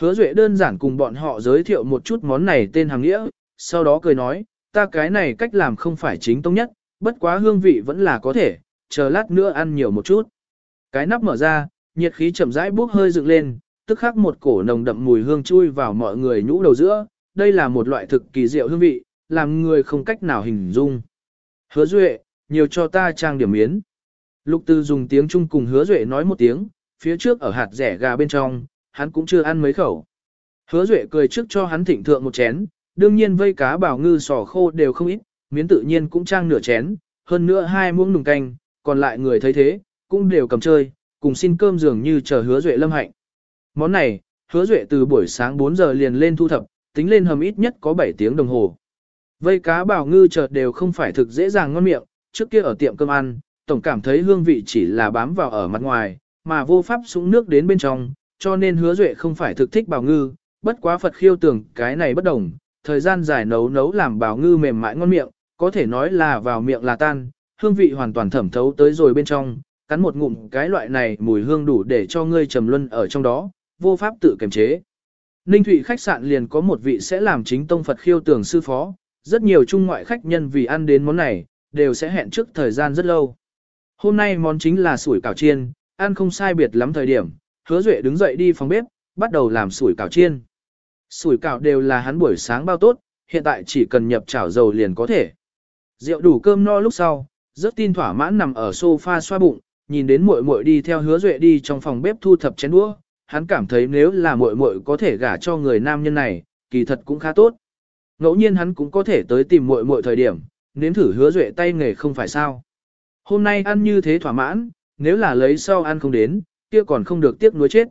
Hứa Duệ đơn giản cùng bọn họ giới thiệu một chút món này tên hàng nghĩa, sau đó cười nói, ta cái này cách làm không phải chính tông nhất, bất quá hương vị vẫn là có thể, chờ lát nữa ăn nhiều một chút. Cái nắp mở ra, nhiệt khí chậm rãi bốc hơi dựng lên, tức khắc một cổ nồng đậm mùi hương chui vào mọi người nhũ đầu giữa, đây là một loại thực kỳ diệu hương vị, làm người không cách nào hình dung. Hứa Duệ, nhiều cho ta trang điểm miến. Lục Tư dùng tiếng Trung cùng Hứa Duệ nói một tiếng, phía trước ở hạt rẻ gà bên trong, hắn cũng chưa ăn mấy khẩu. Hứa Duệ cười trước cho hắn thịnh thượng một chén, đương nhiên vây cá bảo ngư sò khô đều không ít, miến tự nhiên cũng trang nửa chén, hơn nữa hai muỗng nùng canh, còn lại người thấy thế, cũng đều cầm chơi, cùng xin cơm dường như chờ Hứa Duệ lâm hạnh. Món này, Hứa Duệ từ buổi sáng 4 giờ liền lên thu thập, tính lên hầm ít nhất có 7 tiếng đồng hồ. Vây cá bảo ngư chợt đều không phải thực dễ dàng ngon miệng, trước kia ở tiệm cơm ăn, tổng cảm thấy hương vị chỉ là bám vào ở mặt ngoài, mà vô pháp súng nước đến bên trong, cho nên hứa duệ không phải thực thích bào ngư, bất quá Phật khiêu tưởng cái này bất đồng, thời gian dài nấu nấu làm bào ngư mềm mại ngon miệng, có thể nói là vào miệng là tan, hương vị hoàn toàn thẩm thấu tới rồi bên trong, cắn một ngụm cái loại này mùi hương đủ để cho ngươi trầm luân ở trong đó, vô pháp tự kiềm chế. Ninh Thụy khách sạn liền có một vị sẽ làm chính tông Phật khiêu tưởng sư phó, rất nhiều trung ngoại khách nhân vì ăn đến món này, đều sẽ hẹn trước thời gian rất lâu. Hôm nay món chính là sủi cảo chiên, ăn không sai biệt lắm thời điểm, hứa duệ đứng dậy đi phòng bếp, bắt đầu làm sủi cảo chiên. Sủi cảo đều là hắn buổi sáng bao tốt, hiện tại chỉ cần nhập chảo dầu liền có thể. Rượu đủ cơm no lúc sau, rất tin thỏa mãn nằm ở sofa xoa bụng, nhìn đến muội muội đi theo hứa duệ đi trong phòng bếp thu thập chén đũa, hắn cảm thấy nếu là muội muội có thể gả cho người nam nhân này, kỳ thật cũng khá tốt. Ngẫu nhiên hắn cũng có thể tới tìm muội muội thời điểm, nếm thử hứa duệ tay nghề không phải sao. Hôm nay ăn như thế thỏa mãn, nếu là lấy sau ăn không đến, kia còn không được tiếc nuối chết.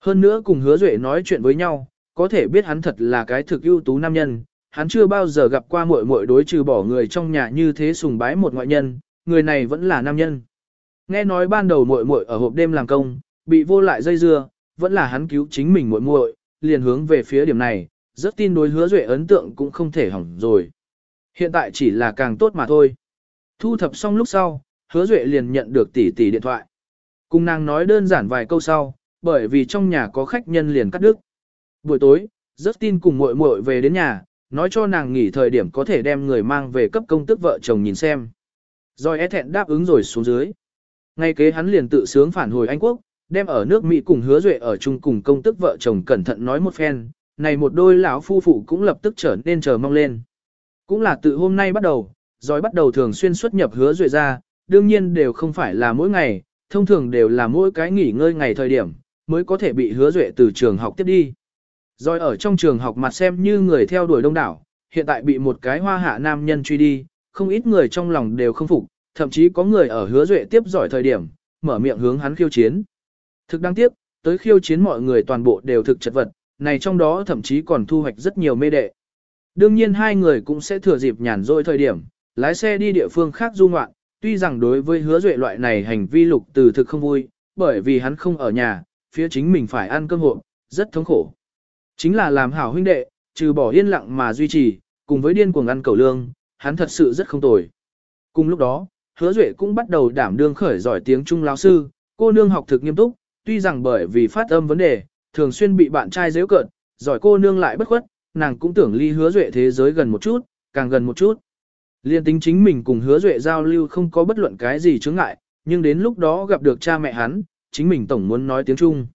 Hơn nữa cùng hứa duệ nói chuyện với nhau, có thể biết hắn thật là cái thực ưu tú nam nhân, hắn chưa bao giờ gặp qua muội muội đối trừ bỏ người trong nhà như thế sùng bái một ngoại nhân, người này vẫn là nam nhân. Nghe nói ban đầu muội muội ở hộp đêm làm công, bị vô lại dây dưa, vẫn là hắn cứu chính mình muội muội, liền hướng về phía điểm này, rất tin đối hứa duệ ấn tượng cũng không thể hỏng rồi. Hiện tại chỉ là càng tốt mà thôi. Thu thập xong lúc sau, hứa duệ liền nhận được tỷ tỷ điện thoại. Cùng nàng nói đơn giản vài câu sau, bởi vì trong nhà có khách nhân liền cắt đứt. Buổi tối, rất tin cùng muội muội về đến nhà, nói cho nàng nghỉ thời điểm có thể đem người mang về cấp công tức vợ chồng nhìn xem. Rồi é thẹn đáp ứng rồi xuống dưới. Ngay kế hắn liền tự sướng phản hồi Anh Quốc, đem ở nước Mỹ cùng hứa duệ ở chung cùng công tức vợ chồng cẩn thận nói một phen, này một đôi lão phu phụ cũng lập tức trở nên chờ mong lên. Cũng là từ hôm nay bắt đầu, rồi bắt đầu thường xuyên xuất nhập hứa duệ ra, đương nhiên đều không phải là mỗi ngày, thông thường đều là mỗi cái nghỉ ngơi ngày thời điểm, mới có thể bị hứa duệ từ trường học tiếp đi. Rồi ở trong trường học mặt xem như người theo đuổi đông đảo, hiện tại bị một cái hoa hạ nam nhân truy đi, không ít người trong lòng đều không phục, thậm chí có người ở hứa duệ tiếp giỏi thời điểm, mở miệng hướng hắn khiêu chiến. Thực đáng tiếc, tới khiêu chiến mọi người toàn bộ đều thực chật vật, này trong đó thậm chí còn thu hoạch rất nhiều mê đệ. Đương nhiên hai người cũng sẽ thừa dịp nhàn rỗi thời điểm, lái xe đi địa phương khác du ngoạn, tuy rằng đối với hứa duệ loại này hành vi lục từ thực không vui, bởi vì hắn không ở nhà, phía chính mình phải ăn cơm hộp, rất thống khổ. Chính là làm hảo huynh đệ, trừ bỏ yên lặng mà duy trì, cùng với điên cuồng ăn cầu lương, hắn thật sự rất không tồi. Cùng lúc đó, hứa duệ cũng bắt đầu đảm đương khởi giỏi tiếng Trung lao sư, cô nương học thực nghiêm túc, tuy rằng bởi vì phát âm vấn đề, thường xuyên bị bạn trai dễ cợt, giỏi cô nương lại bất khuất, nàng cũng tưởng ly hứa duệ thế giới gần một chút, càng gần một chút. Liên tính chính mình cùng hứa duệ giao lưu không có bất luận cái gì chướng ngại, nhưng đến lúc đó gặp được cha mẹ hắn, chính mình tổng muốn nói tiếng Trung.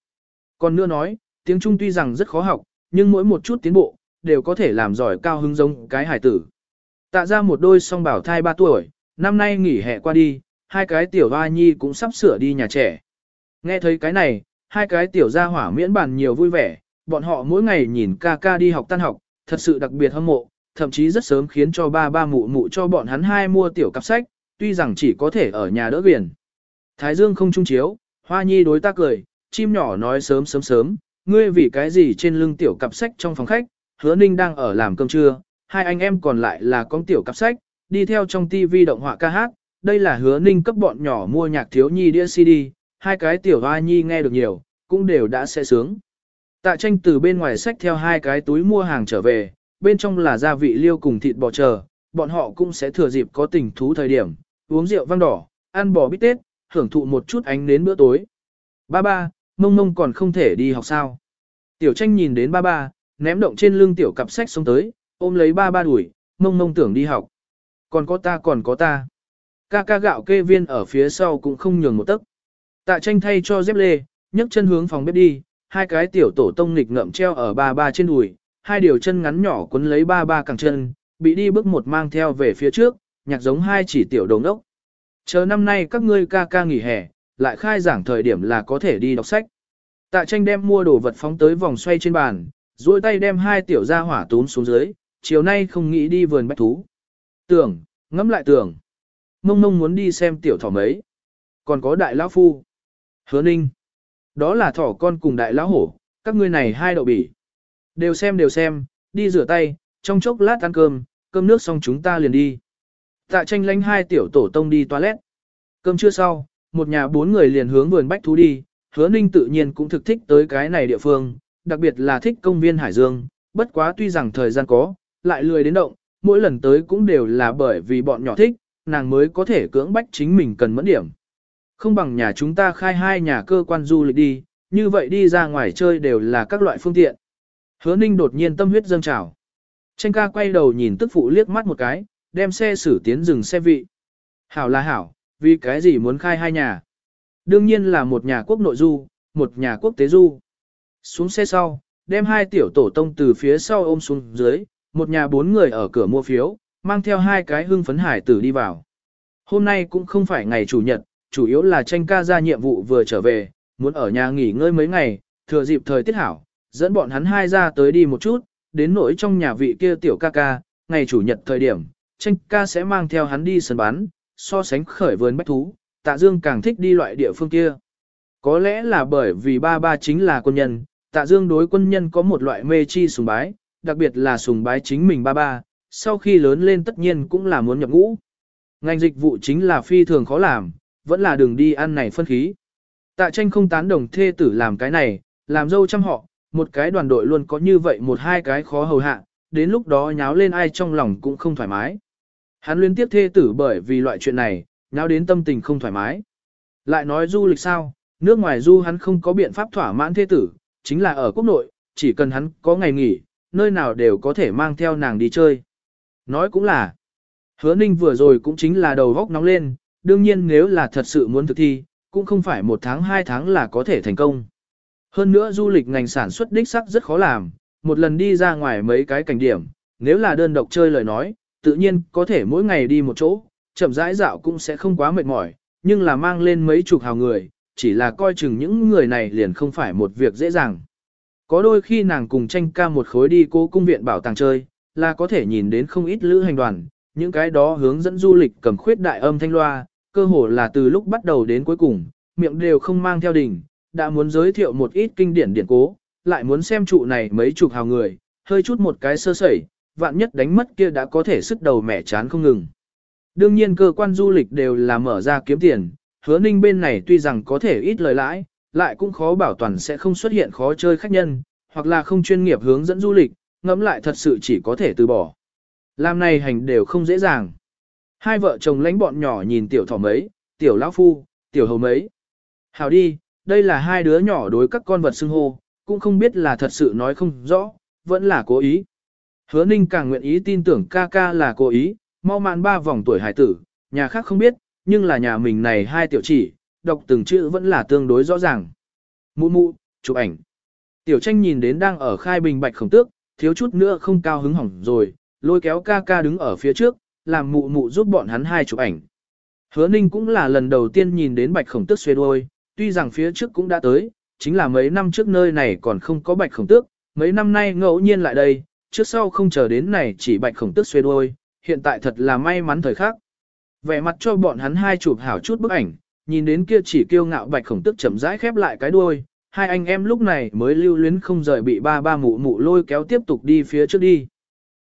Còn nữa nói, tiếng Trung tuy rằng rất khó học, nhưng mỗi một chút tiến bộ, đều có thể làm giỏi cao hứng giống cái hải tử. Tạ ra một đôi song bảo thai 3 tuổi, năm nay nghỉ hè qua đi, hai cái tiểu hoa nhi cũng sắp sửa đi nhà trẻ. Nghe thấy cái này, hai cái tiểu gia hỏa miễn bàn nhiều vui vẻ, bọn họ mỗi ngày nhìn ca ca đi học tan học, thật sự đặc biệt hâm mộ, thậm chí rất sớm khiến cho ba ba mụ mụ cho bọn hắn hai mua tiểu cặp sách, tuy rằng chỉ có thể ở nhà đỡ biển. Thái dương không trung chiếu, hoa nhi đối ta cười, chim nhỏ nói sớm sớm sớm, ngươi vì cái gì trên lưng tiểu cặp sách trong phòng khách, hứa ninh đang ở làm cơm trưa, hai anh em còn lại là con tiểu cặp sách, đi theo trong tivi động họa ca hát, đây là hứa ninh cấp bọn nhỏ mua nhạc thiếu nhi đĩa CD, hai cái tiểu hoa nhi nghe được nhiều, cũng đều đã sẽ sướng. Tạ tranh từ bên ngoài sách theo hai cái túi mua hàng trở về, bên trong là gia vị liêu cùng thịt bò chờ, bọn họ cũng sẽ thừa dịp có tình thú thời điểm, uống rượu vang đỏ, ăn bò bít tết, hưởng thụ một chút ánh đến bữa tối. Ba ba, mông mông còn không thể đi học sao. Tiểu tranh nhìn đến ba ba, ném động trên lưng tiểu cặp sách xuống tới, ôm lấy ba ba đuổi, mông mông tưởng đi học. Còn có ta còn có ta. Ca ca gạo kê viên ở phía sau cũng không nhường một tấc. Tạ tranh thay cho dép lê, nhấc chân hướng phòng bếp đi, hai cái tiểu tổ tông nghịch ngậm treo ở ba ba trên đùi, hai điều chân ngắn nhỏ quấn lấy ba ba càng chân, bị đi bước một mang theo về phía trước, nhạc giống hai chỉ tiểu đồng đốc. Chờ năm nay các ngươi ca ca nghỉ hè, lại khai giảng thời điểm là có thể đi đọc sách. Tạ tranh đem mua đồ vật phóng tới vòng xoay trên bàn, duỗi tay đem hai tiểu gia hỏa túm xuống dưới, chiều nay không nghĩ đi vườn bách thú. Tưởng, ngẫm lại tưởng. Mông mông muốn đi xem tiểu thỏ mấy. Còn có đại lão phu. Hứa ninh. Đó là thỏ con cùng đại lão hổ, các ngươi này hai đậu bỉ. Đều xem đều xem, đi rửa tay, trong chốc lát ăn cơm, cơm nước xong chúng ta liền đi. Tạ tranh lánh hai tiểu tổ tông đi toilet. Cơm chưa sau, một nhà bốn người liền hướng vườn bách thú đi, hứa ninh tự nhiên cũng thực thích tới cái này địa phương, đặc biệt là thích công viên Hải Dương, bất quá tuy rằng thời gian có, lại lười đến động, mỗi lần tới cũng đều là bởi vì bọn nhỏ thích, nàng mới có thể cưỡng bách chính mình cần mẫn điểm. Không bằng nhà chúng ta khai hai nhà cơ quan du lịch đi, như vậy đi ra ngoài chơi đều là các loại phương tiện. Hứa ninh đột nhiên tâm huyết dâng trào. Tranh ca quay đầu nhìn tức phụ liếc mắt một cái, đem xe xử tiến dừng xe vị. Hảo là hảo, vì cái gì muốn khai hai nhà? Đương nhiên là một nhà quốc nội du, một nhà quốc tế du. Xuống xe sau, đem hai tiểu tổ tông từ phía sau ôm xuống dưới, một nhà bốn người ở cửa mua phiếu, mang theo hai cái hưng phấn hải tử đi vào. Hôm nay cũng không phải ngày chủ nhật, chủ yếu là tranh ca ra nhiệm vụ vừa trở về, muốn ở nhà nghỉ ngơi mấy ngày, thừa dịp thời tiết hảo, dẫn bọn hắn hai ra tới đi một chút, đến nỗi trong nhà vị kia tiểu ca ca, ngày chủ nhật thời điểm, tranh ca sẽ mang theo hắn đi sân bán, so sánh khởi vườn bách thú, tạ dương càng thích đi loại địa phương kia. Có lẽ là bởi vì ba ba chính là quân nhân, tạ dương đối quân nhân có một loại mê chi sùng bái, đặc biệt là sùng bái chính mình ba ba, sau khi lớn lên tất nhiên cũng là muốn nhập ngũ. Ngành dịch vụ chính là phi thường khó làm, vẫn là đường đi ăn này phân khí. Tạ tranh không tán đồng thê tử làm cái này, làm dâu chăm họ, một cái đoàn đội luôn có như vậy một hai cái khó hầu hạ, đến lúc đó nháo lên ai trong lòng cũng không thoải mái. Hắn liên tiếp thê tử bởi vì loại chuyện này, nháo đến tâm tình không thoải mái. Lại nói du lịch sao, nước ngoài du hắn không có biện pháp thỏa mãn thê tử, chính là ở quốc nội, chỉ cần hắn có ngày nghỉ, nơi nào đều có thể mang theo nàng đi chơi. Nói cũng là, hứa ninh vừa rồi cũng chính là đầu góc nóng lên, đương nhiên nếu là thật sự muốn thực thi, cũng không phải một tháng hai tháng là có thể thành công. Hơn nữa du lịch ngành sản xuất đích sắc rất khó làm, một lần đi ra ngoài mấy cái cảnh điểm, nếu là đơn độc chơi lời nói, tự nhiên có thể mỗi ngày đi một chỗ, chậm rãi dạo cũng sẽ không quá mệt mỏi, nhưng là mang lên mấy chục hào người, chỉ là coi chừng những người này liền không phải một việc dễ dàng. Có đôi khi nàng cùng tranh ca một khối đi cố cung viện bảo tàng chơi, là có thể nhìn đến không ít lữ hành đoàn, những cái đó hướng dẫn du lịch cầm khuyết đại âm thanh loa, cơ hồ là từ lúc bắt đầu đến cuối cùng, miệng đều không mang theo đỉnh, đã muốn giới thiệu một ít kinh điển điển cố, lại muốn xem trụ này mấy chục hào người, hơi chút một cái sơ sẩy, vạn nhất đánh mất kia đã có thể sức đầu mẻ chán không ngừng. Đương nhiên cơ quan du lịch đều là mở ra kiếm tiền, hứa ninh bên này tuy rằng có thể ít lời lãi, lại cũng khó bảo toàn sẽ không xuất hiện khó chơi khách nhân, hoặc là không chuyên nghiệp hướng dẫn du lịch, ngẫm lại thật sự chỉ có thể từ bỏ. Làm này hành đều không dễ dàng. Hai vợ chồng lãnh bọn nhỏ nhìn tiểu thỏ mấy, tiểu lão phu, tiểu hầu mấy. Hào đi, đây là hai đứa nhỏ đối các con vật xưng hô, cũng không biết là thật sự nói không rõ, vẫn là cố ý. Hứa ninh càng nguyện ý tin tưởng ca ca là cố ý, mau mạn ba vòng tuổi hải tử, nhà khác không biết, nhưng là nhà mình này hai tiểu chỉ, đọc từng chữ vẫn là tương đối rõ ràng. Mụ mụ, chụp ảnh. Tiểu tranh nhìn đến đang ở khai bình bạch khổng tước, thiếu chút nữa không cao hứng hỏng rồi, lôi kéo ca ca đứng ở phía trước, làm mụ mụ giúp bọn hắn hai chụp ảnh. Hứa ninh cũng là lần đầu tiên nhìn đến bạch khổng tước xuê đôi, tuy rằng phía trước cũng đã tới, chính là mấy năm trước nơi này còn không có bạch khổng tước, mấy năm nay ngẫu nhiên lại đây, trước sau không chờ đến này chỉ bạch khổng tước xuê đôi, hiện tại thật là may mắn thời khắc. Vẻ mặt cho bọn hắn hai chụp hảo chút bức ảnh, nhìn đến kia chỉ kiêu ngạo bạch khổng tức chậm rãi khép lại cái đuôi, hai anh em lúc này mới lưu luyến không rời bị ba ba mụ mụ lôi kéo tiếp tục đi phía trước đi.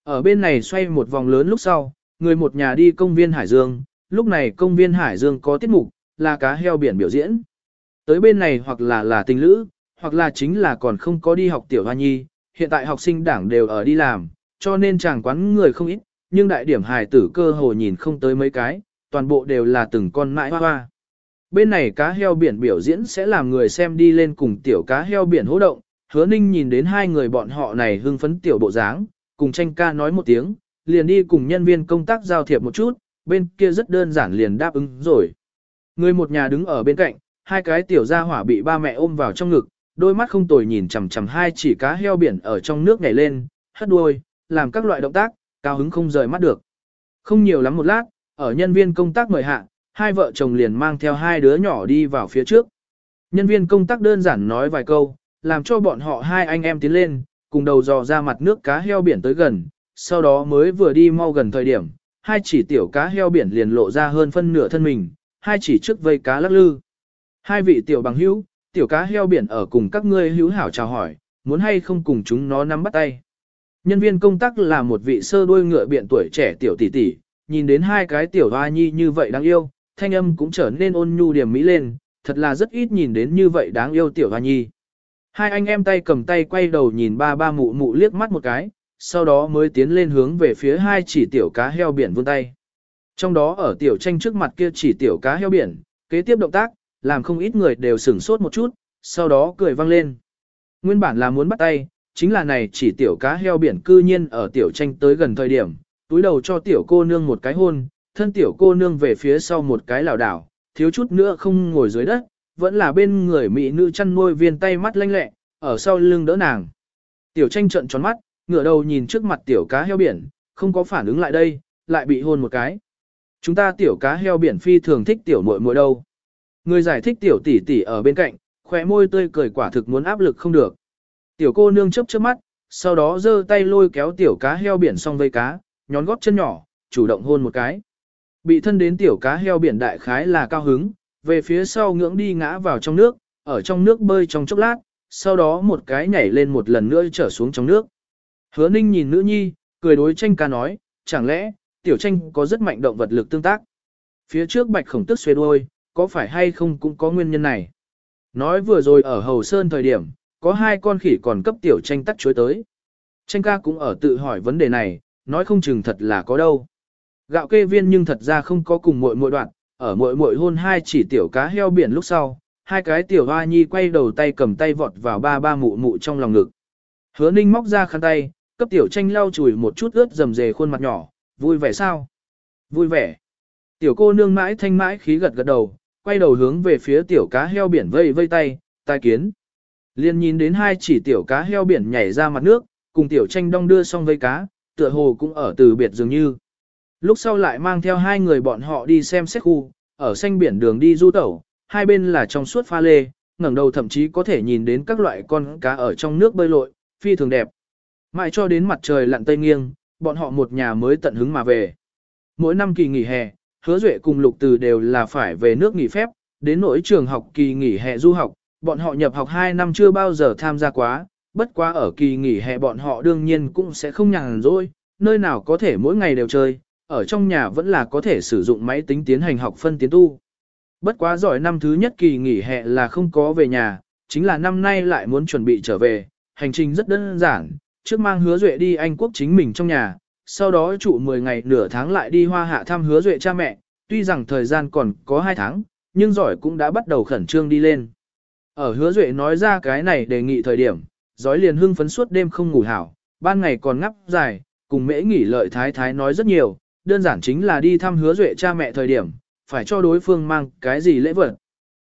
Ở bên này xoay một vòng lớn lúc sau, người một nhà đi công viên Hải Dương, lúc này công viên Hải Dương có tiết mục, là cá heo biển biểu diễn. Tới bên này hoặc là là tình lữ, hoặc là chính là còn không có đi học tiểu hoa nhi, hiện tại học sinh đảng đều ở đi làm, cho nên chàng quán người không ít, nhưng đại điểm hài tử cơ hồ nhìn không tới mấy cái, toàn bộ đều là từng con mãi hoa hoa. Bên này cá heo biển biểu diễn sẽ làm người xem đi lên cùng tiểu cá heo biển hỗ động, hứa ninh nhìn đến hai người bọn họ này hưng phấn tiểu bộ dáng, cùng tranh ca nói một tiếng, liền đi cùng nhân viên công tác giao thiệp một chút, bên kia rất đơn giản liền đáp ứng rồi. Người một nhà đứng ở bên cạnh, hai cái tiểu gia hỏa bị ba mẹ ôm vào trong ngực, đôi mắt không tồi nhìn chằm chằm hai chỉ cá heo biển ở trong nước nhảy lên, hất đuôi, làm các loại động tác, cao hứng không rời mắt được. Không nhiều lắm một lát, ở nhân viên công tác mời hạ, hai vợ chồng liền mang theo hai đứa nhỏ đi vào phía trước. Nhân viên công tác đơn giản nói vài câu, làm cho bọn họ hai anh em tiến lên, cùng đầu dò ra mặt nước cá heo biển tới gần, sau đó mới vừa đi mau gần thời điểm, hai chỉ tiểu cá heo biển liền lộ ra hơn phân nửa thân mình, hai chỉ trước vây cá lắc lư. Hai vị tiểu bằng hữu, tiểu cá heo biển ở cùng các ngươi hữu hảo chào hỏi, muốn hay không cùng chúng nó nắm bắt tay. Nhân viên công tác là một vị sơ đuôi ngựa biện tuổi trẻ tiểu tỷ tỷ, nhìn đến hai cái tiểu hoa nhi như vậy đáng yêu, thanh âm cũng trở nên ôn nhu điểm mỹ lên, thật là rất ít nhìn đến như vậy đáng yêu tiểu hoa nhi. Hai anh em tay cầm tay quay đầu nhìn ba ba mụ mụ liếc mắt một cái, sau đó mới tiến lên hướng về phía hai chỉ tiểu cá heo biển vươn tay. Trong đó ở tiểu tranh trước mặt kia chỉ tiểu cá heo biển, kế tiếp động tác, làm không ít người đều sửng sốt một chút, sau đó cười vang lên. Nguyên bản là muốn bắt tay, chính là này chỉ tiểu cá heo biển cư nhiên ở tiểu tranh tới gần thời điểm, túi đầu cho tiểu cô nương một cái hôn, thân tiểu cô nương về phía sau một cái lảo đảo, thiếu chút nữa không ngồi dưới đất, vẫn là bên người mỹ nữ chăn nuôi viên tay mắt lanh lẹ, ở sau lưng đỡ nàng. Tiểu tranh trận tròn mắt, ngửa đầu nhìn trước mặt tiểu cá heo biển, không có phản ứng lại đây, lại bị hôn một cái. Chúng ta tiểu cá heo biển phi thường thích tiểu muội muội đâu. Người giải thích tiểu tỷ tỷ ở bên cạnh, khóe môi tươi cười quả thực muốn áp lực không được. Tiểu cô nương chớp chớp mắt, sau đó giơ tay lôi kéo tiểu cá heo biển xong vây cá, nhón gót chân nhỏ, chủ động hôn một cái. Bị thân đến tiểu cá heo biển đại khái là cao hứng, về phía sau ngưỡng đi ngã vào trong nước, ở trong nước bơi trong chốc lát, sau đó một cái nhảy lên một lần nữa trở xuống trong nước. Hứa ninh nhìn nữ nhi, cười đối tranh ca nói, chẳng lẽ, tiểu tranh có rất mạnh động vật lực tương tác. Phía trước bạch khổng tức xuê đuôi, có phải hay không cũng có nguyên nhân này. Nói vừa rồi ở Hầu Sơn thời điểm, có hai con khỉ còn cấp tiểu tranh tắt chuối tới. Tranh ca cũng ở tự hỏi vấn đề này, nói không chừng thật là có đâu. Gạo kê viên nhưng thật ra không có cùng muội muội đoạn, ở muội muội hôn hai chỉ tiểu cá heo biển lúc sau, hai cái tiểu hoa nhi quay đầu tay cầm tay vọt vào ba ba mụ mụ trong lòng ngực. Hứa ninh móc ra khăn tay, cấp tiểu tranh lau chùi một chút ướt dầm dề khuôn mặt nhỏ, vui vẻ sao? Vui vẻ. Tiểu cô nương mãi thanh mãi khí gật gật đầu, quay đầu hướng về phía tiểu cá heo biển vây vây tay, tai kiến. Liên nhìn đến hai chỉ tiểu cá heo biển nhảy ra mặt nước, cùng tiểu tranh đong đưa xong vây cá, tựa hồ cũng ở từ biệt dường như. Lúc sau lại mang theo hai người bọn họ đi xem xét khu, ở xanh biển đường đi du tẩu, hai bên là trong suốt pha lê, ngẩng đầu thậm chí có thể nhìn đến các loại con cá ở trong nước bơi lội, phi thường đẹp. Mãi cho đến mặt trời lặn tây nghiêng, bọn họ một nhà mới tận hứng mà về. Mỗi năm kỳ nghỉ hè, hứa duệ cùng lục từ đều là phải về nước nghỉ phép, đến nỗi trường học kỳ nghỉ hè du học, bọn họ nhập học 2 năm chưa bao giờ tham gia quá, bất quá ở kỳ nghỉ hè bọn họ đương nhiên cũng sẽ không nhàn rỗi, nơi nào có thể mỗi ngày đều chơi, ở trong nhà vẫn là có thể sử dụng máy tính tiến hành học phân tiến tu. Bất quá giỏi năm thứ nhất kỳ nghỉ hè là không có về nhà, chính là năm nay lại muốn chuẩn bị trở về, hành trình rất đơn giản, trước mang hứa duệ đi Anh quốc chính mình trong nhà, sau đó trụ 10 ngày nửa tháng lại đi hoa hạ thăm hứa duệ cha mẹ, tuy rằng thời gian còn có 2 tháng, nhưng giỏi cũng đã bắt đầu khẩn trương đi lên. Ở hứa duệ nói ra cái này đề nghị thời điểm, giỏi liền hưng phấn suốt đêm không ngủ hảo, ban ngày còn ngắp dài, cùng mễ nghỉ lợi thái thái nói rất nhiều, đơn giản chính là đi thăm hứa duệ cha mẹ thời điểm, phải cho đối phương mang cái gì lễ vật.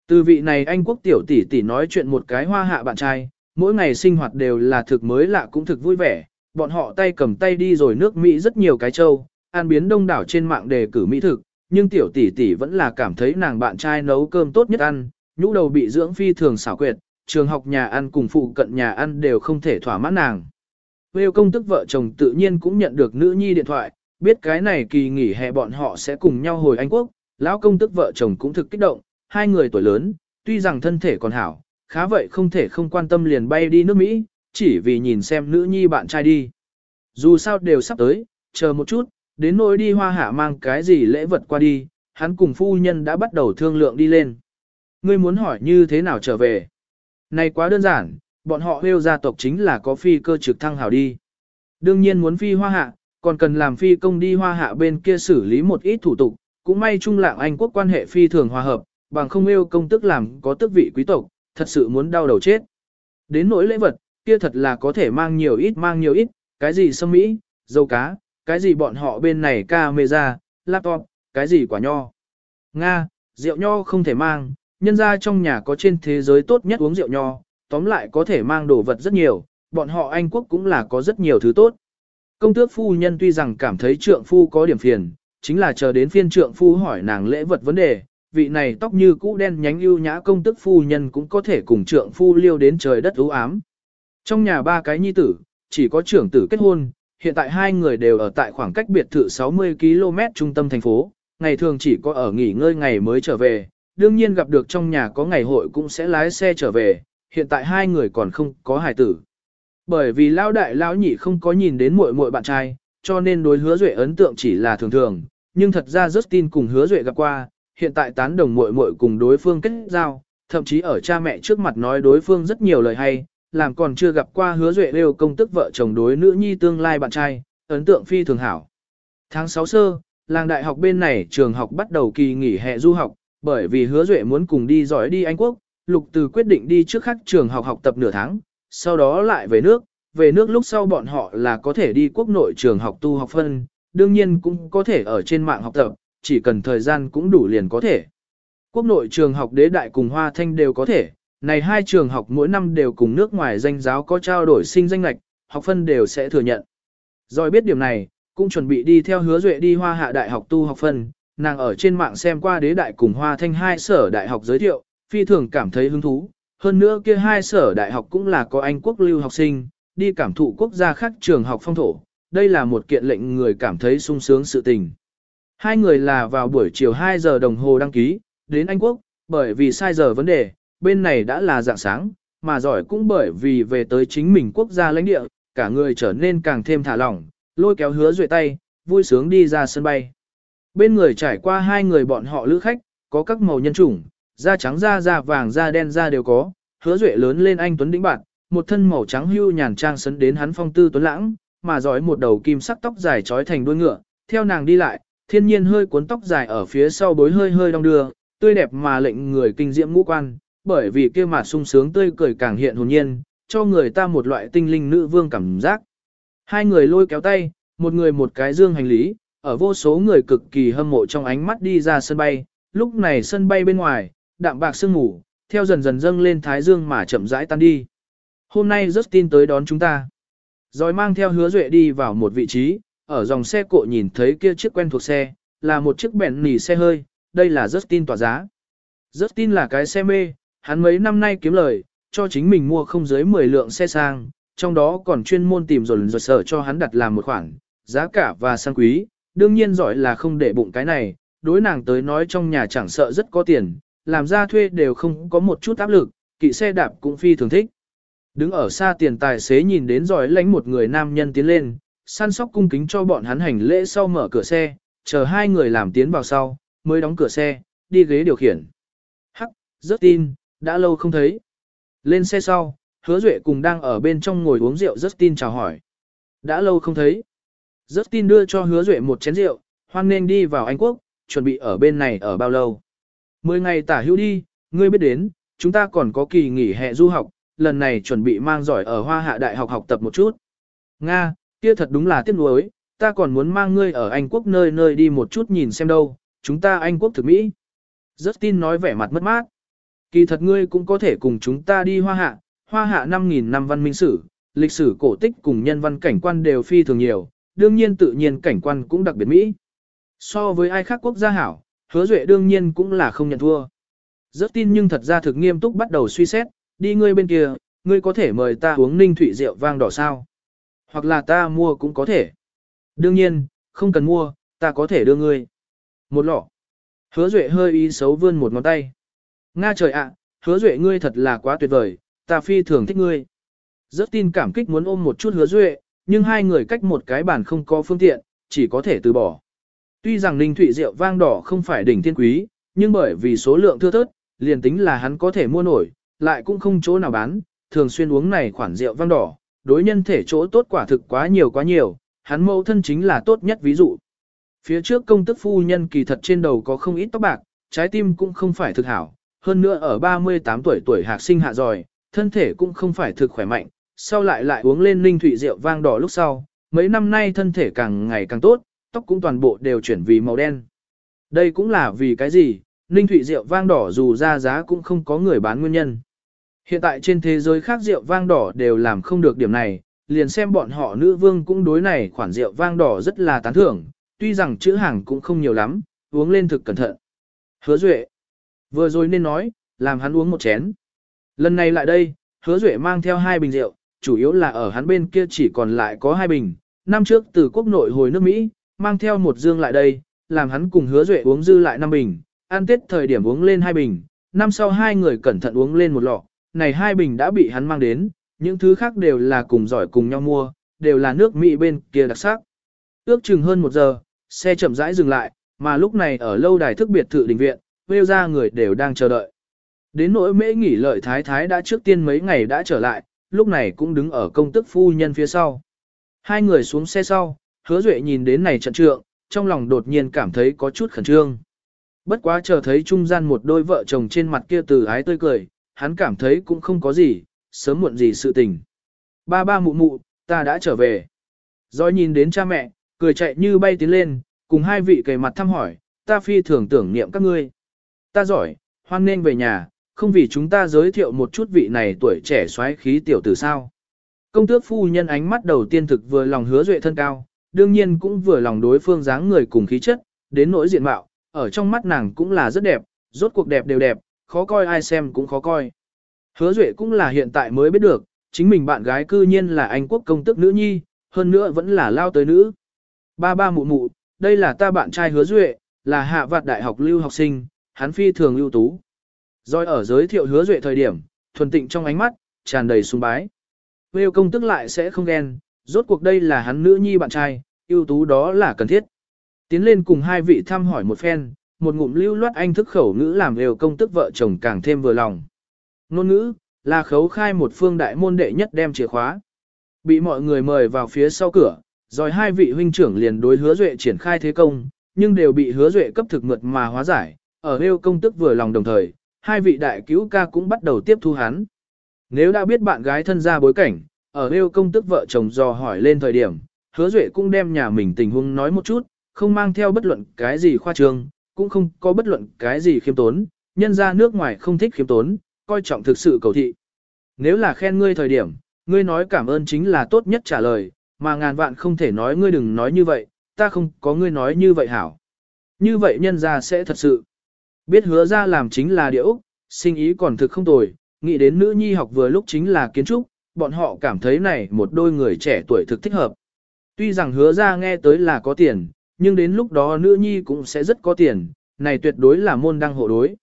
Từ vị này anh quốc tiểu tỷ tỷ nói chuyện một cái hoa hạ bạn trai, mỗi ngày sinh hoạt đều là thực mới lạ cũng thực vui vẻ, bọn họ tay cầm tay đi rồi nước Mỹ rất nhiều cái châu, an biến đông đảo trên mạng đề cử mỹ thực, nhưng tiểu tỷ tỷ vẫn là cảm thấy nàng bạn trai nấu cơm tốt nhất ăn, nhũ đầu bị dưỡng phi thường xảo quyệt, trường học nhà ăn cùng phụ cận nhà ăn đều không thể thỏa mãn nàng. Vêu công tức vợ chồng tự nhiên cũng nhận được nữ nhi điện thoại, biết cái này kỳ nghỉ hè bọn họ sẽ cùng nhau hồi Anh Quốc, lão công tức vợ chồng cũng thực kích động, hai người tuổi lớn, tuy rằng thân thể còn hảo, khá vậy không thể không quan tâm liền bay đi nước Mỹ, chỉ vì nhìn xem nữ nhi bạn trai đi. Dù sao đều sắp tới, chờ một chút, đến nỗi đi hoa hạ mang cái gì lễ vật qua đi, hắn cùng phu nhân đã bắt đầu thương lượng đi lên. Ngươi muốn hỏi như thế nào trở về? Này quá đơn giản, bọn họ hêu gia tộc chính là có phi cơ trực thăng hảo đi. Đương nhiên muốn phi hoa hạ, còn cần làm phi công đi hoa hạ bên kia xử lý một ít thủ tục, cũng may trung lạng Anh quốc quan hệ phi thường hòa hợp, bằng không yêu công tức làm có tước vị quý tộc, thật sự muốn đau đầu chết. Đến nỗi lễ vật, kia thật là có thể mang nhiều ít mang nhiều ít, cái gì sâm mỹ, dâu cá, cái gì bọn họ bên này camera, laptop, cái gì quả nho. Nga, rượu nho không thể mang, nhân ra trong nhà có trên thế giới tốt nhất uống rượu nho, tóm lại có thể mang đồ vật rất nhiều, bọn họ Anh quốc cũng là có rất nhiều thứ tốt. Công tước phu nhân tuy rằng cảm thấy trượng phu có điểm phiền, chính là chờ đến phiên trượng phu hỏi nàng lễ vật vấn đề, vị này tóc như cũ đen nhánh ưu nhã công tước phu nhân cũng có thể cùng trượng phu liêu đến trời đất ưu ám. Trong nhà ba cái nhi tử, chỉ có trưởng tử kết hôn, hiện tại hai người đều ở tại khoảng cách biệt thự 60 km trung tâm thành phố, ngày thường chỉ có ở nghỉ ngơi ngày mới trở về, đương nhiên gặp được trong nhà có ngày hội cũng sẽ lái xe trở về, hiện tại hai người còn không có hài tử. Bởi vì lão đại lão nhị không có nhìn đến muội muội bạn trai, cho nên đối hứa duệ ấn tượng chỉ là thường thường, nhưng thật ra Justin cùng hứa duệ gặp qua, hiện tại tán đồng muội muội cùng đối phương kết giao, thậm chí ở cha mẹ trước mặt nói đối phương rất nhiều lời hay, làm còn chưa gặp qua hứa duệ đều công tức vợ chồng đối nữ nhi tương lai bạn trai, ấn tượng phi thường hảo. Tháng 6 sơ, làng đại học bên này trường học bắt đầu kỳ nghỉ hè du học, bởi vì hứa duệ muốn cùng đi giỏi đi Anh Quốc, Lục Từ quyết định đi trước khác trường học học tập nửa tháng, sau đó lại về nước, về nước lúc sau bọn họ là có thể đi quốc nội trường học tu học phân, đương nhiên cũng có thể ở trên mạng học tập, chỉ cần thời gian cũng đủ liền có thể. Quốc nội trường học đế đại cùng Hoa Thanh đều có thể, này hai trường học mỗi năm đều cùng nước ngoài danh giáo có trao đổi sinh danh lệch học phân đều sẽ thừa nhận. Rồi biết điểm này, cũng chuẩn bị đi theo hứa duệ đi hoa hạ đại học tu học phân, nàng ở trên mạng xem qua đế đại cùng hoa thanh hai sở đại học giới thiệu, phi thường cảm thấy hứng thú. Hơn nữa kia hai sở đại học cũng là có Anh quốc lưu học sinh, đi cảm thụ quốc gia khác trường học phong thổ, đây là một kiện lệnh người cảm thấy sung sướng sự tình. Hai người là vào buổi chiều 2 giờ đồng hồ đăng ký, đến Anh quốc, bởi vì sai giờ vấn đề, bên này đã là dạng sáng, mà giỏi cũng bởi vì về tới chính mình quốc gia lãnh địa, cả người trở nên càng thêm thả lỏng, lôi kéo hứa duệ tay, vui sướng đi ra sân bay. Bên người trải qua hai người bọn họ lữ khách, có các màu nhân chủng, da trắng da da vàng da đen da đều có, hứa duệ lớn lên anh Tuấn Đĩnh Bạn, một thân màu trắng hưu nhàn trang sấn đến hắn phong tư tuấn lãng, mà giỏi một đầu kim sắc tóc dài trói thành đuôi ngựa, theo nàng đi lại, thiên nhiên hơi cuốn tóc dài ở phía sau bối hơi hơi đong đưa, tươi đẹp mà lệnh người kinh diễm ngũ quan, bởi vì kia mà sung sướng tươi cười càng hiện hồn nhiên, cho người ta một loại tinh linh nữ vương cảm giác. Hai người lôi kéo tay, một người một cái dương hành lý, ở vô số người cực kỳ hâm mộ trong ánh mắt đi ra sân bay, lúc này sân bay bên ngoài, đạm bạc sương ngủ, theo dần dần dâng lên thái dương mà chậm rãi tan đi. Hôm nay Justin tới đón chúng ta. Rồi mang theo hứa duệ đi vào một vị trí, ở dòng xe cộ nhìn thấy kia chiếc quen thuộc xe, là một chiếc bẹn nỉ xe hơi, đây là Justin tỏa giá. Justin là cái xe mê, hắn mấy năm nay kiếm lời, cho chính mình mua không dưới 10 lượng xe sang, trong đó còn chuyên môn tìm rồi rồi sở cho hắn đặt làm một khoản, giá cả và sang quý, đương nhiên giỏi là không để bụng cái này, đối nàng tới nói trong nhà chẳng sợ rất có tiền, làm ra thuê đều không có một chút áp lực, kỵ xe đạp cũng phi thường thích. Đứng ở xa tiền tài xế nhìn đến giỏi lánh một người nam nhân tiến lên, săn sóc cung kính cho bọn hắn hành lễ sau mở cửa xe, chờ hai người làm tiến vào sau, mới đóng cửa xe, đi ghế điều khiển. Hắc, rất tin, đã lâu không thấy. Lên xe sau, hứa duệ cùng đang ở bên trong ngồi uống rượu justin chào hỏi. Đã lâu không thấy. justin đưa cho hứa duệ một chén rượu, hoan nên đi vào Anh Quốc, chuẩn bị ở bên này ở bao lâu. Mười ngày tả hữu đi, ngươi biết đến, chúng ta còn có kỳ nghỉ hè du học, lần này chuẩn bị mang giỏi ở Hoa Hạ Đại học học tập một chút. Nga, kia thật đúng là tiếc nuối, ta còn muốn mang ngươi ở Anh Quốc nơi nơi đi một chút nhìn xem đâu, chúng ta Anh Quốc thực Mỹ. justin nói vẻ mặt mất mát. Kỳ thật ngươi cũng có thể cùng chúng ta đi Hoa Hạ, Hoa Hạ 5.000 năm văn minh sử, lịch sử cổ tích cùng nhân văn cảnh quan đều phi thường nhiều, đương nhiên tự nhiên cảnh quan cũng đặc biệt Mỹ. So với ai khác quốc gia hảo, hứa duệ đương nhiên cũng là không nhận thua. Rất tin nhưng thật ra thực nghiêm túc bắt đầu suy xét, đi ngươi bên kia, ngươi có thể mời ta uống ninh thủy rượu vang đỏ sao. Hoặc là ta mua cũng có thể. Đương nhiên, không cần mua, ta có thể đưa ngươi. Một lọ. Hứa duệ hơi ý xấu vươn một ngón tay. Nga trời ạ, hứa duệ ngươi thật là quá tuyệt vời, ta phi thường thích ngươi. Rất tin cảm kích muốn ôm một chút hứa duệ, nhưng hai người cách một cái bàn không có phương tiện, chỉ có thể từ bỏ. Tuy rằng Ninh Thụy rượu vang đỏ không phải đỉnh thiên quý, nhưng bởi vì số lượng thưa thớt, liền tính là hắn có thể mua nổi, lại cũng không chỗ nào bán, thường xuyên uống này khoản rượu vang đỏ, đối nhân thể chỗ tốt quả thực quá nhiều quá nhiều, hắn mẫu thân chính là tốt nhất ví dụ. Phía trước công tức phu nhân kỳ thật trên đầu có không ít tóc bạc, trái tim cũng không phải thực hảo, hơn nữa ở 38 tuổi tuổi hạc sinh hạ giỏi, thân thể cũng không phải thực khỏe mạnh, sau lại lại uống lên linh thủy rượu vang đỏ lúc sau, mấy năm nay thân thể càng ngày càng tốt, tóc cũng toàn bộ đều chuyển vì màu đen. Đây cũng là vì cái gì, linh thủy rượu vang đỏ dù ra giá cũng không có người bán nguyên nhân. Hiện tại trên thế giới khác rượu vang đỏ đều làm không được điểm này, liền xem bọn họ nữ vương cũng đối này khoản rượu vang đỏ rất là tán thưởng, tuy rằng chữ hàng cũng không nhiều lắm, uống lên thực cẩn thận. Hứa Duệ, vừa rồi nên nói, làm hắn uống một chén. Lần này lại đây, Hứa Duệ mang theo hai bình rượu, chủ yếu là ở hắn bên kia chỉ còn lại có hai bình. Năm trước từ quốc nội hồi nước Mỹ, mang theo một dương lại đây, làm hắn cùng Hứa Duệ uống dư lại năm bình, ăn tết thời điểm uống lên hai bình, năm sau hai người cẩn thận uống lên một lọ, này hai bình đã bị hắn mang đến, những thứ khác đều là cùng giỏi cùng nhau mua, đều là nước Mỹ bên kia đặc sắc. Ước chừng hơn một giờ, xe chậm rãi dừng lại, mà lúc này ở lâu đài thức biệt thự đình viện, vêu ra người đều đang chờ đợi. Đến nỗi mễ nghỉ lợi thái thái đã trước tiên mấy ngày đã trở lại, lúc này cũng đứng ở công tức phu nhân phía sau. Hai người xuống xe sau, hứa duệ nhìn đến này trận trượng, trong lòng đột nhiên cảm thấy có chút khẩn trương. Bất quá chờ thấy trung gian một đôi vợ chồng trên mặt kia từ ái tươi cười, hắn cảm thấy cũng không có gì, sớm muộn gì sự tình. Ba ba mụ mụ, ta đã trở về. Rồi nhìn đến cha mẹ, cười chạy như bay tiến lên, cùng hai vị kề mặt thăm hỏi, ta phi thường tưởng niệm các ngươi. Ta giỏi, hoan nên về nhà, không vì chúng ta giới thiệu một chút vị này tuổi trẻ xoáy khí tiểu tử sao. Công tước phu nhân ánh mắt đầu tiên thực vừa lòng hứa duệ thân cao, đương nhiên cũng vừa lòng đối phương dáng người cùng khí chất, đến nỗi diện mạo, ở trong mắt nàng cũng là rất đẹp, rốt cuộc đẹp đều đẹp, khó coi ai xem cũng khó coi. Hứa duệ cũng là hiện tại mới biết được, chính mình bạn gái cư nhiên là anh quốc công tước nữ nhi, hơn nữa vẫn là lao tới nữ. Ba ba mụ mụ, đây là ta bạn trai hứa duệ, là hạ vạt đại học lưu học sinh, hắn phi thường ưu tú. Rồi ở giới thiệu hứa duệ thời điểm, thuần tịnh trong ánh mắt, tràn đầy sùng bái. Vêu công tức lại sẽ không ghen, rốt cuộc đây là hắn nữ nhi bạn trai, ưu tú đó là cần thiết. Tiến lên cùng hai vị thăm hỏi một phen, một ngụm lưu loát anh thức khẩu ngữ làm vêu công tức vợ chồng càng thêm vừa lòng. Nôn ngữ, là khấu khai một phương đại môn đệ nhất đem chìa khóa. Bị mọi người mời vào phía sau cửa, rồi hai vị huynh trưởng liền đối hứa duệ triển khai thế công, nhưng đều bị hứa duệ cấp thực mượt mà hóa giải, ở Hêu công tức vừa lòng đồng thời, hai vị đại cứu ca cũng bắt đầu tiếp thu hắn. Nếu đã biết bạn gái thân ra bối cảnh, ở Hêu công tức vợ chồng dò hỏi lên thời điểm, hứa duệ cũng đem nhà mình tình huống nói một chút, không mang theo bất luận cái gì khoa trương, cũng không có bất luận cái gì khiêm tốn, nhân ra nước ngoài không thích khiêm tốn, coi trọng thực sự cầu thị. Nếu là khen ngươi thời điểm, ngươi nói cảm ơn chính là tốt nhất trả lời, mà ngàn vạn không thể nói ngươi đừng nói như vậy, ta không có ngươi nói như vậy hảo. Như vậy nhân ra sẽ thật sự. Biết hứa ra làm chính là địa Úc, sinh ý còn thực không tồi, nghĩ đến nữ nhi học vừa lúc chính là kiến trúc, bọn họ cảm thấy này một đôi người trẻ tuổi thực thích hợp. Tuy rằng hứa ra nghe tới là có tiền, nhưng đến lúc đó nữ nhi cũng sẽ rất có tiền, này tuyệt đối là môn đăng hộ đối.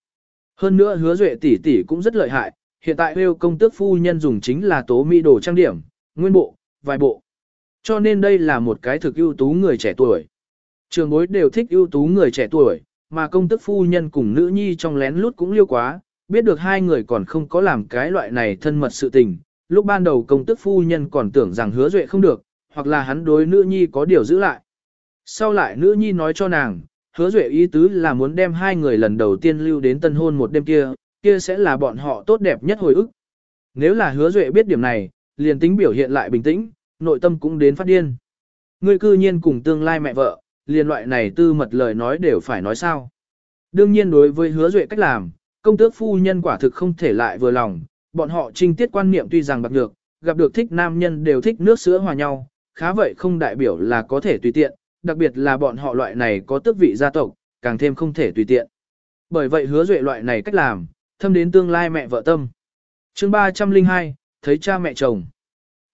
Hơn nữa hứa duệ tỷ tỷ cũng rất lợi hại, hiện tại Hêu công tước phu nhân dùng chính là tố mỹ đồ trang điểm, nguyên bộ, vài bộ. Cho nên đây là một cái thực ưu tú người trẻ tuổi. Trường bối đều thích ưu tú người trẻ tuổi, mà công tức phu nhân cùng nữ nhi trong lén lút cũng liêu quá, biết được hai người còn không có làm cái loại này thân mật sự tình. Lúc ban đầu công tức phu nhân còn tưởng rằng hứa duệ không được, hoặc là hắn đối nữ nhi có điều giữ lại. Sau lại nữ nhi nói cho nàng, hứa duệ ý tứ là muốn đem hai người lần đầu tiên lưu đến tân hôn một đêm kia, kia sẽ là bọn họ tốt đẹp nhất hồi ức. Nếu là hứa duệ biết điểm này, liền tính biểu hiện lại bình tĩnh, nội tâm cũng đến phát điên. Ngươi cư nhiên cùng tương lai mẹ vợ, liền loại này tư mật lời nói đều phải nói sao. Đương nhiên đối với hứa duệ cách làm, công tước phu nhân quả thực không thể lại vừa lòng, bọn họ trinh tiết quan niệm tuy rằng bạc được, gặp được thích nam nhân đều thích nước sữa hòa nhau, khá vậy không đại biểu là có thể tùy tiện, đặc biệt là bọn họ loại này có tước vị gia tộc, càng thêm không thể tùy tiện. Bởi vậy hứa duệ loại này cách làm, thâm đến tương lai mẹ vợ tâm. chương 302, thấy cha mẹ chồng.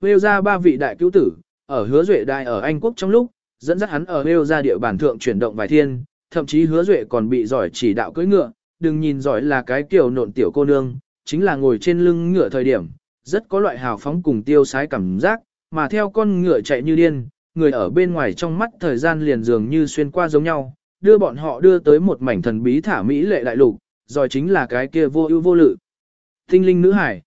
Vêu ra ba vị đại cứu tử, ở hứa duệ đại ở Anh Quốc trong lúc, dẫn dắt hắn ở Vêu ra địa bàn thượng chuyển động vài thiên, thậm chí hứa duệ còn bị giỏi chỉ đạo cưỡi ngựa, đừng nhìn giỏi là cái kiểu nộn tiểu cô nương, chính là ngồi trên lưng ngựa thời điểm, rất có loại hào phóng cùng tiêu sái cảm giác, mà theo con ngựa chạy như điên, người ở bên ngoài trong mắt thời gian liền dường như xuyên qua giống nhau, đưa bọn họ đưa tới một mảnh thần bí thả mỹ lệ đại lục, giỏi chính là cái kia vô ưu vô lự. Tinh linh nữ hải.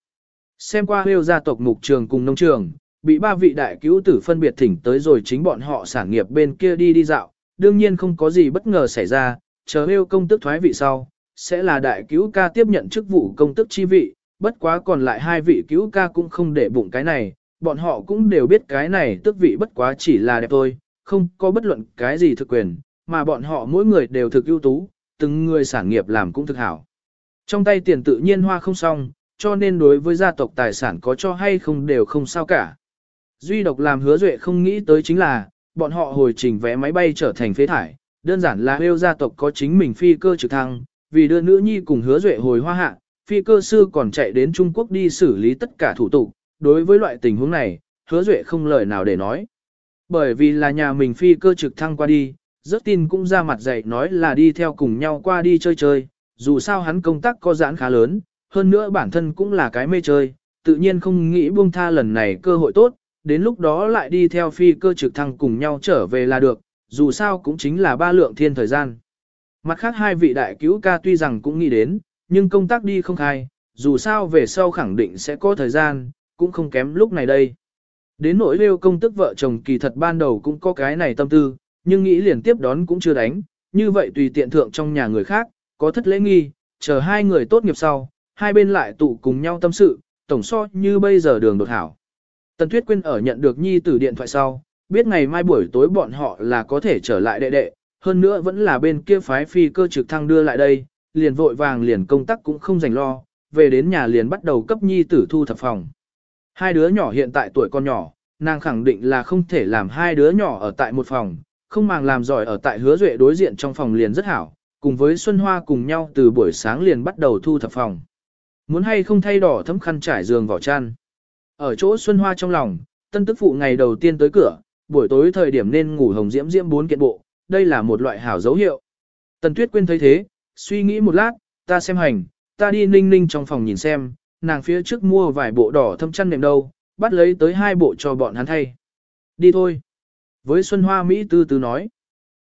Xem qua Hêu gia tộc mục trường cùng nông trường, bị ba vị đại cứu tử phân biệt thỉnh tới rồi chính bọn họ sản nghiệp bên kia đi đi dạo, đương nhiên không có gì bất ngờ xảy ra, chờ Hêu công tức thoái vị sau, sẽ là đại cứu ca tiếp nhận chức vụ công tức chi vị, bất quá còn lại hai vị cứu ca cũng không để bụng cái này, bọn họ cũng đều biết cái này tước vị bất quá chỉ là đẹp thôi, không có bất luận cái gì thực quyền, mà bọn họ mỗi người đều thực ưu tú, từng người sản nghiệp làm cũng thực hảo. Trong tay tiền tự nhiên hoa không xong, cho nên đối với gia tộc tài sản có cho hay không đều không sao cả. Duy độc làm hứa duệ không nghĩ tới chính là, bọn họ hồi trình vé máy bay trở thành phế thải, đơn giản là hêu gia tộc có chính mình phi cơ trực thăng, vì đưa nữ nhi cùng hứa duệ hồi hoa hạ, phi cơ sư còn chạy đến Trung Quốc đi xử lý tất cả thủ tục, đối với loại tình huống này, hứa duệ không lời nào để nói. Bởi vì là nhà mình phi cơ trực thăng qua đi, rất tin cũng ra mặt dạy nói là đi theo cùng nhau qua đi chơi chơi, dù sao hắn công tác có giãn khá lớn, hơn nữa bản thân cũng là cái mê chơi, tự nhiên không nghĩ buông tha lần này cơ hội tốt, đến lúc đó lại đi theo phi cơ trực thăng cùng nhau trở về là được, dù sao cũng chính là ba lượng thiên thời gian. Mặt khác hai vị đại cứu ca tuy rằng cũng nghĩ đến, nhưng công tác đi không khai, dù sao về sau khẳng định sẽ có thời gian, cũng không kém lúc này đây. Đến nỗi lêu công tức vợ chồng kỳ thật ban đầu cũng có cái này tâm tư, nhưng nghĩ liền tiếp đón cũng chưa đánh, như vậy tùy tiện thượng trong nhà người khác, có thất lễ nghi, chờ hai người tốt nghiệp sau, hai bên lại tụ cùng nhau tâm sự, tổng so như bây giờ đường đột hảo. Tần Tuyết Quyên ở nhận được nhi tử điện thoại sau, biết ngày mai buổi tối bọn họ là có thể trở lại đệ đệ, hơn nữa vẫn là bên kia phái phi cơ trực thăng đưa lại đây, liền vội vàng liền công tác cũng không dành lo, về đến nhà liền bắt đầu cấp nhi tử thu thập phòng. Hai đứa nhỏ hiện tại tuổi con nhỏ, nàng khẳng định là không thể làm hai đứa nhỏ ở tại một phòng, không màng làm giỏi ở tại hứa duệ đối diện trong phòng liền rất hảo, cùng với Xuân Hoa cùng nhau từ buổi sáng liền bắt đầu thu thập phòng. Muốn hay không thay đỏ thấm khăn trải giường vỏ chăn. Ở chỗ Xuân Hoa trong lòng, tân tức phụ ngày đầu tiên tới cửa, buổi tối thời điểm nên ngủ hồng diễm diễm bốn kiện bộ, đây là một loại hảo dấu hiệu. Tần Tuyết Quyên thấy thế, suy nghĩ một lát, ta xem hành, ta đi ninh ninh trong phòng nhìn xem, nàng phía trước mua vài bộ đỏ thâm chăn nệm đâu, bắt lấy tới hai bộ cho bọn hắn thay. Đi thôi. Với Xuân Hoa Mỹ tư tư nói,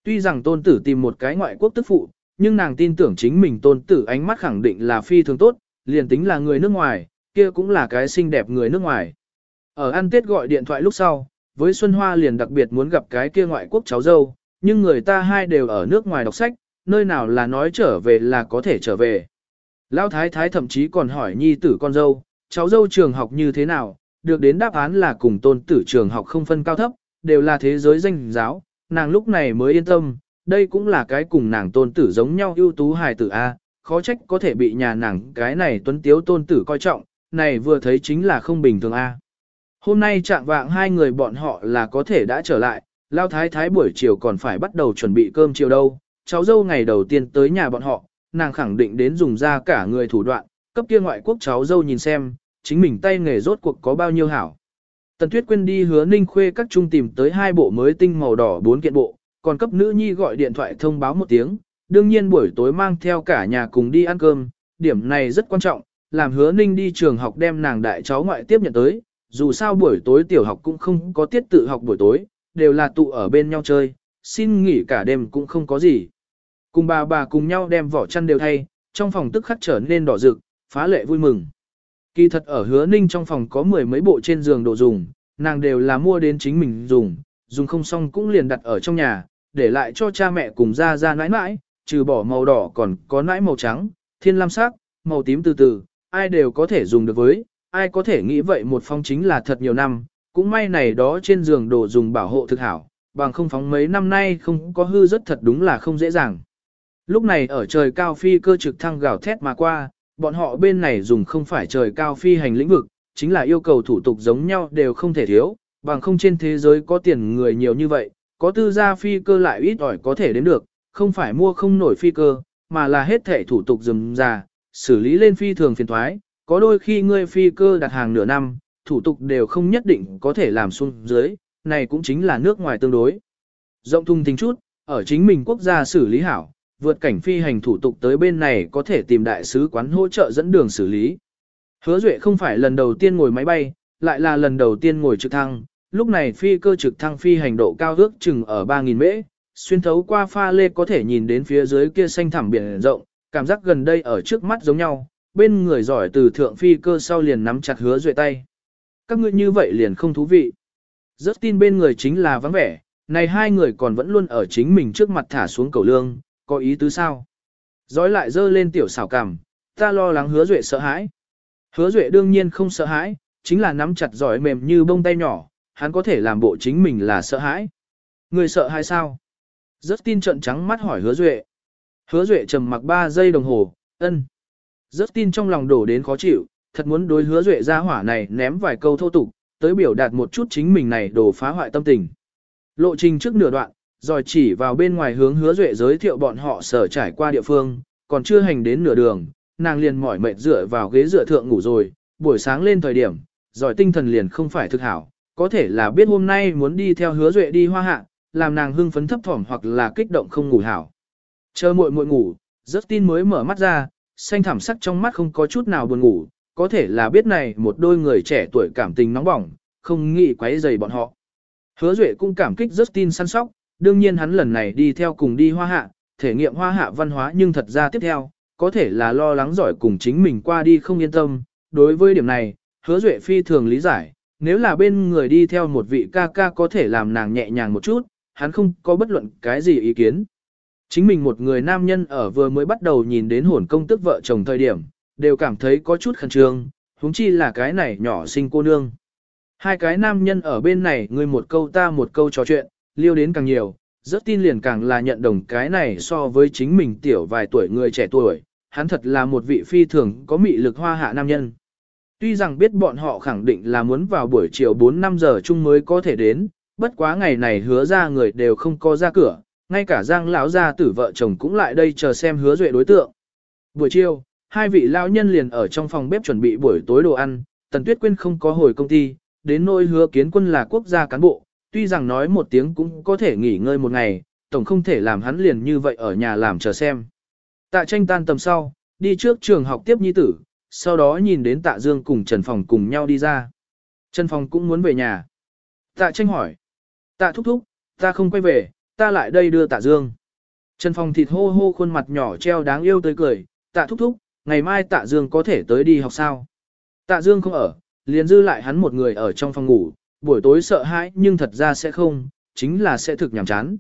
tuy rằng tôn tử tìm một cái ngoại quốc tức phụ, nhưng nàng tin tưởng chính mình tôn tử ánh mắt khẳng định là phi thường tốt, liền tính là người nước ngoài, kia cũng là cái xinh đẹp người nước ngoài. Ở ăn tết gọi điện thoại lúc sau, với Xuân Hoa liền đặc biệt muốn gặp cái kia ngoại quốc cháu dâu, nhưng người ta hai đều ở nước ngoài đọc sách, nơi nào là nói trở về là có thể trở về. Lão thái thái thậm chí còn hỏi nhi tử con dâu, cháu dâu trường học như thế nào, được đến đáp án là cùng tôn tử trường học không phân cao thấp, đều là thế giới danh giáo, nàng lúc này mới yên tâm, đây cũng là cái cùng nàng tôn tử giống nhau ưu tú hài tử A, khó trách có thể bị nhà nàng cái này tuấn tiếu tôn tử coi trọng, này vừa thấy chính là không bình thường A. Hôm nay trạng vạng hai người bọn họ là có thể đã trở lại, lao thái thái buổi chiều còn phải bắt đầu chuẩn bị cơm chiều đâu, cháu dâu ngày đầu tiên tới nhà bọn họ, nàng khẳng định đến dùng ra cả người thủ đoạn, cấp kia ngoại quốc cháu dâu nhìn xem, chính mình tay nghề rốt cuộc có bao nhiêu hảo. Tần Tuyết Quyên đi hứa Ninh Khuê các trung tìm tới hai bộ mới tinh màu đỏ bốn kiện bộ, còn cấp nữ nhi gọi điện thoại thông báo một tiếng, đương nhiên buổi tối mang theo cả nhà cùng đi ăn cơm, điểm này rất quan trọng, làm hứa Ninh đi trường học đem nàng đại cháu ngoại tiếp nhận tới, dù sao buổi tối tiểu học cũng không có tiết tự học buổi tối, đều là tụ ở bên nhau chơi, xin nghỉ cả đêm cũng không có gì. Cùng bà bà cùng nhau đem vỏ chăn đều thay, trong phòng tức khắc trở nên đỏ rực, phá lệ vui mừng. Kỳ thật ở hứa ninh trong phòng có mười mấy bộ trên giường đồ dùng, nàng đều là mua đến chính mình dùng, dùng không xong cũng liền đặt ở trong nhà, để lại cho cha mẹ cùng ra ra nãi nãi, trừ bỏ màu đỏ còn có nãi màu trắng, thiên lam sắc, màu tím từ từ, ai đều có thể dùng được với, ai có thể nghĩ vậy một phong chính là thật nhiều năm, cũng may này đó trên giường đồ dùng bảo hộ thực hảo, bằng không phóng mấy năm nay không có hư rất thật đúng là không dễ dàng. Lúc này ở trời cao phi cơ trực thăng gào thét mà qua, bọn họ bên này dùng không phải trời cao phi hành lĩnh vực, chính là yêu cầu thủ tục giống nhau đều không thể thiếu, bằng không trên thế giới có tiền người nhiều như vậy, có tư gia phi cơ lại ít ỏi có thể đến được, không phải mua không nổi phi cơ, mà là hết thể thủ tục dùm già, xử lý lên phi thường phiền thoái, có đôi khi ngươi phi cơ đặt hàng nửa năm, thủ tục đều không nhất định có thể làm xuống dưới, này cũng chính là nước ngoài tương đối. Rộng thùng tính chút, ở chính mình quốc gia xử lý hảo, vượt cảnh phi hành thủ tục tới bên này có thể tìm đại sứ quán hỗ trợ dẫn đường xử lý. Hứa Duệ không phải lần đầu tiên ngồi máy bay, lại là lần đầu tiên ngồi trực thăng, lúc này phi cơ trực thăng phi hành độ cao ước chừng ở 3.000 mễ, xuyên thấu qua pha lê có thể nhìn đến phía dưới kia xanh thẳm biển rộng, cảm giác gần đây ở trước mắt giống nhau, bên người giỏi từ thượng phi cơ sau liền nắm chặt hứa Duệ tay. Các ngươi như vậy liền không thú vị. Rất tin bên người chính là vắng vẻ, này hai người còn vẫn luôn ở chính mình trước mặt thả xuống cầu lương, có ý tứ sao? Dõi lại dơ lên tiểu xảo cảm, ta lo lắng hứa duệ sợ hãi. Hứa duệ đương nhiên không sợ hãi, chính là nắm chặt giỏi mềm như bông tay nhỏ, hắn có thể làm bộ chính mình là sợ hãi. Người sợ hay sao? Rất tin trận trắng mắt hỏi hứa duệ. Hứa duệ trầm mặc 3 giây đồng hồ, ân. Rất tin trong lòng đổ đến khó chịu, thật muốn đối hứa duệ ra hỏa này ném vài câu thô tục, tới biểu đạt một chút chính mình này đổ phá hoại tâm tình. Lộ trình trước nửa đoạn, rồi chỉ vào bên ngoài hướng hứa duệ giới thiệu bọn họ sở trải qua địa phương, còn chưa hành đến nửa đường, nàng liền mỏi mệt dựa vào ghế dựa thượng ngủ rồi, buổi sáng lên thời điểm, rồi tinh thần liền không phải thực hảo, có thể là biết hôm nay muốn đi theo hứa duệ đi hoa hạ, làm nàng hưng phấn thấp thỏm hoặc là kích động không ngủ hảo. Chờ muội muội ngủ, rất tin mới mở mắt ra, xanh thảm sắc trong mắt không có chút nào buồn ngủ, có thể là biết này một đôi người trẻ tuổi cảm tình nóng bỏng, không nghĩ quấy rầy bọn họ. Hứa Duệ cũng cảm kích rất tin săn sóc, đương nhiên hắn lần này đi theo cùng đi hoa hạ, thể nghiệm hoa hạ văn hóa nhưng thật ra tiếp theo, có thể là lo lắng giỏi cùng chính mình qua đi không yên tâm. Đối với điểm này, hứa Duệ phi thường lý giải, nếu là bên người đi theo một vị ca ca có thể làm nàng nhẹ nhàng một chút, hắn không có bất luận cái gì ý kiến. Chính mình một người nam nhân ở vừa mới bắt đầu nhìn đến hồn công tức vợ chồng thời điểm, đều cảm thấy có chút khẩn trương, huống chi là cái này nhỏ sinh cô nương. Hai cái nam nhân ở bên này người một câu ta một câu trò chuyện, liêu đến càng nhiều, rất tin liền càng là nhận đồng cái này so với chính mình tiểu vài tuổi người trẻ tuổi, hắn thật là một vị phi thường có mị lực hoa hạ nam nhân. Tuy rằng biết bọn họ khẳng định là muốn vào buổi chiều 4-5 giờ chung mới có thể đến, bất quá ngày này hứa ra người đều không có ra cửa, ngay cả Giang lão gia tử vợ chồng cũng lại đây chờ xem hứa duệ đối tượng. Buổi chiều, hai vị lão nhân liền ở trong phòng bếp chuẩn bị buổi tối đồ ăn, Tần Tuyết Quyên không có hồi công ty, đến nỗi hứa kiến quân là quốc gia cán bộ, tuy rằng nói một tiếng cũng có thể nghỉ ngơi một ngày, tổng không thể làm hắn liền như vậy ở nhà làm chờ xem. Tạ tranh tan tầm sau, đi trước trường học tiếp nhi tử, sau đó nhìn đến tạ dương cùng Trần Phòng cùng nhau đi ra. Trần Phòng cũng muốn về nhà. Tạ tranh hỏi. Tạ thúc thúc, ta không quay về, ta lại đây đưa tạ dương. Trần Phong thịt hô hô khuôn mặt nhỏ treo đáng yêu tới cười, tạ thúc thúc, ngày mai tạ dương có thể tới đi học sao. Tạ dương không ở, liền dư lại hắn một người ở trong phòng ngủ, buổi tối sợ hãi nhưng thật ra sẽ không, chính là sẽ thực nhàm chán.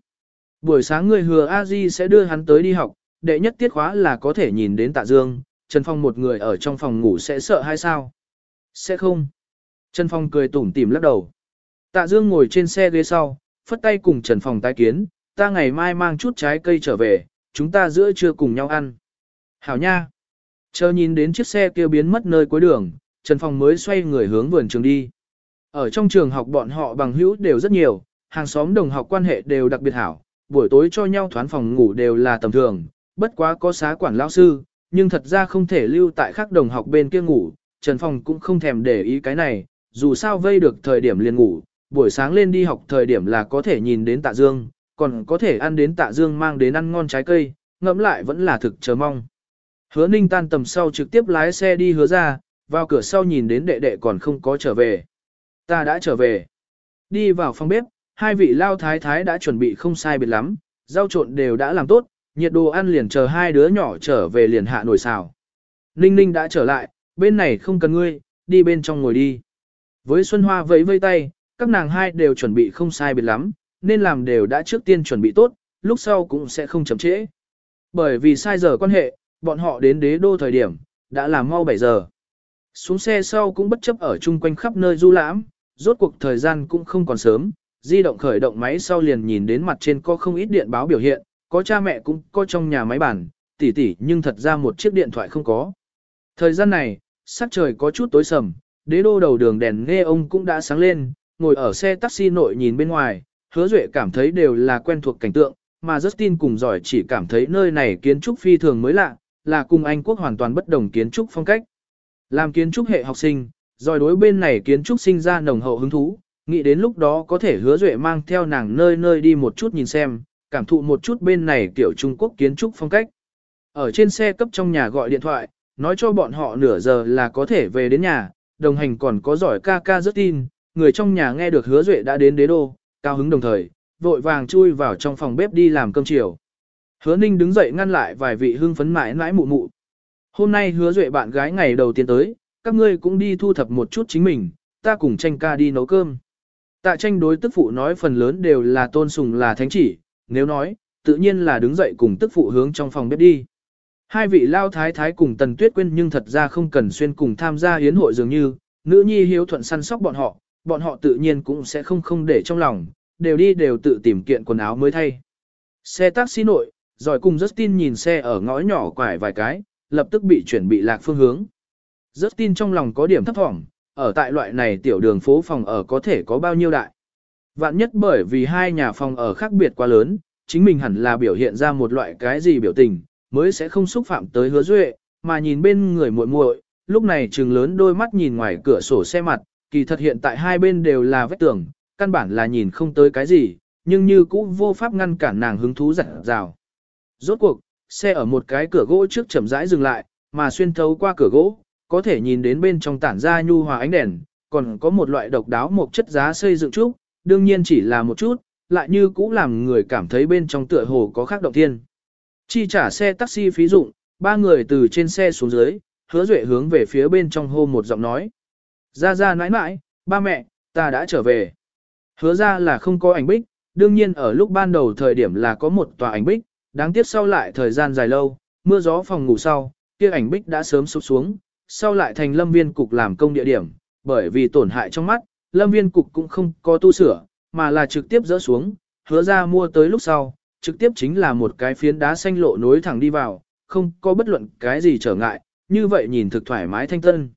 Buổi sáng người hừa a di sẽ đưa hắn tới đi học, đệ nhất tiết khóa là có thể nhìn đến tạ dương, Trần Phong một người ở trong phòng ngủ sẽ sợ hay sao? Sẽ không. Trần Phong cười tủm tỉm lắc đầu. Tạ Dương ngồi trên xe ghế sau, phất tay cùng Trần Phong tái kiến, ta ngày mai mang chút trái cây trở về, chúng ta giữa trưa cùng nhau ăn. Hảo nha! Chờ nhìn đến chiếc xe kia biến mất nơi cuối đường, Trần Phong mới xoay người hướng vườn trường đi. Ở trong trường học bọn họ bằng hữu đều rất nhiều, hàng xóm đồng học quan hệ đều đặc biệt hảo, buổi tối cho nhau thoán phòng ngủ đều là tầm thường, bất quá có xá quản lão sư, nhưng thật ra không thể lưu tại khác đồng học bên kia ngủ, Trần Phong cũng không thèm để ý cái này, dù sao vây được thời điểm liền ngủ, buổi sáng lên đi học thời điểm là có thể nhìn đến tạ dương, còn có thể ăn đến tạ dương mang đến ăn ngon trái cây, ngẫm lại vẫn là thực chờ mong. Hứa ninh tan tầm sau trực tiếp lái xe đi hứa ra, vào cửa sau nhìn đến đệ đệ còn không có trở về. Ta đã trở về. Đi vào phòng bếp, hai vị lao thái thái đã chuẩn bị không sai biệt lắm, rau trộn đều đã làm tốt, nhiệt đồ ăn liền chờ hai đứa nhỏ trở về liền hạ nồi xào. Ninh ninh đã trở lại, bên này không cần ngươi, đi bên trong ngồi đi. Với Xuân Hoa vẫy vây tay, các nàng hai đều chuẩn bị không sai biệt lắm, nên làm đều đã trước tiên chuẩn bị tốt, lúc sau cũng sẽ không chậm trễ. Bởi vì sai giờ quan hệ, bọn họ đến đế đô thời điểm, đã là mau 7 giờ. Xuống xe sau cũng bất chấp ở chung quanh khắp nơi du lãm, rốt cuộc thời gian cũng không còn sớm, di động khởi động máy sau liền nhìn đến mặt trên có không ít điện báo biểu hiện, có cha mẹ cũng có trong nhà máy bản, tỉ tỉ nhưng thật ra một chiếc điện thoại không có. Thời gian này, sắc trời có chút tối sầm, đế đô đầu đường đèn nghe ông cũng đã sáng lên, ngồi ở xe taxi nội nhìn bên ngoài, hứa duệ cảm thấy đều là quen thuộc cảnh tượng, mà Justin cùng giỏi chỉ cảm thấy nơi này kiến trúc phi thường mới lạ, là cùng Anh quốc hoàn toàn bất đồng kiến trúc phong cách. Làm kiến trúc hệ học sinh, giỏi đối bên này kiến trúc sinh ra nồng hậu hứng thú, nghĩ đến lúc đó có thể hứa duệ mang theo nàng nơi nơi đi một chút nhìn xem, cảm thụ một chút bên này kiểu Trung Quốc kiến trúc phong cách. Ở trên xe cấp trong nhà gọi điện thoại, nói cho bọn họ nửa giờ là có thể về đến nhà, đồng hành còn có giỏi ca ca rất tin, người trong nhà nghe được hứa duệ đã đến đế đô, cao hứng đồng thời, vội vàng chui vào trong phòng bếp đi làm cơm chiều. Hứa ninh đứng dậy ngăn lại vài vị hưng phấn mãi mãi mụ mụ. Hôm nay hứa duệ bạn gái ngày đầu tiên tới, các ngươi cũng đi thu thập một chút chính mình, ta cùng tranh ca đi nấu cơm. Tạ tranh đối tức phụ nói phần lớn đều là tôn sùng là thánh chỉ, nếu nói, tự nhiên là đứng dậy cùng tức phụ hướng trong phòng bếp đi. Hai vị lao thái thái cùng tần tuyết quên nhưng thật ra không cần xuyên cùng tham gia hiến hội dường như, nữ nhi hiếu thuận săn sóc bọn họ, bọn họ tự nhiên cũng sẽ không không để trong lòng, đều đi đều tự tìm kiện quần áo mới thay. Xe taxi nội, rồi cùng Justin nhìn xe ở ngõ nhỏ quải vài cái, lập tức bị chuyển bị lạc phương hướng. Justin trong lòng có điểm thấp thỏm, ở tại loại này tiểu đường phố phòng ở có thể có bao nhiêu đại. Vạn nhất bởi vì hai nhà phòng ở khác biệt quá lớn, chính mình hẳn là biểu hiện ra một loại cái gì biểu tình, mới sẽ không xúc phạm tới hứa duệ, mà nhìn bên người muội muội, lúc này trừng lớn đôi mắt nhìn ngoài cửa sổ xe mặt, kỳ thật hiện tại hai bên đều là vách tường, căn bản là nhìn không tới cái gì, nhưng như cũ vô pháp ngăn cản nàng hứng thú giật rào. Rốt cuộc, xe ở một cái cửa gỗ trước chậm rãi dừng lại, mà xuyên thấu qua cửa gỗ, có thể nhìn đến bên trong tản ra nhu hòa ánh đèn, còn có một loại độc đáo một chất giá xây dựng trúc, đương nhiên chỉ là một chút, lại như cũ làm người cảm thấy bên trong tựa hồ có khác động thiên. Chi trả xe taxi phí dụng, ba người từ trên xe xuống dưới, hứa duệ hướng về phía bên trong hô một giọng nói. Ra ra nãi nãi, ba mẹ, ta đã trở về. Hứa ra là không có ảnh bích, đương nhiên ở lúc ban đầu thời điểm là có một tòa ảnh bích, đáng tiếc sau lại thời gian dài lâu, mưa gió phòng ngủ sau, kia ảnh bích đã sớm sụp xuống, sau lại thành lâm viên cục làm công địa điểm, bởi vì tổn hại trong mắt, lâm viên cục cũng không có tu sửa, mà là trực tiếp dỡ xuống, hứa ra mua tới lúc sau, trực tiếp chính là một cái phiến đá xanh lộ nối thẳng đi vào, không có bất luận cái gì trở ngại, như vậy nhìn thực thoải mái thanh tân.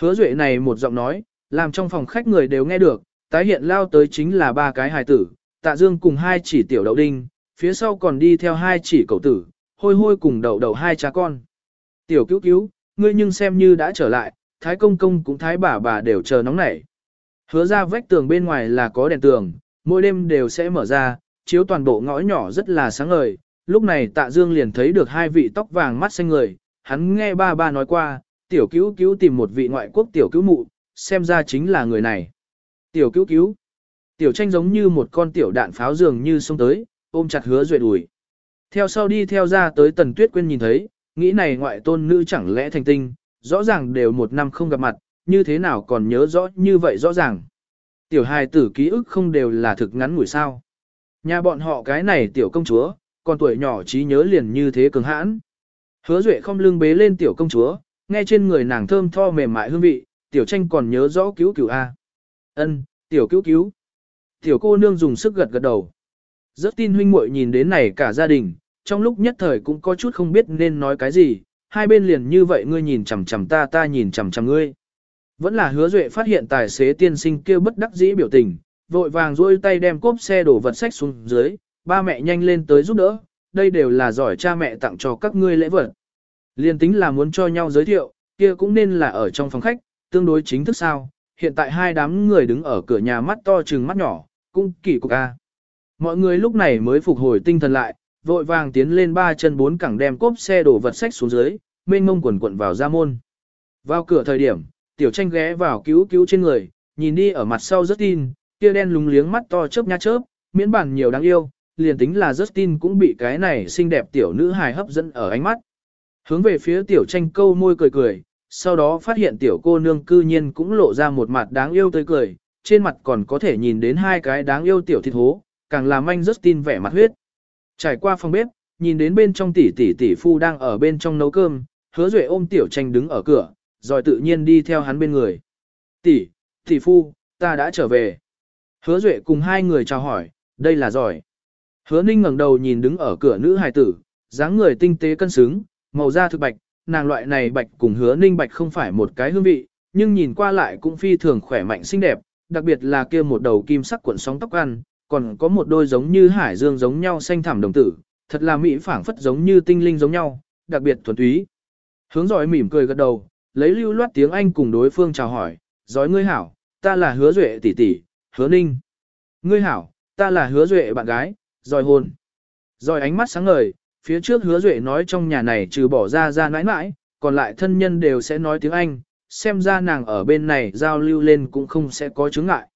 Hứa duệ này một giọng nói, làm trong phòng khách người đều nghe được, tái hiện lao tới chính là ba cái hài tử, tạ dương cùng hai chỉ tiểu đậu đinh, phía sau còn đi theo hai chỉ cậu tử, hôi hôi cùng đậu đậu hai cha con. Tiểu cứu cứu, ngươi nhưng xem như đã trở lại, thái công công cũng thái bà bà đều chờ nóng nảy. Hứa ra vách tường bên ngoài là có đèn tường, mỗi đêm đều sẽ mở ra, chiếu toàn bộ ngõ nhỏ rất là sáng ngời. Lúc này tạ dương liền thấy được hai vị tóc vàng mắt xanh người, hắn nghe ba ba nói qua, tiểu cứu cứu tìm một vị ngoại quốc tiểu cứu mụ, xem ra chính là người này. Tiểu cứu cứu, tiểu tranh giống như một con tiểu đạn pháo dường như xông tới, ôm chặt hứa duệ đùi. Theo sau đi theo ra tới tần tuyết quên nhìn thấy, nghĩ này ngoại tôn nữ chẳng lẽ thành tinh, rõ ràng đều một năm không gặp mặt, như thế nào còn nhớ rõ như vậy rõ ràng. Tiểu hài tử ký ức không đều là thực ngắn ngủi sao. Nhà bọn họ cái này tiểu công chúa, còn tuổi nhỏ trí nhớ liền như thế cường hãn. Hứa Duệ không lưng bế lên tiểu công chúa, nghe trên người nàng thơm tho mềm mại hương vị, tiểu tranh còn nhớ rõ cứu cứu A. ân tiểu cứu cứu. Tiểu cô nương dùng sức gật gật đầu. Rất tin huynh muội nhìn đến này cả gia đình, trong lúc nhất thời cũng có chút không biết nên nói cái gì, hai bên liền như vậy ngươi nhìn chằm chằm ta ta nhìn chằm chằm ngươi. Vẫn là hứa duệ phát hiện tài xế tiên sinh kia bất đắc dĩ biểu tình, vội vàng duỗi tay đem cốp xe đổ vật sách xuống dưới, ba mẹ nhanh lên tới giúp đỡ, đây đều là giỏi cha mẹ tặng cho các ngươi lễ vật. Liên tính là muốn cho nhau giới thiệu, kia cũng nên là ở trong phòng khách, tương đối chính thức sao, hiện tại hai đám người đứng ở cửa nhà mắt to trừng mắt nhỏ, cũng kỳ cục a. Mọi người lúc này mới phục hồi tinh thần lại, vội vàng tiến lên ba chân bốn cẳng đem cốp xe đổ vật sách xuống dưới, mênh mông quần quận vào ra môn. Vào cửa thời điểm, tiểu tranh ghé vào cứu cứu trên người, nhìn đi ở mặt sau rất tin, kia đen lúng liếng mắt to chớp nha chớp, miễn bản nhiều đáng yêu, liền tính là rất tin cũng bị cái này xinh đẹp tiểu nữ hài hấp dẫn ở ánh mắt. Hướng về phía tiểu tranh câu môi cười cười, sau đó phát hiện tiểu cô nương cư nhiên cũng lộ ra một mặt đáng yêu tươi cười, trên mặt còn có thể nhìn đến hai cái đáng yêu tiểu thịt hố, càng làm anh rất tin vẻ mặt huyết. Trải qua phòng bếp, nhìn đến bên trong tỷ tỷ tỷ phu đang ở bên trong nấu cơm, hứa duệ ôm tiểu tranh đứng ở cửa, rồi tự nhiên đi theo hắn bên người. Tỷ, tỷ phu, ta đã trở về. Hứa duệ cùng hai người chào hỏi, đây là giỏi. Hứa ninh ngẩng đầu nhìn đứng ở cửa nữ hài tử, dáng người tinh tế cân xứng, màu da thực bạch, nàng loại này bạch cùng hứa ninh bạch không phải một cái hương vị, nhưng nhìn qua lại cũng phi thường khỏe mạnh xinh đẹp, đặc biệt là kia một đầu kim sắc cuộn sóng tóc ăn, còn có một đôi giống như hải dương giống nhau xanh thẳm đồng tử, thật là mỹ phảng phất giống như tinh linh giống nhau, đặc biệt thuần túy. Hướng giỏi mỉm cười gật đầu, lấy lưu loát tiếng Anh cùng đối phương chào hỏi, giỏi ngươi hảo, ta là hứa duệ tỷ tỷ, hứa ninh. Ngươi hảo, ta là hứa duệ bạn gái, giỏi hôn. Giỏi ánh mắt sáng ngời, phía trước hứa duệ nói trong nhà này trừ bỏ ra ra nãi nãi, còn lại thân nhân đều sẽ nói tiếng Anh, xem ra nàng ở bên này giao lưu lên cũng không sẽ có chướng ngại.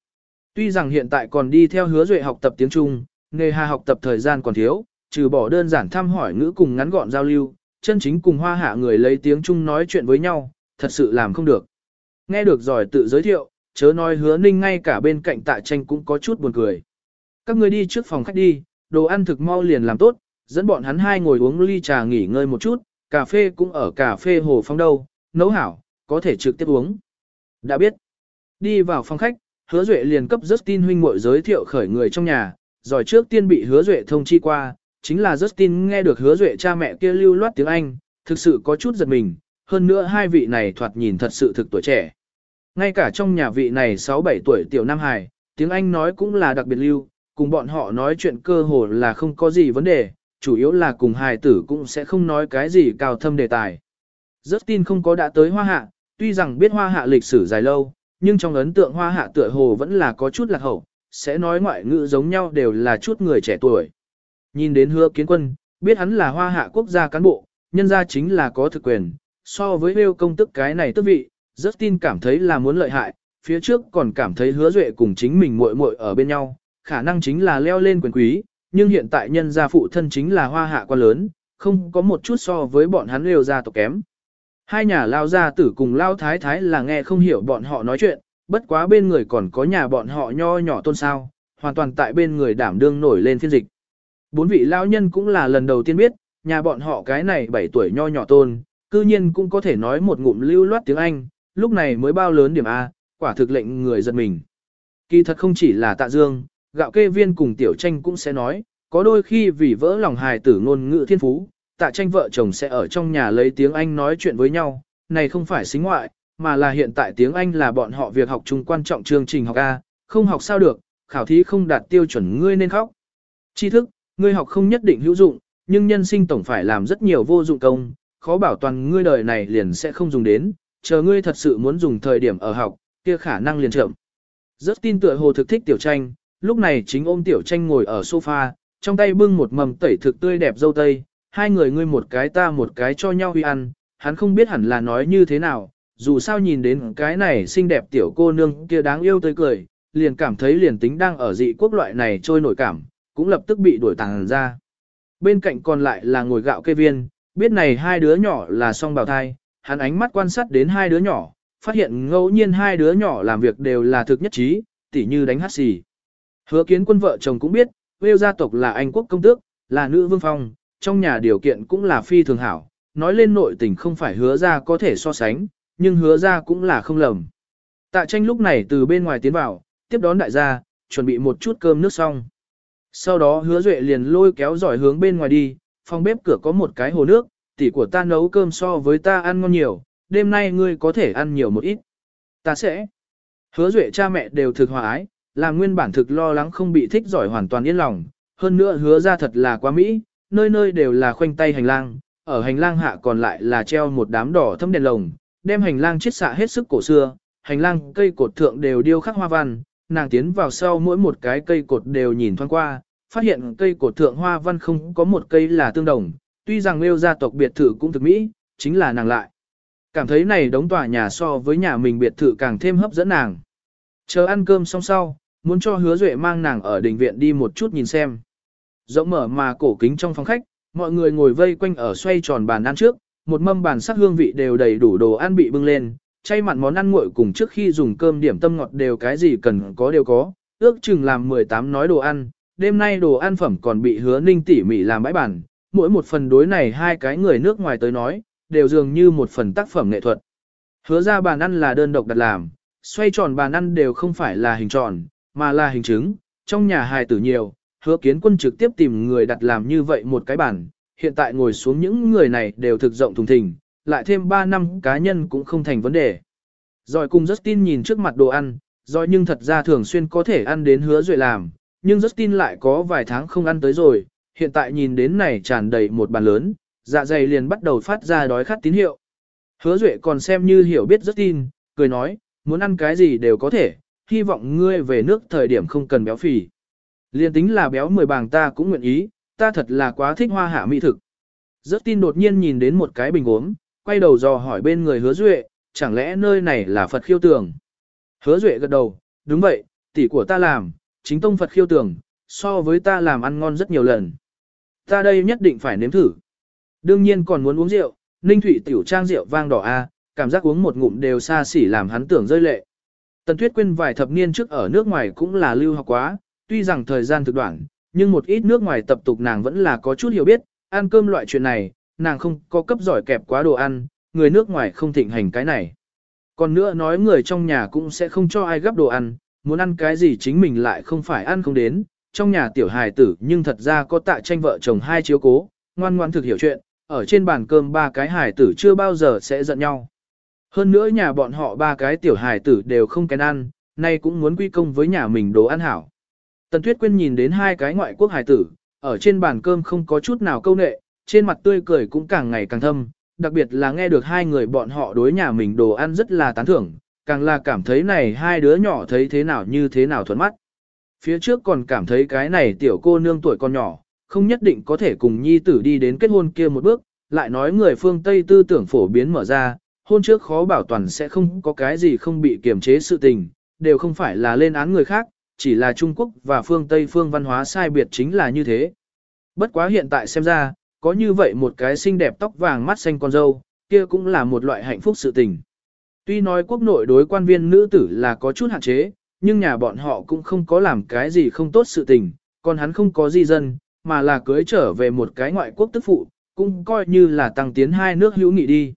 Tuy rằng hiện tại còn đi theo hứa duệ học tập tiếng Trung, nghề hà học tập thời gian còn thiếu, trừ bỏ đơn giản thăm hỏi ngữ cùng ngắn gọn giao lưu, chân chính cùng hoa hạ người lấy tiếng Trung nói chuyện với nhau, thật sự làm không được. Nghe được giỏi tự giới thiệu, chớ nói hứa ninh ngay cả bên cạnh tạ tranh cũng có chút buồn cười. Các người đi trước phòng khách đi, đồ ăn thực mau liền làm tốt, dẫn bọn hắn hai ngồi uống ly trà nghỉ ngơi một chút, cà phê cũng ở cà phê hồ phong đâu, nấu hảo, có thể trực tiếp uống. Đã biết. Đi vào phòng khách, hứa duệ liền cấp Justin huynh muội giới thiệu khởi người trong nhà, rồi trước tiên bị hứa duệ thông chi qua, chính là Justin nghe được hứa duệ cha mẹ kia lưu loát tiếng Anh, thực sự có chút giật mình, hơn nữa hai vị này thoạt nhìn thật sự thực tuổi trẻ. Ngay cả trong nhà vị này 6-7 tuổi tiểu Nam Hải, tiếng Anh nói cũng là đặc biệt lưu, cùng bọn họ nói chuyện cơ hồ là không có gì vấn đề, chủ yếu là cùng hài tử cũng sẽ không nói cái gì cao thâm đề tài. Justin không có đã tới hoa hạ, tuy rằng biết hoa hạ lịch sử dài lâu, nhưng trong ấn tượng hoa hạ tựa hồ vẫn là có chút lạc hậu, sẽ nói ngoại ngữ giống nhau đều là chút người trẻ tuổi. Nhìn đến hứa kiến quân, biết hắn là hoa hạ quốc gia cán bộ, nhân gia chính là có thực quyền, so với Lêu công tức cái này tức vị, rất tin cảm thấy là muốn lợi hại, phía trước còn cảm thấy hứa duệ cùng chính mình muội muội ở bên nhau, khả năng chính là leo lên quyền quý, nhưng hiện tại nhân gia phụ thân chính là hoa hạ quan lớn, không có một chút so với bọn hắn Lêu gia tộc kém. Hai nhà lao gia tử cùng lao thái thái là nghe không hiểu bọn họ nói chuyện, bất quá bên người còn có nhà bọn họ nho nhỏ tôn sao, hoàn toàn tại bên người đảm đương nổi lên phiên dịch. Bốn vị lao nhân cũng là lần đầu tiên biết, nhà bọn họ cái này 7 tuổi nho nhỏ tôn, cư nhiên cũng có thể nói một ngụm lưu loát tiếng Anh, lúc này mới bao lớn điểm A, quả thực lệnh người giật mình. Kỳ thật không chỉ là tạ dương, gạo kê viên cùng tiểu tranh cũng sẽ nói, có đôi khi vì vỡ lòng hài tử ngôn ngữ thiên phú, tạ tranh vợ chồng sẽ ở trong nhà lấy tiếng Anh nói chuyện với nhau, này không phải xính ngoại, mà là hiện tại tiếng Anh là bọn họ việc học chung quan trọng chương trình học A, không học sao được, khảo thí không đạt tiêu chuẩn ngươi nên khóc. Tri thức, ngươi học không nhất định hữu dụng, nhưng nhân sinh tổng phải làm rất nhiều vô dụng công, khó bảo toàn ngươi đời này liền sẽ không dùng đến, chờ ngươi thật sự muốn dùng thời điểm ở học, kia khả năng liền chậm. Rất tin tựa hồ thực thích tiểu tranh, lúc này chính ôm tiểu tranh ngồi ở sofa, trong tay bưng một mầm tẩy thực tươi đẹp dâu tây, hai người ngươi một cái ta một cái cho nhau huy ăn, hắn không biết hẳn là nói như thế nào, dù sao nhìn đến cái này xinh đẹp tiểu cô nương kia đáng yêu tới cười, liền cảm thấy liền tính đang ở dị quốc loại này trôi nổi cảm, cũng lập tức bị đuổi tàng ra. Bên cạnh còn lại là ngồi gạo kê viên, biết này hai đứa nhỏ là song bào thai, hắn ánh mắt quan sát đến hai đứa nhỏ, phát hiện ngẫu nhiên hai đứa nhỏ làm việc đều là thực nhất trí, tỉ như đánh hát xì. Hứa kiến quân vợ chồng cũng biết, Wales gia tộc là Anh quốc công tước, là nữ vương phong, trong nhà điều kiện cũng là phi thường hảo, nói lên nội tình không phải hứa ra có thể so sánh, nhưng hứa ra cũng là không lầm. Tạ tranh lúc này từ bên ngoài tiến vào, tiếp đón đại gia, chuẩn bị một chút cơm nước xong. Sau đó hứa duệ liền lôi kéo giỏi hướng bên ngoài đi, phòng bếp cửa có một cái hồ nước, tỷ của ta nấu cơm so với ta ăn ngon nhiều, đêm nay ngươi có thể ăn nhiều một ít. Ta sẽ. Hứa duệ cha mẹ đều thực hòa ái, làm nguyên bản thực lo lắng không bị thích giỏi hoàn toàn yên lòng, hơn nữa hứa ra thật là quá mỹ, nơi nơi đều là khoanh tay hành lang, ở hành lang hạ còn lại là treo một đám đỏ thâm đèn lồng, đem hành lang chiết xạ hết sức cổ xưa, hành lang cây cột thượng đều điêu khắc hoa văn, nàng tiến vào sau mỗi một cái cây cột đều nhìn thoáng qua, phát hiện cây cột thượng hoa văn không có một cây là tương đồng, tuy rằng nêu gia tộc biệt thự cũng thực mỹ, chính là nàng lại. Cảm thấy này đống tòa nhà so với nhà mình biệt thự càng thêm hấp dẫn nàng. Chờ ăn cơm xong sau, muốn cho hứa duệ mang nàng ở đình viện đi một chút nhìn xem. Rộng mở mà cổ kính trong phòng khách, mọi người ngồi vây quanh ở xoay tròn bàn ăn trước, một mâm bàn sắc hương vị đều đầy đủ đồ ăn bị bưng lên, chay mặn món ăn nguội cùng trước khi dùng cơm điểm tâm ngọt đều cái gì cần có đều có, ước chừng làm 18 nói đồ ăn, đêm nay đồ ăn phẩm còn bị hứa ninh tỉ mỉ làm bãi bản, mỗi một phần đối này hai cái người nước ngoài tới nói, đều dường như một phần tác phẩm nghệ thuật. Hứa ra bàn ăn là đơn độc đặt làm, xoay tròn bàn ăn đều không phải là hình tròn, mà là hình chứng trong nhà hài tử nhiều, hứa kiến quân trực tiếp tìm người đặt làm như vậy một cái bàn, hiện tại ngồi xuống những người này đều thực rộng thùng thình, lại thêm 3 năm cá nhân cũng không thành vấn đề. Rồi cùng Justin nhìn trước mặt đồ ăn, rồi nhưng thật ra thường xuyên có thể ăn đến hứa duệ làm, nhưng Justin lại có vài tháng không ăn tới rồi, hiện tại nhìn đến này tràn đầy một bàn lớn, dạ dày liền bắt đầu phát ra đói khát tín hiệu. Hứa duệ còn xem như hiểu biết Justin, cười nói, muốn ăn cái gì đều có thể, hy vọng ngươi về nước thời điểm không cần béo phì. Liên tính là béo mười bàng ta cũng nguyện ý, ta thật là quá thích hoa hạ mỹ thực. rất tin đột nhiên nhìn đến một cái bình uống, quay đầu dò hỏi bên người hứa duệ, chẳng lẽ nơi này là Phật khiêu tường. Hứa duệ gật đầu, đúng vậy, tỷ của ta làm, chính tông Phật khiêu tường, so với ta làm ăn ngon rất nhiều lần. Ta đây nhất định phải nếm thử. Đương nhiên còn muốn uống rượu, ninh thủy tiểu trang rượu vang đỏ A, cảm giác uống một ngụm đều xa xỉ làm hắn tưởng rơi lệ. Tần Tuyết Quyên vài thập niên trước ở nước ngoài cũng là lưu học quá, tuy rằng thời gian thực đoạn, nhưng một ít nước ngoài tập tục nàng vẫn là có chút hiểu biết, ăn cơm loại chuyện này, nàng không có cấp giỏi kẹp quá đồ ăn, người nước ngoài không thịnh hành cái này. Còn nữa nói người trong nhà cũng sẽ không cho ai gấp đồ ăn, muốn ăn cái gì chính mình lại không phải ăn không đến. Trong nhà tiểu hài tử nhưng thật ra có tạ tranh vợ chồng hai chiếu cố, ngoan ngoan thực hiểu chuyện, ở trên bàn cơm ba cái hài tử chưa bao giờ sẽ giận nhau. Hơn nữa nhà bọn họ ba cái tiểu hài tử đều không kén ăn, nay cũng muốn quy công với nhà mình đồ ăn hảo. Tần Tuyết Quyên nhìn đến hai cái ngoại quốc hài tử, ở trên bàn cơm không có chút nào câu nệ, trên mặt tươi cười cũng càng ngày càng thâm, đặc biệt là nghe được hai người bọn họ đối nhà mình đồ ăn rất là tán thưởng, càng là cảm thấy này hai đứa nhỏ thấy thế nào như thế nào thuận mắt. Phía trước còn cảm thấy cái này tiểu cô nương tuổi còn nhỏ, không nhất định có thể cùng nhi tử đi đến kết hôn kia một bước, lại nói người phương Tây tư tưởng phổ biến mở ra, hôn trước khó bảo toàn sẽ không có cái gì không bị kiềm chế sự tình, đều không phải là lên án người khác, chỉ là Trung Quốc và phương Tây phương văn hóa sai biệt chính là như thế. Bất quá hiện tại xem ra, có như vậy một cái xinh đẹp tóc vàng mắt xanh con dâu, kia cũng là một loại hạnh phúc sự tình. Tuy nói quốc nội đối quan viên nữ tử là có chút hạn chế, nhưng nhà bọn họ cũng không có làm cái gì không tốt sự tình, còn hắn không có di dân, mà là cưới trở về một cái ngoại quốc tức phụ, cũng coi như là tăng tiến hai nước hữu nghị đi.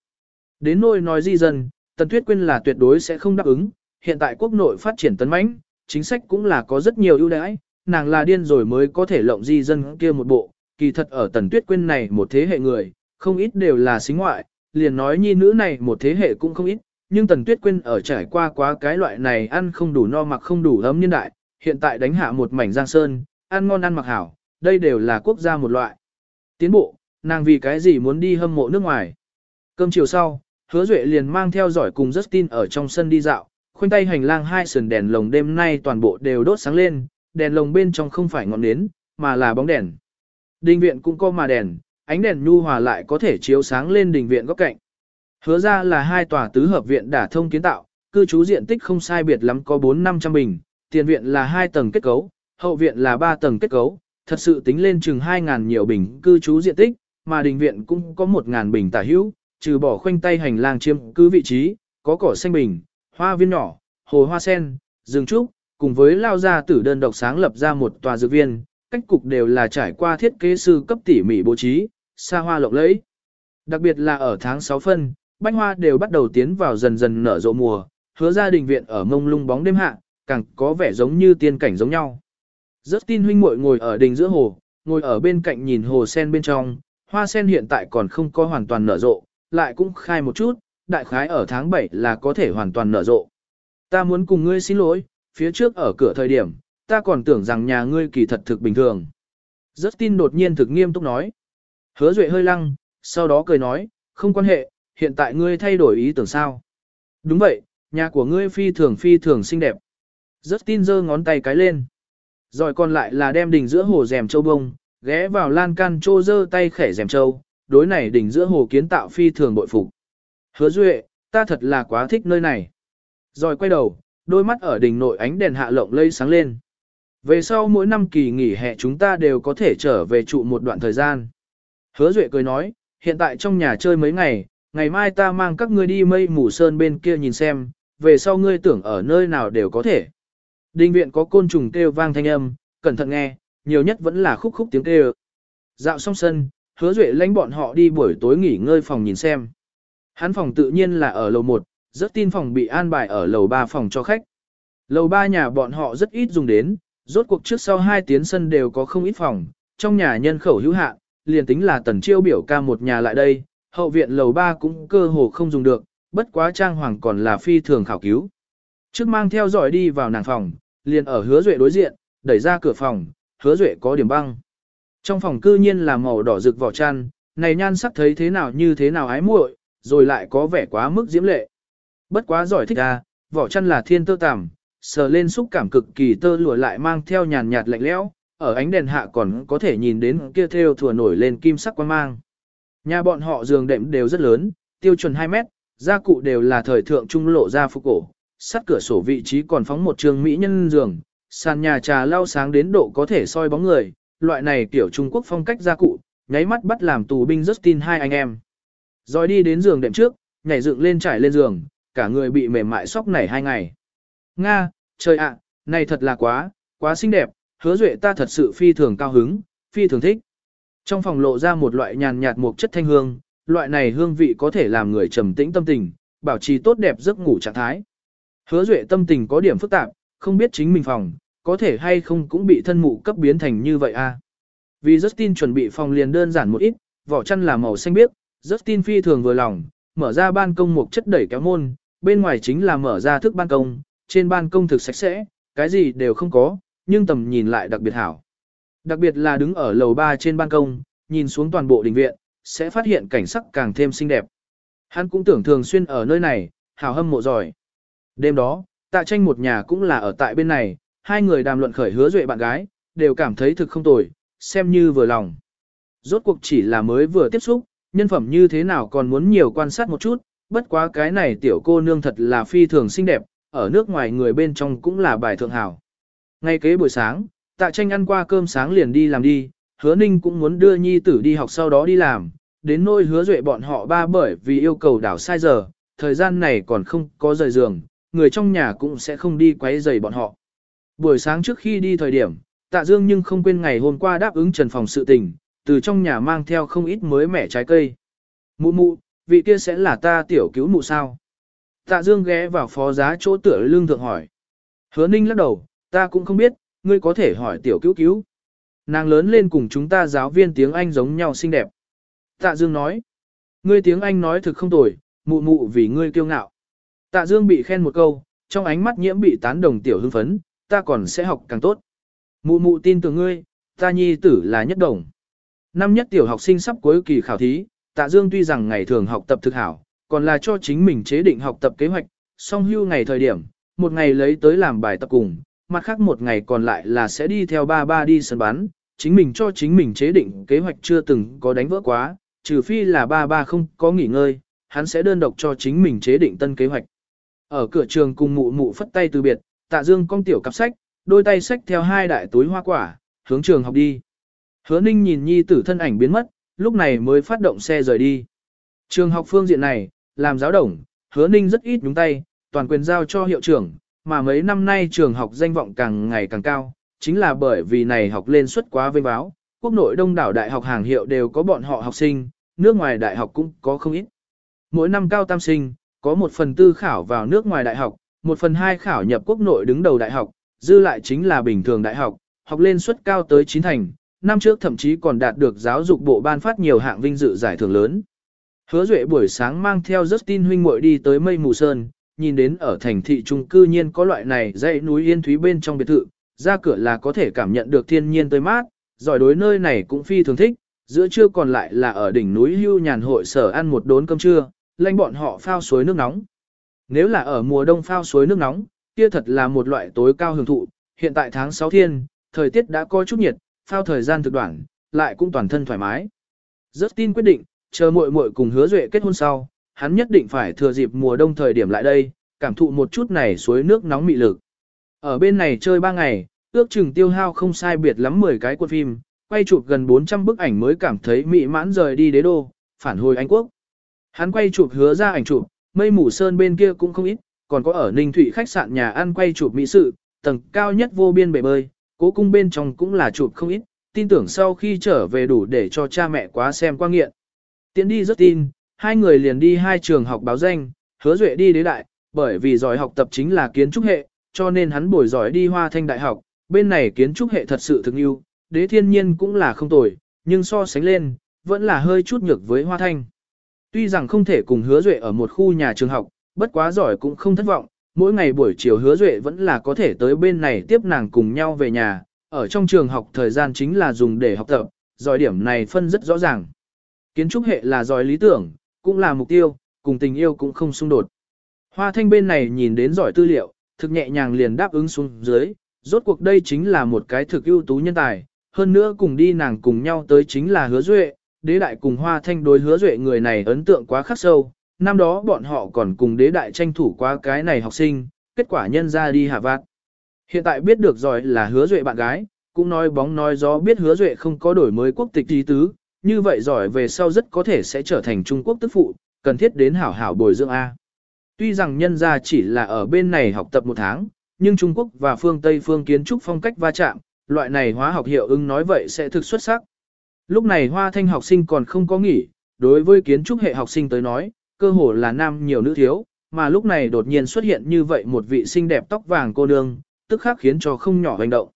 Đến nôi nói di dân, Tần Tuyết Quyên là tuyệt đối sẽ không đáp ứng, hiện tại quốc nội phát triển tấn mãnh, chính sách cũng là có rất nhiều ưu đãi, nàng là điên rồi mới có thể lộng di dân kia một bộ, kỳ thật ở Tần Tuyết Quyên này một thế hệ người, không ít đều là xính ngoại, liền nói nhi nữ này một thế hệ cũng không ít, nhưng Tần Tuyết Quyên ở trải qua quá cái loại này ăn không đủ no mặc không đủ ấm nhân đại, hiện tại đánh hạ một mảnh giang sơn, ăn ngon ăn mặc hảo, đây đều là quốc gia một loại. Tiến bộ, nàng vì cái gì muốn đi hâm mộ nước ngoài. Cơm chiều sau, hứa duệ liền mang theo giỏi cùng Justin ở trong sân đi dạo, khoanh tay hành lang hai sườn đèn lồng đêm nay toàn bộ đều đốt sáng lên, đèn lồng bên trong không phải ngọn nến, mà là bóng đèn. Đình viện cũng có mà đèn, ánh đèn nhu hòa lại có thể chiếu sáng lên đình viện góc cạnh. Hứa ra là hai tòa tứ hợp viện đả thông kiến tạo, cư trú diện tích không sai biệt lắm có 4-500 bình, tiền viện là hai tầng kết cấu, hậu viện là ba tầng kết cấu, thật sự tính lên chừng 2.000 nhiều bình cư trú diện tích, mà đình viện cũng có 1.000 bình tả hữu, trừ bỏ khoanh tay hành lang chiếm cứ vị trí, có cỏ xanh bình, hoa viên nhỏ, hồ hoa sen, rừng trúc, cùng với lao ra tử đơn độc sáng lập ra một tòa dược viên, cách cục đều là trải qua thiết kế sư cấp tỉ mỉ bố trí, xa hoa lộng lẫy. Đặc biệt là ở tháng 6 phân, bánh hoa đều bắt đầu tiến vào dần dần nở rộ mùa, hứa gia đình viện ở mông lung bóng đêm hạ, càng có vẻ giống như tiên cảnh giống nhau. Rất tin huynh muội ngồi ở đình giữa hồ, ngồi ở bên cạnh nhìn hồ sen bên trong, hoa sen hiện tại còn không có hoàn toàn nở rộ, lại cũng khai một chút, đại khái ở tháng 7 là có thể hoàn toàn nở rộ. Ta muốn cùng ngươi xin lỗi, phía trước ở cửa thời điểm, ta còn tưởng rằng nhà ngươi kỳ thật thực bình thường. Rất tin đột nhiên thực nghiêm túc nói. Hứa Duệ hơi lăng, sau đó cười nói, không quan hệ, hiện tại ngươi thay đổi ý tưởng sao. Đúng vậy, nhà của ngươi phi thường phi thường xinh đẹp. Rất tin giơ ngón tay cái lên. Rồi còn lại là đem đỉnh giữa hồ rèm châu bông, ghé vào lan can trô giơ tay khẻ rèm châu, đối này đỉnh giữa hồ kiến tạo phi thường bội phục. Hứa Duệ, ta thật là quá thích nơi này. Rồi quay đầu, đôi mắt ở đỉnh nội ánh đèn hạ lộng lây sáng lên. Về sau mỗi năm kỳ nghỉ hè chúng ta đều có thể trở về trụ một đoạn thời gian. Hứa Duệ cười nói, hiện tại trong nhà chơi mấy ngày, ngày mai ta mang các ngươi đi mây mù sơn bên kia nhìn xem, về sau ngươi tưởng ở nơi nào đều có thể. Đinh viện có côn trùng kêu vang thanh âm, cẩn thận nghe, nhiều nhất vẫn là khúc khúc tiếng kêu. Dạo xong sân, hứa duệ lãnh bọn họ đi buổi tối nghỉ ngơi phòng nhìn xem. Hắn phòng tự nhiên là ở lầu 1, rất tin phòng bị an bài ở lầu 3 phòng cho khách. Lầu 3 nhà bọn họ rất ít dùng đến, rốt cuộc trước sau hai tiến sân đều có không ít phòng, trong nhà nhân khẩu hữu hạn, liền tính là tần chiêu biểu ca một nhà lại đây, hậu viện lầu 3 cũng cơ hồ không dùng được, bất quá trang hoàng còn là phi thường khảo cứu. Trước mang theo dõi đi vào nàng phòng, liền ở hứa duệ đối diện, đẩy ra cửa phòng, hứa duệ có điểm băng. Trong phòng cư nhiên là màu đỏ rực vỏ chăn, này nhan sắc thấy thế nào như thế nào ái muội, rồi lại có vẻ quá mức diễm lệ. Bất quá giỏi thích à, vỏ chăn là thiên tơ tằm, sờ lên xúc cảm cực kỳ tơ lụa lại mang theo nhàn nhạt lạnh lẽo, ở ánh đèn hạ còn có thể nhìn đến kia theo thừa nổi lên kim sắc quan mang. Nhà bọn họ giường đệm đều rất lớn, tiêu chuẩn 2 mét, gia cụ đều là thời thượng trung lộ ra phục cổ, sắt cửa sổ vị trí còn phóng một trường mỹ nhân giường, sàn nhà trà lau sáng đến độ có thể soi bóng người, loại này kiểu Trung Quốc phong cách gia cụ, nháy mắt bắt làm tù binh Justin hai anh em. Rồi đi đến giường đệm trước, nhảy dựng lên trải lên giường, cả người bị mềm mại sóc nảy hai ngày. Nga, trời ạ, này thật là quá, quá xinh đẹp, hứa duệ ta thật sự phi thường cao hứng, phi thường thích. Trong phòng lộ ra một loại nhàn nhạt một chất thanh hương, loại này hương vị có thể làm người trầm tĩnh tâm tình, bảo trì tốt đẹp giấc ngủ trạng thái. Hứa Duệ tâm tình có điểm phức tạp, không biết chính mình phòng, có thể hay không cũng bị thân mụ cấp biến thành như vậy a. À. Vì Justin chuẩn bị phòng liền đơn giản một ít, vỏ chăn là màu xanh biếc, Justin phi thường vừa lòng, mở ra ban công một chất đẩy kéo môn, bên ngoài chính là mở ra thức ban công, trên ban công thực sạch sẽ, cái gì đều không có, nhưng tầm nhìn lại đặc biệt hảo. Đặc biệt là đứng ở lầu 3 trên ban công, nhìn xuống toàn bộ đình viện, sẽ phát hiện cảnh sắc càng thêm xinh đẹp. Hắn cũng tưởng thường xuyên ở nơi này, hào hâm mộ giỏi. Đêm đó, tạ tranh một nhà cũng là ở tại bên này, hai người đàm luận khởi hứa duệ bạn gái, đều cảm thấy thực không tồi, xem như vừa lòng. Rốt cuộc chỉ là mới vừa tiếp xúc, nhân phẩm như thế nào còn muốn nhiều quan sát một chút, bất quá cái này tiểu cô nương thật là phi thường xinh đẹp, ở nước ngoài người bên trong cũng là bài thượng hảo. Ngay kế buổi sáng, tạ tranh ăn qua cơm sáng liền đi làm đi, hứa ninh cũng muốn đưa nhi tử đi học sau đó đi làm, đến nôi hứa duệ bọn họ ba bởi vì yêu cầu đảo sai giờ, thời gian này còn không có rời giường, người trong nhà cũng sẽ không đi quấy rầy bọn họ. Buổi sáng trước khi đi thời điểm, tạ dương nhưng không quên ngày hôm qua đáp ứng trần phòng sự tình, từ trong nhà mang theo không ít mới mẻ trái cây. Mụ mụ, vị kia sẽ là ta tiểu cứu mụ sao? Tạ dương ghé vào phó giá chỗ tựa lương thượng hỏi. Hứa ninh lắc đầu, ta cũng không biết, ngươi có thể hỏi tiểu cứu cứu. Nàng lớn lên cùng chúng ta giáo viên tiếng Anh giống nhau xinh đẹp. Tạ Dương nói, ngươi tiếng Anh nói thực không tồi, mụ mụ vì ngươi kiêu ngạo. Tạ Dương bị khen một câu, trong ánh mắt nhiễm bị tán đồng tiểu hưng phấn, ta còn sẽ học càng tốt. Mụ mụ tin tưởng ngươi, ta nhi tử là nhất đồng. Năm nhất tiểu học sinh sắp cuối kỳ khảo thí, Tạ Dương tuy rằng ngày thường học tập thực hảo, còn là cho chính mình chế định học tập kế hoạch, song hưu ngày thời điểm, một ngày lấy tới làm bài tập cùng, mặt khác một ngày còn lại là sẽ đi theo ba ba đi sân bán, chính mình cho chính mình chế định kế hoạch chưa từng có đánh vỡ quá, trừ phi là ba ba không có nghỉ ngơi, hắn sẽ đơn độc cho chính mình chế định tân kế hoạch. Ở cửa trường cùng mụ mụ phất tay từ biệt, tạ dương cong tiểu cặp sách, đôi tay sách theo hai đại túi hoa quả, hướng trường học đi. Hứa ninh nhìn nhi tử thân ảnh biến mất, lúc này mới phát động xe rời đi. Trường học phương diện này, làm giáo đồng, hứa ninh rất ít nhúng tay, toàn quyền giao cho hiệu trưởng, mà mấy năm nay trường học danh vọng càng ngày càng cao, chính là bởi vì này học lên suất quá vinh báo, quốc nội đông đảo đại học hàng hiệu đều có bọn họ học sinh, nước ngoài đại học cũng có không ít. Mỗi năm cao tam sinh, có một phần tư khảo vào nước ngoài đại học, một phần hai khảo nhập quốc nội đứng đầu đại học, dư lại chính là bình thường đại học, học lên suất cao tới chín thành, năm trước thậm chí còn đạt được giáo dục bộ ban phát nhiều hạng vinh dự giải thưởng lớn. Hứa Duệ buổi sáng mang theo Justin huynh muội đi tới Mây Mù Sơn, nhìn đến ở thành thị trung cư nhiên có loại này dãy núi yên thúy bên trong biệt thự, ra cửa là có thể cảm nhận được thiên nhiên tươi mát, giỏi đối nơi này cũng phi thường thích, giữa trưa còn lại là ở đỉnh núi hưu nhàn hội sở ăn một đốn cơm trưa, lanh bọn họ phao suối nước nóng. Nếu là ở mùa đông phao suối nước nóng, kia thật là một loại tối cao hưởng thụ, hiện tại tháng 6 thiên, thời tiết đã có chút nhiệt, phao thời gian thực đoạn, lại cũng toàn thân thoải mái. Rất tin quyết định, chờ muội muội cùng hứa duệ kết hôn sau, hắn nhất định phải thừa dịp mùa đông thời điểm lại đây, cảm thụ một chút này suối nước nóng mị lực. Ở bên này chơi 3 ngày, ước chừng tiêu hao không sai biệt lắm 10 cái quân phim, quay chụp gần 400 bức ảnh mới cảm thấy mị mãn rời đi đế đô, phản hồi Anh Quốc. Hắn quay chụp hứa ra ảnh chụp, mây mù sơn bên kia cũng không ít, còn có ở Ninh Thụy khách sạn nhà ăn quay chụp mỹ sự, tầng cao nhất vô biên bể bơi, cố cung bên trong cũng là chụp không ít, tin tưởng sau khi trở về đủ để cho cha mẹ quá xem qua nghiện. Tiến đi rất tin, hai người liền đi hai trường học báo danh, hứa duệ đi đế đại, bởi vì giỏi học tập chính là kiến trúc hệ, cho nên hắn bồi giỏi đi hoa thanh đại học, bên này kiến trúc hệ thật sự thực yêu, đế thiên nhiên cũng là không tồi, nhưng so sánh lên, vẫn là hơi chút nhược với hoa thanh. Tuy rằng không thể cùng hứa duệ ở một khu nhà trường học, bất quá giỏi cũng không thất vọng, mỗi ngày buổi chiều hứa duệ vẫn là có thể tới bên này tiếp nàng cùng nhau về nhà, ở trong trường học thời gian chính là dùng để học tập, giỏi điểm này phân rất rõ ràng. Kiến trúc hệ là giỏi lý tưởng, cũng là mục tiêu, cùng tình yêu cũng không xung đột. Hoa thanh bên này nhìn đến giỏi tư liệu, thực nhẹ nhàng liền đáp ứng xuống dưới, rốt cuộc đây chính là một cái thực ưu tú nhân tài, hơn nữa cùng đi nàng cùng nhau tới chính là hứa duệ, đế đại cùng hoa thanh đối hứa duệ người này ấn tượng quá khắc sâu, năm đó bọn họ còn cùng đế đại tranh thủ quá cái này học sinh, kết quả nhân ra đi hạ vạt. Hiện tại biết được rồi là hứa duệ bạn gái, cũng nói bóng nói gió biết hứa duệ không có đổi mới quốc tịch tí tứ, như vậy giỏi về sau rất có thể sẽ trở thành Trung Quốc tức phụ, cần thiết đến hảo hảo bồi dưỡng A. Tuy rằng nhân gia chỉ là ở bên này học tập một tháng, nhưng Trung Quốc và phương Tây phương kiến trúc phong cách va chạm, loại này hóa học hiệu ứng nói vậy sẽ thực xuất sắc. Lúc này hoa thanh học sinh còn không có nghỉ, đối với kiến trúc hệ học sinh tới nói, cơ hồ là nam nhiều nữ thiếu, mà lúc này đột nhiên xuất hiện như vậy một vị xinh đẹp tóc vàng cô nương, tức khắc khiến cho không nhỏ hành động.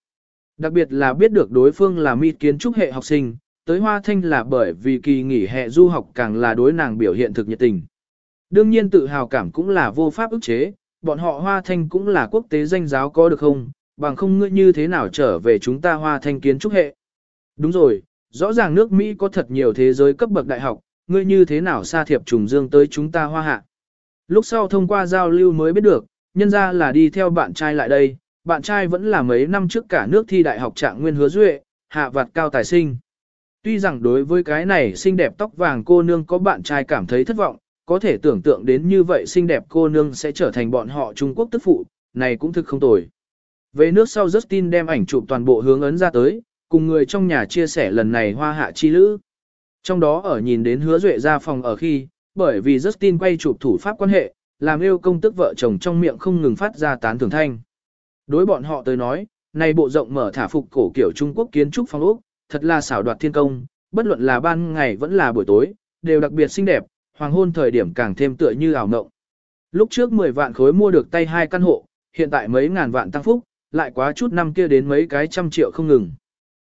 Đặc biệt là biết được đối phương là mi kiến trúc hệ học sinh, tới Hoa Thanh là bởi vì kỳ nghỉ hè du học càng là đối nàng biểu hiện thực nhiệt tình. Đương nhiên tự hào cảm cũng là vô pháp ức chế, bọn họ Hoa Thanh cũng là quốc tế danh giáo có được không, bằng không ngươi như thế nào trở về chúng ta Hoa Thanh kiến trúc hệ. Đúng rồi, rõ ràng nước Mỹ có thật nhiều thế giới cấp bậc đại học, ngươi như thế nào xa thiệp trùng dương tới chúng ta Hoa Hạ. Lúc sau thông qua giao lưu mới biết được, nhân ra là đi theo bạn trai lại đây, bạn trai vẫn là mấy năm trước cả nước thi đại học trạng nguyên hứa duệ, hạ vạt cao tài sinh. Tuy rằng đối với cái này xinh đẹp tóc vàng cô nương có bạn trai cảm thấy thất vọng, có thể tưởng tượng đến như vậy xinh đẹp cô nương sẽ trở thành bọn họ Trung Quốc tức phụ, này cũng thực không tồi. Về nước sau Justin đem ảnh chụp toàn bộ hướng ấn ra tới, cùng người trong nhà chia sẻ lần này hoa hạ chi lữ. Trong đó ở nhìn đến hứa duệ ra phòng ở khi, bởi vì Justin quay chụp thủ pháp quan hệ, làm yêu công tức vợ chồng trong miệng không ngừng phát ra tán thưởng thanh. Đối bọn họ tới nói, này bộ rộng mở thả phục cổ kiểu Trung Quốc kiến trúc phong ốc, thật là xảo đoạt thiên công, bất luận là ban ngày vẫn là buổi tối, đều đặc biệt xinh đẹp, hoàng hôn thời điểm càng thêm tựa như ảo mộng. Lúc trước 10 vạn khối mua được tay hai căn hộ, hiện tại mấy ngàn vạn tăng phúc, lại quá chút năm kia đến mấy cái trăm triệu không ngừng.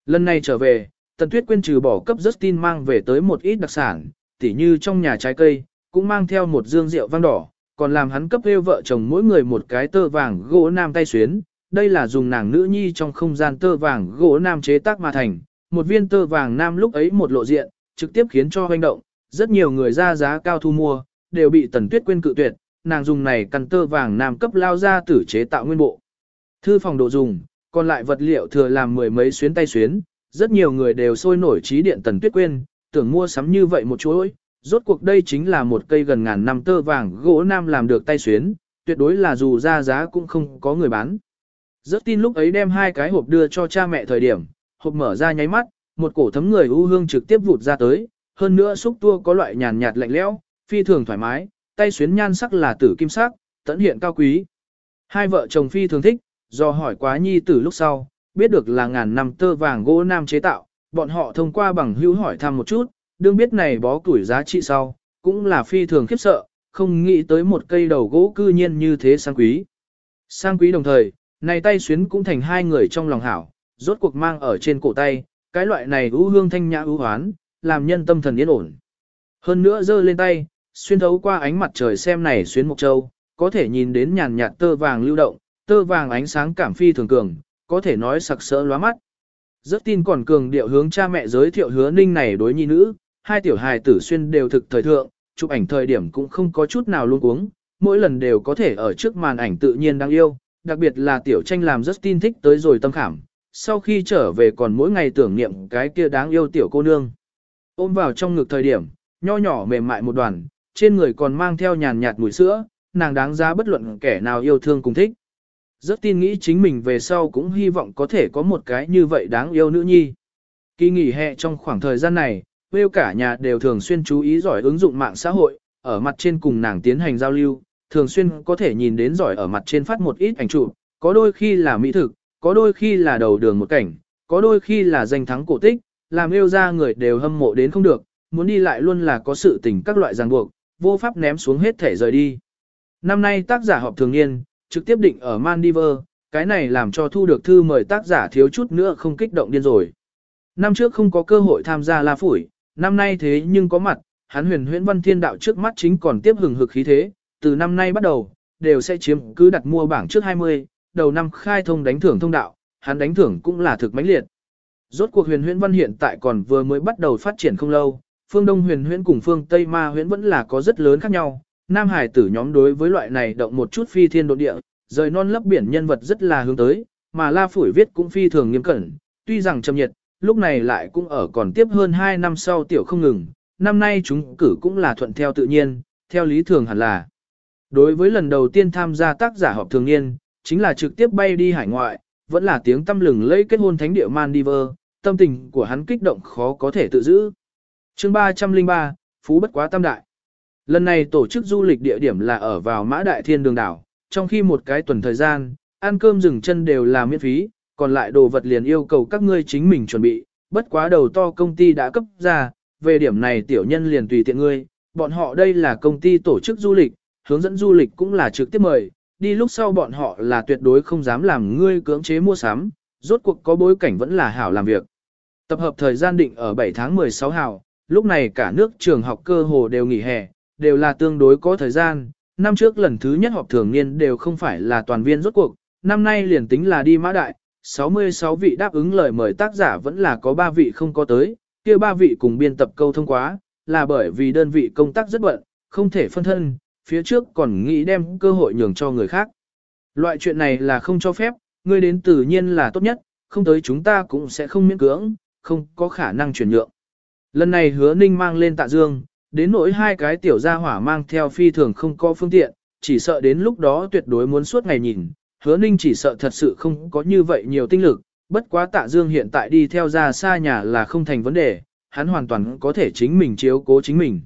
Lần này trở về, Tần Tuyết quên trừ bỏ cấp Justin mang về tới một ít đặc sản, tỉ như trong nhà trái cây, cũng mang theo một dương rượu vang đỏ, còn làm hắn cấp yêu vợ chồng mỗi người một cái tơ vàng gỗ nam tay xuyến. Đây là dùng nàng nữ nhi trong không gian tơ vàng gỗ nam chế tác mà thành, một viên tơ vàng nam lúc ấy một lộ diện, trực tiếp khiến cho hoành động, rất nhiều người ra giá cao thu mua, đều bị tần tuyết quên cự tuyệt, nàng dùng này căn tơ vàng nam cấp lao ra tử chế tạo nguyên bộ. Thư phòng đồ dùng, còn lại vật liệu thừa làm mười mấy xuyến tay xuyến, rất nhiều người đều sôi nổi trí điện tần tuyết quên, tưởng mua sắm như vậy một chuỗi, rốt cuộc đây chính là một cây gần ngàn năm tơ vàng gỗ nam làm được tay xuyến, tuyệt đối là dù ra giá cũng không có người bán. Rất tin lúc ấy đem hai cái hộp đưa cho cha mẹ thời điểm, hộp mở ra nháy mắt, một cổ thấm người u hương trực tiếp vụt ra tới, hơn nữa xúc tua có loại nhàn nhạt lạnh lẽo, phi thường thoải mái, tay xuyến nhan sắc là tử kim sắc, tận hiện cao quý. Hai vợ chồng phi thường thích, do hỏi quá nhi tử lúc sau, biết được là ngàn năm tơ vàng gỗ nam chế tạo, bọn họ thông qua bằng hữu hỏi thăm một chút, đương biết này bó củi giá trị sau, cũng là phi thường khiếp sợ, không nghĩ tới một cây đầu gỗ cư nhiên như thế sang quý. Sang quý đồng thời, này tay xuyến cũng thành hai người trong lòng hảo, rốt cuộc mang ở trên cổ tay, cái loại này ưu hương thanh nhã ưu hoán, làm nhân tâm thần yên ổn. Hơn nữa giơ lên tay, xuyên thấu qua ánh mặt trời xem này xuyến mục châu, có thể nhìn đến nhàn nhạt tơ vàng lưu động, tơ vàng ánh sáng cảm phi thường cường, có thể nói sặc sỡ lóa mắt. Rất tin còn cường điệu hướng cha mẹ giới thiệu hứa ninh này đối nhi nữ, hai tiểu hài tử xuyên đều thực thời thượng, chụp ảnh thời điểm cũng không có chút nào luôn uống, mỗi lần đều có thể ở trước màn ảnh tự nhiên đáng yêu, đặc biệt là tiểu tranh làm rất tin thích tới rồi tâm khảm, sau khi trở về còn mỗi ngày tưởng niệm cái kia đáng yêu tiểu cô nương. Ôm vào trong ngực thời điểm, nho nhỏ mềm mại một đoàn, trên người còn mang theo nhàn nhạt mùi sữa, nàng đáng giá bất luận kẻ nào yêu thương cùng thích. Rất tin nghĩ chính mình về sau cũng hy vọng có thể có một cái như vậy đáng yêu nữ nhi. Kỳ nghỉ hè trong khoảng thời gian này, Will cả nhà đều thường xuyên chú ý giỏi ứng dụng mạng xã hội, ở mặt trên cùng nàng tiến hành giao lưu, thường xuyên có thể nhìn đến giỏi ở mặt trên phát một ít ảnh chụp, có đôi khi là mỹ thực, có đôi khi là đầu đường một cảnh, có đôi khi là danh thắng cổ tích, làm yêu ra người đều hâm mộ đến không được, muốn đi lại luôn là có sự tình các loại ràng buộc, vô pháp ném xuống hết thể rời đi. Năm nay tác giả họp thường niên, trực tiếp định ở Maldives, cái này làm cho thu được thư mời tác giả thiếu chút nữa không kích động điên rồi. Năm trước không có cơ hội tham gia La Phủi, năm nay thế nhưng có mặt, hắn huyền huyễn văn thiên đạo trước mắt chính còn tiếp hừng hực khí thế, từ năm nay bắt đầu, đều sẽ chiếm cứ đặt mua bảng trước 20, đầu năm khai thông đánh thưởng thông đạo, hắn đánh thưởng cũng là thực mãnh liệt. Rốt cuộc huyền huyễn văn hiện tại còn vừa mới bắt đầu phát triển không lâu, phương Đông huyền huyễn cùng phương Tây ma huyễn vẫn là có rất lớn khác nhau. Nam Hải tử nhóm đối với loại này động một chút phi thiên độ địa, rời non lấp biển nhân vật rất là hướng tới, mà La Phủi viết cũng phi thường nghiêm cẩn, tuy rằng trầm nhiệt, lúc này lại cũng ở còn tiếp hơn 2 năm sau tiểu không ngừng, năm nay chúng cử cũng là thuận theo tự nhiên, theo lý thường hẳn là. Đối với lần đầu tiên tham gia tác giả họp thường niên, chính là trực tiếp bay đi hải ngoại, vẫn là tiếng tâm lừng lẫy kết hôn thánh địa Mandiver, tâm tình của hắn kích động khó có thể tự giữ. chương 303, Phú bất quá tam đại. Lần này tổ chức du lịch địa điểm là ở vào Mã Đại Thiên Đường Đảo, trong khi một cái tuần thời gian, ăn cơm dừng chân đều là miễn phí, còn lại đồ vật liền yêu cầu các ngươi chính mình chuẩn bị, bất quá đầu to công ty đã cấp ra, về điểm này tiểu nhân liền tùy tiện ngươi, bọn họ đây là công ty tổ chức du lịch, hướng dẫn du lịch cũng là trực tiếp mời, đi lúc sau bọn họ là tuyệt đối không dám làm ngươi cưỡng chế mua sắm, rốt cuộc có bối cảnh vẫn là hảo làm việc. Tập hợp thời gian định ở 7 tháng 16 hảo lúc này cả nước trường học cơ hồ đều nghỉ hè, đều là tương đối có thời gian, năm trước lần thứ nhất họp thường niên đều không phải là toàn viên rốt cuộc, năm nay liền tính là đi mã đại, 66 vị đáp ứng lời mời tác giả vẫn là có 3 vị không có tới, kia 3 vị cùng biên tập câu thông quá, là bởi vì đơn vị công tác rất bận, không thể phân thân, phía trước còn nghĩ đem cơ hội nhường cho người khác. Loại chuyện này là không cho phép, ngươi đến tự nhiên là tốt nhất, không tới chúng ta cũng sẽ không miễn cưỡng, không có khả năng chuyển nhượng. Lần này hứa ninh mang lên tạ dương, đến nỗi hai cái tiểu gia hỏa mang theo phi thường không có phương tiện, chỉ sợ đến lúc đó tuyệt đối muốn suốt ngày nhìn, hứa ninh chỉ sợ thật sự không có như vậy nhiều tinh lực, bất quá tạ dương hiện tại đi theo ra xa nhà là không thành vấn đề, hắn hoàn toàn có thể chính mình chiếu cố chính mình.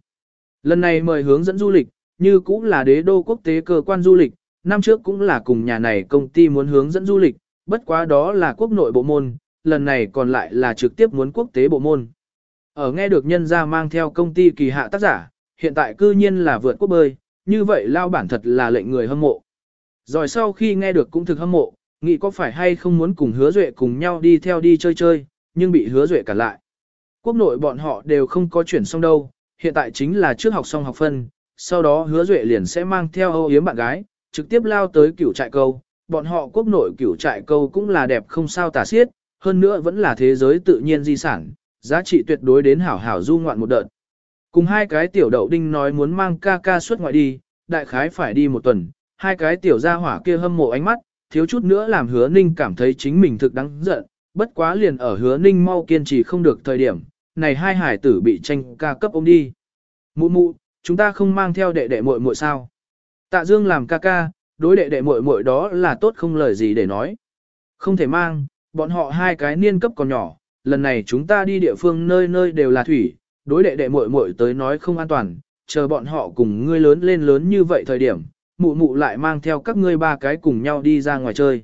Lần này mời hướng dẫn du lịch, như cũng là đế đô quốc tế cơ quan du lịch, năm trước cũng là cùng nhà này công ty muốn hướng dẫn du lịch, bất quá đó là quốc nội bộ môn, lần này còn lại là trực tiếp muốn quốc tế bộ môn. Ở nghe được nhân ra mang theo công ty kỳ hạ tác giả, hiện tại cư nhiên là vượt quốc bơi, như vậy lao bản thật là lệnh người hâm mộ. Rồi sau khi nghe được cũng thực hâm mộ, nghĩ có phải hay không muốn cùng hứa duệ cùng nhau đi theo đi chơi chơi, nhưng bị hứa duệ cản lại. Quốc nội bọn họ đều không có chuyển xong đâu, hiện tại chính là trước học xong học phân, sau đó hứa duệ liền sẽ mang theo âu yếm bạn gái, trực tiếp lao tới cửu trại câu. Bọn họ quốc nội cửu trại câu cũng là đẹp không sao tả xiết, hơn nữa vẫn là thế giới tự nhiên di sản, giá trị tuyệt đối đến hảo hảo du ngoạn một đợt. Cùng hai cái tiểu đậu đinh nói muốn mang ca ca suốt ngoại đi, đại khái phải đi một tuần, hai cái tiểu gia hỏa kia hâm mộ ánh mắt, thiếu chút nữa làm hứa ninh cảm thấy chính mình thực đáng giận, bất quá liền ở hứa ninh mau kiên trì không được thời điểm, này hai hải tử bị tranh ca cấp ôm đi. Mụ mụ, chúng ta không mang theo đệ đệ muội muội sao? Tạ Dương làm ca ca, đối đệ đệ muội muội đó là tốt không lời gì để nói. Không thể mang, bọn họ hai cái niên cấp còn nhỏ, lần này chúng ta đi địa phương nơi nơi đều là thủy, đối đệ đệ muội muội tới nói không an toàn, chờ bọn họ cùng ngươi lớn lên lớn như vậy thời điểm, mụ mụ lại mang theo các ngươi ba cái cùng nhau đi ra ngoài chơi.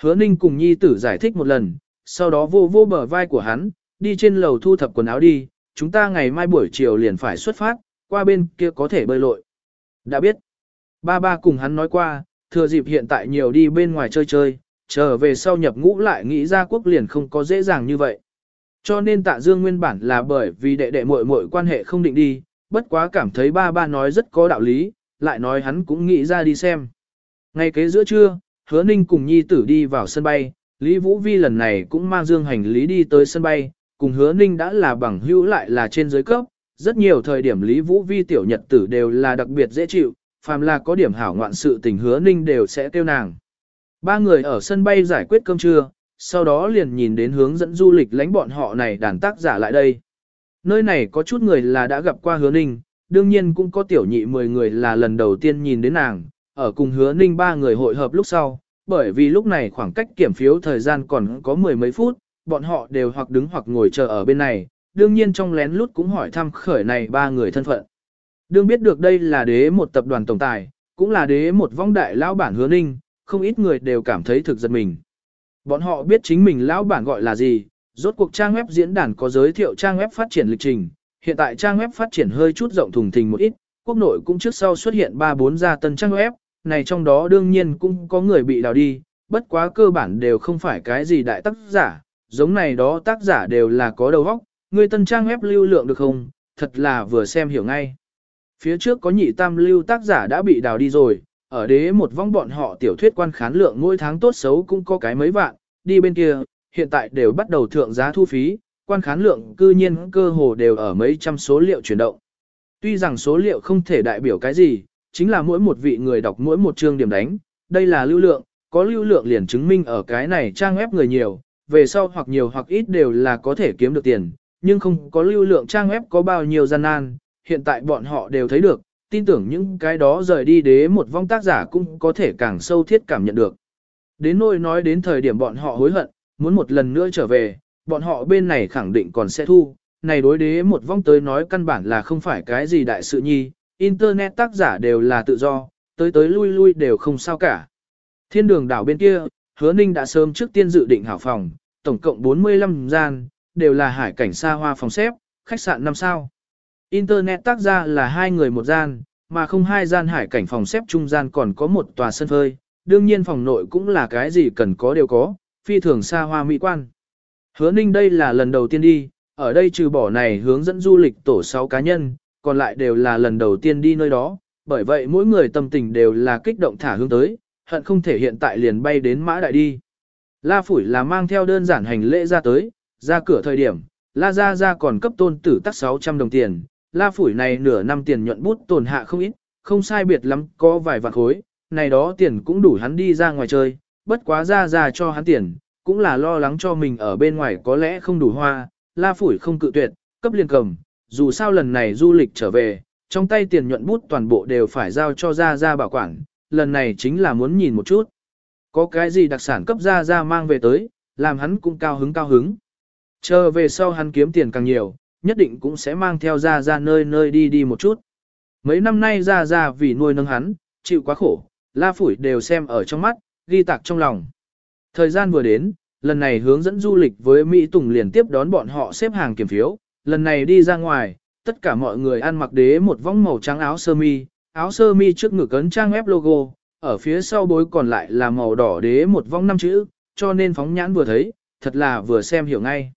Hứa Ninh cùng nhi tử giải thích một lần, sau đó vô vô bờ vai của hắn, đi trên lầu thu thập quần áo đi, chúng ta ngày mai buổi chiều liền phải xuất phát, qua bên kia có thể bơi lội. Đã biết, ba ba cùng hắn nói qua, thừa dịp hiện tại nhiều đi bên ngoài chơi chơi, trở về sau nhập ngũ lại nghĩ ra quốc liền không có dễ dàng như vậy. Cho nên tạ dương nguyên bản là bởi vì đệ đệ muội muội quan hệ không định đi, bất quá cảm thấy ba ba nói rất có đạo lý, lại nói hắn cũng nghĩ ra đi xem. Ngay kế giữa trưa, hứa ninh cùng nhi tử đi vào sân bay, Lý Vũ Vi lần này cũng mang dương hành lý đi tới sân bay, cùng hứa ninh đã là bằng hữu lại là trên giới cấp, rất nhiều thời điểm Lý Vũ Vi tiểu nhật tử đều là đặc biệt dễ chịu, phàm là có điểm hảo ngoạn sự tình hứa ninh đều sẽ tiêu nàng. Ba người ở sân bay giải quyết cơm trưa, sau đó liền nhìn đến hướng dẫn du lịch lánh bọn họ này đàn tác giả lại đây. Nơi này có chút người là đã gặp qua hứa ninh, đương nhiên cũng có tiểu nhị 10 người là lần đầu tiên nhìn đến nàng, ở cùng hứa ninh ba người hội hợp lúc sau, bởi vì lúc này khoảng cách kiểm phiếu thời gian còn có mười mấy phút, bọn họ đều hoặc đứng hoặc ngồi chờ ở bên này, đương nhiên trong lén lút cũng hỏi thăm khởi này ba người thân phận. Đương biết được đây là đế một tập đoàn tổng tài, cũng là đế một vong đại lão bản hứa ninh, không ít người đều cảm thấy thực giật mình. Bọn họ biết chính mình lão bản gọi là gì, rốt cuộc trang web diễn đàn có giới thiệu trang web phát triển lịch trình, hiện tại trang web phát triển hơi chút rộng thùng thình một ít, quốc nội cũng trước sau xuất hiện 3-4 gia tân trang web, này trong đó đương nhiên cũng có người bị đào đi, bất quá cơ bản đều không phải cái gì đại tác giả, giống này đó tác giả đều là có đầu óc, người tân trang web lưu lượng được không, thật là vừa xem hiểu ngay. Phía trước có nhị tam lưu tác giả đã bị đào đi rồi, ở đế một vong bọn họ tiểu thuyết quan khán lượng mỗi tháng tốt xấu cũng có cái mấy vạn, đi bên kia, hiện tại đều bắt đầu thượng giá thu phí, quan khán lượng cư nhiên cơ hồ đều ở mấy trăm số liệu chuyển động. Tuy rằng số liệu không thể đại biểu cái gì, chính là mỗi một vị người đọc mỗi một chương điểm đánh, đây là lưu lượng, có lưu lượng liền chứng minh ở cái này trang web người nhiều, về sau hoặc nhiều hoặc ít đều là có thể kiếm được tiền, nhưng không có lưu lượng trang web có bao nhiêu gian nan, hiện tại bọn họ đều thấy được, tin tưởng những cái đó rời đi đế một vong tác giả cũng có thể càng sâu thiết cảm nhận được. Đến nỗi nói đến thời điểm bọn họ hối hận, muốn một lần nữa trở về, bọn họ bên này khẳng định còn sẽ thu, này đối đế một vong tới nói căn bản là không phải cái gì đại sự nhi, internet tác giả đều là tự do, tới tới lui lui đều không sao cả. Thiên đường đảo bên kia, hứa ninh đã sớm trước tiên dự định hảo phòng, tổng cộng 45 gian, đều là hải cảnh xa hoa phòng xếp, khách sạn 5 sao. Internet tác ra là hai người một gian, mà không hai gian hải cảnh phòng xếp trung gian còn có một tòa sân phơi, đương nhiên phòng nội cũng là cái gì cần có đều có, phi thường xa hoa mỹ quan. Hứa ninh đây là lần đầu tiên đi, ở đây trừ bỏ này hướng dẫn du lịch tổ 6 cá nhân, còn lại đều là lần đầu tiên đi nơi đó, bởi vậy mỗi người tâm tình đều là kích động thả hướng tới, hận không thể hiện tại liền bay đến mã đại đi. La Phủi là mang theo đơn giản hành lễ ra tới, ra cửa thời điểm, La Gia Gia còn cấp tôn tử tắc 600 đồng tiền, La Phủi này nửa năm tiền nhuận bút tồn hạ không ít, không sai biệt lắm, có vài vạn khối, này đó tiền cũng đủ hắn đi ra ngoài chơi, bất quá Ra Ra cho hắn tiền, cũng là lo lắng cho mình ở bên ngoài có lẽ không đủ hoa, La Phủi không cự tuyệt, cấp liền cầm, dù sao lần này du lịch trở về, trong tay tiền nhuận bút toàn bộ đều phải giao cho Ra Ra bảo quản, lần này chính là muốn nhìn một chút. Có cái gì đặc sản cấp Ra Ra mang về tới, làm hắn cũng cao hứng cao hứng. Chờ về sau hắn kiếm tiền càng nhiều, nhất định cũng sẽ mang theo Gia Gia nơi nơi đi đi một chút. Mấy năm nay Gia Gia vì nuôi nâng hắn, chịu quá khổ, La Phủi đều xem ở trong mắt, ghi tạc trong lòng. Thời gian vừa đến, lần này hướng dẫn du lịch với Mỹ Tùng liền tiếp đón bọn họ xếp hàng kiểm phiếu, lần này đi ra ngoài, tất cả mọi người ăn mặc đế một vong màu trắng áo sơ mi, áo sơ mi trước ngực ấn trang web logo, ở phía sau bối còn lại là màu đỏ đế một vong năm chữ, cho nên phóng nhãn vừa thấy, thật là vừa xem hiểu ngay.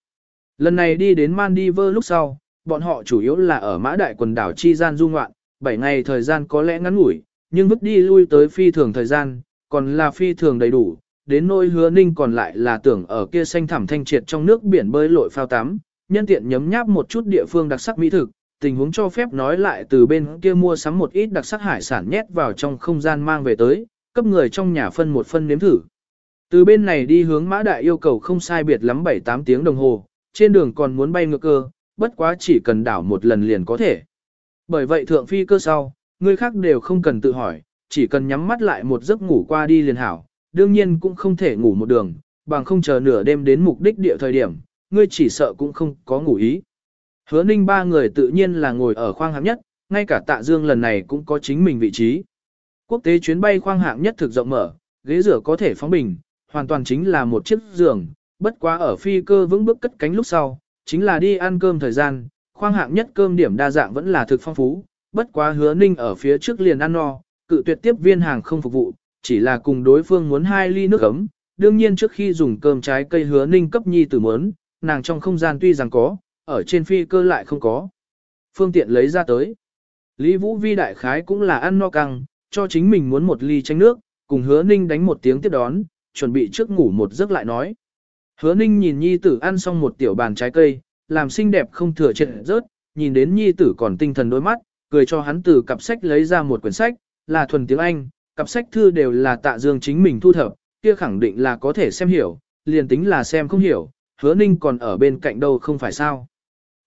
Lần này đi đến Maldives lúc sau, bọn họ chủ yếu là ở mã đại quần đảo Chi Gian du ngoạn, 7 ngày thời gian có lẽ ngắn ngủi, nhưng vứt đi lui tới phi thường thời gian, còn là phi thường đầy đủ, đến nỗi hứa ninh còn lại là tưởng ở kia xanh thẳm thanh triệt trong nước biển bơi lội phao tắm, nhân tiện nhấm nháp một chút địa phương đặc sắc mỹ thực, tình huống cho phép nói lại từ bên kia mua sắm một ít đặc sắc hải sản nhét vào trong không gian mang về tới, cấp người trong nhà phân một phân nếm thử. Từ bên này đi hướng mã đại yêu cầu không sai biệt lắm 7-8 tiếng đồng hồ, trên đường còn muốn bay ngược cơ, bất quá chỉ cần đảo một lần liền có thể. Bởi vậy thượng phi cơ sau, người khác đều không cần tự hỏi, chỉ cần nhắm mắt lại một giấc ngủ qua đi liền hảo, đương nhiên cũng không thể ngủ một đường, bằng không chờ nửa đêm đến mục đích địa thời điểm, ngươi chỉ sợ cũng không có ngủ ý. Hứa ninh ba người tự nhiên là ngồi ở khoang hạng nhất, ngay cả tạ dương lần này cũng có chính mình vị trí. Quốc tế chuyến bay khoang hạng nhất thực rộng mở, ghế rửa có thể phóng bình, hoàn toàn chính là một chiếc giường, bất quá ở phi cơ vững bước cất cánh lúc sau, chính là đi ăn cơm thời gian, khoang hạng nhất cơm điểm đa dạng vẫn là thực phong phú, bất quá hứa ninh ở phía trước liền ăn no, cự tuyệt tiếp viên hàng không phục vụ, chỉ là cùng đối phương muốn hai ly nước ấm, đương nhiên trước khi dùng cơm trái cây hứa ninh cấp nhi tử muốn, nàng trong không gian tuy rằng có, ở trên phi cơ lại không có. Phương tiện lấy ra tới. Lý Vũ Vi đại khái cũng là ăn no căng, cho chính mình muốn một ly chanh nước, cùng hứa ninh đánh một tiếng tiếp đón, chuẩn bị trước ngủ một giấc lại nói. Hứa ninh nhìn nhi tử ăn xong một tiểu bàn trái cây, làm xinh đẹp không thừa trệ rớt, nhìn đến nhi tử còn tinh thần đôi mắt, cười cho hắn từ cặp sách lấy ra một quyển sách, là thuần tiếng Anh, cặp sách thư đều là tạ dương chính mình thu thập, kia khẳng định là có thể xem hiểu, liền tính là xem không hiểu, hứa ninh còn ở bên cạnh đâu không phải sao.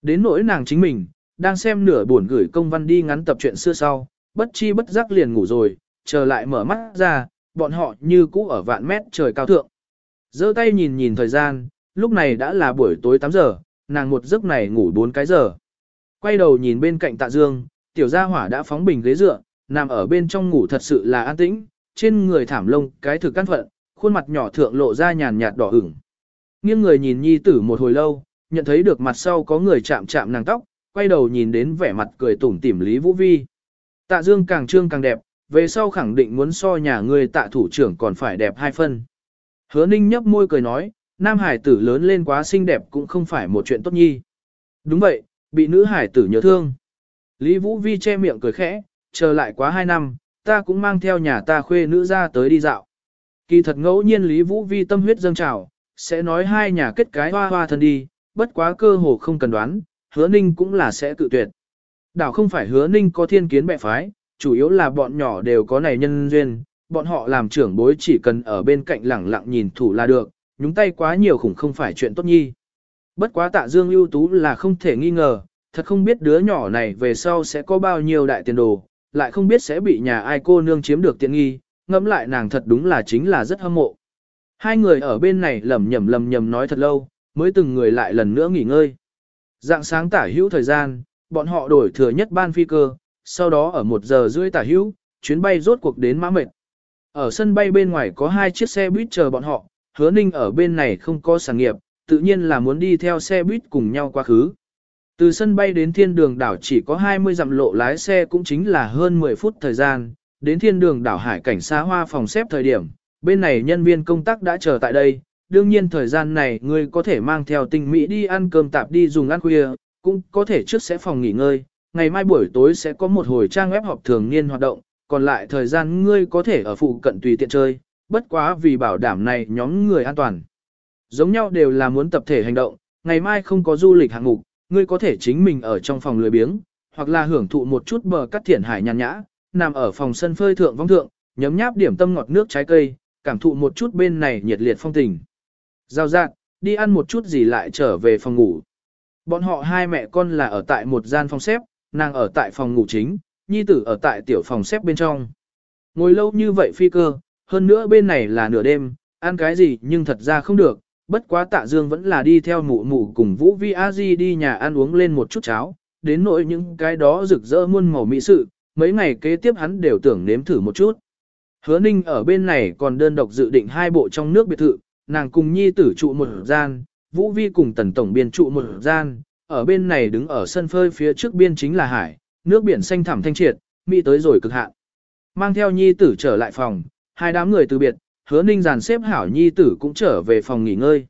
Đến nỗi nàng chính mình, đang xem nửa buồn gửi công văn đi ngắn tập chuyện xưa sau, bất chi bất giác liền ngủ rồi, chờ lại mở mắt ra, bọn họ như cũ ở vạn mét trời cao thượng giơ tay nhìn nhìn thời gian, lúc này đã là buổi tối 8 giờ, nàng một giấc này ngủ 4 cái giờ. Quay đầu nhìn bên cạnh tạ dương, tiểu gia hỏa đã phóng bình ghế dựa, nằm ở bên trong ngủ thật sự là an tĩnh, trên người thảm lông cái thực căn phận, khuôn mặt nhỏ thượng lộ ra nhàn nhạt đỏ ửng. Nghiêng người nhìn nhi tử một hồi lâu, nhận thấy được mặt sau có người chạm chạm nàng tóc, quay đầu nhìn đến vẻ mặt cười tủm tỉm Lý Vũ Vi. Tạ Dương càng trương càng đẹp, về sau khẳng định muốn so nhà người tạ thủ trưởng còn phải đẹp hai phân. Hứa Ninh nhấp môi cười nói, nam hải tử lớn lên quá xinh đẹp cũng không phải một chuyện tốt nhi. Đúng vậy, bị nữ hải tử nhớ thương. Lý Vũ Vi che miệng cười khẽ, chờ lại quá hai năm, ta cũng mang theo nhà ta khuê nữ ra tới đi dạo. Kỳ thật ngẫu nhiên Lý Vũ Vi tâm huyết dâng trào, sẽ nói hai nhà kết cái hoa hoa thân đi, bất quá cơ hồ không cần đoán, hứa ninh cũng là sẽ cự tuyệt. Đảo không phải hứa ninh có thiên kiến bệ phái, chủ yếu là bọn nhỏ đều có này nhân duyên, bọn họ làm trưởng bối chỉ cần ở bên cạnh lẳng lặng nhìn thủ là được, nhúng tay quá nhiều khủng không phải chuyện tốt nhi. Bất quá tạ dương ưu tú là không thể nghi ngờ, thật không biết đứa nhỏ này về sau sẽ có bao nhiêu đại tiền đồ, lại không biết sẽ bị nhà ai cô nương chiếm được tiện nghi, ngẫm lại nàng thật đúng là chính là rất hâm mộ. Hai người ở bên này lầm nhầm lầm nhầm nói thật lâu, mới từng người lại lần nữa nghỉ ngơi. Dạng sáng tả hữu thời gian, bọn họ đổi thừa nhất ban phi cơ, sau đó ở một giờ rưỡi tả hữu, chuyến bay rốt cuộc đến mã mệt. Ở sân bay bên ngoài có hai chiếc xe buýt chờ bọn họ, hứa ninh ở bên này không có sản nghiệp, tự nhiên là muốn đi theo xe buýt cùng nhau qua khứ. Từ sân bay đến thiên đường đảo chỉ có 20 dặm lộ lái xe cũng chính là hơn 10 phút thời gian, đến thiên đường đảo hải cảnh xa hoa phòng xếp thời điểm, bên này nhân viên công tác đã chờ tại đây, đương nhiên thời gian này ngươi có thể mang theo tình mỹ đi ăn cơm tạp đi dùng ăn khuya, cũng có thể trước sẽ phòng nghỉ ngơi, ngày mai buổi tối sẽ có một hồi trang web họp thường niên hoạt động, còn lại thời gian ngươi có thể ở phụ cận tùy tiện chơi, bất quá vì bảo đảm này nhóm người an toàn. Giống nhau đều là muốn tập thể hành động, ngày mai không có du lịch hạng mục, ngươi có thể chính mình ở trong phòng lười biếng, hoặc là hưởng thụ một chút bờ cắt thiển hải nhàn nhã, nằm ở phòng sân phơi thượng vong thượng, nhấm nháp điểm tâm ngọt nước trái cây, cảm thụ một chút bên này nhiệt liệt phong tình. Giao dạng, đi ăn một chút gì lại trở về phòng ngủ. Bọn họ hai mẹ con là ở tại một gian phòng xếp, nàng ở tại phòng ngủ chính, nhi tử ở tại tiểu phòng xếp bên trong. Ngồi lâu như vậy phi cơ, hơn nữa bên này là nửa đêm, ăn cái gì nhưng thật ra không được, bất quá tạ dương vẫn là đi theo mụ mụ cùng Vũ Vi A Di đi nhà ăn uống lên một chút cháo, đến nỗi những cái đó rực rỡ muôn màu mỹ sự, mấy ngày kế tiếp hắn đều tưởng nếm thử một chút. Hứa Ninh ở bên này còn đơn độc dự định hai bộ trong nước biệt thự, nàng cùng nhi tử trụ một gian, Vũ Vi cùng tần tổng biên trụ một gian, ở bên này đứng ở sân phơi phía trước biên chính là hải, nước biển xanh thẳm thanh triệt, mỹ tới rồi cực hạn. Mang theo nhi tử trở lại phòng, hai đám người từ biệt, hứa ninh dàn xếp hảo nhi tử cũng trở về phòng nghỉ ngơi.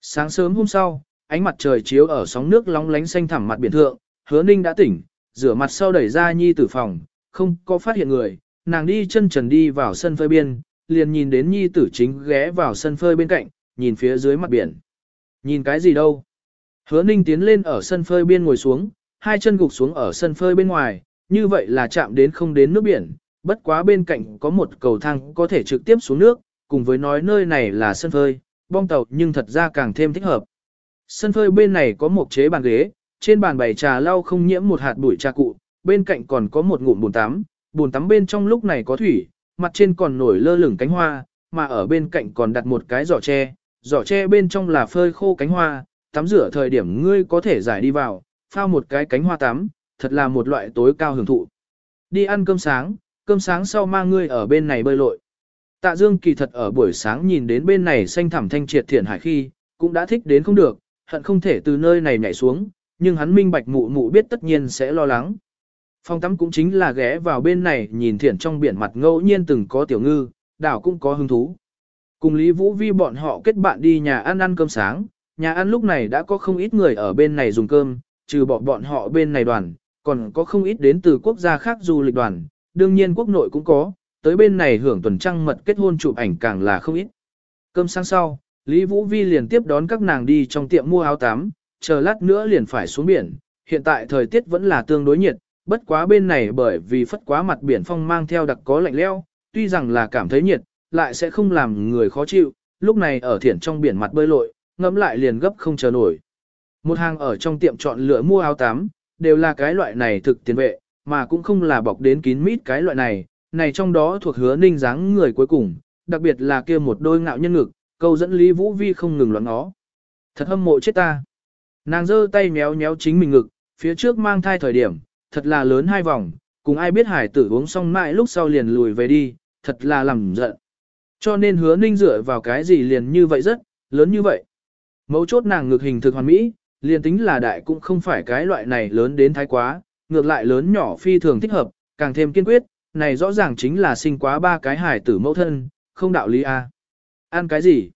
Sáng sớm hôm sau, ánh mặt trời chiếu ở sóng nước long lánh xanh thẳm mặt biển thượng, hứa ninh đã tỉnh, rửa mặt sau đẩy ra nhi tử phòng, không có phát hiện người, nàng đi chân trần đi vào sân phơi biên, liền nhìn đến nhi tử chính ghé vào sân phơi bên cạnh, nhìn phía dưới mặt biển. Nhìn cái gì đâu? Hứa ninh tiến lên ở sân phơi biên ngồi xuống, hai chân gục xuống ở sân phơi bên ngoài, như vậy là chạm đến không đến nước biển, bất quá bên cạnh có một cầu thang có thể trực tiếp xuống nước, cùng với nói nơi này là sân phơi, bong tàu nhưng thật ra càng thêm thích hợp. Sân phơi bên này có một chế bàn ghế, trên bàn bày trà lau không nhiễm một hạt bụi trà cụ, bên cạnh còn có một ngụm bồn tắm, bồn tắm bên trong lúc này có thủy, mặt trên còn nổi lơ lửng cánh hoa, mà ở bên cạnh còn đặt một cái giỏ tre, giỏ tre bên trong là phơi khô cánh hoa, tắm rửa thời điểm ngươi có thể giải đi vào, phao một cái cánh hoa tắm, thật là một loại tối cao hưởng thụ. Đi ăn cơm sáng, cơm sáng sau mang ngươi ở bên này bơi lội. Tạ Dương kỳ thật ở buổi sáng nhìn đến bên này xanh thẳm thanh triệt thiện hải khi, cũng đã thích đến không được, hận không thể từ nơi này nhảy xuống, nhưng hắn minh bạch mụ mụ biết tất nhiên sẽ lo lắng. Phong tắm cũng chính là ghé vào bên này nhìn thiện trong biển mặt ngẫu nhiên từng có tiểu ngư, đảo cũng có hứng thú. Cùng Lý Vũ Vi bọn họ kết bạn đi nhà ăn ăn cơm sáng, nhà ăn lúc này đã có không ít người ở bên này dùng cơm, trừ bỏ bọn họ bên này đoàn, còn có không ít đến từ quốc gia khác du lịch đoàn, đương nhiên quốc nội cũng có, tới bên này hưởng tuần trăng mật kết hôn chụp ảnh càng là không ít. Cơm sáng sau, Lý Vũ Vi liền tiếp đón các nàng đi trong tiệm mua áo tắm, chờ lát nữa liền phải xuống biển, hiện tại thời tiết vẫn là tương đối nhiệt, bất quá bên này bởi vì phất quá mặt biển phong mang theo đặc có lạnh leo, tuy rằng là cảm thấy nhiệt, lại sẽ không làm người khó chịu, lúc này ở thiển trong biển mặt bơi lội, ngẫm lại liền gấp không chờ nổi. Một hàng ở trong tiệm chọn lựa mua áo tắm, đều là cái loại này thực tiền vệ, mà cũng không là bọc đến kín mít cái loại này, này trong đó thuộc hứa ninh dáng người cuối cùng, đặc biệt là kia một đôi ngạo nhân ngực, câu dẫn Lý Vũ Vi không ngừng loạn nó. Thật hâm mộ chết ta. Nàng giơ tay méo méo chính mình ngực, phía trước mang thai thời điểm, thật là lớn hai vòng, cùng ai biết hải tử uống xong mãi lúc sau liền lùi về đi, thật là làm giận. Cho nên hứa ninh dựa vào cái gì liền như vậy rất, lớn như vậy. Mấu chốt nàng ngực hình thực hoàn mỹ, liền tính là đại cũng không phải cái loại này lớn đến thái quá, ngược lại lớn nhỏ phi thường thích hợp, càng thêm kiên quyết, này rõ ràng chính là sinh quá ba cái hải tử mẫu thân, không đạo lý a. À. Ăn cái gì?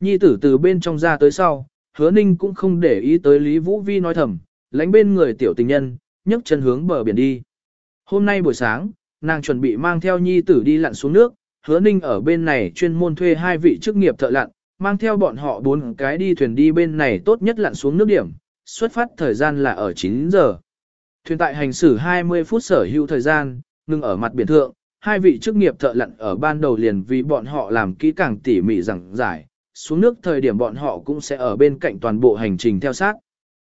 Nhi tử từ bên trong ra tới sau, hứa ninh cũng không để ý tới Lý Vũ Vi nói thầm, lánh bên người tiểu tình nhân, nhấc chân hướng bờ biển đi. Hôm nay buổi sáng, nàng chuẩn bị mang theo nhi tử đi lặn xuống nước, hứa ninh ở bên này chuyên môn thuê hai vị chức nghiệp thợ lặn, mang theo bọn họ bốn cái đi thuyền đi bên này tốt nhất lặn xuống nước điểm, xuất phát thời gian là ở 9 giờ. Thuyền tại hành xử 20 phút sở hữu thời gian, ngừng ở mặt biển thượng, hai vị chức nghiệp thợ lặn ở ban đầu liền vì bọn họ làm kỹ càng tỉ mỉ rằng giải, xuống nước thời điểm bọn họ cũng sẽ ở bên cạnh toàn bộ hành trình theo sát.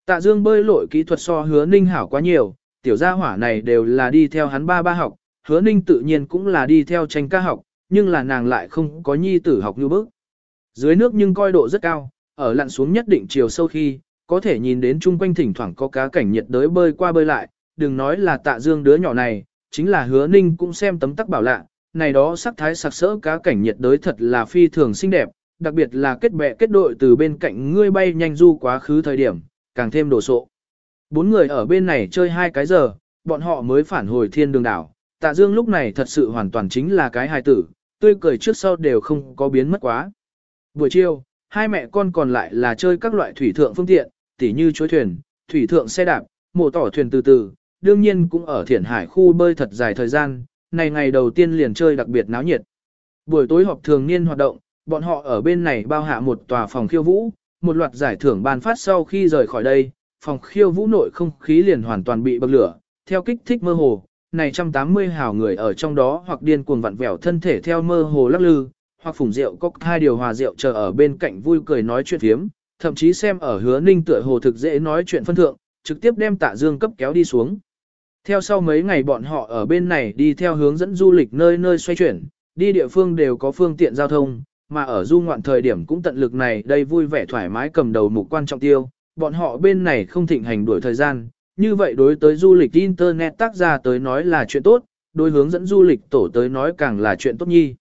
Tạ Dương bơi lội kỹ thuật so hứa ninh hảo quá nhiều, tiểu gia hỏa này đều là đi theo hắn ba ba học, hứa ninh tự nhiên cũng là đi theo tranh ca học, nhưng là nàng lại không có nhi tử học như bước. Dưới nước nhưng coi độ rất cao, ở lặn xuống nhất định chiều sâu khi, có thể nhìn đến chung quanh thỉnh thoảng có cá cảnh nhiệt đới bơi qua bơi lại, đừng nói là tạ dương đứa nhỏ này, chính là hứa ninh cũng xem tấm tắc bảo lạ, này đó sắc thái sặc sỡ cá cảnh nhiệt đới thật là phi thường xinh đẹp, đặc biệt là kết bè kết đội từ bên cạnh ngươi bay nhanh du quá khứ thời điểm, càng thêm đồ sộ. Bốn người ở bên này chơi hai cái giờ, bọn họ mới phản hồi thiên đường đảo. Tạ Dương lúc này thật sự hoàn toàn chính là cái hài tử, tươi cười trước sau đều không có biến mất quá. Buổi chiều, hai mẹ con còn lại là chơi các loại thủy thượng phương tiện, tỉ như chuối thuyền, thủy thượng xe đạp, mổ tỏ thuyền từ từ, đương nhiên cũng ở thiển hải khu bơi thật dài thời gian, này ngày đầu tiên liền chơi đặc biệt náo nhiệt. Buổi tối họp thường niên hoạt động, bọn họ ở bên này bao hạ một tòa phòng khiêu vũ, một loạt giải thưởng ban phát sau khi rời khỏi đây, phòng khiêu vũ nội không khí liền hoàn toàn bị bậc lửa, theo kích thích mơ hồ, này 180 hào người ở trong đó hoặc điên cuồng vặn vẹo thân thể theo mơ hồ lắc lư, hoặc phùng rượu có hai điều hòa rượu chờ ở bên cạnh vui cười nói chuyện phiếm, thậm chí xem ở hứa ninh tựa hồ thực dễ nói chuyện phân thượng, trực tiếp đem tạ dương cấp kéo đi xuống. Theo sau mấy ngày bọn họ ở bên này đi theo hướng dẫn du lịch nơi nơi xoay chuyển, đi địa phương đều có phương tiện giao thông, mà ở du ngoạn thời điểm cũng tận lực này đây vui vẻ thoải mái cầm đầu mục quan trọng tiêu, bọn họ bên này không thịnh hành đuổi thời gian, như vậy đối tới du lịch Internet tác ra tới nói là chuyện tốt, đối hướng dẫn du lịch tổ tới nói càng là chuyện tốt nhi.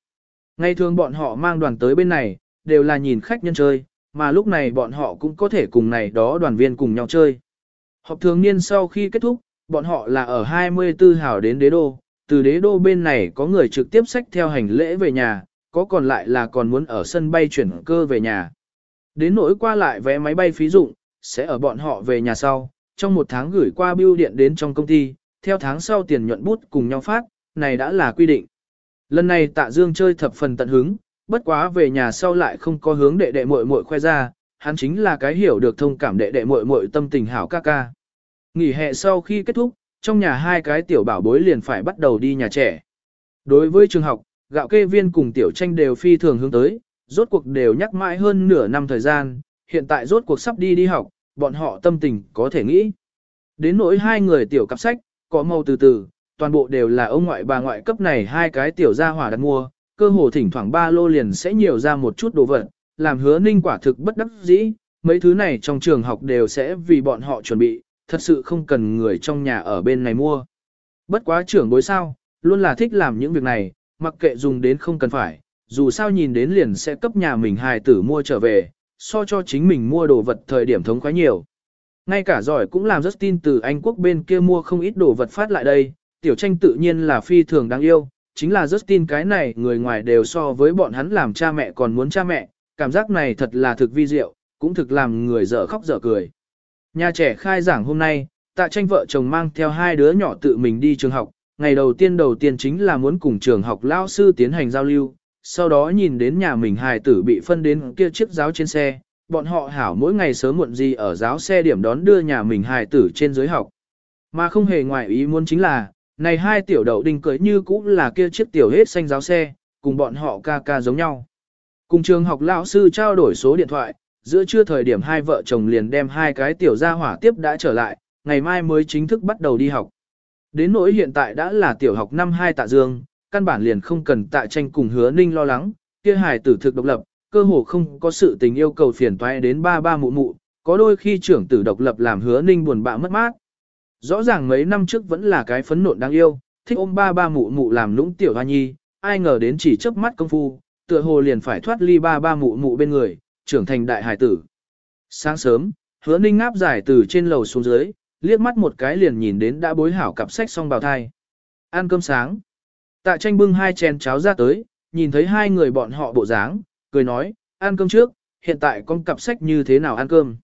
Ngày thường bọn họ mang đoàn tới bên này, đều là nhìn khách nhân chơi, mà lúc này bọn họ cũng có thể cùng này đó đoàn viên cùng nhau chơi. Họp thường niên sau khi kết thúc, bọn họ là ở 24 hảo đến đế đô, từ đế đô bên này có người trực tiếp sách theo hành lễ về nhà, có còn lại là còn muốn ở sân bay chuyển cơ về nhà. Đến nỗi qua lại vé máy bay phí dụng, sẽ ở bọn họ về nhà sau, trong một tháng gửi qua bưu điện đến trong công ty, theo tháng sau tiền nhuận bút cùng nhau phát, này đã là quy định. Lần này tạ dương chơi thập phần tận hứng, bất quá về nhà sau lại không có hướng đệ đệ muội muội khoe ra, hắn chính là cái hiểu được thông cảm đệ đệ muội muội tâm tình hảo ca ca. Nghỉ hè sau khi kết thúc, trong nhà hai cái tiểu bảo bối liền phải bắt đầu đi nhà trẻ. Đối với trường học, gạo kê viên cùng tiểu tranh đều phi thường hướng tới, rốt cuộc đều nhắc mãi hơn nửa năm thời gian, hiện tại rốt cuộc sắp đi đi học, bọn họ tâm tình có thể nghĩ. Đến nỗi hai người tiểu cặp sách, có màu từ từ, toàn bộ đều là ông ngoại bà ngoại cấp này hai cái tiểu gia hỏa đặt mua, cơ hồ thỉnh thoảng ba lô liền sẽ nhiều ra một chút đồ vật, làm hứa ninh quả thực bất đắc dĩ, mấy thứ này trong trường học đều sẽ vì bọn họ chuẩn bị, thật sự không cần người trong nhà ở bên này mua. Bất quá trưởng bối sao, luôn là thích làm những việc này, mặc kệ dùng đến không cần phải, dù sao nhìn đến liền sẽ cấp nhà mình hài tử mua trở về, so cho chính mình mua đồ vật thời điểm thống khoái nhiều. Ngay cả giỏi cũng làm rất tin từ Anh quốc bên kia mua không ít đồ vật phát lại đây, tiểu tranh tự nhiên là phi thường đáng yêu, chính là Justin cái này người ngoài đều so với bọn hắn làm cha mẹ còn muốn cha mẹ, cảm giác này thật là thực vi diệu, cũng thực làm người dở khóc dở cười. Nhà trẻ khai giảng hôm nay, tạ tranh vợ chồng mang theo hai đứa nhỏ tự mình đi trường học, ngày đầu tiên đầu tiên chính là muốn cùng trường học lao sư tiến hành giao lưu, sau đó nhìn đến nhà mình hài tử bị phân đến kia chiếc giáo trên xe, bọn họ hảo mỗi ngày sớm muộn gì ở giáo xe điểm đón đưa nhà mình hài tử trên dưới học. Mà không hề ngoại ý muốn chính là, này hai tiểu đậu đinh cưới như cũng là kia chiếc tiểu hết xanh giáo xe, cùng bọn họ ca ca giống nhau. Cùng trường học lão sư trao đổi số điện thoại, giữa trưa thời điểm hai vợ chồng liền đem hai cái tiểu gia hỏa tiếp đã trở lại, ngày mai mới chính thức bắt đầu đi học. Đến nỗi hiện tại đã là tiểu học năm 2 tạ dương, căn bản liền không cần tạ tranh cùng hứa ninh lo lắng, kia hài tử thực độc lập, cơ hồ không có sự tình yêu cầu phiền toái đến ba ba mụ mụ, có đôi khi trưởng tử độc lập làm hứa ninh buồn bã mất mát. Rõ ràng mấy năm trước vẫn là cái phấn nộn đáng yêu, thích ôm ba ba mụ mụ làm lũng tiểu hoa nhi, ai ngờ đến chỉ chớp mắt công phu, tựa hồ liền phải thoát ly ba ba mụ mụ bên người, trưởng thành đại hải tử. Sáng sớm, hứa ninh ngáp dài từ trên lầu xuống dưới, liếc mắt một cái liền nhìn đến đã bối hảo cặp sách xong bào thai. Ăn cơm sáng. Tạ tranh bưng hai chén cháo ra tới, nhìn thấy hai người bọn họ bộ dáng, cười nói, ăn cơm trước, hiện tại con cặp sách như thế nào ăn cơm.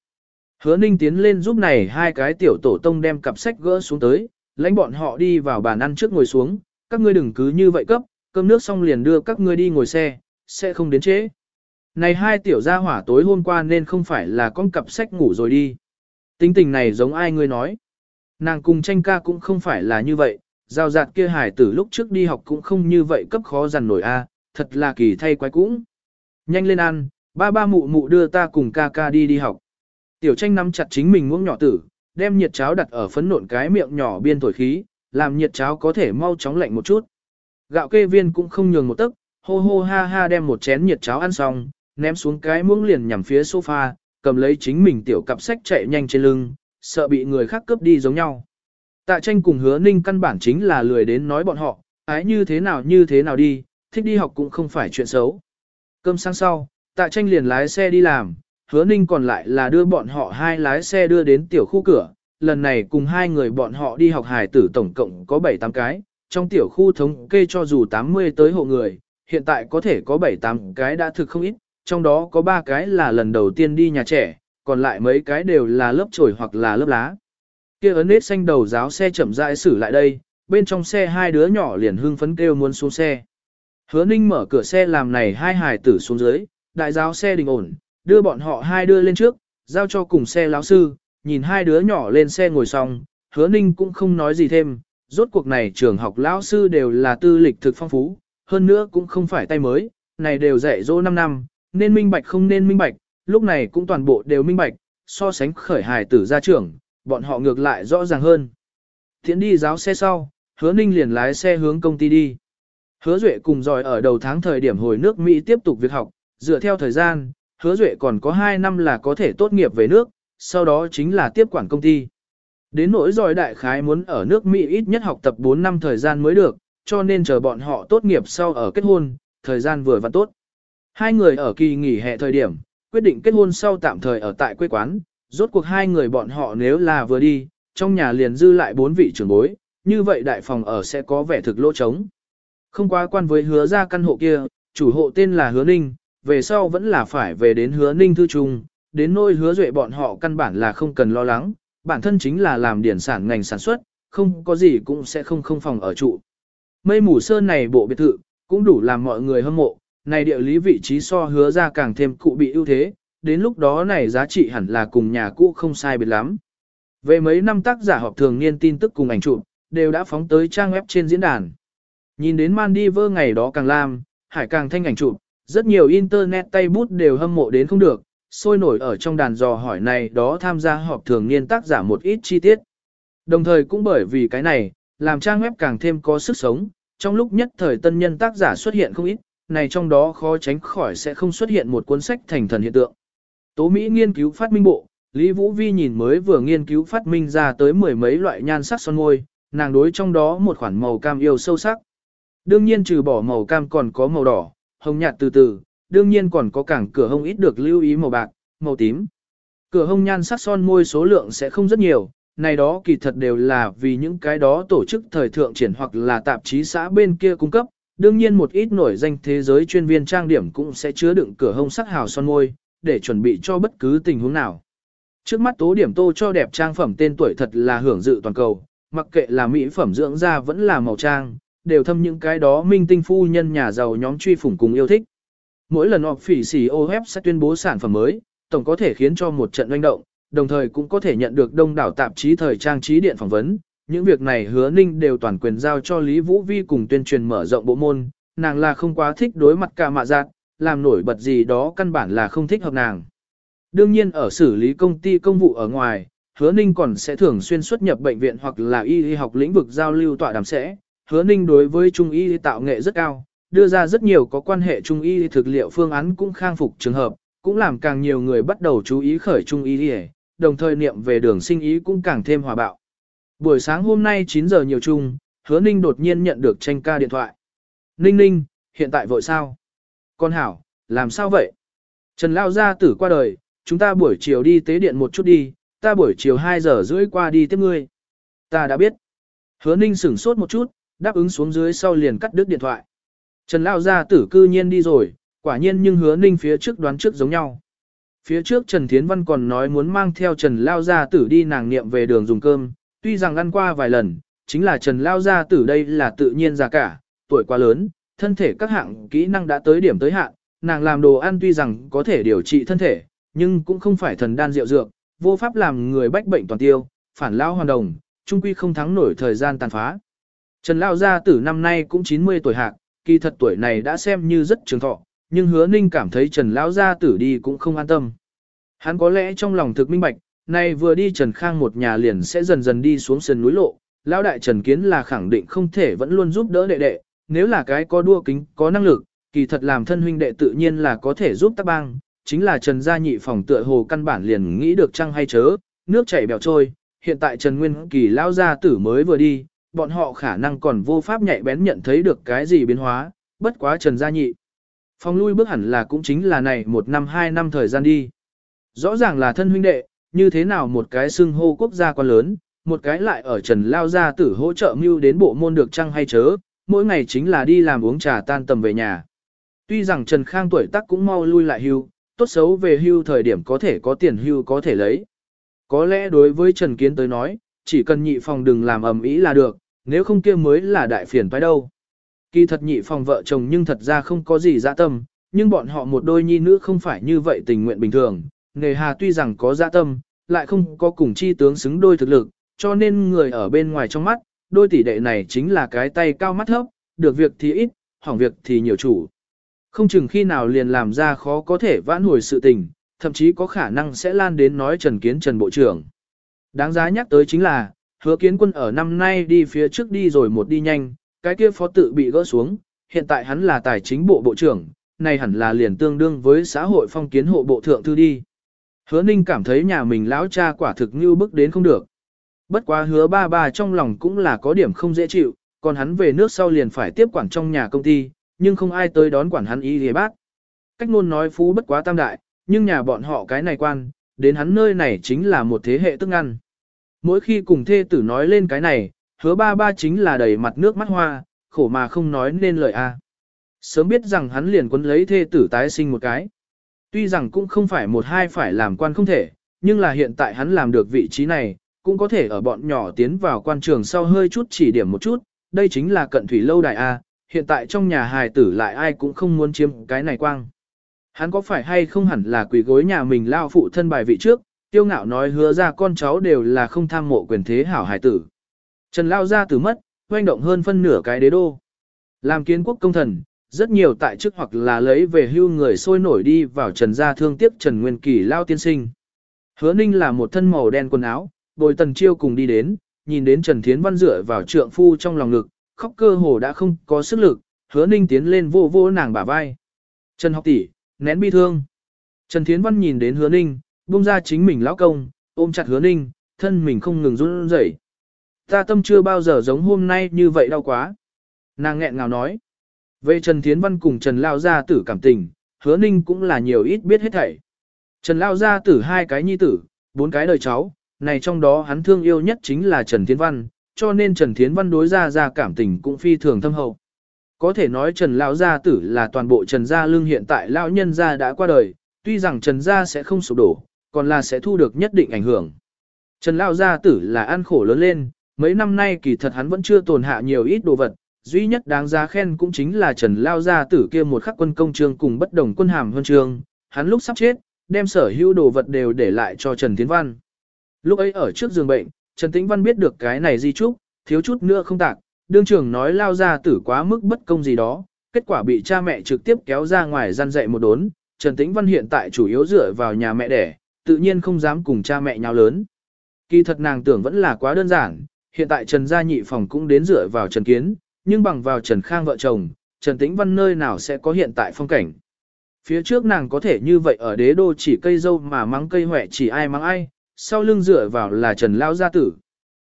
Hứa ninh tiến lên giúp này hai cái tiểu tổ tông đem cặp sách gỡ xuống tới, lãnh bọn họ đi vào bàn ăn trước ngồi xuống, các ngươi đừng cứ như vậy cấp, cơm nước xong liền đưa các ngươi đi ngồi xe, sẽ không đến trễ. Này hai tiểu gia hỏa tối hôm qua nên không phải là con cặp sách ngủ rồi đi. Tính tình này giống ai ngươi nói. Nàng cùng tranh ca cũng không phải là như vậy, giao giạt kia hải tử lúc trước đi học cũng không như vậy cấp khó dằn nổi a, thật là kỳ thay quái cũng. Nhanh lên ăn, ba ba mụ mụ đưa ta cùng ca ca đi đi học. Tiểu tranh nắm chặt chính mình muỗng nhỏ tử, đem nhiệt cháo đặt ở phấn nộn cái miệng nhỏ biên thổi khí, làm nhiệt cháo có thể mau chóng lạnh một chút. Gạo kê viên cũng không nhường một tấc, hô hô ha ha đem một chén nhiệt cháo ăn xong, ném xuống cái muỗng liền nhằm phía sofa, cầm lấy chính mình tiểu cặp sách chạy nhanh trên lưng, sợ bị người khác cướp đi giống nhau. Tạ tranh cùng hứa ninh căn bản chính là lười đến nói bọn họ, ái như thế nào như thế nào đi, thích đi học cũng không phải chuyện xấu. Cơm sáng sau, tạ tranh liền lái xe đi làm, hứa ninh còn lại là đưa bọn họ hai lái xe đưa đến tiểu khu cửa, lần này cùng hai người bọn họ đi học hài tử tổng cộng có 7-8 cái, trong tiểu khu thống kê cho dù 80 tới hộ người, hiện tại có thể có 7-8 cái đã thực không ít, trong đó có 3 cái là lần đầu tiên đi nhà trẻ, còn lại mấy cái đều là lớp trồi hoặc là lớp lá. Kia ấn nết xanh đầu giáo xe chậm rãi xử lại đây, bên trong xe hai đứa nhỏ liền hưng phấn kêu muốn xuống xe. Hứa ninh mở cửa xe làm này hai hài tử xuống dưới, đại giáo xe đình ổn, đưa bọn họ hai đưa lên trước, giao cho cùng xe lão sư, nhìn hai đứa nhỏ lên xe ngồi xong, hứa ninh cũng không nói gì thêm, rốt cuộc này trường học lão sư đều là tư lịch thực phong phú, hơn nữa cũng không phải tay mới, này đều dạy dỗ 5 năm, nên minh bạch không nên minh bạch, lúc này cũng toàn bộ đều minh bạch, so sánh khởi hài tử gia trưởng, bọn họ ngược lại rõ ràng hơn. Thiện đi giáo xe sau, hứa ninh liền lái xe hướng công ty đi. Hứa Duệ cùng giỏi ở đầu tháng thời điểm hồi nước Mỹ tiếp tục việc học, dựa theo thời gian, hứa Duệ còn có 2 năm là có thể tốt nghiệp về nước, sau đó chính là tiếp quản công ty. Đến nỗi giỏi đại khái muốn ở nước Mỹ ít nhất học tập 4 năm thời gian mới được, cho nên chờ bọn họ tốt nghiệp sau ở kết hôn, thời gian vừa và tốt. Hai người ở kỳ nghỉ hè thời điểm, quyết định kết hôn sau tạm thời ở tại quê quán, rốt cuộc hai người bọn họ nếu là vừa đi, trong nhà liền dư lại bốn vị trưởng bối, như vậy đại phòng ở sẽ có vẻ thực lỗ trống. Không quá quan với hứa ra căn hộ kia, chủ hộ tên là hứa ninh, về sau vẫn là phải về đến hứa ninh thư trung, đến nôi hứa duệ bọn họ căn bản là không cần lo lắng, bản thân chính là làm điển sản ngành sản xuất, không có gì cũng sẽ không không phòng ở trụ. Mây mù sơn này bộ biệt thự, cũng đủ làm mọi người hâm mộ, này địa lý vị trí so hứa ra càng thêm cụ bị ưu thế, đến lúc đó này giá trị hẳn là cùng nhà cũ không sai biệt lắm. Về mấy năm tác giả họp thường niên tin tức cùng ảnh chụp đều đã phóng tới trang web trên diễn đàn. Nhìn đến Maldives ngày đó càng lam, hải càng thanh ảnh chụp, rất nhiều internet tay bút đều hâm mộ đến không được, sôi nổi ở trong đàn dò hỏi này đó tham gia họp thường niên tác giả một ít chi tiết. Đồng thời cũng bởi vì cái này, làm trang web càng thêm có sức sống, trong lúc nhất thời tân nhân tác giả xuất hiện không ít, này trong đó khó tránh khỏi sẽ không xuất hiện một cuốn sách thành thần hiện tượng. Tố Mỹ nghiên cứu phát minh bộ, Lý Vũ Vi nhìn mới vừa nghiên cứu phát minh ra tới mười mấy loại nhan sắc son môi, nàng đối trong đó một khoản màu cam yêu sâu sắc. Đương nhiên trừ bỏ màu cam còn có màu đỏ, hồng nhạt từ từ, đương nhiên còn có cảng cửa hông ít được lưu ý màu bạc, màu tím. Cửa hông nhan sắc son môi số lượng sẽ không rất nhiều, này đó kỳ thật đều là vì những cái đó tổ chức thời thượng triển hoặc là tạp chí xã bên kia cung cấp. Đương nhiên một ít nổi danh thế giới chuyên viên trang điểm cũng sẽ chứa đựng cửa hông sắc hào son môi, để chuẩn bị cho bất cứ tình huống nào. Trước mắt tố điểm tô cho đẹp trang phẩm tên tuổi thật là hưởng dự toàn cầu, mặc kệ là mỹ phẩm dưỡng da vẫn là màu trang, đều thâm những cái đó minh tinh phu nhân nhà giàu nhóm truy phủng cùng yêu thích. Mỗi lần họp phỉ xì OF sẽ tuyên bố sản phẩm mới, tổng có thể khiến cho một trận doanh động, đồng thời cũng có thể nhận được đông đảo tạp chí thời trang trí điện phỏng vấn. Những việc này hứa ninh đều toàn quyền giao cho Lý Vũ Vi cùng tuyên truyền mở rộng bộ môn, nàng là không quá thích đối mặt cả mạ giác, làm nổi bật gì đó căn bản là không thích hợp nàng. Đương nhiên ở xử lý công ty công vụ ở ngoài, hứa ninh còn sẽ thường xuyên xuất nhập bệnh viện hoặc là y y học lĩnh vực giao lưu tọa đàm sẽ. Hứa ninh đối với trung y tạo nghệ rất cao, đưa ra rất nhiều có quan hệ trung y thực liệu phương án cũng khang phục trường hợp, cũng làm càng nhiều người bắt đầu chú ý khởi trung y đồng thời niệm về đường sinh ý cũng càng thêm hòa bạo. Buổi sáng hôm nay 9 giờ nhiều chung, hứa ninh đột nhiên nhận được tranh ca điện thoại. Ninh ninh, hiện tại vội sao? Con hảo, làm sao vậy? Trần Lao gia tử qua đời, chúng ta buổi chiều đi tế điện một chút đi, ta buổi chiều 2 giờ rưỡi qua đi tiếp ngươi. Ta đã biết. Hứa ninh sửng sốt một chút, đáp ứng xuống dưới sau liền cắt đứt điện thoại. Trần Lao gia tử cư nhiên đi rồi, quả nhiên nhưng hứa ninh phía trước đoán trước giống nhau. Phía trước Trần Thiến Văn còn nói muốn mang theo Trần Lao gia tử đi nàng niệm về đường dùng cơm, tuy rằng ăn qua vài lần, chính là Trần Lao gia tử đây là tự nhiên già cả, tuổi quá lớn, thân thể các hạng kỹ năng đã tới điểm tới hạn, nàng làm đồ ăn tuy rằng có thể điều trị thân thể, nhưng cũng không phải thần đan rượu dược, vô pháp làm người bách bệnh toàn tiêu, phản lao hoàn đồng, trung quy không thắng nổi thời gian tàn phá. Trần Lao gia tử năm nay cũng 90 tuổi hạc, kỳ thật tuổi này đã xem như rất trường thọ, nhưng hứa ninh cảm thấy Trần Lao gia tử đi cũng không an tâm. Hắn có lẽ trong lòng thực minh bạch, nay vừa đi Trần Khang một nhà liền sẽ dần dần đi xuống sườn núi lộ, Lão đại Trần Kiến là khẳng định không thể vẫn luôn giúp đỡ đệ đệ, nếu là cái có đua kính, có năng lực, kỳ thật làm thân huynh đệ tự nhiên là có thể giúp tác bang, chính là Trần gia nhị phòng tựa hồ căn bản liền nghĩ được chăng hay chớ, nước chảy bèo trôi, hiện tại Trần Nguyên Kỳ lao gia tử mới vừa đi, bọn họ khả năng còn vô pháp nhạy bén nhận thấy được cái gì biến hóa, bất quá Trần gia nhị. phong lui bước hẳn là cũng chính là này một năm hai năm thời gian đi. Rõ ràng là thân huynh đệ, như thế nào một cái xưng hô quốc gia quá lớn, một cái lại ở Trần Lao Gia tử hỗ trợ mưu đến bộ môn được chăng hay chớ, mỗi ngày chính là đi làm uống trà tan tầm về nhà. Tuy rằng Trần Khang tuổi tác cũng mau lui lại hưu, tốt xấu về hưu thời điểm có thể có tiền hưu có thể lấy. Có lẽ đối với Trần Kiến tới nói, chỉ cần nhị phòng đừng làm ầm ĩ là được, nếu không kia mới là đại phiền phải đâu. Kỳ thật nhị phòng vợ chồng nhưng thật ra không có gì dạ tâm, nhưng bọn họ một đôi nhi nữ không phải như vậy tình nguyện bình thường. Nghề hà tuy rằng có dạ tâm, lại không có cùng chi tướng xứng đôi thực lực, cho nên người ở bên ngoài trong mắt, đôi tỷ đệ này chính là cái tay cao mắt thấp, được việc thì ít, hỏng việc thì nhiều chủ. Không chừng khi nào liền làm ra khó có thể vãn hồi sự tình, thậm chí có khả năng sẽ lan đến nói Trần Kiến Trần Bộ trưởng. Đáng giá nhắc tới chính là, hứa kiến quân ở năm nay đi phía trước đi rồi một đi nhanh, cái kia phó tự bị gỡ xuống, hiện tại hắn là tài chính bộ bộ trưởng, này hẳn là liền tương đương với xã hội phong kiến hộ bộ thượng thư đi. Hứa ninh cảm thấy nhà mình lão cha quả thực như bức đến không được. Bất quá hứa ba ba trong lòng cũng là có điểm không dễ chịu, còn hắn về nước sau liền phải tiếp quản trong nhà công ty, nhưng không ai tới đón quản hắn ý ghề bác. Cách ngôn nói phú bất quá tam đại, nhưng nhà bọn họ cái này quan, đến hắn nơi này chính là một thế hệ tức ăn. Mỗi khi cùng thê tử nói lên cái này, hứa ba ba chính là đầy mặt nước mắt hoa, khổ mà không nói nên lời a. Sớm biết rằng hắn liền quấn lấy thê tử tái sinh một cái. Tuy rằng cũng không phải một hai phải làm quan không thể, nhưng là hiện tại hắn làm được vị trí này, cũng có thể ở bọn nhỏ tiến vào quan trường sau hơi chút chỉ điểm một chút, đây chính là cận thủy lâu đại A, hiện tại trong nhà hài tử lại ai cũng không muốn chiếm cái này quang. Hắn có phải hay không hẳn là quỷ gối nhà mình lao phụ thân bài vị trước, tiêu ngạo nói hứa ra con cháu đều là không tham mộ quyền thế hảo hải tử. Trần lao ra tử mất, hoành động hơn phân nửa cái đế đô. Làm kiến quốc công thần, rất nhiều tại chức hoặc là lấy về hưu người sôi nổi đi vào trần gia thương tiếc Trần Nguyên Kỳ lao tiên sinh. Hứa ninh là một thân màu đen quần áo, bồi tần chiêu cùng đi đến, nhìn đến Trần Thiến Văn dựa vào trượng phu trong lòng ngực, khóc cơ hồ đã không có sức lực, hứa ninh tiến lên vô vô nàng bả vai. Trần học tỷ, nén bi thương. Trần Thiến Văn nhìn đến hứa ninh, buông ra chính mình lão công, ôm chặt hứa ninh, thân mình không ngừng run rẩy. Ta tâm chưa bao giờ giống hôm nay như vậy đau quá. Nàng nghẹn ngào nói. Về Trần Thiến Văn cùng Trần Lao Gia tử cảm tình, hứa ninh cũng là nhiều ít biết hết thảy. Trần Lao Gia tử hai cái nhi tử, bốn cái đời cháu, này trong đó hắn thương yêu nhất chính là Trần Thiến Văn, cho nên Trần Thiến Văn đối ra ra cảm tình cũng phi thường thâm hậu. Có thể nói Trần Lão Gia tử là toàn bộ Trần Gia lương hiện tại Lão Nhân Gia đã qua đời, tuy rằng Trần Gia sẽ không sụp đổ, còn là sẽ thu được nhất định ảnh hưởng. Trần Lão Gia tử là ăn khổ lớn lên, mấy năm nay kỳ thật hắn vẫn chưa tồn hạ nhiều ít đồ vật, duy nhất đáng giá khen cũng chính là Trần Lão Gia tử kia một khắc quân công trương cùng bất đồng quân hàm huân trường, hắn lúc sắp chết, đem sở hữu đồ vật đều để lại cho Trần Tiến Văn. Lúc ấy ở trước giường bệnh, Trần Tĩnh Văn biết được cái này di trúc, thiếu chút nữa không tạc, đương trưởng nói lao gia tử quá mức bất công gì đó, kết quả bị cha mẹ trực tiếp kéo ra ngoài gian dạy một đốn, Trần Tĩnh Văn hiện tại chủ yếu dựa vào nhà mẹ đẻ, tự nhiên không dám cùng cha mẹ nhau lớn. Kỳ thật nàng tưởng vẫn là quá đơn giản, hiện tại Trần gia nhị phòng cũng đến dựa vào Trần Kiến, nhưng bằng vào Trần Khang vợ chồng, Trần Tĩnh Văn nơi nào sẽ có hiện tại phong cảnh. Phía trước nàng có thể như vậy ở đế đô chỉ cây dâu mà mắng cây huệ chỉ ai mắng ai, sau lưng dựa vào là Trần Lao Gia Tử.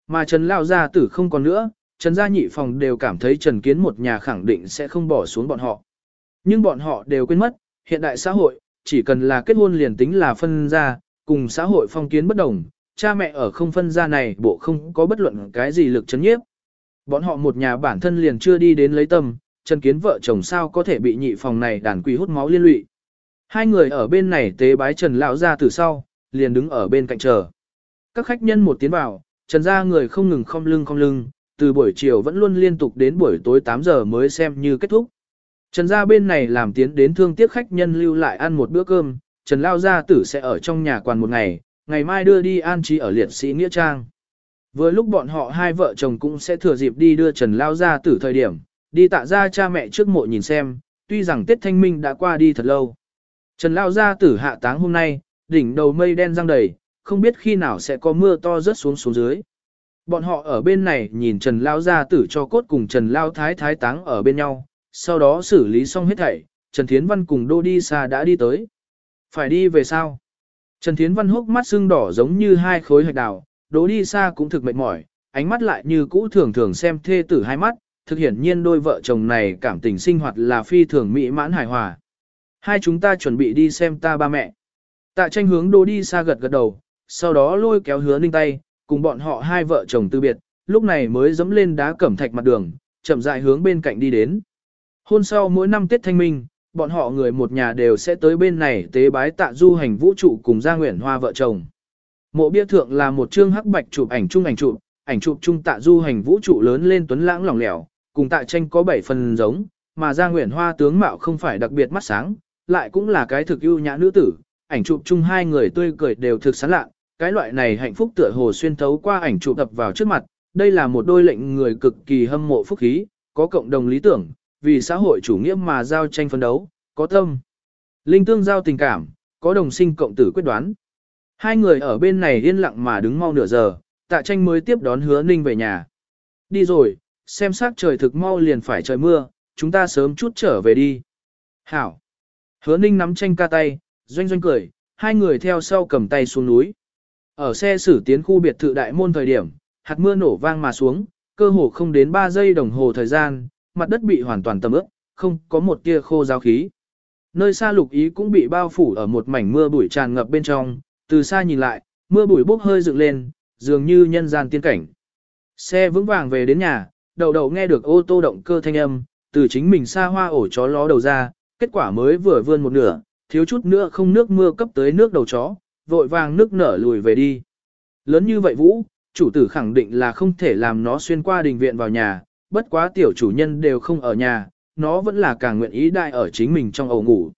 Mà Trần Lao Gia Tử không còn nữa, Trần Gia Nhị Phòng đều cảm thấy Trần Kiến một nhà khẳng định sẽ không bỏ xuống bọn họ. Nhưng bọn họ đều quên mất, hiện đại xã hội, chỉ cần là kết hôn liền tính là phân gia, cùng xã hội phong kiến bất đồng, cha mẹ ở không phân gia này bộ không có bất luận cái gì lực chấn nhiếp. Bọn họ một nhà bản thân liền chưa đi đến lấy tâm, Trần Kiến vợ chồng sao có thể bị nhị phòng này đàn quỷ hút máu liên lụy. Hai người ở bên này tế bái Trần Lão Gia từ sau, liền đứng ở bên cạnh chờ. Các khách nhân một tiến vào, trần gia người không ngừng không lưng không lưng, từ buổi chiều vẫn luôn liên tục đến buổi tối 8 giờ mới xem như kết thúc. Trần gia bên này làm tiến đến thương tiếc khách nhân lưu lại ăn một bữa cơm, Trần Lao Gia tử sẽ ở trong nhà quan một ngày, ngày mai đưa đi an trí ở liệt sĩ Nghĩa Trang. Vừa lúc bọn họ hai vợ chồng cũng sẽ thừa dịp đi đưa Trần Lao Gia tử thời điểm, đi tạ ra cha mẹ trước mộ nhìn xem, tuy rằng Tết Thanh Minh đã qua đi thật lâu. Trần Lao Gia tử hạ táng hôm nay, đỉnh đầu mây đen răng đầy, không biết khi nào sẽ có mưa to rớt xuống xuống dưới. Bọn họ ở bên này nhìn Trần Lao gia tử cho cốt cùng Trần Lao thái thái táng ở bên nhau, sau đó xử lý xong hết thảy, Trần Thiến Văn cùng Đô Đi Xa đã đi tới. Phải đi về sao? Trần Thiến Văn hốc mắt sưng đỏ giống như hai khối hạch đào, Đô Đi Xa cũng thực mệt mỏi, ánh mắt lại như cũ thường thường xem thê tử hai mắt, thực hiển nhiên đôi vợ chồng này cảm tình sinh hoạt là phi thường mỹ mãn hài hòa. Hai chúng ta chuẩn bị đi xem ta ba mẹ. Tạ tranh hướng đô đi xa gật gật đầu, sau đó lôi kéo hứa ninh tay, cùng bọn họ hai vợ chồng từ biệt, lúc này mới dẫm lên đá cẩm thạch mặt đường, chậm rãi hướng bên cạnh đi đến. Hôn sau mỗi năm Tết Thanh Minh, bọn họ người một nhà đều sẽ tới bên này tế bái tạ du hành vũ trụ cùng gia nguyện hoa vợ chồng. Mộ bia thượng là một chương hắc bạch chụp ảnh chung ảnh chụp, ảnh chụp chung tạ du hành vũ trụ lớn lên tuấn lãng lỏng lẻo, cùng tạ tranh có bảy phần giống, mà gia nguyện hoa tướng mạo không phải đặc biệt mắt sáng, lại cũng là cái thực ưu nhã nữ tử, ảnh chụp chung hai người tươi cười đều thực sán lạ, cái loại này hạnh phúc tựa hồ xuyên thấu qua ảnh chụp tập vào trước mặt, đây là một đôi lệnh người cực kỳ hâm mộ phúc khí, có cộng đồng lý tưởng, vì xã hội chủ nghĩa mà giao tranh phân đấu, có tâm. Linh tương giao tình cảm, có đồng sinh cộng tử quyết đoán. Hai người ở bên này yên lặng mà đứng mau nửa giờ, tạ tranh mới tiếp đón hứa ninh về nhà. Đi rồi, xem sát trời thực mau liền phải trời mưa, chúng ta sớm chút trở về đi. Hảo. Hứa ninh nắm tranh ca tay, doanh doanh cười, hai người theo sau cầm tay xuống núi. Ở xe xử tiến khu biệt thự đại môn thời điểm, hạt mưa nổ vang mà xuống, cơ hồ không đến 3 giây đồng hồ thời gian, mặt đất bị hoàn toàn tầm ướt, không có một tia khô giáo khí. Nơi xa lục ý cũng bị bao phủ ở một mảnh mưa bụi tràn ngập bên trong, từ xa nhìn lại, mưa bụi bốc hơi dựng lên, dường như nhân gian tiên cảnh. Xe vững vàng về đến nhà, đầu đầu nghe được ô tô động cơ thanh âm, từ chính mình xa hoa ổ chó ló đầu ra, kết quả mới vừa vươn một nửa, thiếu chút nữa không nước mưa cấp tới nước đầu chó, vội vàng nước nở lùi về đi. Lớn như vậy Vũ, chủ tử khẳng định là không thể làm nó xuyên qua đình viện vào nhà, bất quá tiểu chủ nhân đều không ở nhà, nó vẫn là càng nguyện ý đại ở chính mình trong ổ ngủ.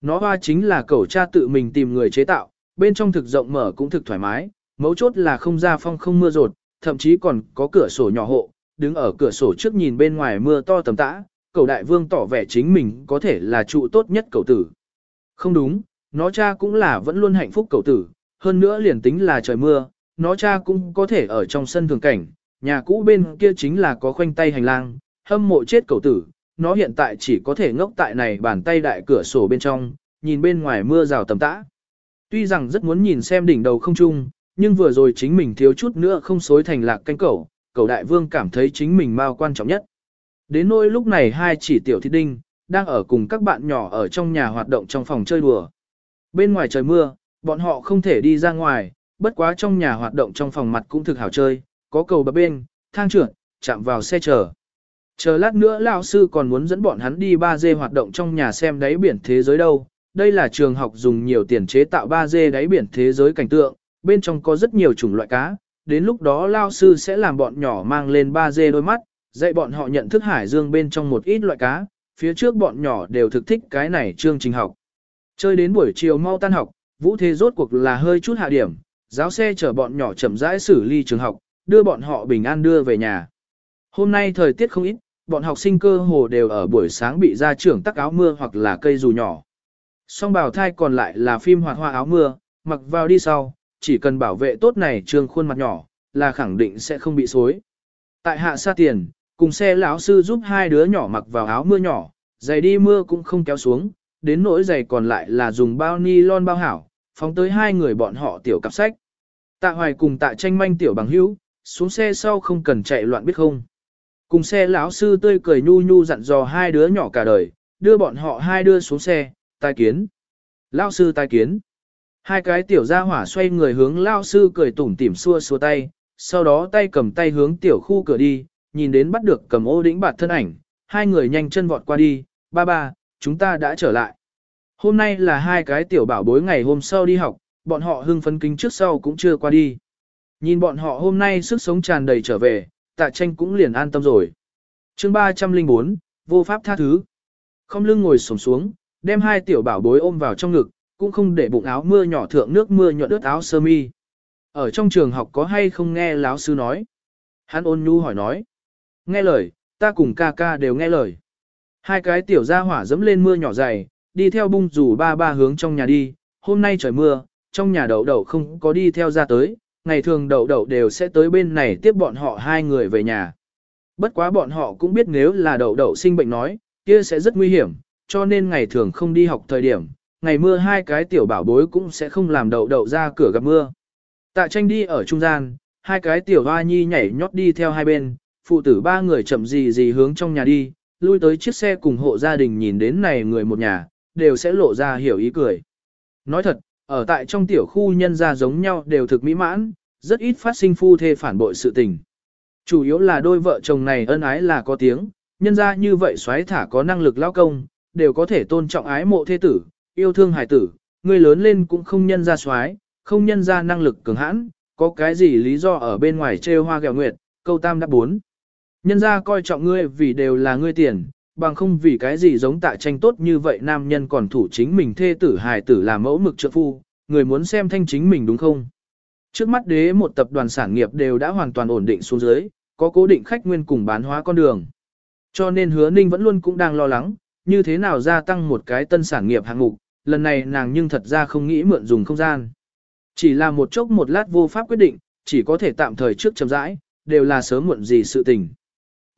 Nó hoa chính là cẩu cha tự mình tìm người chế tạo, bên trong thực rộng mở cũng thực thoải mái, mấu chốt là không ra phong không mưa rột, thậm chí còn có cửa sổ nhỏ hộ, đứng ở cửa sổ trước nhìn bên ngoài mưa to tầm tã, cậu đại vương tỏ vẻ chính mình có thể là trụ tốt nhất cậu tử. Không đúng, nó cha cũng là vẫn luôn hạnh phúc cậu tử, hơn nữa liền tính là trời mưa, nó cha cũng có thể ở trong sân thường cảnh, nhà cũ bên kia chính là có khoanh tay hành lang, hâm mộ chết cầu tử, nó hiện tại chỉ có thể ngốc tại này bàn tay đại cửa sổ bên trong, nhìn bên ngoài mưa rào tầm tã. Tuy rằng rất muốn nhìn xem đỉnh đầu không trung, nhưng vừa rồi chính mình thiếu chút nữa không xối thành lạc canh cẩu, cậu đại vương cảm thấy chính mình mau quan trọng nhất. Đến nỗi lúc này hai chỉ tiểu thiết đinh, đang ở cùng các bạn nhỏ ở trong nhà hoạt động trong phòng chơi đùa. Bên ngoài trời mưa, bọn họ không thể đi ra ngoài, bất quá trong nhà hoạt động trong phòng mặt cũng thực hảo chơi, có cầu bập bên, thang trượt, chạm vào xe chờ. Chờ lát nữa lão sư còn muốn dẫn bọn hắn đi 3D hoạt động trong nhà xem đáy biển thế giới đâu. Đây là trường học dùng nhiều tiền chế tạo 3D đáy biển thế giới cảnh tượng, bên trong có rất nhiều chủng loại cá. Đến lúc đó lao sư sẽ làm bọn nhỏ mang lên 3D đôi mắt, dạy bọn họ nhận thức hải dương bên trong một ít loại cá. Phía trước bọn nhỏ đều thực thích cái này chương trình học. Chơi đến buổi chiều mau tan học, vũ thế rốt cuộc là hơi chút hạ điểm, giáo xe chở bọn nhỏ chậm rãi xử ly trường học, đưa bọn họ bình an đưa về nhà. Hôm nay thời tiết không ít, bọn học sinh cơ hồ đều ở buổi sáng bị ra trưởng tắc áo mưa hoặc là cây dù nhỏ. Song bào thai còn lại là phim hoạt hoa áo mưa, mặc vào đi sau, chỉ cần bảo vệ tốt này trường khuôn mặt nhỏ, là khẳng định sẽ không bị xối. Tại hạ xa tiền, cùng xe lão sư giúp hai đứa nhỏ mặc vào áo mưa nhỏ, giày đi mưa cũng không kéo xuống, đến nỗi giày còn lại là dùng bao ni lon bao hảo, phóng tới hai người bọn họ tiểu cặp sách. Tạ hoài cùng tạ tranh manh tiểu bằng hữu, xuống xe sau không cần chạy loạn biết không. Cùng xe lão sư tươi cười nhu nhu dặn dò hai đứa nhỏ cả đời, đưa bọn họ hai đưa xuống xe, tai kiến. Lão sư tai kiến. Hai cái tiểu gia hỏa xoay người hướng lão sư cười tủm tỉm xua xua tay, sau đó tay cầm tay hướng tiểu khu cửa đi, nhìn đến bắt được cầm ô đĩnh bạt thân ảnh, hai người nhanh chân vọt qua đi, ba ba, chúng ta đã trở lại. Hôm nay là hai cái tiểu bảo bối ngày hôm sau đi học, bọn họ hưng phấn kính trước sau cũng chưa qua đi. Nhìn bọn họ hôm nay sức sống tràn đầy trở về, tạ tranh cũng liền an tâm rồi. chương 304, vô pháp tha thứ. Không lưng ngồi sổng xuống, đem hai tiểu bảo bối ôm vào trong ngực, cũng không để bụng áo mưa nhỏ thượng nước mưa nhuận ướt áo sơ mi. Ở trong trường học có hay không nghe láo sư nói? Hắn ôn nhu hỏi nói. Nghe lời, ta cùng ca ca đều nghe lời. Hai cái tiểu ra hỏa dẫm lên mưa nhỏ dày, đi theo bung rủ ba ba hướng trong nhà đi. Hôm nay trời mưa, trong nhà đậu đậu không có đi theo ra tới, ngày thường đậu đậu đều sẽ tới bên này tiếp bọn họ hai người về nhà. Bất quá bọn họ cũng biết nếu là đậu đậu sinh bệnh nói, kia sẽ rất nguy hiểm, cho nên ngày thường không đi học thời điểm, ngày mưa hai cái tiểu bảo bối cũng sẽ không làm đậu đậu ra cửa gặp mưa. Tạ tranh đi ở trung gian, hai cái tiểu hoa nhi nhảy nhót đi theo hai bên, phụ tử ba người chậm gì gì hướng trong nhà đi, lui tới chiếc xe cùng hộ gia đình nhìn đến này người một nhà, đều sẽ lộ ra hiểu ý cười. Nói thật, ở tại trong tiểu khu nhân gia giống nhau đều thực mỹ mãn, rất ít phát sinh phu thê phản bội sự tình. Chủ yếu là đôi vợ chồng này ân ái là có tiếng, nhân gia như vậy xoáy thả có năng lực lao công, đều có thể tôn trọng ái mộ thê tử, yêu thương hài tử, người lớn lên cũng không nhân ra xoáy, không nhân ra năng lực cường hãn, có cái gì lý do ở bên ngoài trêu hoa gẹo nguyệt, câu tam đáp bốn. Nhân ra coi trọng ngươi vì đều là ngươi tiền, bằng không vì cái gì giống tạ tranh tốt như vậy nam nhân còn thủ chính mình thê tử hài tử là mẫu mực trợ phu, người muốn xem thanh chính mình đúng không? Trước mắt đế một tập đoàn sản nghiệp đều đã hoàn toàn ổn định xuống dưới, có cố định khách nguyên cùng bán hóa con đường. Cho nên hứa ninh vẫn luôn cũng đang lo lắng, như thế nào gia tăng một cái tân sản nghiệp hạng mục, lần này nàng nhưng thật ra không nghĩ mượn dùng không gian. Chỉ là một chốc một lát vô pháp quyết định, chỉ có thể tạm thời trước chậm rãi, đều là sớm muộn gì sự tình.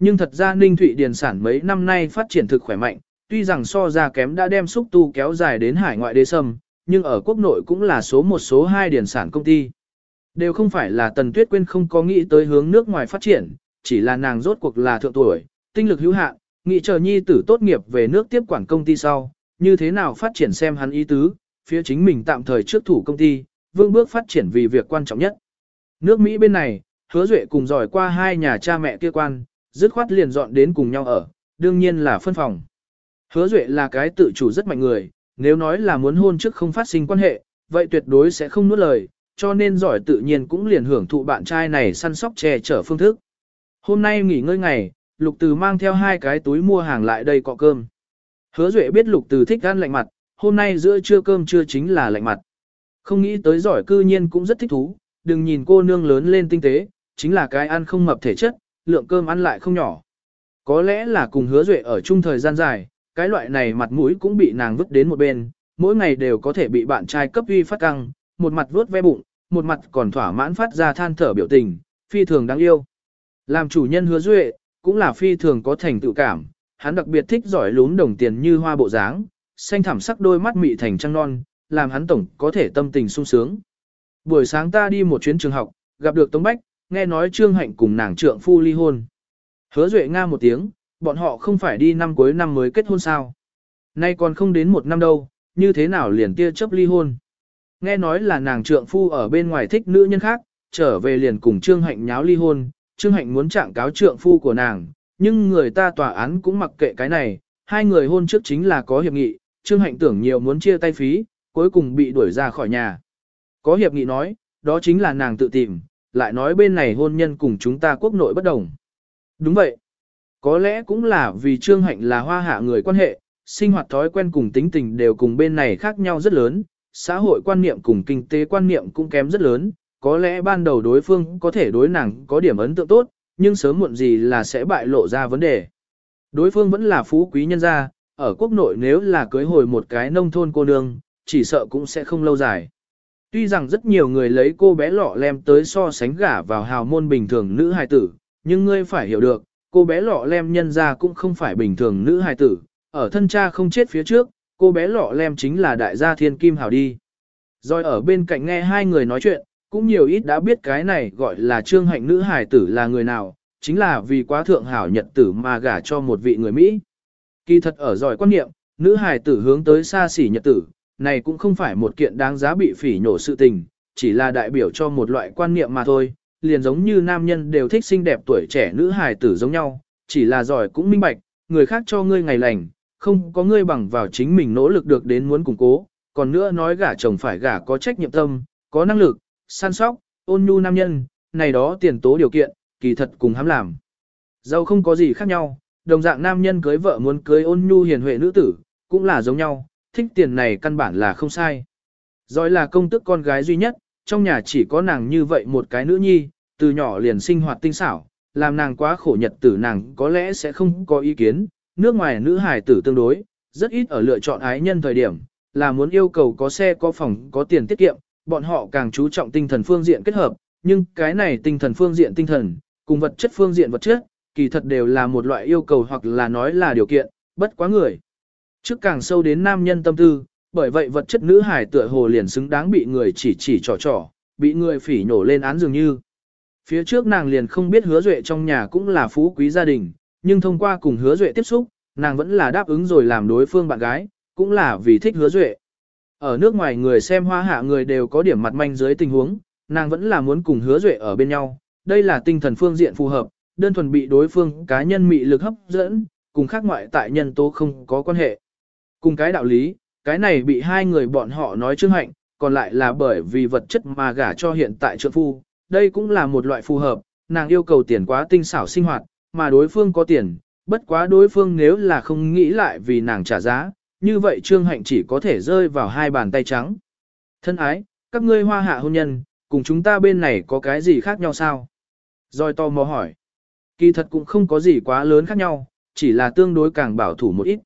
Nhưng thật ra Ninh Thụy Điền sản mấy năm nay phát triển thực khỏe mạnh, tuy rằng so ra kém đã đem xúc tu kéo dài đến hải ngoại đế sâm, nhưng ở quốc nội cũng là số một số hai điền sản công ty. Đều không phải là Tần Tuyết Quyên không có nghĩ tới hướng nước ngoài phát triển, chỉ là nàng rốt cuộc là thượng tuổi, tinh lực hữu hạn, nghĩ chờ nhi tử tốt nghiệp về nước tiếp quản công ty sau, như thế nào phát triển xem hắn ý tứ, phía chính mình tạm thời trước thủ công ty, vương bước phát triển vì việc quan trọng nhất. Nước Mỹ bên này, hứa duệ cùng dòi qua hai nhà cha mẹ kia quan, dứt khoát liền dọn đến cùng nhau ở, đương nhiên là phân phòng. Hứa duệ là cái tự chủ rất mạnh người, nếu nói là muốn hôn trước không phát sinh quan hệ, vậy tuyệt đối sẽ không nuốt lời, cho nên giỏi tự nhiên cũng liền hưởng thụ bạn trai này săn sóc che chở phương thức. Hôm nay nghỉ ngơi ngày, Lục Từ mang theo hai cái túi mua hàng lại đây cọ cơm. Hứa Duệ biết Lục Từ thích ăn lạnh mặt, hôm nay giữa trưa cơm trưa chính là lạnh mặt. Không nghĩ tới giỏi cư nhiên cũng rất thích thú, đừng nhìn cô nương lớn lên tinh tế, chính là cái ăn không mập thể chất, lượng cơm ăn lại không nhỏ. Có lẽ là cùng Hứa Duệ ở chung thời gian dài, cái loại này mặt mũi cũng bị nàng vứt đến một bên, mỗi ngày đều có thể bị bạn trai cấp uy phát căng, một mặt vuốt ve bụng, một mặt còn thỏa mãn phát ra than thở biểu tình, phi thường đáng yêu. Làm chủ nhân Hứa Duệ, cũng là phi thường có thành tựu cảm, hắn đặc biệt thích giỏi lún đồng tiền như hoa bộ dáng, xanh thẳm sắc đôi mắt mị thành trăng non, làm hắn tổng có thể tâm tình sung sướng. Buổi sáng ta đi một chuyến trường học, gặp được Tống Bách, nghe nói Trương Hạnh cùng nàng trượng phu ly hôn. Hứa Duệ nga một tiếng, bọn họ không phải đi năm cuối năm mới kết hôn sao. Nay còn không đến một năm đâu, như thế nào liền tia chấp ly hôn. Nghe nói là nàng trượng phu ở bên ngoài thích nữ nhân khác, trở về liền cùng Trương Hạnh nháo ly hôn, Trương Hạnh muốn trạng cáo trượng phu của nàng, nhưng người ta tòa án cũng mặc kệ cái này, hai người hôn trước chính là có hiệp nghị, Trương Hạnh tưởng nhiều muốn chia tay phí, cuối cùng bị đuổi ra khỏi nhà. Có hiệp nghị nói, đó chính là nàng tự tìm, lại nói bên này hôn nhân cùng chúng ta quốc nội bất đồng. Đúng vậy. Có lẽ cũng là vì Trương Hạnh là hoa hạ người quan hệ, sinh hoạt thói quen cùng tính tình đều cùng bên này khác nhau rất lớn, xã hội quan niệm cùng kinh tế quan niệm cũng kém rất lớn, có lẽ ban đầu đối phương có thể đối nàng có điểm ấn tượng tốt, nhưng sớm muộn gì là sẽ bại lộ ra vấn đề. Đối phương vẫn là phú quý nhân gia, ở quốc nội nếu là cưới hồi một cái nông thôn cô nương, chỉ sợ cũng sẽ không lâu dài. Tuy rằng rất nhiều người lấy cô bé lọ lem tới so sánh gả vào hào môn bình thường nữ hài tử, nhưng ngươi phải hiểu được, cô bé lọ lem nhân gia cũng không phải bình thường nữ hài tử, ở thân cha không chết phía trước, cô bé lọ lem chính là đại gia thiên kim hào đi. Rồi ở bên cạnh nghe hai người nói chuyện, cũng nhiều ít đã biết cái này gọi là trương hạnh nữ hài tử là người nào, chính là vì quá thượng hảo nhật tử mà gả cho một vị người Mỹ. Kỳ thật ở giỏi quan niệm, nữ hài tử hướng tới xa xỉ nhật tử, này cũng không phải một kiện đáng giá bị phỉ nhổ sự tình, chỉ là đại biểu cho một loại quan niệm mà thôi, liền giống như nam nhân đều thích xinh đẹp tuổi trẻ nữ hài tử giống nhau, chỉ là giỏi cũng minh bạch, người khác cho ngươi ngày lành, không có ngươi bằng vào chính mình nỗ lực được đến muốn củng cố, còn nữa nói gả chồng phải gả có trách nhiệm tâm, có năng lực, săn sóc, ôn nhu nam nhân, này đó tiền tố điều kiện, kỳ thật cùng hám làm. Dâu không có gì khác nhau, đồng dạng nam nhân cưới vợ muốn cưới ôn nhu hiền huệ nữ tử, cũng là giống nhau, thích tiền này căn bản là không sai. Rồi là công tức con gái duy nhất, trong nhà chỉ có nàng như vậy một cái nữ nhi, từ nhỏ liền sinh hoạt tinh xảo, làm nàng quá khổ nhật tử nàng có lẽ sẽ không có ý kiến, nước ngoài nữ hài tử tương đối, rất ít ở lựa chọn ái nhân thời điểm, là muốn yêu cầu có xe có phòng có tiền tiết kiệm, bọn họ càng chú trọng tinh thần phương diện kết hợp, nhưng cái này tinh thần phương diện tinh thần, cùng vật chất phương diện vật chất, kỳ thật đều là một loại yêu cầu hoặc là nói là điều kiện, bất quá người. Trước càng sâu đến nam nhân tâm tư, bởi vậy vật chất nữ hải tựa hồ liền xứng đáng bị người chỉ chỉ trò trò, bị người phỉ nổ lên án dường như. Phía trước nàng liền không biết hứa duệ trong nhà cũng là phú quý gia đình, nhưng thông qua cùng hứa duệ tiếp xúc, nàng vẫn là đáp ứng rồi làm đối phương bạn gái, cũng là vì thích hứa duệ. Ở nước ngoài người xem hoa hạ người đều có điểm mặt manh dưới tình huống, nàng vẫn là muốn cùng hứa duệ ở bên nhau, đây là tinh thần phương diện phù hợp, đơn thuần bị đối phương cá nhân mị lực hấp dẫn, cùng khác ngoại tại nhân tố không có quan hệ. Cùng cái đạo lý, cái này bị hai người bọn họ nói trương hạnh, còn lại là bởi vì vật chất mà gả cho hiện tại trượng phu, đây cũng là một loại phù hợp, nàng yêu cầu tiền quá tinh xảo sinh hoạt, mà đối phương có tiền, bất quá đối phương nếu là không nghĩ lại vì nàng trả giá, như vậy trương hạnh chỉ có thể rơi vào hai bàn tay trắng. Thân ái, các ngươi hoa hạ hôn nhân, cùng chúng ta bên này có cái gì khác nhau sao? Rồi to mò hỏi. Kỳ thật cũng không có gì quá lớn khác nhau, chỉ là tương đối càng bảo thủ một ít.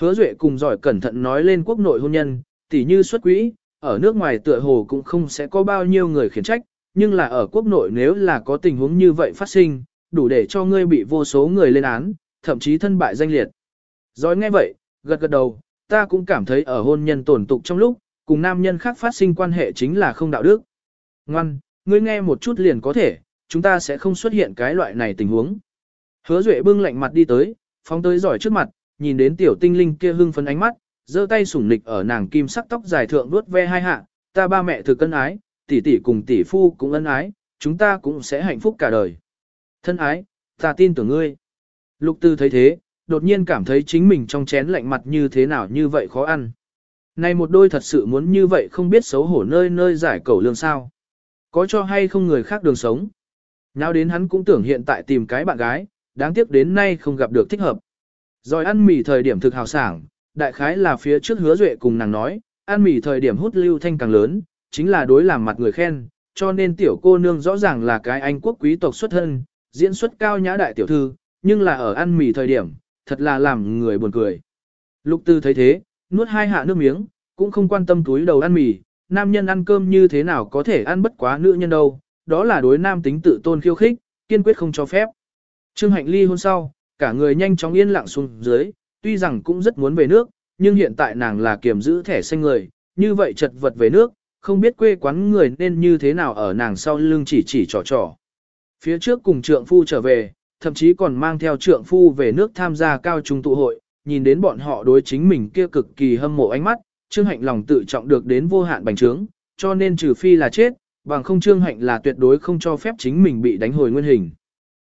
Hứa Duệ cùng giỏi cẩn thận nói lên quốc nội hôn nhân, tỉ như xuất quỹ, ở nước ngoài tựa hồ cũng không sẽ có bao nhiêu người khiển trách, nhưng là ở quốc nội nếu là có tình huống như vậy phát sinh, đủ để cho ngươi bị vô số người lên án, thậm chí thân bại danh liệt. Rồi nghe vậy, gật gật đầu, ta cũng cảm thấy ở hôn nhân tổn tục trong lúc, cùng nam nhân khác phát sinh quan hệ chính là không đạo đức. Ngoan, ngươi nghe một chút liền có thể, chúng ta sẽ không xuất hiện cái loại này tình huống. Hứa Duệ bưng lạnh mặt đi tới, phóng tới giỏi trước mặt, nhìn đến tiểu tinh linh kia hưng phấn ánh mắt, giơ tay sủng nịch ở nàng kim sắc tóc dài thượng vuốt ve hai hạ, ta ba mẹ thực cân ái, tỷ tỷ cùng tỷ phu cũng ân ái, chúng ta cũng sẽ hạnh phúc cả đời. Thân ái, ta tin tưởng ngươi. Lục tư thấy thế, đột nhiên cảm thấy chính mình trong chén lạnh mặt như thế nào như vậy khó ăn. Này một đôi thật sự muốn như vậy không biết xấu hổ nơi nơi giải cầu lương sao. Có cho hay không người khác đường sống. Nào đến hắn cũng tưởng hiện tại tìm cái bạn gái, đáng tiếc đến nay không gặp được thích hợp. Rồi ăn mì thời điểm thực hào sảng, đại khái là phía trước hứa duệ cùng nàng nói, ăn mì thời điểm hút lưu thanh càng lớn, chính là đối làm mặt người khen, cho nên tiểu cô nương rõ ràng là cái anh quốc quý tộc xuất thân, diễn xuất cao nhã đại tiểu thư, nhưng là ở ăn mì thời điểm, thật là làm người buồn cười. Lục tư thấy thế, nuốt hai hạ nước miếng, cũng không quan tâm túi đầu ăn mì, nam nhân ăn cơm như thế nào có thể ăn bất quá nữ nhân đâu, đó là đối nam tính tự tôn khiêu khích, kiên quyết không cho phép. Trương Hạnh ly hôn sau, cả người nhanh chóng yên lặng xuống dưới, tuy rằng cũng rất muốn về nước, nhưng hiện tại nàng là kiềm giữ thẻ xanh người, như vậy chật vật về nước, không biết quê quán người nên như thế nào ở nàng sau lưng chỉ chỉ trò trò. Phía trước cùng trượng phu trở về, thậm chí còn mang theo trượng phu về nước tham gia cao trung tụ hội, nhìn đến bọn họ đối chính mình kia cực kỳ hâm mộ ánh mắt, Trương Hạnh lòng tự trọng được đến vô hạn bành trướng, cho nên trừ phi là chết, bằng không Trương Hạnh là tuyệt đối không cho phép chính mình bị đánh hồi nguyên hình.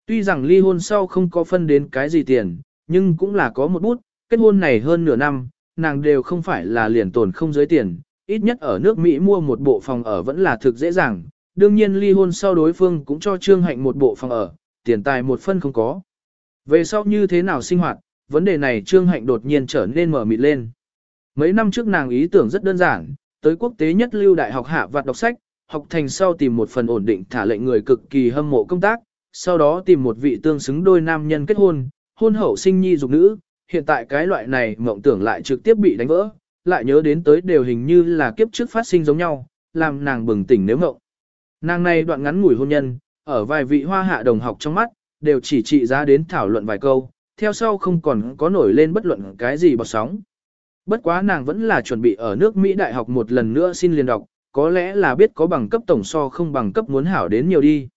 Tuy rằng ly hôn sau không có phân đến cái gì tiền, nhưng cũng là có một bút, kết hôn này hơn nửa năm, nàng đều không phải là liền tồn không giới tiền, ít nhất ở nước Mỹ mua một bộ phòng ở vẫn là thực dễ dàng, đương nhiên ly hôn sau đối phương cũng cho Trương Hạnh một bộ phòng ở, tiền tài một phân không có. Về sau như thế nào sinh hoạt, vấn đề này Trương Hạnh đột nhiên trở nên mở mịt lên. Mấy năm trước nàng ý tưởng rất đơn giản, tới quốc tế nhất lưu đại học hạ vặt đọc sách, học thành sau tìm một phần ổn định thả lệnh người cực kỳ hâm mộ công tác, sau đó tìm một vị tương xứng đôi nam nhân kết hôn, hôn hậu sinh nhi dục nữ, hiện tại cái loại này mộng tưởng lại trực tiếp bị đánh vỡ, lại nhớ đến tới đều hình như là kiếp trước phát sinh giống nhau, làm nàng bừng tỉnh nếu mộng. Nàng này đoạn ngắn ngủi hôn nhân, ở vài vị hoa hạ đồng học trong mắt, đều chỉ trị giá đến thảo luận vài câu, theo sau không còn có nổi lên bất luận cái gì bọt sóng. Bất quá nàng vẫn là chuẩn bị ở nước Mỹ đại học một lần nữa xin liên đọc, có lẽ là biết có bằng cấp tổng so không bằng cấp muốn hảo đến nhiều đi.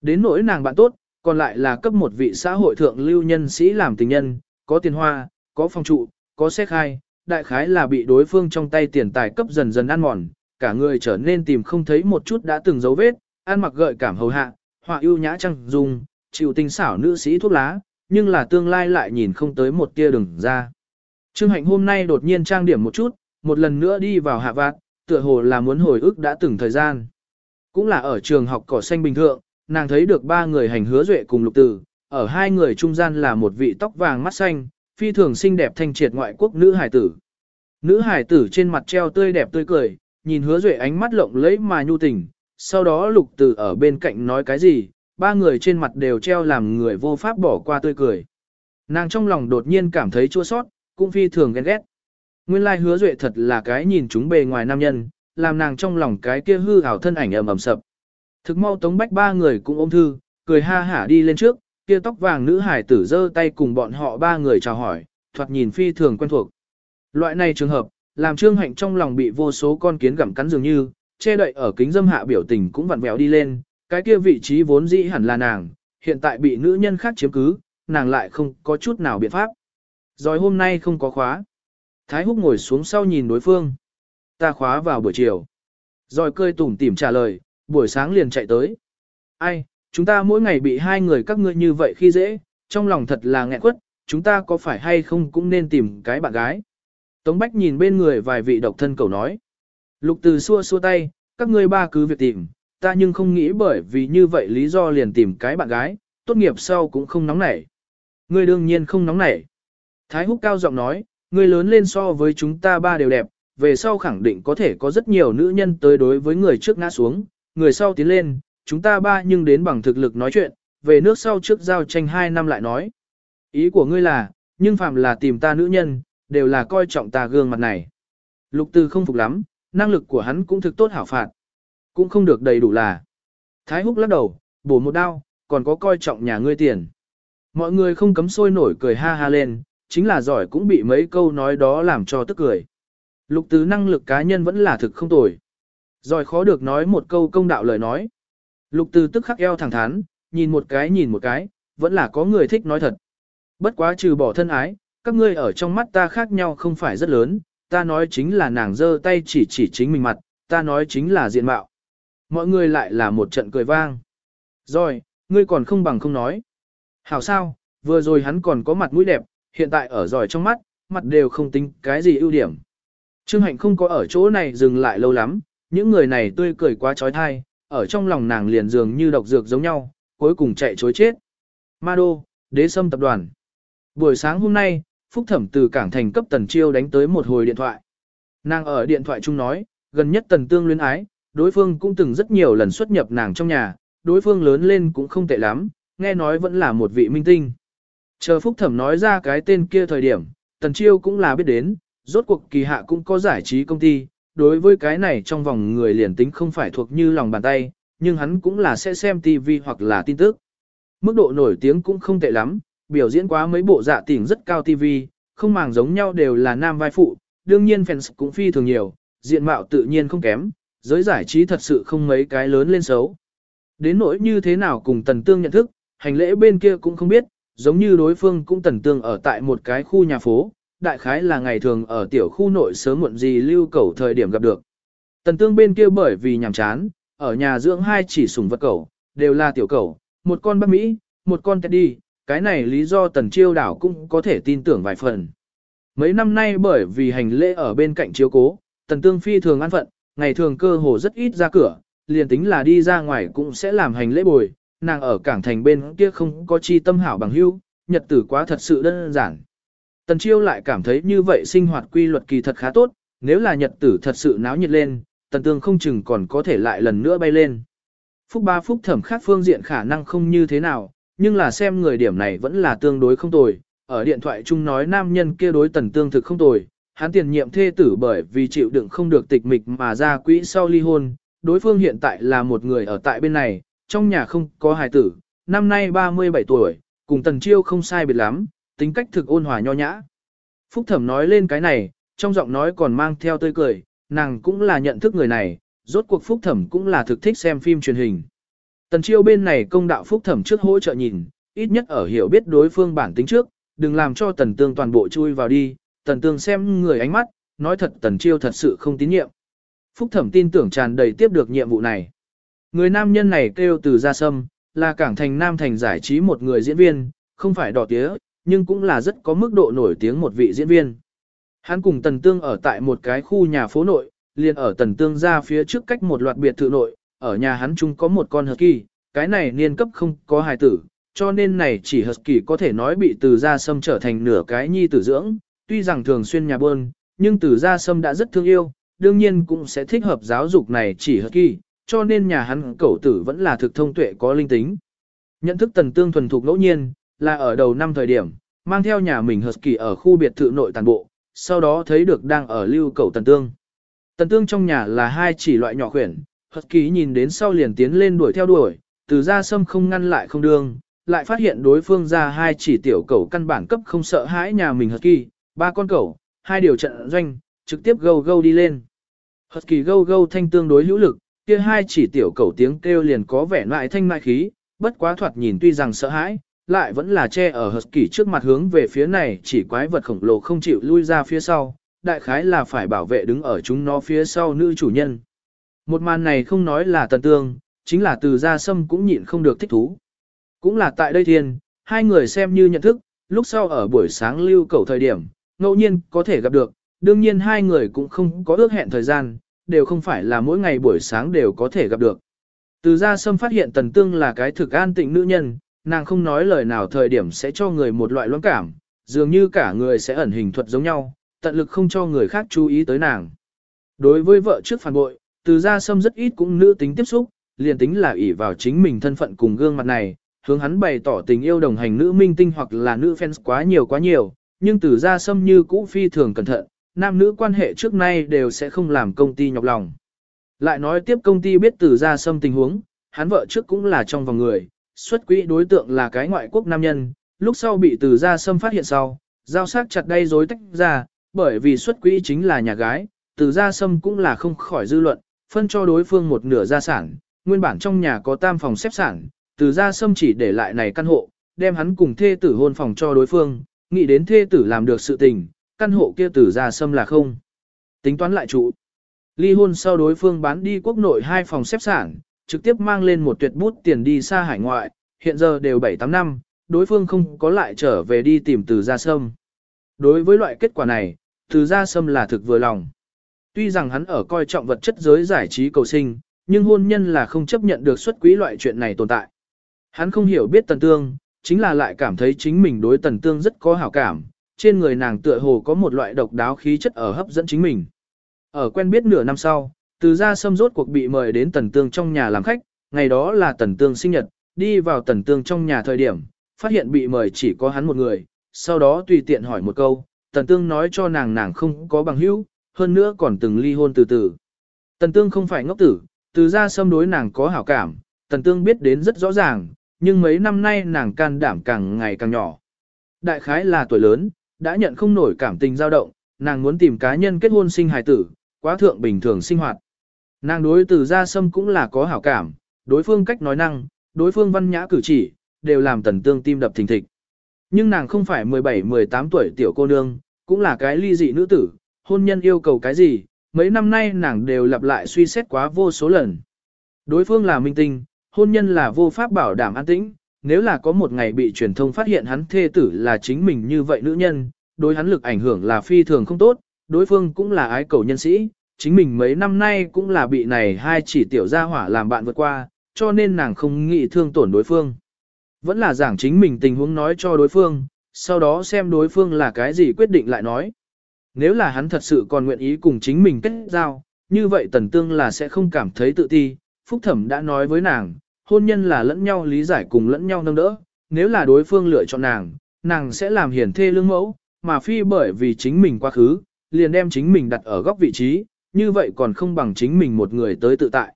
Đến nỗi nàng bạn tốt, còn lại là cấp một vị xã hội thượng lưu nhân sĩ làm tình nhân, có tiền hoa, có phòng trụ, có xe khai, đại khái là bị đối phương trong tay tiền tài cấp dần dần ăn mòn, cả người trở nên tìm không thấy một chút đã từng dấu vết, ăn mặc gợi cảm hầu hạ, họa ưu nhã trăng dung, chịu tinh xảo nữ sĩ thuốc lá, nhưng là tương lai lại nhìn không tới một tia đường ra. Trương Hạnh hôm nay đột nhiên trang điểm một chút, một lần nữa đi vào hạ vạt, tựa hồ là muốn hồi ức đã từng thời gian. Cũng là ở trường học cỏ xanh bình thường, nàng thấy được ba người hành hứa duệ cùng lục tử, ở hai người trung gian là một vị tóc vàng mắt xanh, phi thường xinh đẹp thanh triệt ngoại quốc nữ hải tử. Nữ hải tử trên mặt treo tươi đẹp tươi cười, nhìn hứa duệ ánh mắt lộng lẫy mà nhu tình, sau đó lục tử ở bên cạnh nói cái gì, ba người trên mặt đều treo làm người vô pháp bỏ qua tươi cười. Nàng trong lòng đột nhiên cảm thấy chua sót, cũng phi thường ghen ghét. Nguyên lai hứa duệ thật là cái nhìn chúng bề ngoài nam nhân, làm nàng trong lòng cái kia hư ảo thân ảnh ầm ầm sập. Thực mau tống bách ba người cũng ôm thư, cười ha hả đi lên trước, kia tóc vàng nữ hải tử giơ tay cùng bọn họ ba người chào hỏi, thoạt nhìn phi thường quen thuộc. Loại này trường hợp, làm trương hạnh trong lòng bị vô số con kiến gặm cắn dường như, che đậy ở kính dâm hạ biểu tình cũng vặn vẹo đi lên, cái kia vị trí vốn dĩ hẳn là nàng, hiện tại bị nữ nhân khác chiếm cứ, nàng lại không có chút nào biện pháp. Rồi hôm nay không có khóa. Thái Húc ngồi xuống sau nhìn đối phương. Ta khóa vào buổi chiều. Rồi cười tủm tỉm trả lời, buổi sáng liền chạy tới. Ai, chúng ta mỗi ngày bị hai người các ngươi như vậy khi dễ, trong lòng thật là nghẹn quất, chúng ta có phải hay không cũng nên tìm cái bạn gái. Tống Bách nhìn bên người vài vị độc thân cầu nói. Lục từ xua xua tay, các ngươi ba cứ việc tìm, ta nhưng không nghĩ bởi vì như vậy lý do liền tìm cái bạn gái, tốt nghiệp sau cũng không nóng nảy. Ngươi đương nhiên không nóng nảy. Thái Húc cao giọng nói, ngươi lớn lên so với chúng ta ba đều đẹp, về sau khẳng định có thể có rất nhiều nữ nhân tới đối với người trước ngã xuống, người sau tiến lên, chúng ta ba nhưng đến bằng thực lực nói chuyện, về nước sau trước giao tranh hai năm lại nói. Ý của ngươi là, nhưng phạm là tìm ta nữ nhân, đều là coi trọng ta gương mặt này. Lục Tư không phục lắm, năng lực của hắn cũng thực tốt hảo phạt. Cũng không được đầy đủ là. Thái Húc lắc đầu, bổ một đao, còn có coi trọng nhà ngươi tiền. Mọi người không cấm sôi nổi cười ha ha lên, chính là giỏi cũng bị mấy câu nói đó làm cho tức cười. Lục tứ năng lực cá nhân vẫn là thực không tồi. Rồi khó được nói một câu công đạo lời nói. Lục Từ tức khắc eo thẳng thắn, nhìn một cái nhìn một cái, vẫn là có người thích nói thật. Bất quá trừ bỏ thân ái, các ngươi ở trong mắt ta khác nhau không phải rất lớn, ta nói chính là nàng giơ tay chỉ chỉ chính mình mặt, ta nói chính là diện mạo. Mọi người lại là một trận cười vang. Rồi, ngươi còn không bằng không nói. Hảo sao, vừa rồi hắn còn có mặt mũi đẹp, hiện tại ở giỏi trong mắt, mặt đều không tính cái gì ưu điểm. Trương Hạnh không có ở chỗ này dừng lại lâu lắm, những người này tươi cười quá trói thai, ở trong lòng nàng liền dường như độc dược giống nhau, cuối cùng chạy chối chết. Ma Đô, đế sâm tập đoàn. Buổi sáng hôm nay, Phúc Thẩm từ cảng thành cấp Tần Chiêu đánh tới một hồi điện thoại. Nàng ở điện thoại chung nói, gần nhất Tần Tương luyến ái, đối phương cũng từng rất nhiều lần xuất nhập nàng trong nhà, đối phương lớn lên cũng không tệ lắm, nghe nói vẫn là một vị minh tinh. Chờ Phúc Thẩm nói ra cái tên kia thời điểm, Tần Chiêu cũng là biết đến, rốt cuộc kỳ hạ cũng có giải trí công ty, đối với cái này trong vòng người liền tính không phải thuộc như lòng bàn tay, nhưng hắn cũng là sẽ xem TV hoặc là tin tức. Mức độ nổi tiếng cũng không tệ lắm, biểu diễn quá mấy bộ dạ tỉnh rất cao TV, không màng giống nhau đều là nam vai phụ, đương nhiên fans cũng phi thường nhiều, diện mạo tự nhiên không kém, giới giải trí thật sự không mấy cái lớn lên xấu. Đến nỗi như thế nào cùng Tần Tương nhận thức, hành lễ bên kia cũng không biết, giống như đối phương cũng Tần Tương ở tại một cái khu nhà phố, đại khái là ngày thường ở tiểu khu nội sớm muộn gì lưu cầu thời điểm gặp được. Tần Tương bên kia bởi vì nhàm chán, ở nhà dưỡng hai chỉ sủng vật cầu, đều là tiểu cầu, một con Bắc Mỹ, một con Teddy, cái này lý do Tần Chiêu đảo cũng có thể tin tưởng vài phần. Mấy năm nay bởi vì hành lễ ở bên cạnh chiếu cố, Tần Tương phi thường ăn phận, ngày thường cơ hồ rất ít ra cửa, liền tính là đi ra ngoài cũng sẽ làm hành lễ bồi, nàng ở cảng thành bên kia không có chi tâm hảo bằng hữu, nhật tử quá thật sự đơn giản. Tần Chiêu lại cảm thấy như vậy sinh hoạt quy luật kỳ thật khá tốt, nếu là nhật tử thật sự náo nhiệt lên, Tần Tương không chừng còn có thể lại lần nữa bay lên. Phúc ba phúc thẩm khác phương diện khả năng không như thế nào, nhưng là xem người điểm này vẫn là tương đối không tồi. Ở điện thoại chung nói nam nhân kia đối Tần Tương thực không tồi, hắn tiền nhiệm thê tử bởi vì chịu đựng không được tịch mịch mà ra quỹ sau ly hôn, đối phương hiện tại là một người ở tại bên này, trong nhà không có hài tử, năm nay 37 tuổi, cùng Tần Chiêu không sai biệt lắm, tính cách thực ôn hòa nho nhã. Phúc Thẩm nói lên cái này, trong giọng nói còn mang theo tươi cười, nàng cũng là nhận thức người này, rốt cuộc Phúc Thẩm cũng là thực thích xem phim truyền hình. Tần Chiêu bên này công đạo Phúc Thẩm trước hỗ trợ nhìn, ít nhất ở hiểu biết đối phương bản tính trước, đừng làm cho Tần Tương toàn bộ chui vào đi, Tần Tương xem người ánh mắt, nói thật Tần Chiêu thật sự không tín nhiệm. Phúc Thẩm tin tưởng tràn đầy tiếp được nhiệm vụ này. Người nam nhân này kêu từ gia sâm, là cảng thành nam thành giải trí một người diễn viên, không phải đỏ tía, nhưng cũng là rất có mức độ nổi tiếng một vị diễn viên. Hắn cùng Tần Tương ở tại một cái khu nhà phố nội, liền ở Tần Tương ra phía trước cách một loạt biệt thự nội, ở nhà hắn chung có một con husky, cái này niên cấp không có hài tử, cho nên này chỉ husky có thể nói bị từ gia sâm trở thành nửa cái nhi tử dưỡng, tuy rằng thường xuyên nhà bơn, nhưng từ gia sâm đã rất thương yêu, đương nhiên cũng sẽ thích hợp giáo dục này chỉ husky, cho nên nhà hắn cẩu tử vẫn là thực thông tuệ có linh tính. Nhận thức Tần Tương thuần thục ngẫu nhiên, là ở đầu năm thời điểm, mang theo nhà mình Husky ở khu biệt thự nội tàn bộ, sau đó thấy được đang ở lưu cầu Tần Tương. Tần Tương trong nhà là hai chỉ loại nhỏ khuyển, Husky nhìn đến sau liền tiến lên đuổi theo đuổi, từ ra sâm không ngăn lại không đương, lại phát hiện đối phương ra hai chỉ tiểu cầu căn bản cấp không sợ hãi nhà mình Husky, ba con cầu hai điều trận doanh, trực tiếp gâu gâu đi lên. Husky gâu gâu thanh tương đối hữu lực, kia hai chỉ tiểu cầu tiếng kêu liền có vẻ loại thanh mại khí, bất quá thoạt nhìn tuy rằng sợ hãi, lại vẫn là che ở Husky trước mặt hướng về phía này chỉ quái vật khổng lồ không chịu lui ra phía sau, đại khái là phải bảo vệ đứng ở chúng nó phía sau nữ chủ nhân. Một màn này không nói là tần tương, chính là từ gia sâm cũng nhịn không được thích thú. Cũng là tại đây thiên, hai người xem như nhận thức, lúc sau ở buổi sáng lưu cầu thời điểm, ngẫu nhiên có thể gặp được, đương nhiên hai người cũng không có ước hẹn thời gian, đều không phải là mỗi ngày buổi sáng đều có thể gặp được. Từ gia sâm phát hiện tần tương là cái thực an tịnh nữ nhân, nàng không nói lời nào thời điểm sẽ cho người một loại loãng cảm, dường như cả người sẽ ẩn hình thuật giống nhau, tận lực không cho người khác chú ý tới nàng. Đối với vợ trước phản bội, từ gia sâm rất ít cũng nữ tính tiếp xúc, liền tính là ỷ vào chính mình thân phận cùng gương mặt này, hướng hắn bày tỏ tình yêu đồng hành nữ minh tinh hoặc là nữ fans quá nhiều quá nhiều, nhưng từ gia sâm như cũ phi thường cẩn thận, nam nữ quan hệ trước nay đều sẽ không làm công ty nhọc lòng. Lại nói tiếp công ty biết từ gia sâm tình huống, hắn vợ trước cũng là trong vòng người, xuất quỹ đối tượng là cái ngoại quốc nam nhân, lúc sau bị từ gia sâm phát hiện sau, giao sát chặt đây rối tách ra, bởi vì xuất quỹ chính là nhà gái, từ gia sâm cũng là không khỏi dư luận, phân cho đối phương một nửa gia sản, nguyên bản trong nhà có tam phòng xếp sản, từ gia sâm chỉ để lại này căn hộ, đem hắn cùng thê tử hôn phòng cho đối phương, nghĩ đến thê tử làm được sự tình, căn hộ kia từ gia sâm là không. Tính toán lại trụ. Ly hôn sau đối phương bán đi quốc nội hai phòng xếp sản, trực tiếp mang lên một tuyệt bút tiền đi xa hải ngoại, hiện giờ đều 7-8 năm, đối phương không có lại trở về đi tìm từ gia sâm. Đối với loại kết quả này, từ gia sâm là thực vừa lòng. Tuy rằng hắn ở coi trọng vật chất giới giải trí cầu sinh, nhưng hôn nhân là không chấp nhận được xuất quý loại chuyện này tồn tại. Hắn không hiểu biết tần tương, chính là lại cảm thấy chính mình đối tần tương rất có hảo cảm, trên người nàng tựa hồ có một loại độc đáo khí chất ở hấp dẫn chính mình. Ở quen biết nửa năm sau, từ gia sâm rốt cuộc bị mời đến tần tương trong nhà làm khách, ngày đó là tần tương sinh nhật, đi vào tần tương trong nhà thời điểm, phát hiện bị mời chỉ có hắn một người, sau đó tùy tiện hỏi một câu, tần tương nói cho nàng nàng không có bằng hữu, hơn nữa còn từng ly hôn từ từ. Tần tương không phải ngốc tử, từ gia sâm đối nàng có hảo cảm, tần tương biết đến rất rõ ràng, nhưng mấy năm nay nàng can đảm càng ngày càng nhỏ. Đại khái là tuổi lớn, đã nhận không nổi cảm tình dao động, nàng muốn tìm cá nhân kết hôn sinh hài tử, quá thượng bình thường sinh hoạt. Nàng đối từ gia sâm cũng là có hảo cảm, đối phương cách nói năng, đối phương văn nhã cử chỉ, đều làm tần tương tim đập thình thịch. Nhưng nàng không phải 17-18 tuổi tiểu cô nương, cũng là cái ly dị nữ tử, hôn nhân yêu cầu cái gì, mấy năm nay nàng đều lặp lại suy xét quá vô số lần. Đối phương là minh tinh, hôn nhân là vô pháp bảo đảm an tĩnh, nếu là có một ngày bị truyền thông phát hiện hắn thê tử là chính mình như vậy nữ nhân, đối hắn lực ảnh hưởng là phi thường không tốt, đối phương cũng là ái cầu nhân sĩ, chính mình mấy năm nay cũng là bị này hai chỉ tiểu gia hỏa làm bạn vượt qua, cho nên nàng không nghĩ thương tổn đối phương. Vẫn là giảng chính mình tình huống nói cho đối phương, sau đó xem đối phương là cái gì quyết định lại nói. Nếu là hắn thật sự còn nguyện ý cùng chính mình kết giao, như vậy tần tương là sẽ không cảm thấy tự ti. Phúc thẩm đã nói với nàng, hôn nhân là lẫn nhau lý giải cùng lẫn nhau nâng đỡ. Nếu là đối phương lựa chọn nàng, nàng sẽ làm hiển thê lương mẫu, mà phi bởi vì chính mình quá khứ, liền đem chính mình đặt ở góc vị trí, như vậy còn không bằng chính mình một người tới tự tại.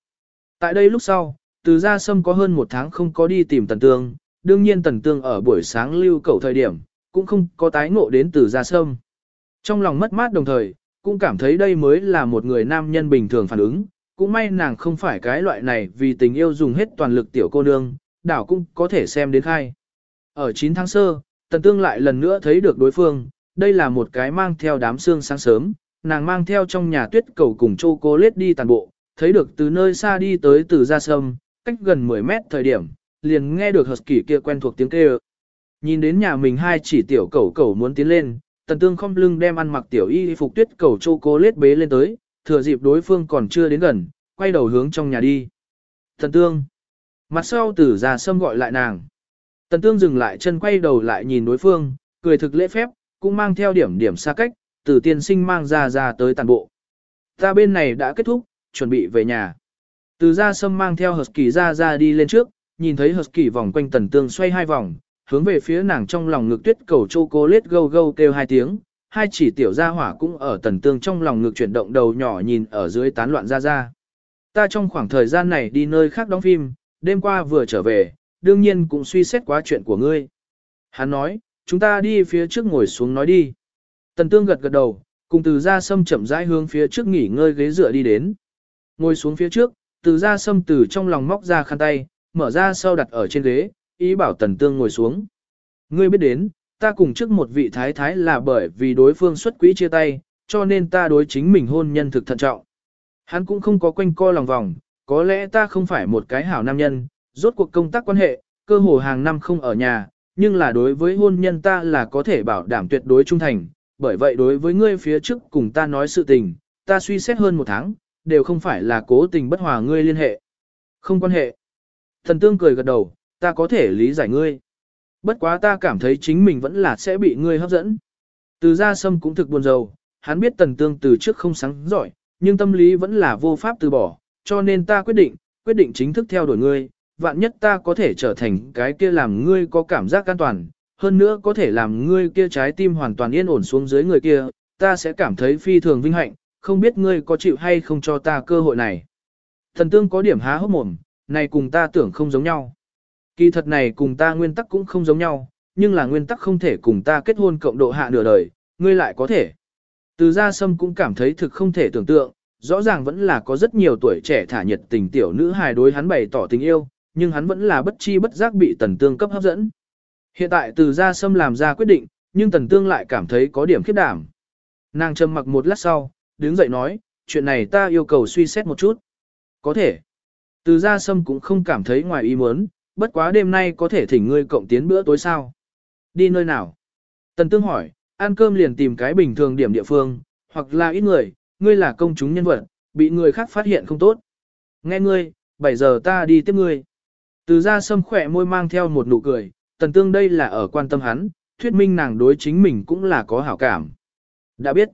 Tại đây lúc sau, từ gia sâm có hơn một tháng không có đi tìm tần tương, đương nhiên tần tương ở buổi sáng lưu cầu thời điểm, cũng không có tái ngộ đến từ gia sâm. Trong lòng mất mát đồng thời, cũng cảm thấy đây mới là một người nam nhân bình thường phản ứng, cũng may nàng không phải cái loại này vì tình yêu dùng hết toàn lực tiểu cô nương, đảo cũng có thể xem đến khai. Ở 9 tháng sơ, tần tương lại lần nữa thấy được đối phương, đây là một cái mang theo đám xương sáng sớm, nàng mang theo trong nhà tuyết cầu cùng chocolate đi tàn bộ, thấy được từ nơi xa đi tới từ gia sâm, cách gần 10 mét thời điểm, liền nghe được Husky kia quen thuộc tiếng kêu. Nhìn đến nhà mình hai chỉ tiểu cầu cầu muốn tiến lên, tần tương không lưng đem ăn mặc tiểu y phục tuyết cầu chocolate bế lên tới, thừa dịp đối phương còn chưa đến gần, quay đầu hướng trong nhà đi. Tần tương. Mặt sau từ ra sâm gọi lại nàng. Tần tương dừng lại chân quay đầu lại nhìn đối phương, cười thực lễ phép, cũng mang theo điểm điểm xa cách, từ tiên sinh mang ra ra tới tàn bộ. Ta bên này đã kết thúc, chuẩn bị về nhà. Từ ra sâm mang theo Hợp kỳ ra ra đi lên trước, nhìn thấy Hợp kỳ vòng quanh tần tương xoay hai vòng, hướng về phía nàng trong lòng ngực tuyết cầu chocolate gâu gâu kêu hai tiếng, hai chỉ tiểu gia hỏa cũng ở tần tương trong lòng ngực chuyển động đầu nhỏ nhìn ở dưới tán loạn ra ra. Ta trong khoảng thời gian này đi nơi khác đóng phim, đêm qua vừa trở về, đương nhiên cũng suy xét quá chuyện của ngươi. Hắn nói, chúng ta đi phía trước ngồi xuống nói đi. Tần tương gật gật đầu, cùng từ ra sâm chậm rãi hướng phía trước nghỉ ngơi ghế dựa đi đến. Ngồi xuống phía trước, từ ra sâm từ trong lòng móc ra khăn tay, mở ra sau đặt ở trên ghế, ý bảo tần tương ngồi xuống. Ngươi biết đến, ta cùng trước một vị thái thái là bởi vì đối phương xuất quỹ chia tay, cho nên ta đối chính mình hôn nhân thực thận trọng. Hắn cũng không có quanh co lòng vòng, có lẽ ta không phải một cái hảo nam nhân, rốt cuộc công tác quan hệ, cơ hồ hàng năm không ở nhà, nhưng là đối với hôn nhân ta là có thể bảo đảm tuyệt đối trung thành, bởi vậy đối với ngươi phía trước cùng ta nói sự tình, ta suy xét hơn một tháng, đều không phải là cố tình bất hòa ngươi liên hệ. Không quan hệ. Thần tương cười gật đầu, ta có thể lý giải ngươi. Bất quá ta cảm thấy chính mình vẫn là sẽ bị ngươi hấp dẫn. Từ ra sâm cũng thực buồn rầu, hắn biết tần tương từ trước không sáng giỏi, nhưng tâm lý vẫn là vô pháp từ bỏ, cho nên ta quyết định, quyết định chính thức theo đuổi ngươi, vạn nhất ta có thể trở thành cái kia làm ngươi có cảm giác an toàn, hơn nữa có thể làm ngươi kia trái tim hoàn toàn yên ổn xuống dưới người kia, ta sẽ cảm thấy phi thường vinh hạnh, không biết ngươi có chịu hay không cho ta cơ hội này. Thần tương có điểm há hốc mồm, này cùng ta tưởng không giống nhau. Kỳ thật này cùng ta nguyên tắc cũng không giống nhau, nhưng là nguyên tắc không thể cùng ta kết hôn cộng độ hạ nửa đời, ngươi lại có thể. Từ gia sâm cũng cảm thấy thực không thể tưởng tượng, rõ ràng vẫn là có rất nhiều tuổi trẻ thả nhiệt tình tiểu nữ hài đối hắn bày tỏ tình yêu, nhưng hắn vẫn là bất chi bất giác bị tần tương cấp hấp dẫn. Hiện tại từ gia sâm làm ra quyết định, nhưng tần tương lại cảm thấy có điểm khiếp đảm. Nàng trầm mặc một lát sau, đứng dậy nói, chuyện này ta yêu cầu suy xét một chút. Có thể. Từ gia sâm cũng không cảm thấy ngoài ý muốn, bất quá đêm nay có thể thỉnh ngươi cộng tiến bữa tối sao. Đi nơi nào? Tần tương hỏi, ăn cơm liền tìm cái bình thường điểm địa phương, hoặc là ít người, ngươi là công chúng nhân vật, bị người khác phát hiện không tốt. Nghe ngươi, 7 giờ ta đi tiếp ngươi. Từ ra sâm khỏe môi mang theo một nụ cười, tần tương đây là ở quan tâm hắn, thuyết minh nàng đối chính mình cũng là có hảo cảm. Đã biết.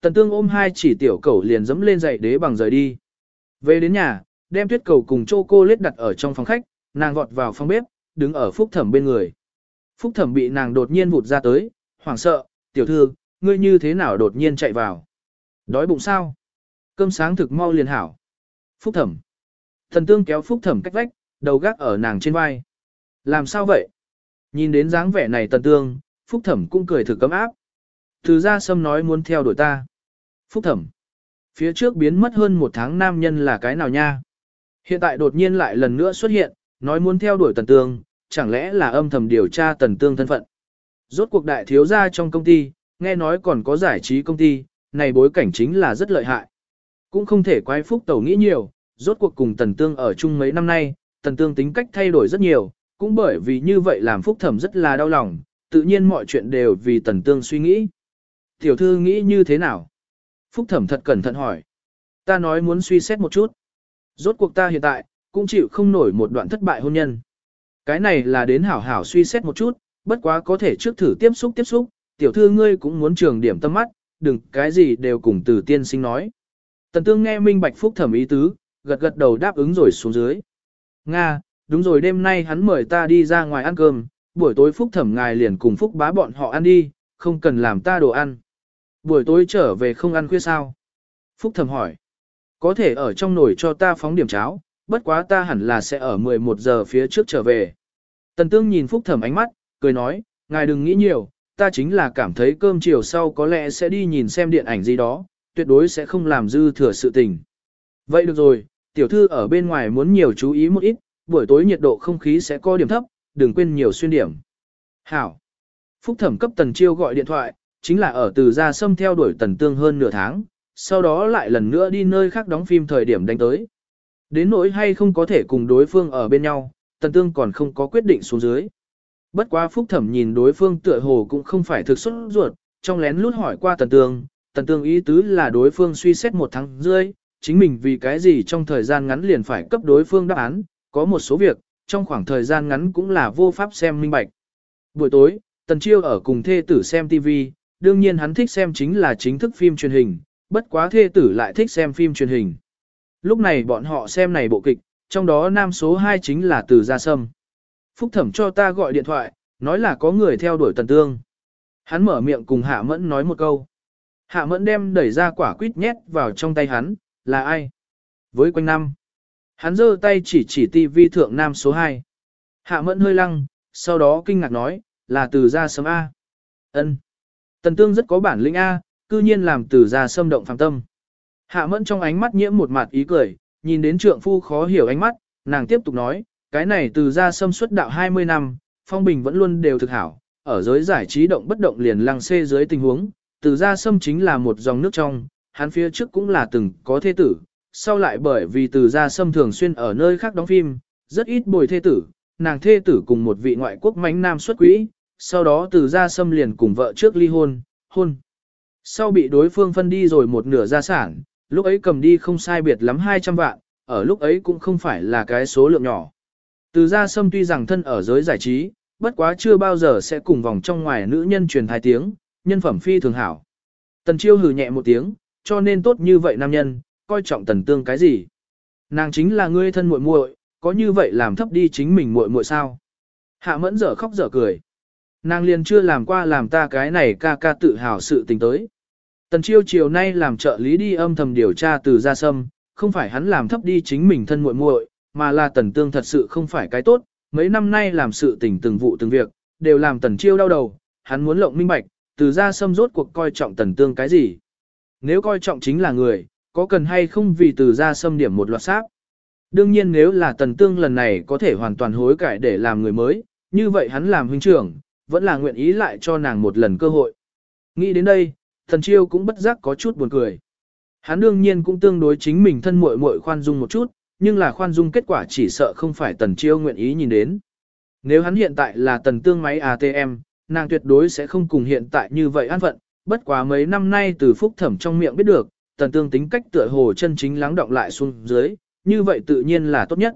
Tần tương ôm hai chỉ tiểu cầu liền dẫm lên dậy đế bằng rời đi. Về đến nhà, đem tuyết cầu cùng chô cô lết đặt ở trong phòng khách, nàng vọt vào phòng bếp, đứng ở phúc thẩm bên người. Phúc thẩm bị nàng đột nhiên vụt ra tới, hoảng sợ, tiểu thư, ngươi như thế nào đột nhiên chạy vào. Đói bụng sao? Cơm sáng thực mau liền hảo. Phúc thẩm. Thần tương kéo phúc thẩm cách vách, đầu gác ở nàng trên vai. Làm sao vậy? Nhìn đến dáng vẻ này tần tương, phúc thẩm cũng cười thử cấm áp. Từ ra sâm nói muốn theo đuổi ta. Phúc thẩm. Phía trước biến mất hơn một tháng nam nhân là cái nào nha? Hiện tại đột nhiên lại lần nữa xuất hiện, nói muốn theo đuổi tần tương, chẳng lẽ là âm thầm điều tra tần tương thân phận. Rốt cuộc đại thiếu gia trong công ty, nghe nói còn có giải trí công ty, này bối cảnh chính là rất lợi hại. Cũng không thể quay phúc tẩu nghĩ nhiều, rốt cuộc cùng tần tương ở chung mấy năm nay, tần tương tính cách thay đổi rất nhiều, cũng bởi vì như vậy làm phúc thẩm rất là đau lòng, tự nhiên mọi chuyện đều vì tần tương suy nghĩ. Tiểu thư nghĩ như thế nào? Phúc thẩm thật cẩn thận hỏi. Ta nói muốn suy xét một chút. Rốt cuộc ta hiện tại, cũng chịu không nổi một đoạn thất bại hôn nhân. Cái này là đến hảo hảo suy xét một chút, bất quá có thể trước thử tiếp xúc tiếp xúc, tiểu thư ngươi cũng muốn trường điểm tâm mắt, đừng cái gì đều cùng từ tiên sinh nói. Tần tương nghe minh bạch phúc thẩm ý tứ, gật gật đầu đáp ứng rồi xuống dưới. Nga, đúng rồi đêm nay hắn mời ta đi ra ngoài ăn cơm, buổi tối phúc thẩm ngài liền cùng phúc bá bọn họ ăn đi, không cần làm ta đồ ăn. Buổi tối trở về không ăn khuya sao? Phúc thẩm hỏi. Có thể ở trong nồi cho ta phóng điểm cháo, bất quá ta hẳn là sẽ ở 11 giờ phía trước trở về. Tần tương nhìn phúc thẩm ánh mắt, cười nói, ngài đừng nghĩ nhiều, ta chính là cảm thấy cơm chiều sau có lẽ sẽ đi nhìn xem điện ảnh gì đó, tuyệt đối sẽ không làm dư thừa sự tình. Vậy được rồi, tiểu thư ở bên ngoài muốn nhiều chú ý một ít, buổi tối nhiệt độ không khí sẽ có điểm thấp, đừng quên nhiều xuyên điểm. Hảo. Phúc thẩm cấp tần chiêu gọi điện thoại, chính là ở từ ra sâm theo đuổi tần tương hơn nửa tháng, sau đó lại lần nữa đi nơi khác đóng phim thời điểm đánh tới. Đến nỗi hay không có thể cùng đối phương ở bên nhau, tần tương còn không có quyết định xuống dưới. Bất quá phúc thẩm nhìn đối phương tựa hồ cũng không phải thực xuất ruột, trong lén lút hỏi qua tần tương, tần tương ý tứ là đối phương suy xét một tháng rưỡi, chính mình vì cái gì trong thời gian ngắn liền phải cấp đối phương đáp án, có một số việc, trong khoảng thời gian ngắn cũng là vô pháp xem minh bạch. Buổi tối, tần chiêu ở cùng thê tử xem TV, đương nhiên hắn thích xem chính là chính thức phim truyền hình, bất quá thê tử lại thích xem phim truyền hình. Lúc này bọn họ xem này bộ kịch, trong đó nam số 2 chính là Từ Gia Sâm. Phúc thẩm cho ta gọi điện thoại, nói là có người theo đuổi tần tương. Hắn mở miệng cùng Hạ Mẫn nói một câu. Hạ Mẫn đem đẩy ra quả quýt nhét vào trong tay hắn, là ai? Với quanh năm. Hắn giơ tay chỉ chỉ tivi thượng nam số 2. Hạ Mẫn hơi lăng, sau đó kinh ngạc nói, là từ ra sớm A. ân Tần tương rất có bản lĩnh A, cư nhiên làm từ ra sâm động phàm tâm. Hạ Mẫn trong ánh mắt nhiễm một mặt ý cười, nhìn đến trượng phu khó hiểu ánh mắt, nàng tiếp tục nói, cái này từ ra xâm xuất đạo 20 năm, phong bình vẫn luôn đều thực hảo, ở giới giải trí động bất động liền lăng xê dưới tình huống, từ gia sâm chính là một dòng nước trong, hắn phía trước cũng là từng có thế tử, sau lại bởi vì từ gia sâm thường xuyên ở nơi khác đóng phim, rất ít bồi thê tử, nàng thê tử cùng một vị ngoại quốc mánh nam xuất quỹ, sau đó từ gia sâm liền cùng vợ trước ly hôn, hôn. Sau bị đối phương phân đi rồi một nửa gia sản, lúc ấy cầm đi không sai biệt lắm 200 vạn, ở lúc ấy cũng không phải là cái số lượng nhỏ. Từ gia sâm tuy rằng thân ở giới giải trí, bất quá chưa bao giờ sẽ cùng vòng trong ngoài nữ nhân truyền hai tiếng, nhân phẩm phi thường hảo. Tần chiêu hừ nhẹ một tiếng, cho nên tốt như vậy nam nhân, coi trọng tần tương cái gì. Nàng chính là ngươi thân muội muội, có như vậy làm thấp đi chính mình muội muội sao. Hạ mẫn dở khóc dở cười. Nàng liền chưa làm qua làm ta cái này ca ca tự hào sự tình tới. Tần chiêu chiều nay làm trợ lý đi âm thầm điều tra từ gia sâm, không phải hắn làm thấp đi chính mình thân muội muội, mà là tần tương thật sự không phải cái tốt, mấy năm nay làm sự tình từng vụ từng việc, đều làm tần chiêu đau đầu, hắn muốn lộng minh bạch, từ gia sâm rốt cuộc coi trọng tần tương cái gì. Nếu coi trọng chính là người, có cần hay không vì từ ra xâm điểm một loạt xác. Đương nhiên nếu là tần tương lần này có thể hoàn toàn hối cải để làm người mới, như vậy hắn làm huynh trưởng, vẫn là nguyện ý lại cho nàng một lần cơ hội. Nghĩ đến đây, thần chiêu cũng bất giác có chút buồn cười. Hắn đương nhiên cũng tương đối chính mình thân muội muội khoan dung một chút, nhưng là khoan dung kết quả chỉ sợ không phải tần chiêu nguyện ý nhìn đến. Nếu hắn hiện tại là tần tương máy ATM, nàng tuyệt đối sẽ không cùng hiện tại như vậy an phận, bất quá mấy năm nay từ phúc thẩm trong miệng biết được, tần tương tính cách tựa hồ chân chính lắng động lại xuống dưới, như vậy tự nhiên là tốt nhất.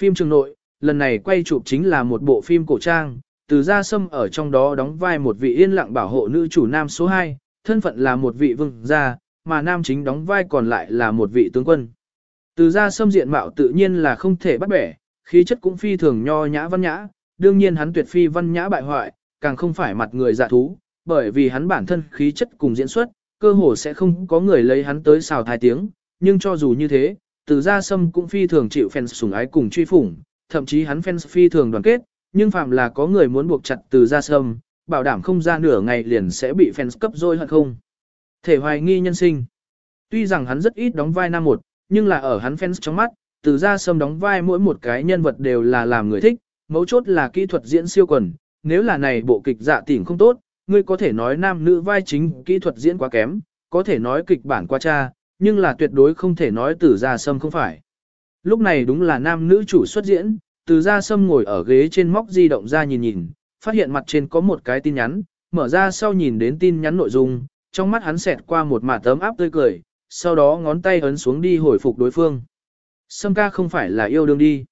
Phim trường nội, lần này quay chụp chính là một bộ phim cổ trang, từ gia sâm ở trong đó đóng vai một vị yên lặng bảo hộ nữ chủ nam số 2, thân phận là một vị vương gia, mà nam chính đóng vai còn lại là một vị tướng quân. Từ gia sâm diện mạo tự nhiên là không thể bắt bẻ, khí chất cũng phi thường nho nhã văn nhã, đương nhiên hắn tuyệt phi văn nhã bại hoại, càng không phải mặt người dạ thú, bởi vì hắn bản thân khí chất cùng diễn xuất, cơ hồ sẽ không có người lấy hắn tới xào thai tiếng, nhưng cho dù như thế, từ gia sâm cũng phi thường chịu fans sủng ái cùng truy phủng, thậm chí hắn fans phi thường đoàn kết, nhưng phạm là có người muốn buộc chặt từ gia sâm, bảo đảm không ra nửa ngày liền sẽ bị fans cấp dôi hận không. Thể hoài nghi nhân sinh. Tuy rằng hắn rất ít đóng vai nam một, nhưng là ở hắn fans trong mắt, từ gia sâm đóng vai mỗi một cái nhân vật đều là làm người thích, mấu chốt là kỹ thuật diễn siêu quần, nếu là này bộ kịch dạ tỉnh không tốt, ngươi có thể nói nam nữ vai chính kỹ thuật diễn quá kém, có thể nói kịch bản quá cha, nhưng là tuyệt đối không thể nói từ gia sâm không phải. Lúc này đúng là nam nữ chủ xuất diễn, từ gia sâm ngồi ở ghế trên móc di động ra nhìn nhìn, phát hiện mặt trên có một cái tin nhắn, mở ra sau nhìn đến tin nhắn nội dung, trong mắt hắn xẹt qua một mả tấm áp tươi cười, sau đó ngón tay ấn xuống đi hồi phục đối phương. Sâm ca không phải là yêu đương đi.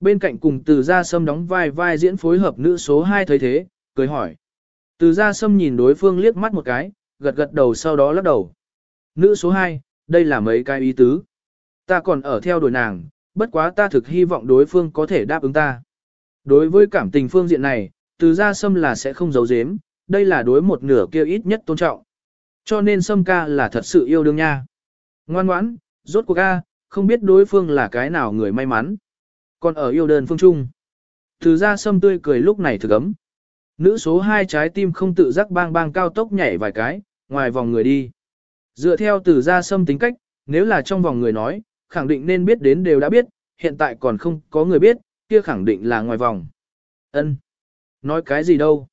Bên cạnh cùng từ gia sâm đóng vai vai diễn phối hợp nữ số 2 thấy thế, cười hỏi. Từ gia sâm nhìn đối phương liếc mắt một cái, gật gật đầu sau đó lắc đầu. Nữ số 2, đây là mấy cái ý tứ. Ta còn ở theo đuổi nàng, bất quá ta thực hy vọng đối phương có thể đáp ứng ta. Đối với cảm tình phương diện này, từ gia sâm là sẽ không giấu giếm, đây là đối một nửa kia ít nhất tôn trọng. Cho nên sâm ca là thật sự yêu đương nha. Ngoan ngoãn, rốt cuộc ca, không biết đối phương là cái nào người may mắn. Còn ở yêu đơn phương trung. Từ gia sâm tươi cười lúc này thực ấm. Nữ số 2 trái tim không tự giác bang bang cao tốc nhảy vài cái, ngoài vòng người đi. Dựa theo từ gia sâm tính cách, nếu là trong vòng người nói, khẳng định nên biết đến đều đã biết, hiện tại còn không có người biết, kia khẳng định là ngoài vòng. Ân, Nói cái gì đâu?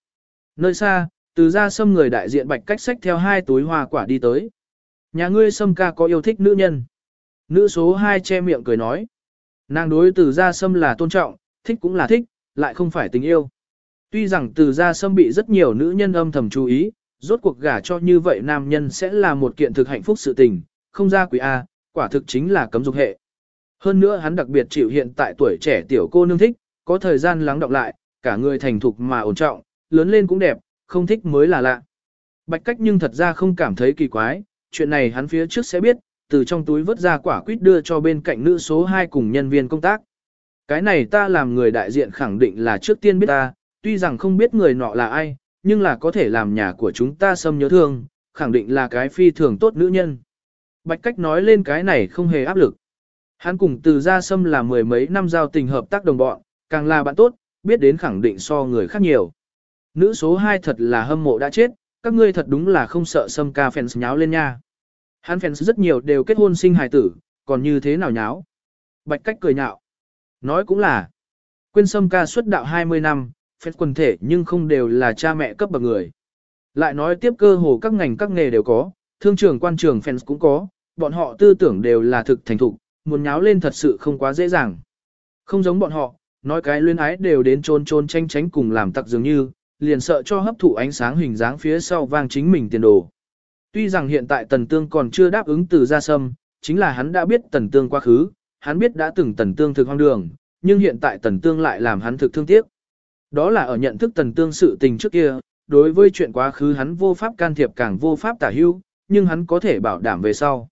Nơi xa, từ gia sâm người đại diện bạch cách sách theo hai túi hoa quả đi tới. Nhà ngươi sâm ca có yêu thích nữ nhân. Nữ số 2 che miệng cười nói. Nàng đối từ gia sâm là tôn trọng, thích cũng là thích, lại không phải tình yêu. Tuy rằng từ gia sâm bị rất nhiều nữ nhân âm thầm chú ý, rốt cuộc gả cho như vậy nam nhân sẽ là một kiện thực hạnh phúc sự tình, không ra quỷ A, quả thực chính là cấm dục hệ. Hơn nữa hắn đặc biệt chịu hiện tại tuổi trẻ tiểu cô nương thích, có thời gian lắng đọng lại, cả người thành thục mà ổn trọng, lớn lên cũng đẹp, không thích mới là lạ. Bạch cách nhưng thật ra không cảm thấy kỳ quái, chuyện này hắn phía trước sẽ biết, từ trong túi vớt ra quả quýt đưa cho bên cạnh nữ số 2 cùng nhân viên công tác. Cái này ta làm người đại diện khẳng định là trước tiên biết ta, tuy rằng không biết người nọ là ai, nhưng là có thể làm nhà của chúng ta xâm nhớ thương, khẳng định là cái phi thường tốt nữ nhân. Bạch cách nói lên cái này không hề áp lực. Hắn cùng từ gia sâm là mười mấy năm giao tình hợp tác đồng bọn, càng là bạn tốt, biết đến khẳng định so người khác nhiều. Nữ số 2 thật là hâm mộ đã chết, các ngươi thật đúng là không sợ sâm ca fans nháo lên nha. Hắn fans rất nhiều đều kết hôn sinh hài tử, còn như thế nào nháo. Bạch cách cười nhạo. Nói cũng là, quên sâm ca xuất đạo 20 năm, phép quần thể nhưng không đều là cha mẹ cấp bậc người. Lại nói tiếp cơ hồ các ngành các nghề đều có, thương trường quan trường fans cũng có, bọn họ tư tưởng đều là thực thành thục, muốn nháo lên thật sự không quá dễ dàng. Không giống bọn họ, nói cái luyên ái đều đến trôn trôn tranh tránh cùng làm tặc dường như, liền sợ cho hấp thụ ánh sáng hình dáng phía sau vang chính mình tiền đồ. Tuy rằng hiện tại Tần Tương còn chưa đáp ứng từ gia sâm, chính là hắn đã biết Tần Tương quá khứ, hắn biết đã từng Tần Tương thực hoang đường, nhưng hiện tại Tần Tương lại làm hắn thực thương tiếc. Đó là ở nhận thức Tần Tương sự tình trước kia, đối với chuyện quá khứ hắn vô pháp can thiệp càng vô pháp tả hưu, nhưng hắn có thể bảo đảm về sau.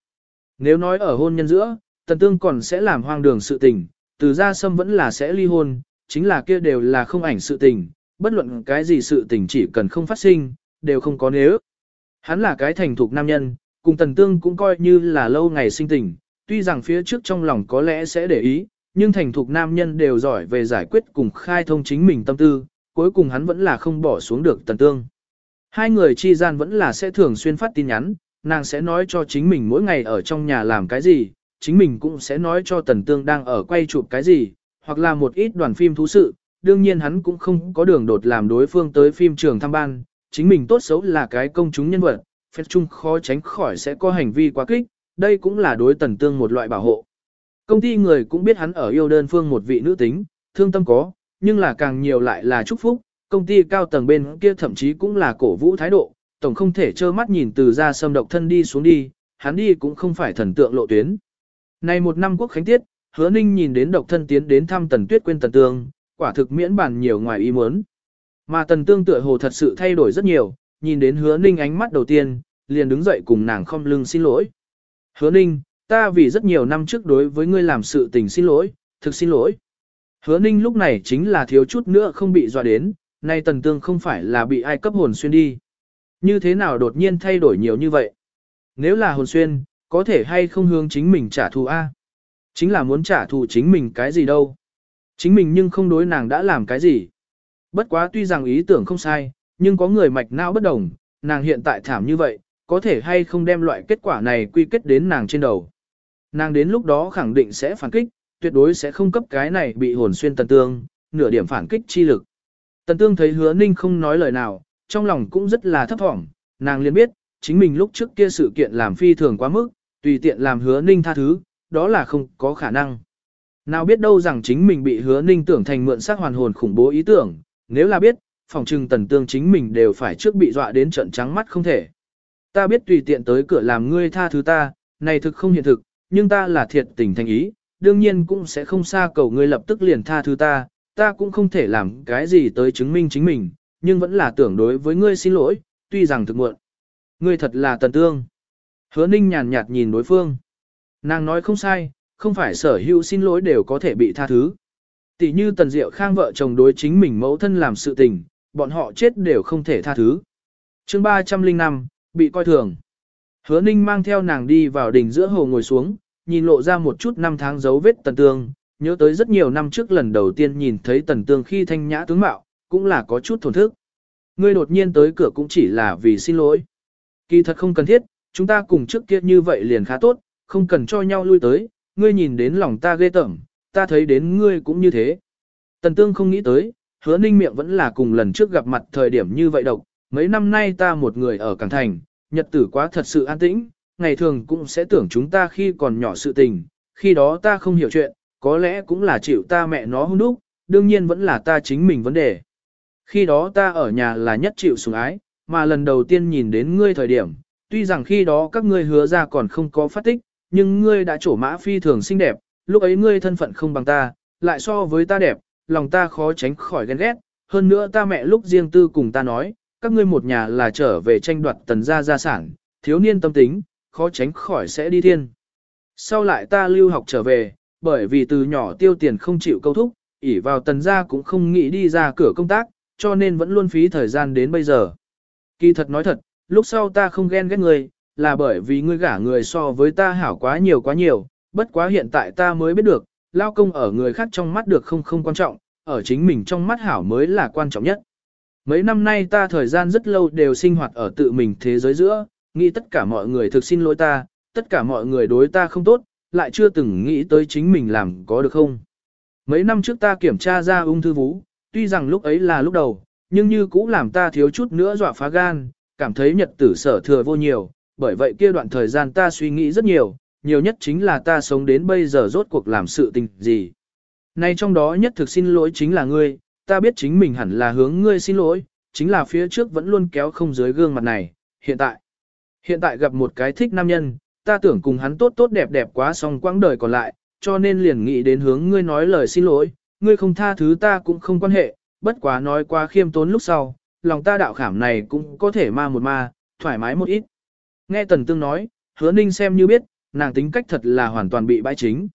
Nếu nói ở hôn nhân giữa, Tần Tương còn sẽ làm hoang đường sự tình, từ gia sâm vẫn là sẽ ly hôn, chính là kia đều là không ảnh sự tình, bất luận cái gì sự tình chỉ cần không phát sinh, đều không có nếu. Hắn là cái thành thục nam nhân, cùng Tần Tương cũng coi như là lâu ngày sinh tình, tuy rằng phía trước trong lòng có lẽ sẽ để ý, nhưng thành thục nam nhân đều giỏi về giải quyết cùng khai thông chính mình tâm tư, cuối cùng hắn vẫn là không bỏ xuống được Tần Tương. Hai người chi gian vẫn là sẽ thường xuyên phát tin nhắn, nàng sẽ nói cho chính mình mỗi ngày ở trong nhà làm cái gì, chính mình cũng sẽ nói cho Tần Tương đang ở quay chụp cái gì, hoặc là một ít đoàn phim thú sự, đương nhiên hắn cũng không có đường đột làm đối phương tới phim trường thăm ban, chính mình tốt xấu là cái công chúng nhân vật, phép chung khó tránh khỏi sẽ có hành vi quá kích, đây cũng là đối Tần Tương một loại bảo hộ. Công ty người cũng biết hắn ở yêu đơn phương một vị nữ tính, thương tâm có, nhưng là càng nhiều lại là chúc phúc, công ty cao tầng bên kia thậm chí cũng là cổ vũ thái độ, tổng không thể trơ mắt nhìn từ ra sâm độc thân đi xuống đi, hắn đi cũng không phải thần tượng lộ tuyến. Này một năm quốc khánh tiết, hứa ninh nhìn đến độc thân tiến đến thăm tần tuyết quên tần tương, quả thực miễn bàn nhiều ngoài ý muốn. Mà tần tương tựa hồ thật sự thay đổi rất nhiều, nhìn đến hứa ninh ánh mắt đầu tiên, liền đứng dậy cùng nàng không lưng xin lỗi. Hứa ninh, ta vì rất nhiều năm trước đối với ngươi làm sự tình xin lỗi, thực xin lỗi. Hứa ninh lúc này chính là thiếu chút nữa không bị dọa đến, nay tần tương không phải là bị ai cấp hồn xuyên đi. Như thế nào đột nhiên thay đổi nhiều như vậy? Nếu là hồn xuyên, có thể hay không hướng chính mình trả thù A? Chính là muốn trả thù chính mình cái gì đâu? Chính mình nhưng không đối nàng đã làm cái gì? Bất quá tuy rằng ý tưởng không sai, nhưng có người mạch não bất đồng, nàng hiện tại thảm như vậy, có thể hay không đem loại kết quả này quy kết đến nàng trên đầu. Nàng đến lúc đó khẳng định sẽ phản kích, tuyệt đối sẽ không cấp cái này bị hồn xuyên tần tương, nửa điểm phản kích chi lực. Tần tương thấy hứa ninh không nói lời nào, trong lòng cũng rất là thấp thỏm, nàng liền biết, chính mình lúc trước kia sự kiện làm phi thường quá mức, tùy tiện làm hứa ninh tha thứ, đó là không có khả năng. Nào biết đâu rằng chính mình bị hứa ninh tưởng thành mượn xác hoàn hồn khủng bố ý tưởng, nếu là biết, phòng trừng tần tương chính mình đều phải trước bị dọa đến trận trắng mắt không thể. Ta biết tùy tiện tới cửa làm ngươi tha thứ ta, này thực không hiện thực, nhưng ta là thiệt tình thành ý, đương nhiên cũng sẽ không xa cầu ngươi lập tức liền tha thứ ta, ta cũng không thể làm cái gì tới chứng minh chính mình, nhưng vẫn là tưởng đối với ngươi xin lỗi, tuy rằng thực muộn. Ngươi thật là tần tương. Hứa ninh nhàn nhạt nhìn đối phương. Nàng nói không sai, không phải sở hữu xin lỗi đều có thể bị tha thứ. Tỷ như tần diệu khang vợ chồng đối chính mình mẫu thân làm sự tình, bọn họ chết đều không thể tha thứ. chương 305, bị coi thường. Hứa ninh mang theo nàng đi vào đỉnh giữa hồ ngồi xuống, nhìn lộ ra một chút năm tháng dấu vết tần tương, nhớ tới rất nhiều năm trước lần đầu tiên nhìn thấy tần tương khi thanh nhã tướng mạo, cũng là có chút thổn thức. Ngươi đột nhiên tới cửa cũng chỉ là vì xin lỗi. Kỳ thật không cần thiết, chúng ta cùng trước kia như vậy liền khá tốt, không cần cho nhau lui tới, ngươi nhìn đến lòng ta ghê tởm, ta thấy đến ngươi cũng như thế. Tần tương không nghĩ tới, hứa ninh miệng vẫn là cùng lần trước gặp mặt thời điểm như vậy độc, mấy năm nay ta một người ở Cảng Thành, nhật tử quá thật sự an tĩnh, ngày thường cũng sẽ tưởng chúng ta khi còn nhỏ sự tình, khi đó ta không hiểu chuyện, có lẽ cũng là chịu ta mẹ nó hung đúc, đương nhiên vẫn là ta chính mình vấn đề. Khi đó ta ở nhà là nhất chịu sủng ái, mà lần đầu tiên nhìn đến ngươi thời điểm, tuy rằng khi đó các ngươi hứa ra còn không có phát tích, nhưng ngươi đã trổ mã phi thường xinh đẹp, lúc ấy ngươi thân phận không bằng ta, lại so với ta đẹp, lòng ta khó tránh khỏi ghen ghét, hơn nữa ta mẹ lúc riêng tư cùng ta nói, các ngươi một nhà là trở về tranh đoạt tần gia gia sản, thiếu niên tâm tính, khó tránh khỏi sẽ đi thiên. Sau lại ta lưu học trở về, bởi vì từ nhỏ tiêu tiền không chịu câu thúc, ỉ vào tần gia cũng không nghĩ đi ra cửa công tác, cho nên vẫn luôn phí thời gian đến bây giờ. Kỳ thật nói thật, lúc sau ta không ghen ghét ngươi, là bởi vì ngươi gả người so với ta hảo quá nhiều quá nhiều, bất quá hiện tại ta mới biết được, lao công ở người khác trong mắt được không không quan trọng, ở chính mình trong mắt hảo mới là quan trọng nhất. Mấy năm nay ta thời gian rất lâu đều sinh hoạt ở tự mình thế giới giữa, nghĩ tất cả mọi người thực xin lỗi ta, tất cả mọi người đối ta không tốt, lại chưa từng nghĩ tới chính mình làm có được không. Mấy năm trước ta kiểm tra ra ung thư vú, tuy rằng lúc ấy là lúc đầu, nhưng như cũng làm ta thiếu chút nữa dọa phá gan, cảm thấy nhật tử sở thừa vô nhiều, bởi vậy kia đoạn thời gian ta suy nghĩ rất nhiều, nhiều nhất chính là ta sống đến bây giờ rốt cuộc làm sự tình gì. Nay trong đó nhất thực xin lỗi chính là ngươi, ta biết chính mình hẳn là hướng ngươi xin lỗi, chính là phía trước vẫn luôn kéo không dưới gương mặt này, hiện tại. Hiện tại gặp một cái thích nam nhân, ta tưởng cùng hắn tốt tốt đẹp đẹp quá xong quãng đời còn lại, cho nên liền nghĩ đến hướng ngươi nói lời xin lỗi, ngươi không tha thứ ta cũng không quan hệ, bất quá nói qua khiêm tốn lúc sau, lòng ta đạo khảm này cũng có thể ma một ma, thoải mái một ít. Nghe Tần Tương nói, hứa ninh xem như biết, nàng tính cách thật là hoàn toàn bị bãi chính.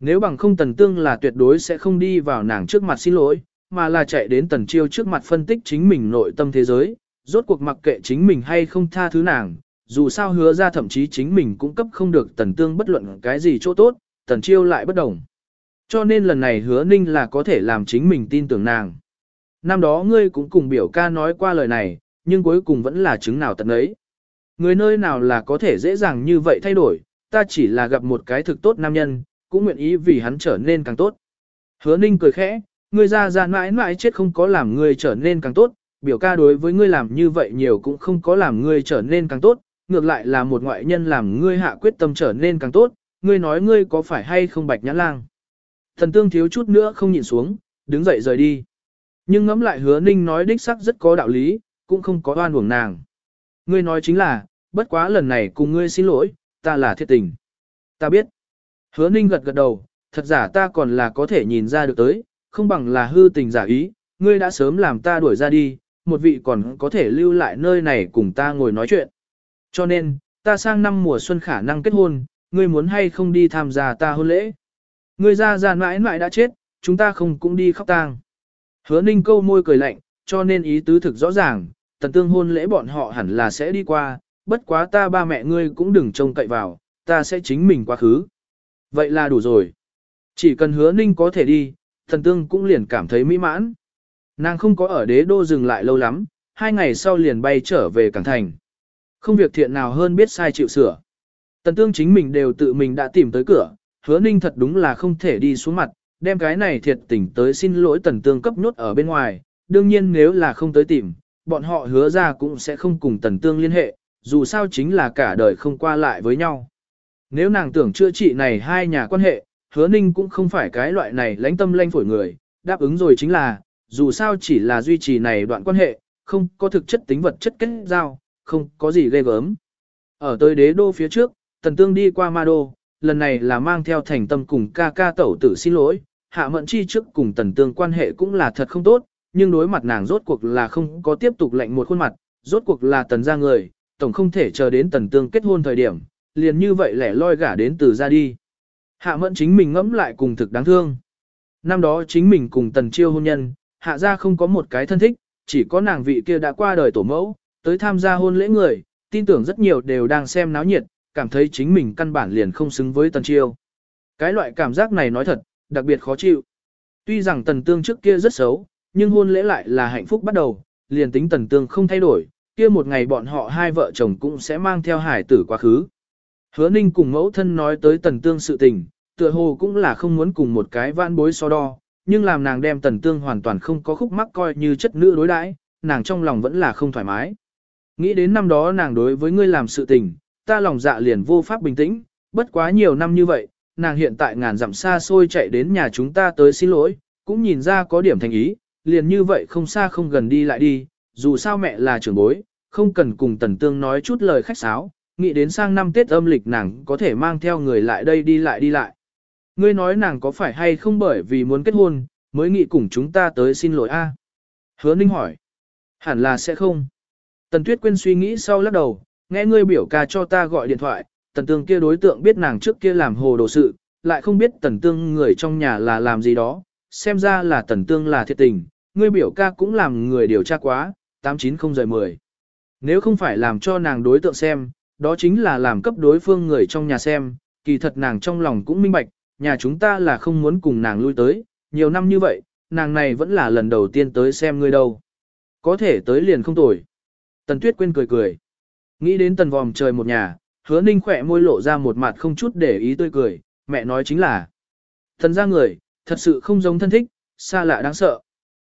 Nếu bằng không Tần Tương là tuyệt đối sẽ không đi vào nàng trước mặt xin lỗi, mà là chạy đến Tần Chiêu trước mặt phân tích chính mình nội tâm thế giới, rốt cuộc mặc kệ chính mình hay không tha thứ nàng, dù sao hứa ra thậm chí chính mình cũng cấp không được Tần Tương bất luận cái gì chỗ tốt, Tần Chiêu lại bất đồng. Cho nên lần này hứa ninh là có thể làm chính mình tin tưởng nàng. Năm đó ngươi cũng cùng biểu ca nói qua lời này, nhưng cuối cùng vẫn là chứng nào tận ấy. Người nơi nào là có thể dễ dàng như vậy thay đổi, ta chỉ là gặp một cái thực tốt nam nhân, cũng nguyện ý vì hắn trở nên càng tốt. Hứa ninh cười khẽ, ngươi ra ra mãi mãi chết không có làm ngươi trở nên càng tốt, biểu ca đối với ngươi làm như vậy nhiều cũng không có làm ngươi trở nên càng tốt, ngược lại là một ngoại nhân làm ngươi hạ quyết tâm trở nên càng tốt, ngươi nói ngươi có phải hay không bạch nhã lang. Thần tương thiếu chút nữa không nhìn xuống, đứng dậy rời đi. Nhưng ngẫm lại hứa ninh nói đích sắc rất có đạo lý, cũng không có oan uổng nàng. Ngươi nói chính là, bất quá lần này cùng ngươi xin lỗi, ta là thiệt tình. Ta biết. Hứa ninh gật gật đầu, thật giả ta còn là có thể nhìn ra được tới, không bằng là hư tình giả ý, ngươi đã sớm làm ta đuổi ra đi, một vị còn có thể lưu lại nơi này cùng ta ngồi nói chuyện. Cho nên, ta sang năm mùa xuân khả năng kết hôn, ngươi muốn hay không đi tham gia ta hôn lễ. Ngươi ra già mãi mãi đã chết, chúng ta không cũng đi khóc tang. Hứa ninh câu môi cười lạnh, cho nên ý tứ thực rõ ràng, tần tương hôn lễ bọn họ hẳn là sẽ đi qua, bất quá ta ba mẹ ngươi cũng đừng trông cậy vào, ta sẽ chính mình quá khứ. Vậy là đủ rồi. Chỉ cần hứa ninh có thể đi, thần tương cũng liền cảm thấy mỹ mãn. Nàng không có ở đế đô dừng lại lâu lắm, hai ngày sau liền bay trở về Cảng Thành. Không việc thiện nào hơn biết sai chịu sửa. Tần tương chính mình đều tự mình đã tìm tới cửa, hứa ninh thật đúng là không thể đi xuống mặt, đem cái này thiệt tình tới xin lỗi tần tương cấp nhốt ở bên ngoài, đương nhiên nếu là không tới tìm, bọn họ hứa ra cũng sẽ không cùng tần tương liên hệ, dù sao chính là cả đời không qua lại với nhau. Nếu nàng tưởng chữa trị này hai nhà quan hệ, hứa ninh cũng không phải cái loại này lãnh tâm lanh phổi người, đáp ứng rồi chính là, dù sao chỉ là duy trì này đoạn quan hệ, không có thực chất tính vật chất kết giao, không có gì ghê gớm. Ở tới đế đô phía trước, tần tương đi qua ma đô, lần này là mang theo thành tâm cùng ca ca tẩu tử xin lỗi, hạ mận chi trước cùng tần tương quan hệ cũng là thật không tốt, nhưng đối mặt nàng rốt cuộc là không có tiếp tục lệnh một khuôn mặt, rốt cuộc là tần ra người, tổng không thể chờ đến tần tương kết hôn thời điểm, liền như vậy lẻ loi gả đến từ ra đi. Hạ mẫn chính mình ngẫm lại cùng thực đáng thương. Năm đó chính mình cùng tần chiêu hôn nhân, hạ ra không có một cái thân thích, chỉ có nàng vị kia đã qua đời tổ mẫu, tới tham gia hôn lễ người, tin tưởng rất nhiều đều đang xem náo nhiệt, cảm thấy chính mình căn bản liền không xứng với tần chiêu. Cái loại cảm giác này nói thật, đặc biệt khó chịu. Tuy rằng tần tương trước kia rất xấu, nhưng hôn lễ lại là hạnh phúc bắt đầu, liền tính tần tương không thay đổi, kia một ngày bọn họ hai vợ chồng cũng sẽ mang theo hải tử quá khứ. Hứa ninh cùng mẫu thân nói tới tần tương sự tình, tựa hồ cũng là không muốn cùng một cái vãn bối so đo, nhưng làm nàng đem tần tương hoàn toàn không có khúc mắc coi như chất nữ đối đãi, nàng trong lòng vẫn là không thoải mái. Nghĩ đến năm đó nàng đối với ngươi làm sự tình, ta lòng dạ liền vô pháp bình tĩnh, bất quá nhiều năm như vậy, nàng hiện tại ngàn dặm xa xôi chạy đến nhà chúng ta tới xin lỗi, cũng nhìn ra có điểm thành ý, liền như vậy không xa không gần đi lại đi, dù sao mẹ là trưởng bối, không cần cùng tần tương nói chút lời khách sáo, nghĩ đến sang năm Tết âm lịch nàng có thể mang theo người lại đây đi lại đi lại. Ngươi nói nàng có phải hay không bởi vì muốn kết hôn, mới nghĩ cùng chúng ta tới xin lỗi a? Hứa Ninh hỏi. Hẳn là sẽ không. Tần Tuyết Quyên suy nghĩ sau lắc đầu, nghe ngươi biểu ca cho ta gọi điện thoại, tần tương kia đối tượng biết nàng trước kia làm hồ đồ sự, lại không biết tần tương người trong nhà là làm gì đó, xem ra là tần tương là thiệt tình, ngươi biểu ca cũng làm người điều tra quá, 890-10. Nếu không phải làm cho nàng đối tượng xem, đó chính là làm cấp đối phương người trong nhà xem, kỳ thật nàng trong lòng cũng minh bạch, nhà chúng ta là không muốn cùng nàng lui tới, nhiều năm như vậy, nàng này vẫn là lần đầu tiên tới xem ngươi đâu. Có thể tới liền không tồi. Tần Tuyết quên cười cười. Nghĩ đến tần vòm trời một nhà, hứa ninh khỏe môi lộ ra một mặt không chút để ý tươi cười, mẹ nói chính là. Thần ra người, thật sự không giống thân thích, xa lạ đáng sợ.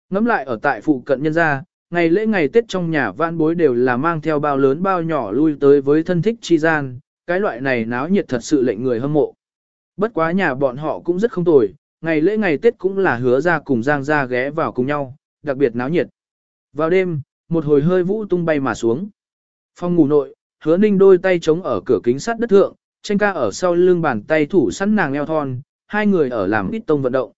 Ngắm lại ở tại phụ cận nhân gia, Ngày lễ ngày Tết trong nhà vãn bối đều là mang theo bao lớn bao nhỏ lui tới với thân thích chi gian, cái loại này náo nhiệt thật sự lệnh người hâm mộ. Bất quá nhà bọn họ cũng rất không tồi, ngày lễ ngày Tết cũng là hứa ra cùng Giang ra ghé vào cùng nhau, đặc biệt náo nhiệt. Vào đêm, một hồi hơi vũ tung bay mà xuống. Phòng ngủ nội, hứa ninh đôi tay chống ở cửa kính sắt đất thượng, tranh ca ở sau lưng bàn tay thủ sẵn nàng eo thon, hai người ở làm ít tông vận động.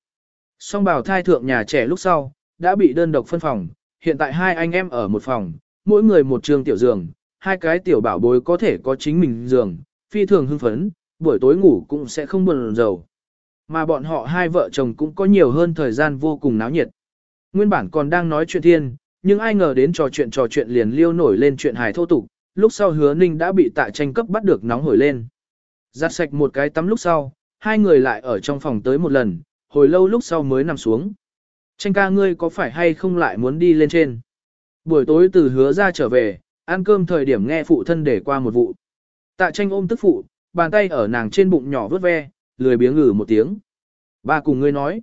Song bào thai thượng nhà trẻ lúc sau, đã bị đơn độc phân phòng, hiện tại hai anh em ở một phòng, mỗi người một trường tiểu giường, hai cái tiểu bảo bối có thể có chính mình giường, phi thường hưng phấn, buổi tối ngủ cũng sẽ không buồn rầu. Mà bọn họ hai vợ chồng cũng có nhiều hơn thời gian vô cùng náo nhiệt. Nguyên bản còn đang nói chuyện thiên, nhưng ai ngờ đến trò chuyện trò chuyện liền liêu nổi lên chuyện hài thô tục, lúc sau hứa ninh đã bị tạ tranh cấp bắt được nóng hổi lên. Giặt sạch một cái tắm lúc sau, hai người lại ở trong phòng tới một lần, hồi lâu lúc sau mới nằm xuống. Tranh ca ngươi có phải hay không lại muốn đi lên trên? Buổi tối từ hứa ra trở về, ăn cơm thời điểm nghe phụ thân để qua một vụ. Tạ tranh ôm tức phụ, bàn tay ở nàng trên bụng nhỏ vớt ve, lười biếng ngử một tiếng. Ba cùng ngươi nói.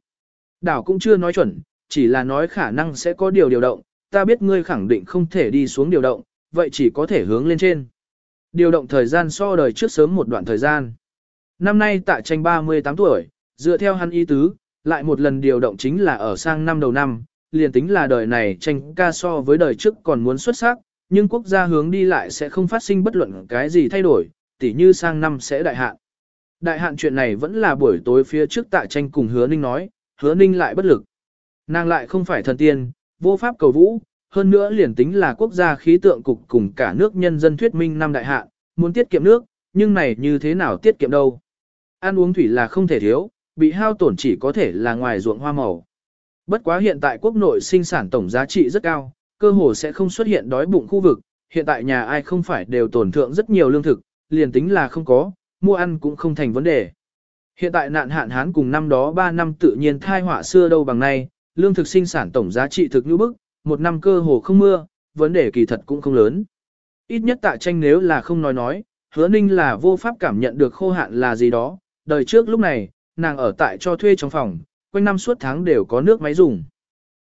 Đảo cũng chưa nói chuẩn, chỉ là nói khả năng sẽ có điều điều động, ta biết ngươi khẳng định không thể đi xuống điều động, vậy chỉ có thể hướng lên trên. Điều động thời gian so đời trước sớm một đoạn thời gian. Năm nay tạ tranh 38 tuổi, dựa theo hắn y tứ, lại một lần điều động chính là ở sang năm đầu năm, liền tính là đời này tranh ca so với đời trước còn muốn xuất sắc, nhưng quốc gia hướng đi lại sẽ không phát sinh bất luận cái gì thay đổi, tỉ như sang năm sẽ đại hạn. Đại hạn chuyện này vẫn là buổi tối phía trước tạ tranh cùng hứa ninh nói, hứa ninh lại bất lực. Nàng lại không phải thần tiên, vô pháp cầu vũ, hơn nữa liền tính là quốc gia khí tượng cục cùng cả nước nhân dân thuyết minh năm đại hạ muốn tiết kiệm nước, nhưng này như thế nào tiết kiệm đâu. Ăn uống thủy là không thể thiếu, bị hao tổn chỉ có thể là ngoài ruộng hoa màu. Bất quá hiện tại quốc nội sinh sản tổng giá trị rất cao, cơ hồ sẽ không xuất hiện đói bụng khu vực, hiện tại nhà ai không phải đều tổn thượng rất nhiều lương thực, liền tính là không có, mua ăn cũng không thành vấn đề. Hiện tại nạn hạn hán cùng năm đó 3 năm tự nhiên thai họa xưa đâu bằng nay, lương thực sinh sản tổng giá trị thực như bức, một năm cơ hồ không mưa, vấn đề kỳ thật cũng không lớn. Ít nhất tạ tranh nếu là không nói nói, hứa ninh là vô pháp cảm nhận được khô hạn là gì đó, đời trước lúc này, nàng ở tại cho thuê trong phòng, quanh năm suốt tháng đều có nước máy dùng.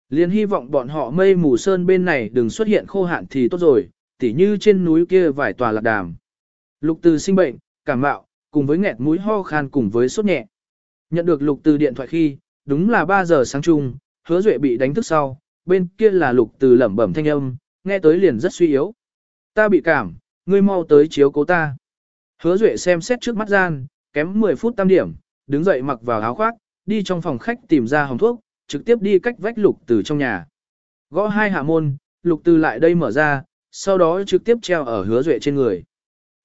Liên hy vọng bọn họ mây mù sơn bên này đừng xuất hiện khô hạn thì tốt rồi, tỉ như trên núi kia vài tòa lạc đàm. Lục từ sinh bệnh, cảm mạo, cùng với nghẹt mũi ho khan cùng với sốt nhẹ. Nhận được lục từ điện thoại khi, đúng là 3 giờ sáng chung, hứa duệ bị đánh thức sau, bên kia là lục từ lẩm bẩm thanh âm, nghe tới liền rất suy yếu. Ta bị cảm, ngươi mau tới chiếu cố ta. Hứa duệ xem xét trước mắt gian, kém 10 phút tam điểm, đứng dậy mặc vào áo khoác, đi trong phòng khách tìm ra hồng thuốc, trực tiếp đi cách vách lục từ trong nhà. Gõ hai hạ môn, lục từ lại đây mở ra, sau đó trực tiếp treo ở hứa duệ trên người.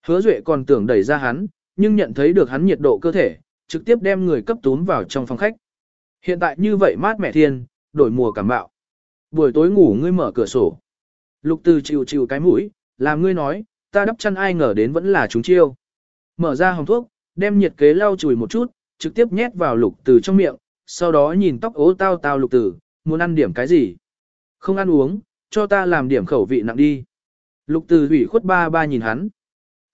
Hứa duệ còn tưởng đẩy ra hắn, nhưng nhận thấy được hắn nhiệt độ cơ thể, trực tiếp đem người cấp tún vào trong phòng khách. Hiện tại như vậy mát mẻ thiên, đổi mùa cảm bạo. Buổi tối ngủ ngươi mở cửa sổ. Lục từ chịu chịu cái mũi, làm ngươi nói, ta đắp chăn ai ngờ đến vẫn là chúng chiêu. Mở ra hồng thuốc, đem nhiệt kế lau chùi một chút, trực tiếp nhét vào lục từ trong miệng, sau đó nhìn tóc ố tao tao lục từ, muốn ăn điểm cái gì. Không ăn uống, cho ta làm điểm khẩu vị nặng đi. Lục từ hủy khuất ba ba nhìn hắn.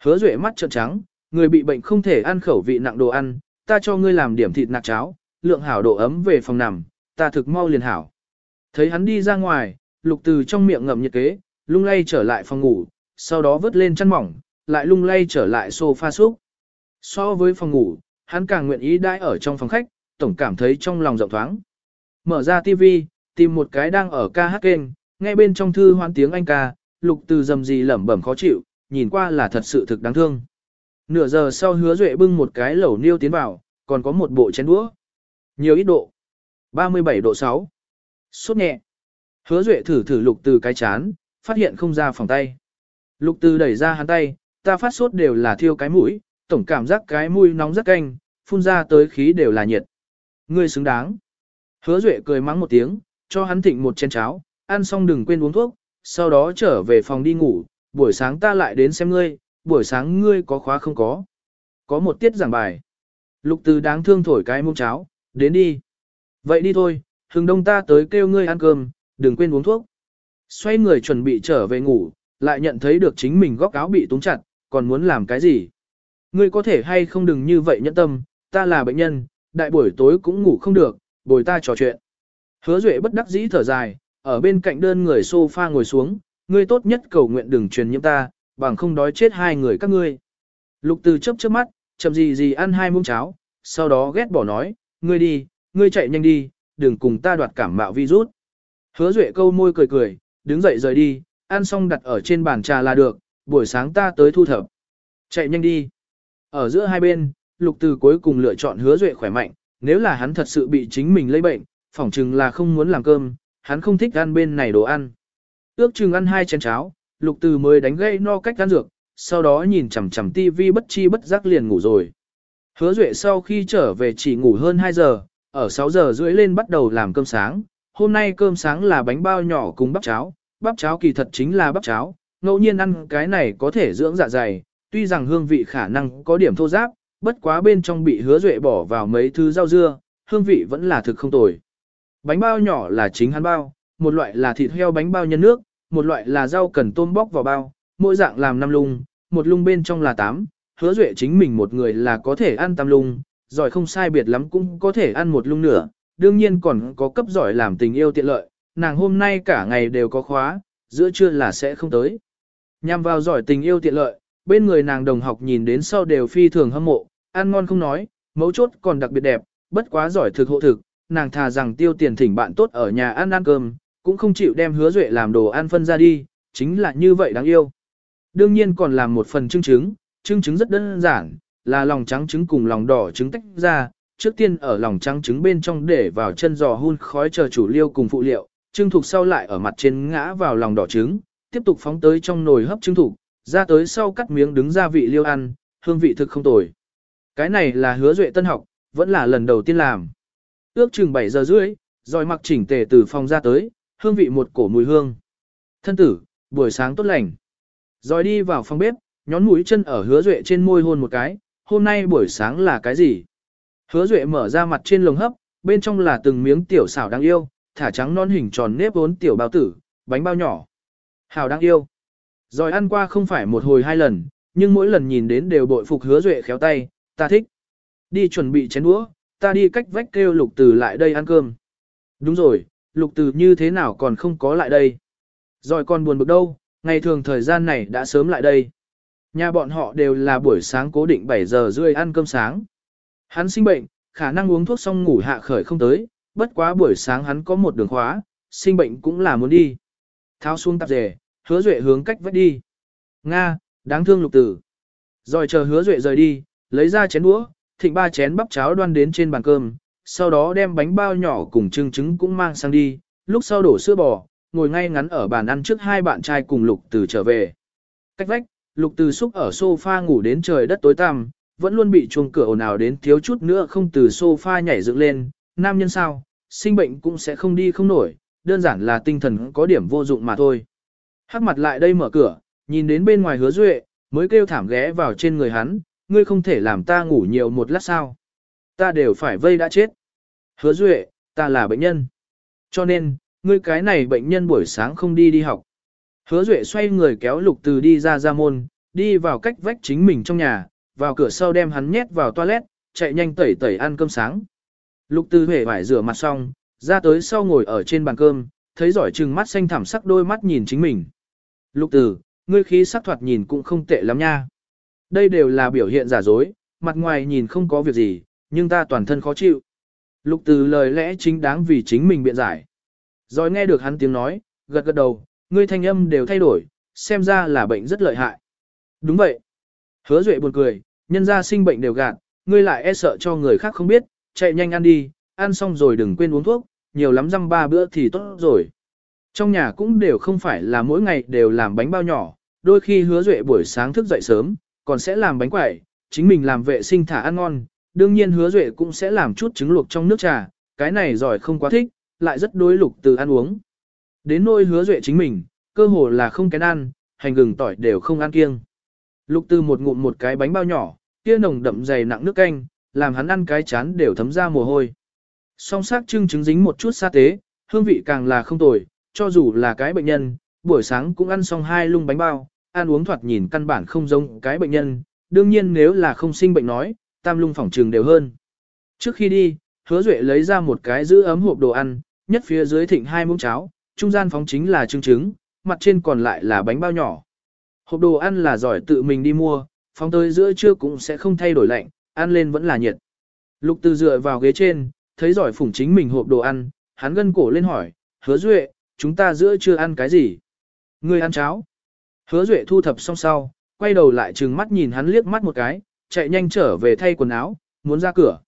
Hứa duệ mắt trợn trắng, người bị bệnh không thể ăn khẩu vị nặng đồ ăn, ta cho ngươi làm điểm thịt nạc cháo, lượng hảo độ ấm về phòng nằm, ta thực mau liền hảo. Thấy hắn đi ra ngoài, lục từ trong miệng ngậm nhiệt kế, lung lay trở lại phòng ngủ, sau đó vớt lên chăn mỏng, lại lung lay trở lại sofa xúc. So với phòng ngủ, hắn càng nguyện ý đãi ở trong phòng khách, tổng cảm thấy trong lòng rộng thoáng. Mở ra TV, tìm một cái đang ở ca hát kênh, nghe bên trong thư hoan tiếng anh ca, lục từ dầm gì lẩm bẩm khó chịu, nhìn qua là thật sự thực đáng thương. Nửa giờ sau hứa duệ bưng một cái lẩu niêu tiến vào, còn có một bộ chén đũa. Nhiều ít độ. 37 độ 6. Sốt nhẹ. Hứa duệ thử thử lục từ cái chán, phát hiện không ra phòng tay. Lục từ đẩy ra hắn tay, ta phát sốt đều là thiêu cái mũi, tổng cảm giác cái mũi nóng rất canh, phun ra tới khí đều là nhiệt. Ngươi xứng đáng. Hứa duệ cười mắng một tiếng, cho hắn thịnh một chén cháo, ăn xong đừng quên uống thuốc, sau đó trở về phòng đi ngủ, buổi sáng ta lại đến xem ngươi, buổi sáng ngươi có khóa không có. Có một tiết giảng bài. Lục từ đáng thương thổi cái mông cháo, đến đi. Vậy đi thôi, hừng đông ta tới kêu ngươi ăn cơm, đừng quên uống thuốc. Xoay người chuẩn bị trở về ngủ, lại nhận thấy được chính mình góc áo bị túng chặt, còn muốn làm cái gì. Ngươi có thể hay không đừng như vậy nhẫn tâm, ta là bệnh nhân, đại buổi tối cũng ngủ không được, bồi ta trò chuyện. Hứa Duệ bất đắc dĩ thở dài, ở bên cạnh đơn người sofa ngồi xuống, ngươi tốt nhất cầu nguyện đừng truyền nhiễm ta, bằng không đói chết hai người các ngươi. Lục từ chớp chớp mắt, chậm gì gì ăn hai muỗng cháo, sau đó ghét bỏ nói, ngươi đi, ngươi chạy nhanh đi, đừng cùng ta đoạt cảm mạo virus. Hứa Duệ câu môi cười cười, đứng dậy rời đi, ăn xong đặt ở trên bàn trà là được, buổi sáng ta tới thu thập. Chạy nhanh đi. Ở giữa hai bên, lục từ cuối cùng lựa chọn hứa Duệ khỏe mạnh, nếu là hắn thật sự bị chính mình lây bệnh, phỏng chừng là không muốn làm cơm, hắn không thích ăn bên này đồ ăn. Ước chừng ăn hai chén cháo, lục từ mới đánh gây no cách ăn dược, sau đó nhìn chằm chằm tivi bất chi bất giác liền ngủ rồi. Hứa Duệ sau khi trở về chỉ ngủ hơn 2 giờ, ở 6 giờ rưỡi lên bắt đầu làm cơm sáng. Hôm nay cơm sáng là bánh bao nhỏ cùng bắp cháo, bắp cháo kỳ thật chính là bắp cháo, ngẫu nhiên ăn cái này có thể dưỡng dạ dày, tuy rằng hương vị khả năng có điểm thô giáp, bất quá bên trong bị hứa duệ bỏ vào mấy thứ rau dưa, hương vị vẫn là thực không tồi. Bánh bao nhỏ là chính hắn bao, một loại là thịt heo bánh bao nhân nước, một loại là rau cần tôm bóc vào bao, mỗi dạng làm năm lung, một lung bên trong là 8, hứa duệ chính mình một người là có thể ăn tam lung, giỏi không sai biệt lắm cũng có thể ăn một lung nửa, đương nhiên còn có cấp giỏi làm tình yêu tiện lợi, nàng hôm nay cả ngày đều có khóa, giữa trưa là sẽ không tới. Nhằm vào giỏi tình yêu tiện lợi, bên người nàng đồng học nhìn đến sau đều phi thường hâm mộ, ăn ngon không nói, mấu chốt còn đặc biệt đẹp, bất quá giỏi thực hộ thực, nàng thà rằng tiêu tiền thỉnh bạn tốt ở nhà ăn ăn cơm, cũng không chịu đem hứa duệ làm đồ ăn phân ra đi, chính là như vậy đáng yêu. Đương nhiên còn làm một phần chứng chứng trứng, trứng rất đơn giản, là lòng trắng trứng cùng lòng đỏ trứng tách ra, trước tiên ở lòng trắng trứng bên trong để vào chân giò hun khói chờ chủ liêu cùng phụ liệu, trưng thuộc sau lại ở mặt trên ngã vào lòng đỏ trứng, tiếp tục phóng tới trong nồi hấp trứng thuộc, ra tới sau cắt miếng đứng ra vị liêu ăn, hương vị thực không tồi. Cái này là hứa duệ tân học, vẫn là lần đầu tiên làm. Ước chừng 7 giờ rưỡi, rồi mặc chỉnh tề từ phòng ra tới, hương vị một cổ mùi hương. Thân tử, buổi sáng tốt lành. Rồi đi vào phòng bếp, nhón mũi chân ở hứa duệ trên môi hôn một cái, hôm nay buổi sáng là cái gì? Hứa duệ mở ra mặt trên lồng hấp, bên trong là từng miếng tiểu xảo đáng yêu, thả trắng non hình tròn nếp vốn tiểu bao tử, bánh bao nhỏ. Hảo đáng yêu. Rồi ăn qua không phải một hồi hai lần, nhưng mỗi lần nhìn đến đều bội phục hứa duệ khéo tay, ta thích. Đi chuẩn bị chén đũa, ta đi cách vách kêu lục từ lại đây ăn cơm. Đúng rồi, lục từ như thế nào còn không có lại đây. Rồi còn buồn bực đâu, ngày thường thời gian này đã sớm lại đây. Nhà bọn họ đều là buổi sáng cố định 7 giờ rưỡi ăn cơm sáng. Hắn sinh bệnh, khả năng uống thuốc xong ngủ hạ khởi không tới, bất quá buổi sáng hắn có một đường khóa, sinh bệnh cũng là muốn đi. Tháo xuống tạp dề, hứa duệ hướng cách vách đi. Nga, đáng thương lục tử. Rồi chờ hứa duệ rời đi, lấy ra chén đũa, thịnh ba chén bắp cháo đoan đến trên bàn cơm, sau đó đem bánh bao nhỏ cùng trưng trứng cũng mang sang đi, lúc sau đổ sữa bò, ngồi ngay ngắn ở bàn ăn trước hai bạn trai cùng lục tử trở về. Cách vách, lục từ xúc ở sofa ngủ đến trời đất tối tăm, vẫn luôn bị chuông cửa ồn ào đến thiếu chút nữa không từ sofa nhảy dựng lên, nam nhân sao, sinh bệnh cũng sẽ không đi không nổi, đơn giản là tinh thần có điểm vô dụng mà thôi. Hắc mặt lại đây mở cửa, nhìn đến bên ngoài hứa duệ, mới kêu thảm ghé vào trên người hắn, ngươi không thể làm ta ngủ nhiều một lát sao. Ta đều phải vây đã chết. Hứa duệ, ta là bệnh nhân. Cho nên, ngươi cái này bệnh nhân buổi sáng không đi đi học. Hứa Duệ xoay người kéo lục từ đi ra ra môn, đi vào cách vách chính mình trong nhà, vào cửa sau đem hắn nhét vào toilet, chạy nhanh tẩy tẩy ăn cơm sáng. Lục từ hề vải rửa mặt xong, ra tới sau ngồi ở trên bàn cơm, thấy giỏi trừng mắt xanh thẳm sắc đôi mắt nhìn chính mình. Lục từ, ngươi khí sắc thoạt nhìn cũng không tệ lắm nha. Đây đều là biểu hiện giả dối, mặt ngoài nhìn không có việc gì, nhưng ta toàn thân khó chịu. Lục từ lời lẽ chính đáng vì chính mình biện giải. Rồi nghe được hắn tiếng nói, gật gật đầu, ngươi thanh âm đều thay đổi, xem ra là bệnh rất lợi hại. Đúng vậy. Hứa Duệ buồn cười, nhân ra sinh bệnh đều gạt, ngươi lại e sợ cho người khác không biết, chạy nhanh ăn đi, ăn xong rồi đừng quên uống thuốc, nhiều lắm răm ba bữa thì tốt rồi. Trong nhà cũng đều không phải là mỗi ngày đều làm bánh bao nhỏ, đôi khi hứa Duệ buổi sáng thức dậy sớm, còn sẽ làm bánh quẩy, chính mình làm vệ sinh thả ăn ngon, đương nhiên hứa Duệ cũng sẽ làm chút trứng luộc trong nước trà, cái này giỏi không quá thích, lại rất đối lục từ ăn uống. Đến nôi hứa duệ chính mình, cơ hồ là không kén ăn, hành gừng tỏi đều không ăn kiêng. Lục tư một ngụm một cái bánh bao nhỏ, kia nồng đậm dày nặng nước canh, làm hắn ăn cái chán đều thấm ra mồ hôi. Song sắc trưng trứng dính một chút sa tế, hương vị càng là không tồi, cho dù là cái bệnh nhân, buổi sáng cũng ăn xong hai lung bánh bao, ăn uống thoạt nhìn căn bản không giống cái bệnh nhân, đương nhiên nếu là không sinh bệnh nói, tam lung phòng trường đều hơn. Trước khi đi, hứa duệ lấy ra một cái giữ ấm hộp đồ ăn, nhất phía dưới thịnh hai muỗng cháo, trung gian phóng chính là trứng trứng, mặt trên còn lại là bánh bao nhỏ. Hộp đồ ăn là giỏi tự mình đi mua, phóng tới giữa trưa cũng sẽ không thay đổi lạnh, ăn lên vẫn là nhiệt. Lục từ dựa vào ghế trên, thấy giỏi phủng chính mình hộp đồ ăn, hắn gân cổ lên hỏi, hứa duệ, chúng ta giữa trưa ăn cái gì? Người ăn cháo. Hứa duệ thu thập xong sau, quay đầu lại trừng mắt nhìn hắn liếc mắt một cái, chạy nhanh trở về thay quần áo, muốn ra cửa.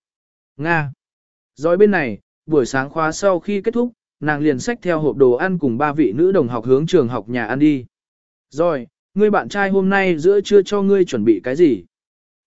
Nga. Rồi bên này, buổi sáng khóa sau khi kết thúc, nàng liền xách theo hộp đồ ăn cùng ba vị nữ đồng học hướng trường học nhà ăn đi. Rồi, ngươi bạn trai hôm nay giữa trưa cho ngươi chuẩn bị cái gì?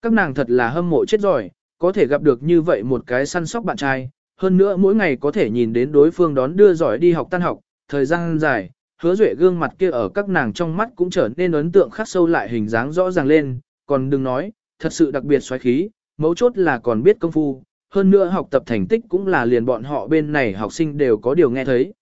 Các nàng thật là hâm mộ chết rồi, có thể gặp được như vậy một cái săn sóc bạn trai, hơn nữa mỗi ngày có thể nhìn đến đối phương đón đưa giỏi đi học tan học, thời gian dài, hứa duệ gương mặt kia ở các nàng trong mắt cũng trở nên ấn tượng khắc sâu lại hình dáng rõ ràng lên, còn đừng nói, thật sự đặc biệt xoáy khí, mấu chốt là còn biết công phu, hơn nữa học tập thành tích cũng là liền bọn họ bên này học sinh đều có điều nghe thấy.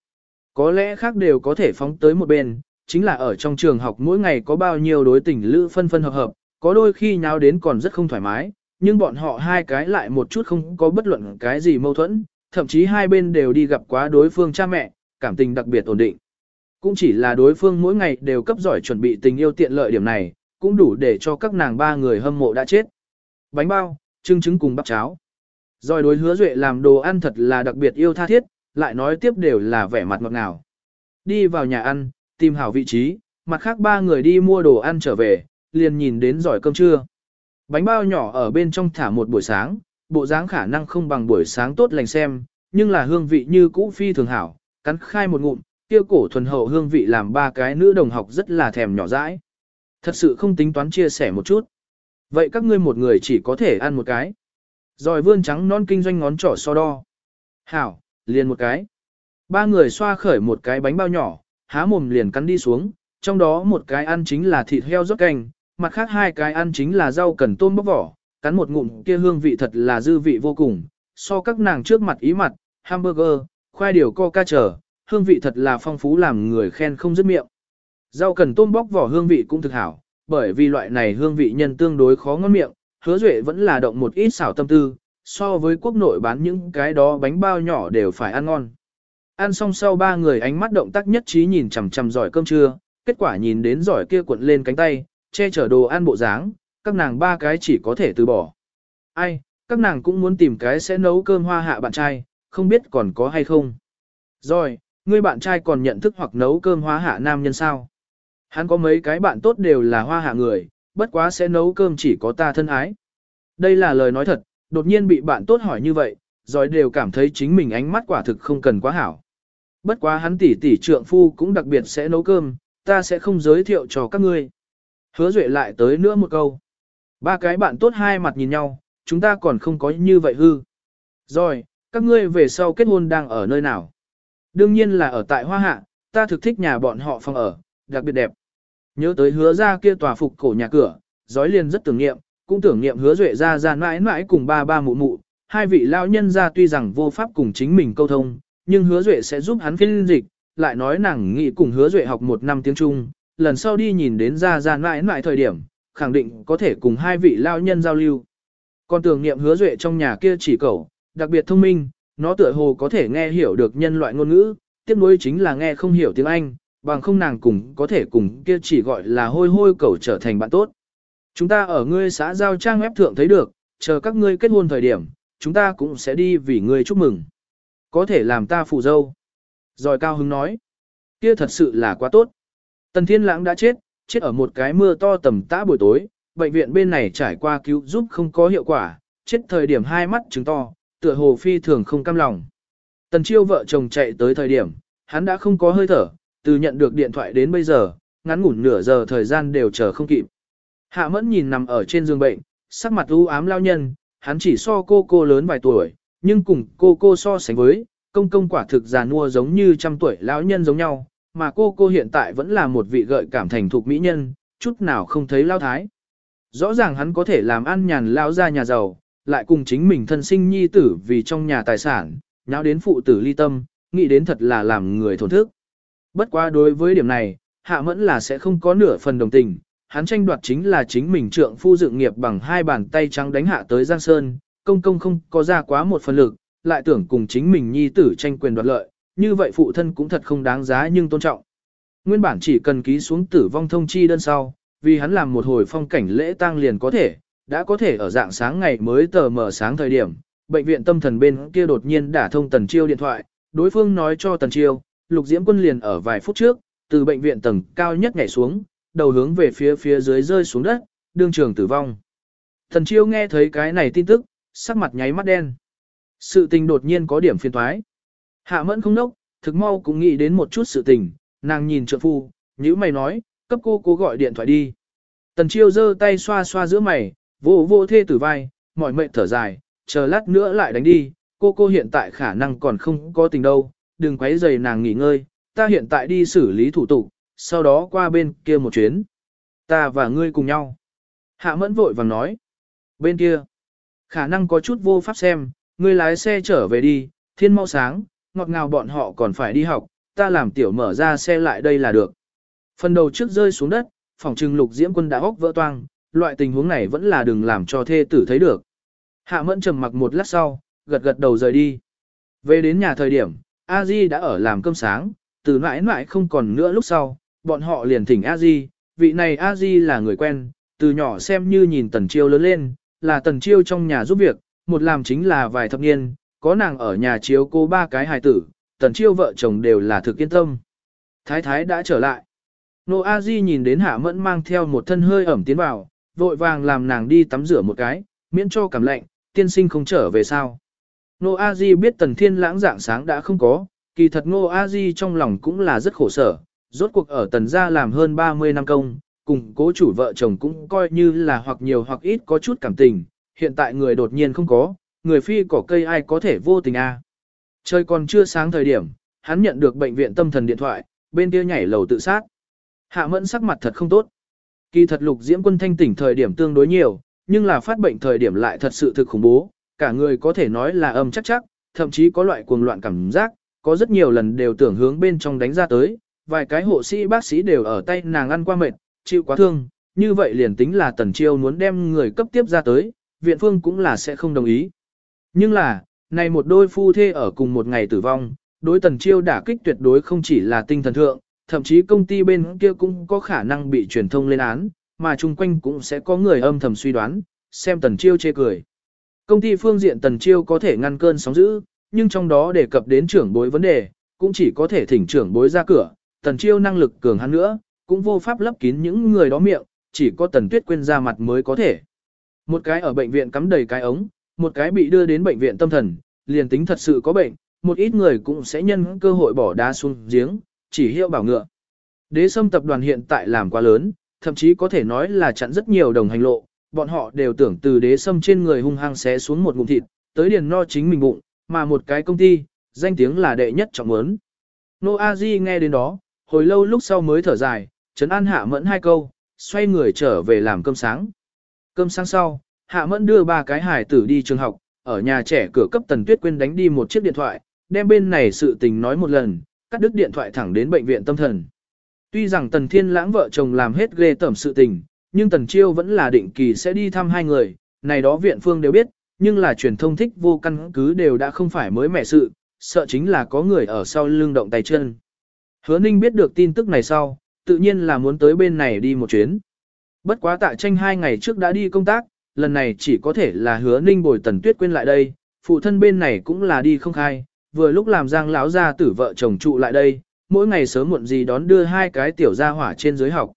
Có lẽ khác đều có thể phóng tới một bên, chính là ở trong trường học mỗi ngày có bao nhiêu đối tình lữ phân phân hợp hợp, có đôi khi nháo đến còn rất không thoải mái, nhưng bọn họ hai cái lại một chút không có bất luận cái gì mâu thuẫn, thậm chí hai bên đều đi gặp quá đối phương cha mẹ, cảm tình đặc biệt ổn định. Cũng chỉ là đối phương mỗi ngày đều cấp giỏi chuẩn bị tình yêu tiện lợi điểm này, cũng đủ để cho các nàng ba người hâm mộ đã chết. Bánh bao, trưng trứng cùng bắp cháo. Rồi đối hứa duệ làm đồ ăn thật là đặc biệt yêu tha thiết, lại nói tiếp đều là vẻ mặt ngọt ngào. Đi vào nhà ăn, tìm hảo vị trí, mặt khác ba người đi mua đồ ăn trở về, liền nhìn đến giỏi cơm trưa. Bánh bao nhỏ ở bên trong thả một buổi sáng, bộ dáng khả năng không bằng buổi sáng tốt lành xem, nhưng là hương vị như cũ phi thường hảo, cắn khai một ngụm, tiêu cổ thuần hậu hương vị làm ba cái nữ đồng học rất là thèm nhỏ dãi. Thật sự không tính toán chia sẻ một chút. Vậy các ngươi một người chỉ có thể ăn một cái. Rồi vươn trắng non kinh doanh ngón trỏ so đo. Hảo, liền một cái. Ba người xoa khởi một cái bánh bao nhỏ, há mồm liền cắn đi xuống, trong đó một cái ăn chính là thịt heo rốt canh, mặt khác hai cái ăn chính là rau cần tôm bóc vỏ, cắn một ngụm kia hương vị thật là dư vị vô cùng, so các nàng trước mặt ý mặt, hamburger, khoai điều coca trở, hương vị thật là phong phú làm người khen không dứt miệng. Rau cần tôm bóc vỏ hương vị cũng thực hảo, bởi vì loại này hương vị nhân tương đối khó ngon miệng, hứa duệ vẫn là động một ít xảo tâm tư, so với quốc nội bán những cái đó bánh bao nhỏ đều phải ăn ngon. Ăn xong sau ba người ánh mắt động tác nhất trí nhìn chằm chằm giỏi cơm trưa, kết quả nhìn đến giỏi kia cuộn lên cánh tay, che chở đồ ăn bộ dáng, các nàng ba cái chỉ có thể từ bỏ. Ai, các nàng cũng muốn tìm cái sẽ nấu cơm hoa hạ bạn trai, không biết còn có hay không. Rồi, ngươi bạn trai còn nhận thức hoặc nấu cơm hoa hạ nam nhân sao? Hắn có mấy cái bạn tốt đều là hoa hạ người, bất quá sẽ nấu cơm chỉ có ta thân ái. Đây là lời nói thật, đột nhiên bị bạn tốt hỏi như vậy, rồi đều cảm thấy chính mình ánh mắt quả thực không cần quá hảo. Bất quá hắn tỷ tỷ trượng phu cũng đặc biệt sẽ nấu cơm, ta sẽ không giới thiệu cho các ngươi. Hứa Duệ lại tới nữa một câu. Ba cái bạn tốt hai mặt nhìn nhau, chúng ta còn không có như vậy hư. Rồi, các ngươi về sau kết hôn đang ở nơi nào? Đương nhiên là ở tại Hoa Hạ, ta thực thích nhà bọn họ phòng ở, đặc biệt đẹp. Nhớ tới hứa ra kia tòa phục cổ nhà cửa, giói liền rất tưởng niệm, cũng tưởng niệm hứa duệ ra ra mãi mãi cùng ba ba mụ mụ. Hai vị lao nhân ra tuy rằng vô pháp cùng chính mình câu thông, nhưng hứa duệ sẽ giúp hắn phiên dịch, lại nói nàng nghị cùng hứa duệ học một năm tiếng Trung, lần sau đi nhìn đến ra ra mãi mãi thời điểm, khẳng định có thể cùng hai vị lao nhân giao lưu. Còn tưởng niệm hứa duệ trong nhà kia chỉ cầu, đặc biệt thông minh, nó tựa hồ có thể nghe hiểu được nhân loại ngôn ngữ, tiếp nối chính là nghe không hiểu tiếng Anh, bằng không nàng cùng có thể cùng kia chỉ gọi là hôi hôi cầu trở thành bạn tốt. Chúng ta ở ngươi xã giao trang web thượng thấy được, chờ các ngươi kết hôn thời điểm, chúng ta cũng sẽ đi vì ngươi chúc mừng. Có thể làm ta phụ dâu. Rồi cao hứng nói, kia thật sự là quá tốt. Tần Thiên Lãng đã chết, chết ở một cái mưa to tầm tã buổi tối, bệnh viện bên này trải qua cứu giúp không có hiệu quả, chết thời điểm hai mắt trứng to, tựa hồ phi thường không cam lòng. Tần Chiêu vợ chồng chạy tới thời điểm, hắn đã không có hơi thở, từ nhận được điện thoại đến bây giờ, ngắn ngủn nửa giờ thời gian đều chờ không kịp. Hạ mẫn nhìn nằm ở trên giường bệnh, sắc mặt u ám lao nhân, hắn chỉ so cô cô lớn vài tuổi, nhưng cùng cô cô so sánh với, công công quả thực già nua giống như trăm tuổi lão nhân giống nhau, mà cô cô hiện tại vẫn là một vị gợi cảm thành thục mỹ nhân, chút nào không thấy lao thái. Rõ ràng hắn có thể làm ăn nhàn lao ra nhà giàu, lại cùng chính mình thân sinh nhi tử vì trong nhà tài sản, nháo đến phụ tử ly tâm, nghĩ đến thật là làm người thổn thức. Bất quá đối với điểm này, hạ mẫn là sẽ không có nửa phần đồng tình, hắn tranh đoạt chính là chính mình trượng phu dựng nghiệp bằng hai bàn tay trắng đánh hạ tới Giang Sơn, công công không có ra quá một phần lực, lại tưởng cùng chính mình nhi tử tranh quyền đoạt lợi, như vậy phụ thân cũng thật không đáng giá nhưng tôn trọng. Nguyên bản chỉ cần ký xuống tử vong thông chi đơn sau, vì hắn làm một hồi phong cảnh lễ tang liền có thể, đã có thể ở dạng sáng ngày mới tờ mở sáng thời điểm, bệnh viện tâm thần bên kia đột nhiên đả thông Tần Chiêu điện thoại, đối phương nói cho Tần Chiêu, Lục Diễm Quân liền ở vài phút trước, từ bệnh viện tầng cao nhất nhảy xuống, đầu hướng về phía phía dưới rơi xuống đất, đương trường tử vong. Thần Chiêu nghe thấy cái này tin tức, sắc mặt nháy mắt đen. Sự tình đột nhiên có điểm phiền toái. Hạ Mẫn không nốc, thực mau cũng nghĩ đến một chút sự tình, nàng nhìn trượng phu, nhữ mày nói, cấp cô cố gọi điện thoại đi. Tần Chiêu giơ tay xoa xoa giữa mày, vô vô thê tử vai, mỏi mệt thở dài, chờ lát nữa lại đánh đi, cô cô hiện tại khả năng còn không có tình đâu, đừng quấy rầy nàng nghỉ ngơi, ta hiện tại đi xử lý thủ tục, sau đó qua bên kia một chuyến. Ta và ngươi cùng nhau. Hạ mẫn vội vàng nói. Bên kia, khả năng có chút vô pháp xem, ngươi lái xe trở về đi, thiên mau sáng, ngọt ngào bọn họ còn phải đi học, ta làm tiểu mở ra xe lại đây là được. Phần đầu trước rơi xuống đất, phòng trừng lục diễm quân đã hốc vỡ toang, loại tình huống này vẫn là đừng làm cho thê tử thấy được. Hạ mẫn trầm mặc một lát sau, gật gật đầu rời đi. Về đến nhà thời điểm, a di đã ở làm cơm sáng, từ mãi mãi không còn nữa lúc sau, bọn họ liền thỉnh a di vị này a di là người quen, từ nhỏ xem như nhìn tần chiêu lớn lên, là tần chiêu trong nhà giúp việc, một làm chính là vài thập niên, có nàng ở nhà chiếu cô ba cái hài tử, tần chiêu vợ chồng đều là thực yên tâm. Thái thái đã trở lại. Nô A Di nhìn đến Hạ Mẫn mang theo một thân hơi ẩm tiến vào, vội vàng làm nàng đi tắm rửa một cái, miễn cho cảm lạnh, tiên sinh không trở về sao. Nô A Di biết Tần Thiên lãng dạng sáng đã không có, kỳ thật Nô A Di trong lòng cũng là rất khổ sở, rốt cuộc ở Tần gia làm hơn 30 năm công, cùng cố chủ vợ chồng cũng coi như là hoặc nhiều hoặc ít có chút cảm tình, hiện tại người đột nhiên không có, người phi cỏ cây ai có thể vô tình a. À. Trời còn chưa sáng thời điểm, hắn nhận được bệnh viện tâm thần điện thoại, bên kia nhảy lầu tự sát. Hạ mẫn sắc mặt thật không tốt. Kỳ thật lục diễm quân thanh tỉnh thời điểm tương đối nhiều, nhưng là phát bệnh thời điểm lại thật sự thực khủng bố, cả người có thể nói là âm chắc chắc, thậm chí có loại cuồng loạn cảm giác, có rất nhiều lần đều tưởng hướng bên trong đánh ra tới, vài cái hộ sĩ bác sĩ đều ở tay nàng ăn qua mệt, chịu quá thương, như vậy liền tính là tần chiêu muốn đem người cấp tiếp ra tới, viện phương cũng là sẽ không đồng ý. Nhưng là, này một đôi phu thê ở cùng một ngày tử vong, đối tần chiêu đả kích tuyệt đối không chỉ là tinh thần thượng, thậm chí công ty bên kia cũng có khả năng bị truyền thông lên án, mà chung quanh cũng sẽ có người âm thầm suy đoán, xem tần chiêu chê cười. Công ty phương diện tần chiêu có thể ngăn cơn sóng dữ, nhưng trong đó đề cập đến trưởng bối vấn đề, cũng chỉ có thể thỉnh trưởng bối ra cửa, tần chiêu năng lực cường hắn nữa, cũng vô pháp lấp kín những người đó miệng, chỉ có tần tuyết quên ra mặt mới có thể. Một cái ở bệnh viện cắm đầy cái ống, một cái bị đưa đến bệnh viện tâm thần, liền tính thật sự có bệnh, một ít người cũng sẽ nhân cơ hội bỏ đá xuống giếng, chỉ hiệu bảo ngựa. Đế sâm tập đoàn hiện tại làm quá lớn, thậm chí có thể nói là chặn rất nhiều đồng hành lộ, bọn họ đều tưởng từ đế sâm trên người hung hăng xé xuống một ngụm thịt, tới điền no chính mình bụng, mà một cái công ty, danh tiếng là đệ nhất trọng muốn. Nô A Di nghe đến đó, hồi lâu lúc sau mới thở dài, trấn an hạ mẫn hai câu, xoay người trở về làm cơm sáng. Cơm sáng sau, hạ mẫn đưa ba cái hải tử đi trường học, ở nhà trẻ cửa cấp tần tuyết quên đánh đi một chiếc điện thoại, đem bên này sự tình nói một lần, cắt đứt điện thoại thẳng đến bệnh viện tâm thần. Tuy rằng tần thiên lãng vợ chồng làm hết ghê tẩm sự tình, nhưng tần chiêu vẫn là định kỳ sẽ đi thăm hai người, này đó viện phương đều biết, nhưng là truyền thông thích vô căn cứ đều đã không phải mới mẻ sự, sợ chính là có người ở sau lưng động tay chân. Hứa Ninh biết được tin tức này sau, tự nhiên là muốn tới bên này đi một chuyến. Bất quá tại tranh hai ngày trước đã đi công tác, lần này chỉ có thể là hứa Ninh bồi tần tuyết quên lại đây, phụ thân bên này cũng là đi không khai, vừa lúc làm giang lão gia tử vợ chồng trụ lại đây, mỗi ngày sớm muộn gì đón đưa hai cái tiểu gia hỏa trên dưới học.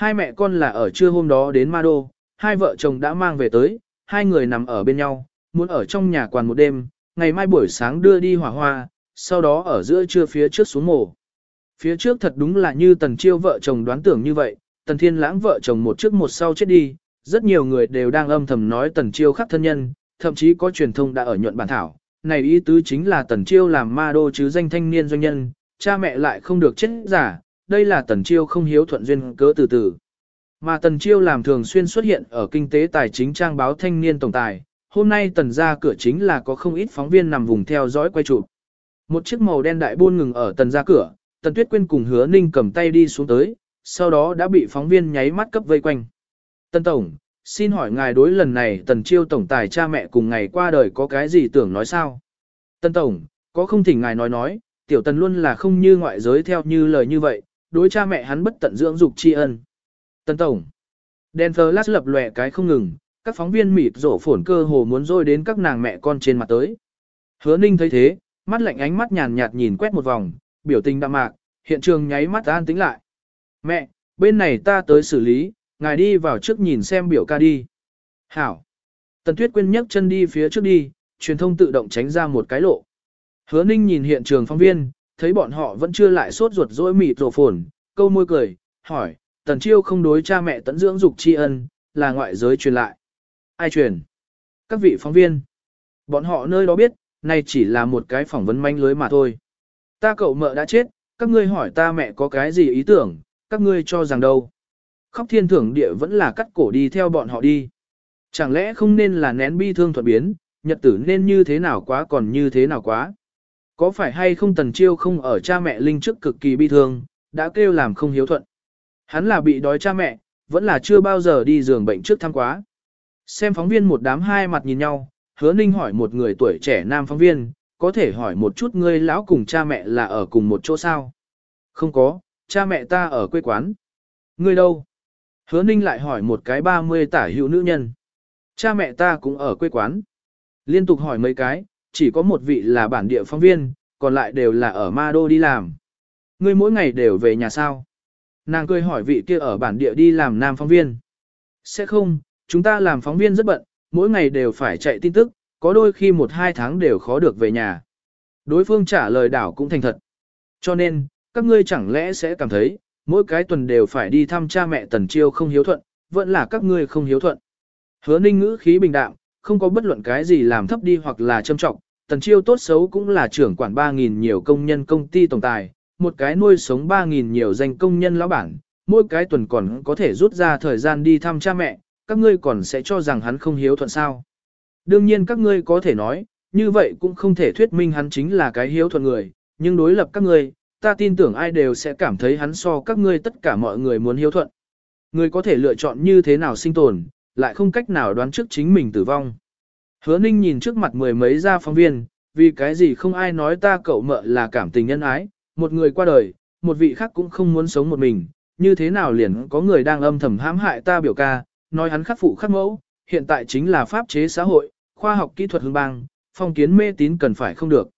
Hai mẹ con là ở trưa hôm đó đến Ma Đô, hai vợ chồng đã mang về tới, hai người nằm ở bên nhau, muốn ở trong nhà quàn một đêm, ngày mai buổi sáng đưa đi hỏa hoa, sau đó ở giữa trưa phía trước xuống mổ. Phía trước thật đúng là như tần chiêu vợ chồng đoán tưởng như vậy, tần thiên lãng vợ chồng một trước một sau chết đi, rất nhiều người đều đang âm thầm nói tần chiêu khắc thân nhân, thậm chí có truyền thông đã ở nhuận bản thảo. Này ý tứ chính là tần chiêu làm ma đô chứ danh thanh niên doanh nhân, cha mẹ lại không được chết giả, đây là tần chiêu không hiếu thuận duyên cớ từ từ. Mà tần chiêu làm thường xuyên xuất hiện ở kinh tế tài chính trang báo thanh niên tổng tài, hôm nay tần ra cửa chính là có không ít phóng viên nằm vùng theo dõi quay chụp. Một chiếc màu đen đại buôn ngừng ở tần ra cửa, tần tuyết quyên cùng hứa ninh cầm tay đi xuống tới, sau đó đã bị phóng viên nháy mắt cấp vây quanh. Tần tổng, xin hỏi ngài đối lần này tần chiêu tổng tài cha mẹ cùng ngày qua đời có cái gì tưởng nói sao? Tần tổng, có không thỉnh ngài nói nói, tiểu tần luôn là không như ngoại giới theo như lời như vậy, đối cha mẹ hắn bất tận dưỡng dục tri ân. Tần Tổng. Đèn flash lập lòe cái không ngừng, các phóng viên mịt rổ phổn cơ hồ muốn rôi đến các nàng mẹ con trên mặt tới. Hứa ninh thấy thế, mắt lạnh ánh mắt nhàn nhạt nhìn quét một vòng, biểu tình đạm mạc, hiện trường nháy mắt an tĩnh lại. Mẹ, bên này ta tới xử lý, ngài đi vào trước nhìn xem biểu ca đi. Hảo. Tần Tuyết Quyên nhấc chân đi phía trước đi, truyền thông tự động tránh ra một cái lộ. Hứa Ninh nhìn hiện trường phóng viên, thấy bọn họ vẫn chưa lại sốt ruột dỗi mịt rổ phồn, câu môi cười, hỏi, Tần Chiêu không đối cha mẹ tận dưỡng dục tri ân, là ngoại giới truyền lại. Ai truyền? Các vị phóng viên. Bọn họ nơi đó biết, này chỉ là một cái phỏng vấn manh lưới mà thôi. Ta cậu mợ đã chết, các ngươi hỏi ta mẹ có cái gì ý tưởng, các ngươi cho rằng đâu. Khóc thiên thưởng địa vẫn là cắt cổ đi theo bọn họ đi. Chẳng lẽ không nên là nén bi thương thuận biến, nhật tử nên như thế nào quá còn như thế nào quá. Có phải hay không tần chiêu không ở cha mẹ linh trước cực kỳ bi thương, đã kêu làm không hiếu thuận. Hắn là bị đói cha mẹ, vẫn là chưa bao giờ đi giường bệnh trước thăm quá. Xem phóng viên một đám hai mặt nhìn nhau, hứa ninh hỏi một người tuổi trẻ nam phóng viên, có thể hỏi một chút ngươi lão cùng cha mẹ là ở cùng một chỗ sao? Không có, cha mẹ ta ở quê quán. Ngươi đâu? Hứa ninh lại hỏi một cái ba mươi tả hữu nữ nhân. Cha mẹ ta cũng ở quê quán. Liên tục hỏi mấy cái, chỉ có một vị là bản địa phóng viên, còn lại đều là ở Ma Đô đi làm. Ngươi mỗi ngày đều về nhà sao? Nàng cười hỏi vị kia ở bản địa đi làm nam phóng viên. Sẽ không, chúng ta làm phóng viên rất bận, mỗi ngày đều phải chạy tin tức, có đôi khi một hai tháng đều khó được về nhà. Đối phương trả lời đảo cũng thành thật. Cho nên, các ngươi chẳng lẽ sẽ cảm thấy, mỗi cái tuần đều phải đi thăm cha mẹ tần chiêu không hiếu thuận, vẫn là các ngươi không hiếu thuận. Hứa ninh ngữ khí bình đạm, không có bất luận cái gì làm thấp đi hoặc là châm trọng, tần chiêu tốt xấu cũng là trưởng quản 3.000 nhiều công nhân công ty tổng tài, một cái nuôi sống 3.000 nhiều danh công nhân lão bản, mỗi cái tuần còn có thể rút ra thời gian đi thăm cha mẹ, các ngươi còn sẽ cho rằng hắn không hiếu thuận sao. Đương nhiên các ngươi có thể nói, như vậy cũng không thể thuyết minh hắn chính là cái hiếu thuận người, nhưng đối lập các ngươi, ta tin tưởng ai đều sẽ cảm thấy hắn so các ngươi tất cả mọi người muốn hiếu thuận. Người có thể lựa chọn như thế nào sinh tồn, lại không cách nào đoán trước chính mình tử vong. Hứa ninh nhìn trước mặt mười mấy gia phóng viên, vì cái gì không ai nói ta cậu mợ là cảm tình nhân ái, một người qua đời, một vị khác cũng không muốn sống một mình, như thế nào liền có người đang âm thầm hãm hại ta biểu ca, nói hắn khắc phụ khắc mẫu, hiện tại chính là pháp chế xã hội, khoa học kỹ thuật hương bang, phong kiến mê tín cần phải không được.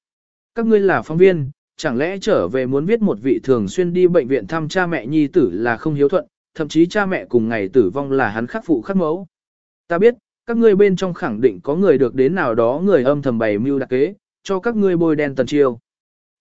Các ngươi là phóng viên, chẳng lẽ trở về muốn viết một vị thường xuyên đi bệnh viện thăm cha mẹ nhi tử là không hiếu thuận, thậm chí cha mẹ cùng ngày tử vong là hắn khắc phụ khắc mẫu. Ta biết, các ngươi bên trong khẳng định có người được đến nào đó người âm thầm bày mưu đặc kế, cho các ngươi bôi đen tần chiêu.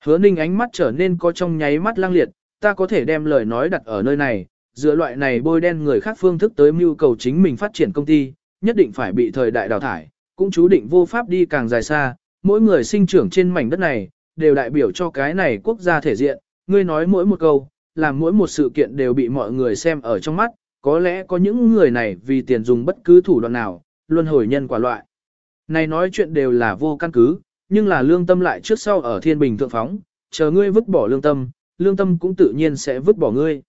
Hứa ninh ánh mắt trở nên có trong nháy mắt lang liệt, ta có thể đem lời nói đặt ở nơi này, dựa loại này bôi đen người khác phương thức tới mưu cầu chính mình phát triển công ty, nhất định phải bị thời đại đào thải, cũng chú định vô pháp đi càng dài xa, mỗi người sinh trưởng trên mảnh đất này, đều đại biểu cho cái này quốc gia thể diện, ngươi nói mỗi một câu, làm mỗi một sự kiện đều bị mọi người xem ở trong mắt, có lẽ có những người này vì tiền dùng bất cứ thủ đoạn nào, luân hồi nhân quả loại. Này nói chuyện đều là vô căn cứ, nhưng là lương tâm lại trước sau ở thiên bình thượng phóng, chờ ngươi vứt bỏ lương tâm, lương tâm cũng tự nhiên sẽ vứt bỏ ngươi.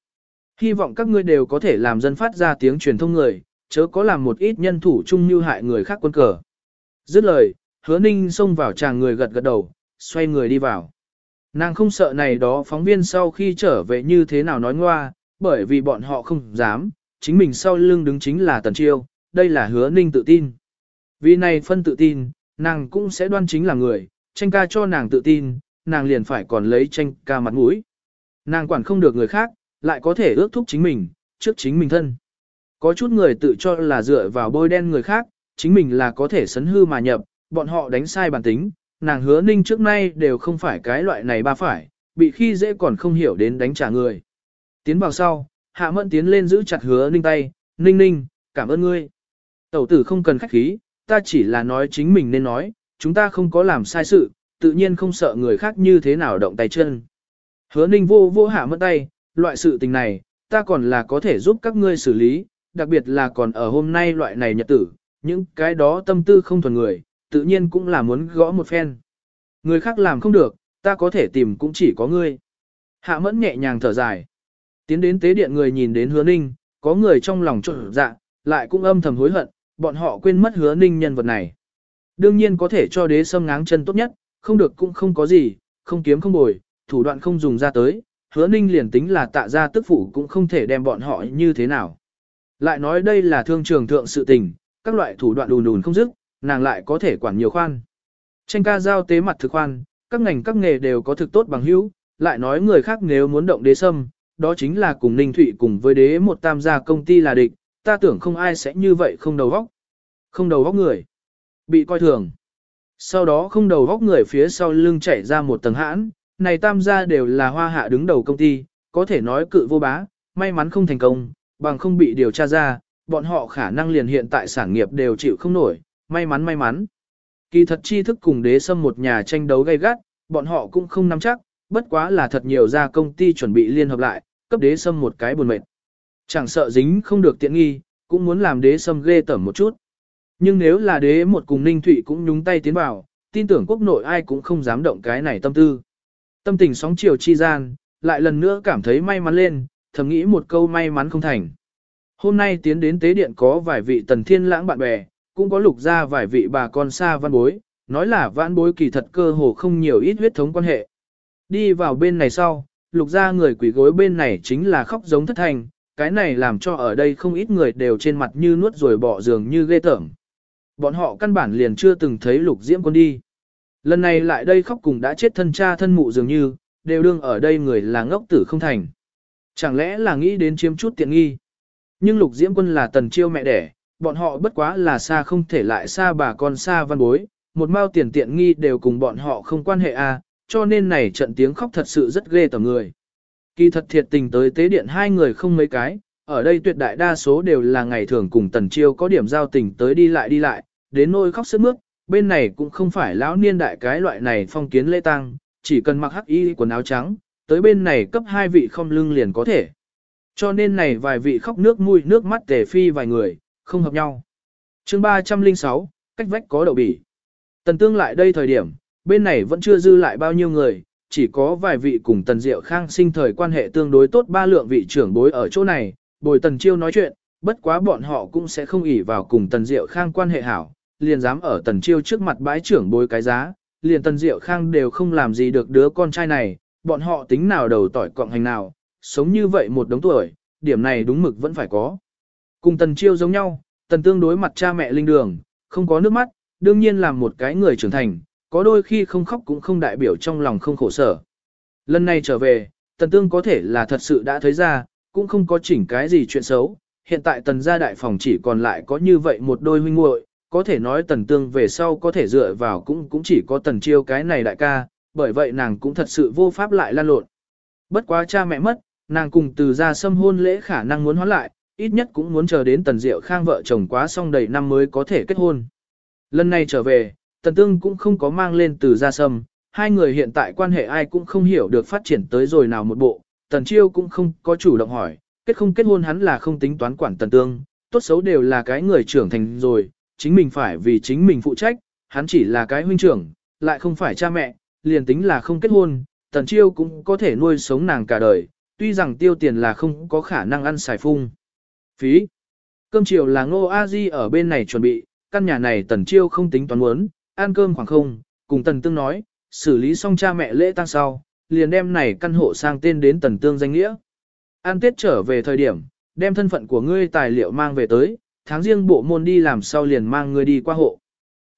Hy vọng các ngươi đều có thể làm dân phát ra tiếng truyền thông người, chớ có làm một ít nhân thủ chung như hại người khác quân cờ. Dứt lời, hứa ninh xông vào chàng người gật gật đầu, xoay người đi vào. Nàng không sợ này đó phóng viên sau khi trở về như thế nào nói ngoa, bởi vì bọn họ không dám, chính mình sau lưng đứng chính là Tần Chiêu, đây là hứa ninh tự tin. Vì này phân tự tin, nàng cũng sẽ đoan chính là người, tranh ca cho nàng tự tin, nàng liền phải còn lấy tranh ca mặt mũi. Nàng quản không được người khác, lại có thể ước thúc chính mình, trước chính mình thân. Có chút người tự cho là dựa vào bôi đen người khác, chính mình là có thể sấn hư mà nhập, bọn họ đánh sai bản tính, nàng hứa ninh trước nay đều không phải cái loại này ba phải, bị khi dễ còn không hiểu đến đánh trả người. Tiến vào sau, hạ mẫn tiến lên giữ chặt hứa ninh tay, ninh ninh, cảm ơn ngươi. Tẩu tử không cần khách khí, ta chỉ là nói chính mình nên nói, chúng ta không có làm sai sự, tự nhiên không sợ người khác như thế nào động tay chân. Hứa ninh vô vô hạ mất tay, loại sự tình này, ta còn là có thể giúp các ngươi xử lý, đặc biệt là còn ở hôm nay loại này nhật tử, những cái đó tâm tư không thuần người, tự nhiên cũng là muốn gõ một phen. Người khác làm không được, ta có thể tìm cũng chỉ có ngươi. Hạ mẫn nhẹ nhàng thở dài. Tiến đến tế điện người nhìn đến hứa ninh, có người trong lòng trộn dạ, lại cũng âm thầm hối hận, bọn họ quên mất hứa ninh nhân vật này. Đương nhiên có thể cho đế sâm ngáng chân tốt nhất, không được cũng không có gì, không kiếm không bồi, thủ đoạn không dùng ra tới, hứa ninh liền tính là tạ ra tức phụ cũng không thể đem bọn họ như thế nào. Lại nói đây là thương trường thượng sự tình, các loại thủ đoạn đùn đùn không dứt, nàng lại có thể quản nhiều khoan. Tranh ca giao tế mặt thực khoan, các ngành các nghề đều có thực tốt bằng hữu, lại nói người khác nếu muốn động đế sâm, đó chính là cùng Ninh Thụy cùng với đế một tam gia công ty là địch, ta tưởng không ai sẽ như vậy không đầu góc. Không đầu góc người. Bị coi thường. Sau đó không đầu góc người phía sau lưng chảy ra một tầng hãn, này tam gia đều là hoa hạ đứng đầu công ty, có thể nói cự vô bá, may mắn không thành công, bằng không bị điều tra ra, bọn họ khả năng liền hiện tại sản nghiệp đều chịu không nổi, may mắn may mắn. Kỳ thật tri thức cùng đế sâm một nhà tranh đấu gay gắt, bọn họ cũng không nắm chắc, bất quá là thật nhiều ra công ty chuẩn bị liên hợp lại, cấp đế sâm một cái buồn mệt. Chẳng sợ dính không được tiện nghi, cũng muốn làm đế sâm ghê tởm một chút. Nhưng nếu là đế một cùng ninh thụy cũng nhúng tay tiến vào, tin tưởng quốc nội ai cũng không dám động cái này tâm tư. Tâm tình sóng chiều chi gian, lại lần nữa cảm thấy may mắn lên, thầm nghĩ một câu may mắn không thành. Hôm nay tiến đến tế điện có vài vị tần thiên lãng bạn bè, cũng có lục ra vài vị bà con xa văn bối, nói là văn bối kỳ thật cơ hồ không nhiều ít huyết thống quan hệ. Đi vào bên này sau, lục ra người quỷ gối bên này chính là khóc giống thất thành, cái này làm cho ở đây không ít người đều trên mặt như nuốt rồi bỏ giường như ghê tởm. Bọn họ căn bản liền chưa từng thấy lục diễm quân đi. Lần này lại đây khóc cùng đã chết thân cha thân mụ dường như, đều đương ở đây người là ngốc tử không thành. Chẳng lẽ là nghĩ đến chiếm chút tiện nghi. Nhưng lục diễm quân là tần chiêu mẹ đẻ, bọn họ bất quá là xa không thể lại xa bà con xa văn bối, một mao tiền tiện nghi đều cùng bọn họ không quan hệ a, à, cho nên này trận tiếng khóc thật sự rất ghê tởm người. Kỳ thật thiệt tình tới tế điện hai người không mấy cái, ở đây tuyệt đại đa số đều là ngày thường cùng tần chiêu có điểm giao tình tới đi lại đi lại, đến nôi khóc sướt mướt, bên này cũng không phải lão niên đại cái loại này phong kiến lễ tăng, chỉ cần mặc hắc y quần áo trắng, tới bên này cấp hai vị không lưng liền có thể. Cho nên này vài vị khóc nước mũi nước mắt tề phi vài người, không hợp nhau. chương 306, cách vách có đậu bỉ. Tần tương lại đây thời điểm, bên này vẫn chưa dư lại bao nhiêu người, chỉ có vài vị cùng tần diệu khang sinh thời quan hệ tương đối tốt ba lượng vị trưởng bối ở chỗ này, bồi tần chiêu nói chuyện, bất quá bọn họ cũng sẽ không ỉ vào cùng tần diệu khang quan hệ hảo, liền dám ở tần chiêu trước mặt bái trưởng bối cái giá, liền tần diệu khang đều không làm gì được đứa con trai này, bọn họ tính nào đầu tỏi cộng hành nào, sống như vậy một đống tuổi, điểm này đúng mực vẫn phải có. Cùng tần chiêu giống nhau, tần tương đối mặt cha mẹ linh đường, không có nước mắt, đương nhiên làm một cái người trưởng thành, có đôi khi không khóc cũng không đại biểu trong lòng không khổ sở. Lần này trở về, tần tương có thể là thật sự đã thấy ra, cũng không có chỉnh cái gì chuyện xấu, hiện tại tần gia đại phòng chỉ còn lại có như vậy một đôi huynh muội, có thể nói tần tương về sau có thể dựa vào cũng cũng chỉ có tần chiêu cái này đại ca, bởi vậy nàng cũng thật sự vô pháp lại lan lộn. Bất quá cha mẹ mất, nàng cùng từ gia xâm hôn lễ khả năng muốn hóa lại, ít nhất cũng muốn chờ đến tần diệu khang vợ chồng quá xong đầy năm mới có thể kết hôn. Lần này trở về, tần tương cũng không có mang lên từ ra sâm, hai người hiện tại quan hệ ai cũng không hiểu được phát triển tới rồi nào một bộ, tần chiêu cũng không có chủ động hỏi, kết không kết hôn hắn là không tính toán quản tần tương, tốt xấu đều là cái người trưởng thành rồi, chính mình phải vì chính mình phụ trách, hắn chỉ là cái huynh trưởng, lại không phải cha mẹ, liền tính là không kết hôn, tần chiêu cũng có thể nuôi sống nàng cả đời, tuy rằng tiêu tiền là không có khả năng ăn xài phung. Phí. Cơm chiều là ngô a di ở bên này chuẩn bị, căn nhà này tần chiêu không tính toán muốn, ăn cơm khoảng không, cùng tần tương nói, xử lý xong cha mẹ lễ tang sau, liền đem này căn hộ sang tên đến tần tương danh nghĩa. An tết trở về thời điểm, đem thân phận của ngươi tài liệu mang về tới, tháng riêng bộ môn đi làm sau liền mang ngươi đi qua hộ.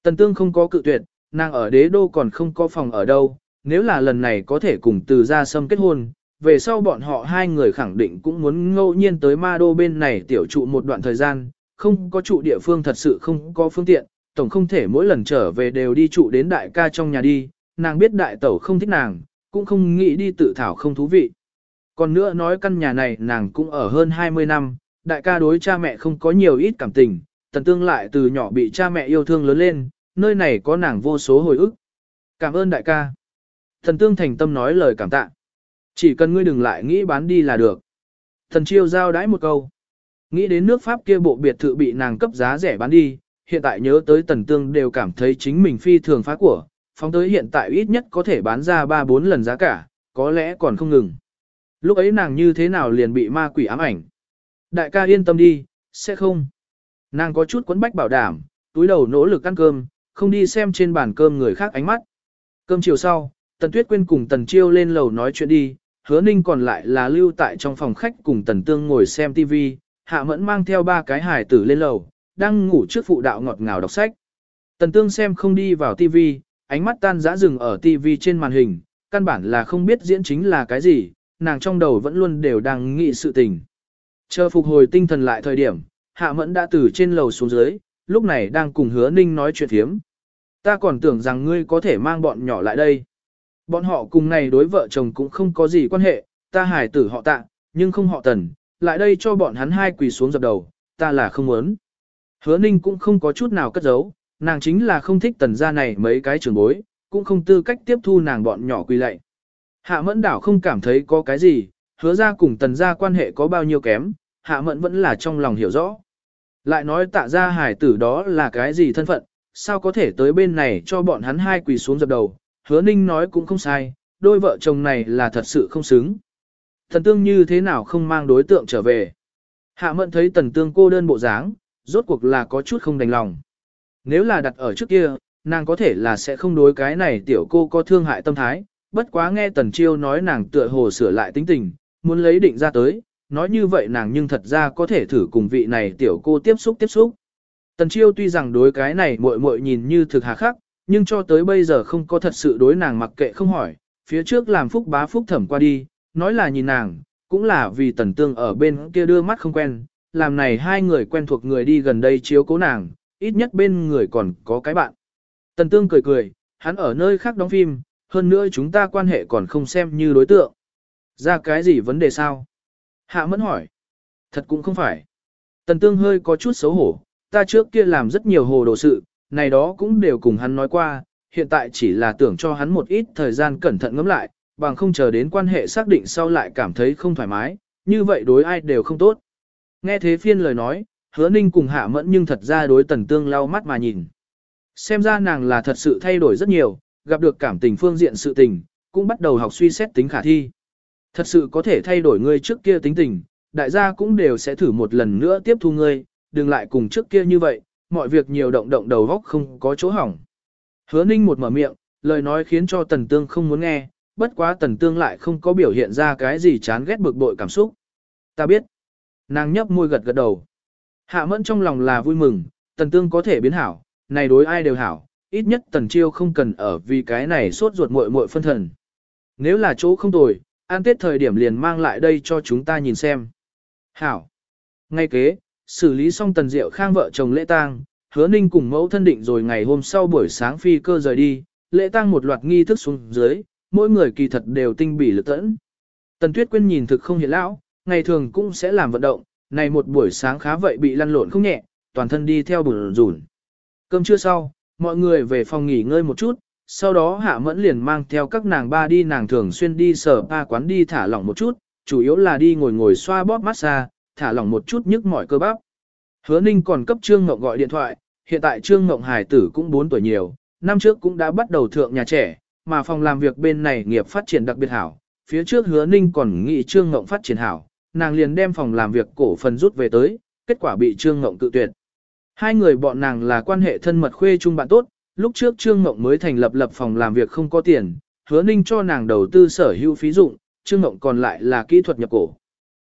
Tần tương không có cự tuyệt, nàng ở đế đô còn không có phòng ở đâu, nếu là lần này có thể cùng từ gia sâm kết hôn, về sau bọn họ hai người khẳng định cũng muốn ngẫu nhiên tới ma đô bên này tiểu trụ một đoạn thời gian, không có trụ địa phương thật sự không có phương tiện, tổng không thể mỗi lần trở về đều đi trụ đến đại ca trong nhà đi, nàng biết đại tẩu không thích nàng, cũng không nghĩ đi tự thảo không thú vị. Còn nữa nói căn nhà này nàng cũng ở hơn 20 năm, đại ca đối cha mẹ không có nhiều ít cảm tình, tần tương lại từ nhỏ bị cha mẹ yêu thương lớn lên, nơi này có nàng vô số hồi ức. Cảm ơn đại ca. Thần tương thành tâm nói lời cảm tạ. Chỉ cần ngươi đừng lại nghĩ bán đi là được. Thần chiêu giao đãi một câu. Nghĩ đến nước Pháp kia bộ biệt thự bị nàng cấp giá rẻ bán đi, hiện tại nhớ tới tần tương đều cảm thấy chính mình phi thường phá của, phóng tới hiện tại ít nhất có thể bán ra 3-4 lần giá cả, có lẽ còn không ngừng. Lúc ấy nàng như thế nào liền bị ma quỷ ám ảnh. Đại ca yên tâm đi, sẽ không. Nàng có chút quấn bách bảo đảm, túi đầu nỗ lực ăn cơm, không đi xem trên bàn cơm người khác ánh mắt. Cơm chiều sau, Tần Tuyết Quyên cùng Tần Chiêu lên lầu nói chuyện đi, hứa ninh còn lại là lưu tại trong phòng khách cùng Tần Tương ngồi xem TV, Hạ Mẫn mang theo ba cái hải tử lên lầu, đang ngủ trước phụ đạo ngọt ngào đọc sách. Tần Tương xem không đi vào TV, ánh mắt tan dã dừng ở TV trên màn hình, căn bản là không biết diễn chính là cái gì, nàng trong đầu vẫn luôn đều đang nghĩ sự tình. Chờ phục hồi tinh thần lại thời điểm, Hạ Mẫn đã từ trên lầu xuống dưới, lúc này đang cùng hứa ninh nói chuyện thiếm. Ta còn tưởng rằng ngươi có thể mang bọn nhỏ lại đây. Bọn họ cùng này đối vợ chồng cũng không có gì quan hệ, ta hài tử họ tạ, nhưng không họ tần, lại đây cho bọn hắn hai quỳ xuống dập đầu, ta là không muốn. Hứa ninh cũng không có chút nào cất giấu, nàng chính là không thích tần gia này mấy cái trường bối, cũng không tư cách tiếp thu nàng bọn nhỏ quỳ lạy. Hạ mẫn đảo không cảm thấy có cái gì, hứa ra cùng tần gia quan hệ có bao nhiêu kém, hạ mẫn vẫn là trong lòng hiểu rõ. Lại nói tạ ra hải tử đó là cái gì thân phận, sao có thể tới bên này cho bọn hắn hai quỳ xuống dập đầu, hứa ninh nói cũng không sai, đôi vợ chồng này là thật sự không xứng. Thần tương như thế nào không mang đối tượng trở về. Hạ mẫn thấy tần tương cô đơn bộ dáng, rốt cuộc là có chút không đành lòng. Nếu là đặt ở trước kia, nàng có thể là sẽ không đối cái này tiểu cô có thương hại tâm thái, bất quá nghe tần chiêu nói nàng tựa hồ sửa lại tính tình, muốn lấy định ra tới, nói như vậy nàng nhưng thật ra có thể thử cùng vị này tiểu cô tiếp xúc tiếp xúc. Tần chiêu tuy rằng đối cái này muội muội nhìn như thực hà khắc, nhưng cho tới bây giờ không có thật sự đối nàng mặc kệ không hỏi, phía trước làm phúc bá phúc thẩm qua đi, nói là nhìn nàng, cũng là vì tần tương ở bên kia đưa mắt không quen, làm này hai người quen thuộc người đi gần đây chiếu cố nàng, ít nhất bên người còn có cái bạn. Tần tương cười cười, hắn ở nơi khác đóng phim, hơn nữa chúng ta quan hệ còn không xem như đối tượng. Ra cái gì vấn đề sao? Hạ mẫn hỏi. Thật cũng không phải. Tần tương hơi có chút xấu hổ, ta trước kia làm rất nhiều hồ đồ sự, này đó cũng đều cùng hắn nói qua, hiện tại chỉ là tưởng cho hắn một ít thời gian cẩn thận ngẫm lại, bằng không chờ đến quan hệ xác định sau lại cảm thấy không thoải mái, như vậy đối ai đều không tốt. Nghe thế phiên lời nói, hứa ninh cùng hạ mẫn nhưng thật ra đối tần tương lau mắt mà nhìn. Xem ra nàng là thật sự thay đổi rất nhiều, gặp được cảm tình phương diện sự tình, cũng bắt đầu học suy xét tính khả thi. Thật sự có thể thay đổi ngươi trước kia tính tình, đại gia cũng đều sẽ thử một lần nữa tiếp thu ngươi, đừng lại cùng trước kia như vậy, mọi việc nhiều động động đầu góc không có chỗ hỏng. Hứa ninh một mở miệng, lời nói khiến cho tần tương không muốn nghe, bất quá tần tương lại không có biểu hiện ra cái gì chán ghét bực bội cảm xúc. Ta biết. Nàng nhấp môi gật gật đầu. Hạ mẫn trong lòng là vui mừng, tần tương có thể biến hảo, này đối ai đều hảo, ít nhất tần chiêu không cần ở vì cái này sốt ruột muội muội phân thần. Nếu là chỗ không tồi, an tết thời điểm liền mang lại đây cho chúng ta nhìn xem. Hảo. Ngay kế, xử lý xong tần diệu khang vợ chồng lễ tang, hứa ninh cùng mẫu thân định rồi ngày hôm sau buổi sáng phi cơ rời đi, lễ tang một loạt nghi thức xuống dưới, mỗi người kỳ thật đều tinh bỉ lực tẫn. Tần tuyết quyên nhìn thực không hiện lão, ngày thường cũng sẽ làm vận động, này một buổi sáng khá vậy bị lăn lộn không nhẹ, toàn thân đi theo bùn rủn. Cơm trưa sau, mọi người về phòng nghỉ ngơi một chút, sau đó hạ mẫn liền mang theo các nàng ba đi nàng thường xuyên đi sở ba quán đi thả lỏng một chút, chủ yếu là đi ngồi ngồi xoa bóp massage, thả lỏng một chút nhức mỏi cơ bắp. Hứa Ninh còn cấp Trương Ngộng gọi điện thoại, hiện tại Trương Ngộng Hải tử cũng 4 tuổi nhiều, năm trước cũng đã bắt đầu thượng nhà trẻ, mà phòng làm việc bên này nghiệp phát triển đặc biệt hảo. Phía trước Hứa Ninh còn nghĩ Trương Ngộng phát triển hảo, nàng liền đem phòng làm việc cổ phần rút về tới, kết quả bị Trương Ngộng cự tuyệt. Hai người bọn nàng là quan hệ thân mật khuê chung bạn tốt, lúc trước Trương Ngộng mới thành lập lập phòng làm việc không có tiền, Hứa Ninh cho nàng đầu tư sở hữu phí dụng, Trương Ngộng còn lại là kỹ thuật nhập cổ.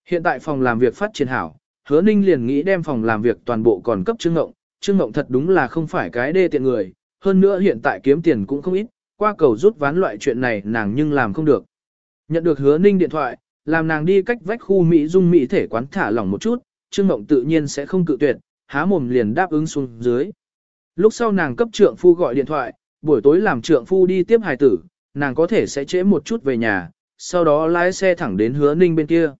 Hiện tại phòng làm việc phát triển hảo, hứa ninh liền nghĩ đem phòng làm việc toàn bộ còn cấp Trương Ngộng, Trương Ngộng thật đúng là không phải cái đê tiện người, hơn nữa hiện tại kiếm tiền cũng không ít, qua cầu rút ván loại chuyện này nàng nhưng làm không được. Nhận được hứa ninh điện thoại, làm nàng đi cách vách khu Mỹ dung Mỹ thể quán thả lỏng một chút, Trương Ngộng tự nhiên sẽ không cự tuyệt, há mồm liền đáp ứng xuống dưới. Lúc sau nàng cấp trượng phu gọi điện thoại, buổi tối làm trượng phu đi tiếp hài tử, nàng có thể sẽ trễ một chút về nhà, sau đó lái xe thẳng đến hứa ninh bên kia.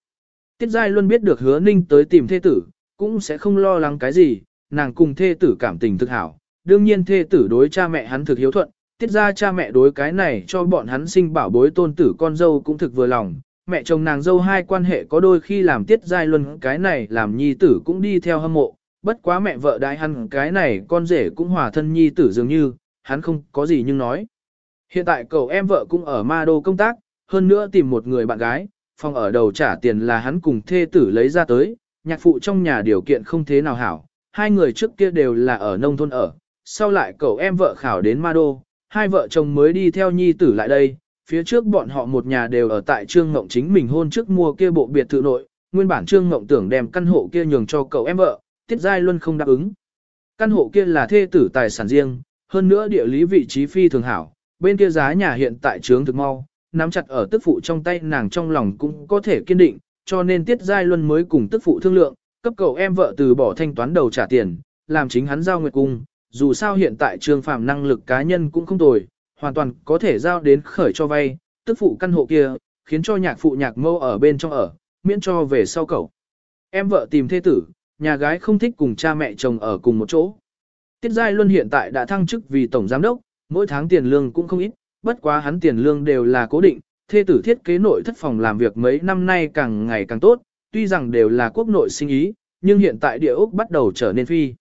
Tiết Giai luôn biết được hứa ninh tới tìm thê tử, cũng sẽ không lo lắng cái gì, nàng cùng thê tử cảm tình thực hảo. Đương nhiên thê tử đối cha mẹ hắn thực hiếu thuận, tiết ra cha mẹ đối cái này cho bọn hắn sinh bảo bối tôn tử con dâu cũng thực vừa lòng. Mẹ chồng nàng dâu hai quan hệ có đôi khi làm tiết giai luân cái này làm nhi tử cũng đi theo hâm mộ, bất quá mẹ vợ đại hắn cái này con rể cũng hòa thân nhi tử dường như, hắn không có gì nhưng nói. Hiện tại cậu em vợ cũng ở ma đô công tác, hơn nữa tìm một người bạn gái, phòng ở đầu trả tiền là hắn cùng thê tử lấy ra tới, nhạc phụ trong nhà điều kiện không thế nào hảo, hai người trước kia đều là ở nông thôn ở, sau lại cậu em vợ khảo đến Ma Đô, hai vợ chồng mới đi theo nhi tử lại đây, phía trước bọn họ một nhà đều ở tại Trương Ngộng chính mình hôn trước mua kia bộ biệt thự nội, nguyên bản Trương Ngộng tưởng đem căn hộ kia nhường cho cậu em vợ, Tiết Giai Luân không đáp ứng. Căn hộ kia là thê tử tài sản riêng, hơn nữa địa lý vị trí phi thường hảo, bên kia giá nhà hiện tại trướng thực mau, nắm chặt ở tức phụ trong tay nàng trong lòng cũng có thể kiên định, cho nên Tiết Giai Luân mới cùng tức phụ thương lượng, cấp cậu em vợ từ bỏ thanh toán đầu trả tiền, làm chính hắn giao nguyệt cung, dù sao hiện tại Trương Phạm năng lực cá nhân cũng không tồi, hoàn toàn có thể giao đến khởi cho vay, tức phụ căn hộ kia, khiến cho nhạc phụ nhạc mâu ở bên trong ở, miễn cho về sau cậu. Em vợ tìm thê tử, nhà gái không thích cùng cha mẹ chồng ở cùng một chỗ. Tiết Giai Luân hiện tại đã thăng chức vì tổng giám đốc, mỗi tháng tiền lương cũng không ít, bất quá hắn tiền lương đều là cố định, thê tử thiết kế nội thất phòng làm việc mấy năm nay càng ngày càng tốt, tuy rằng đều là quốc nội sinh ý, nhưng hiện tại địa ốc bắt đầu trở nên phi.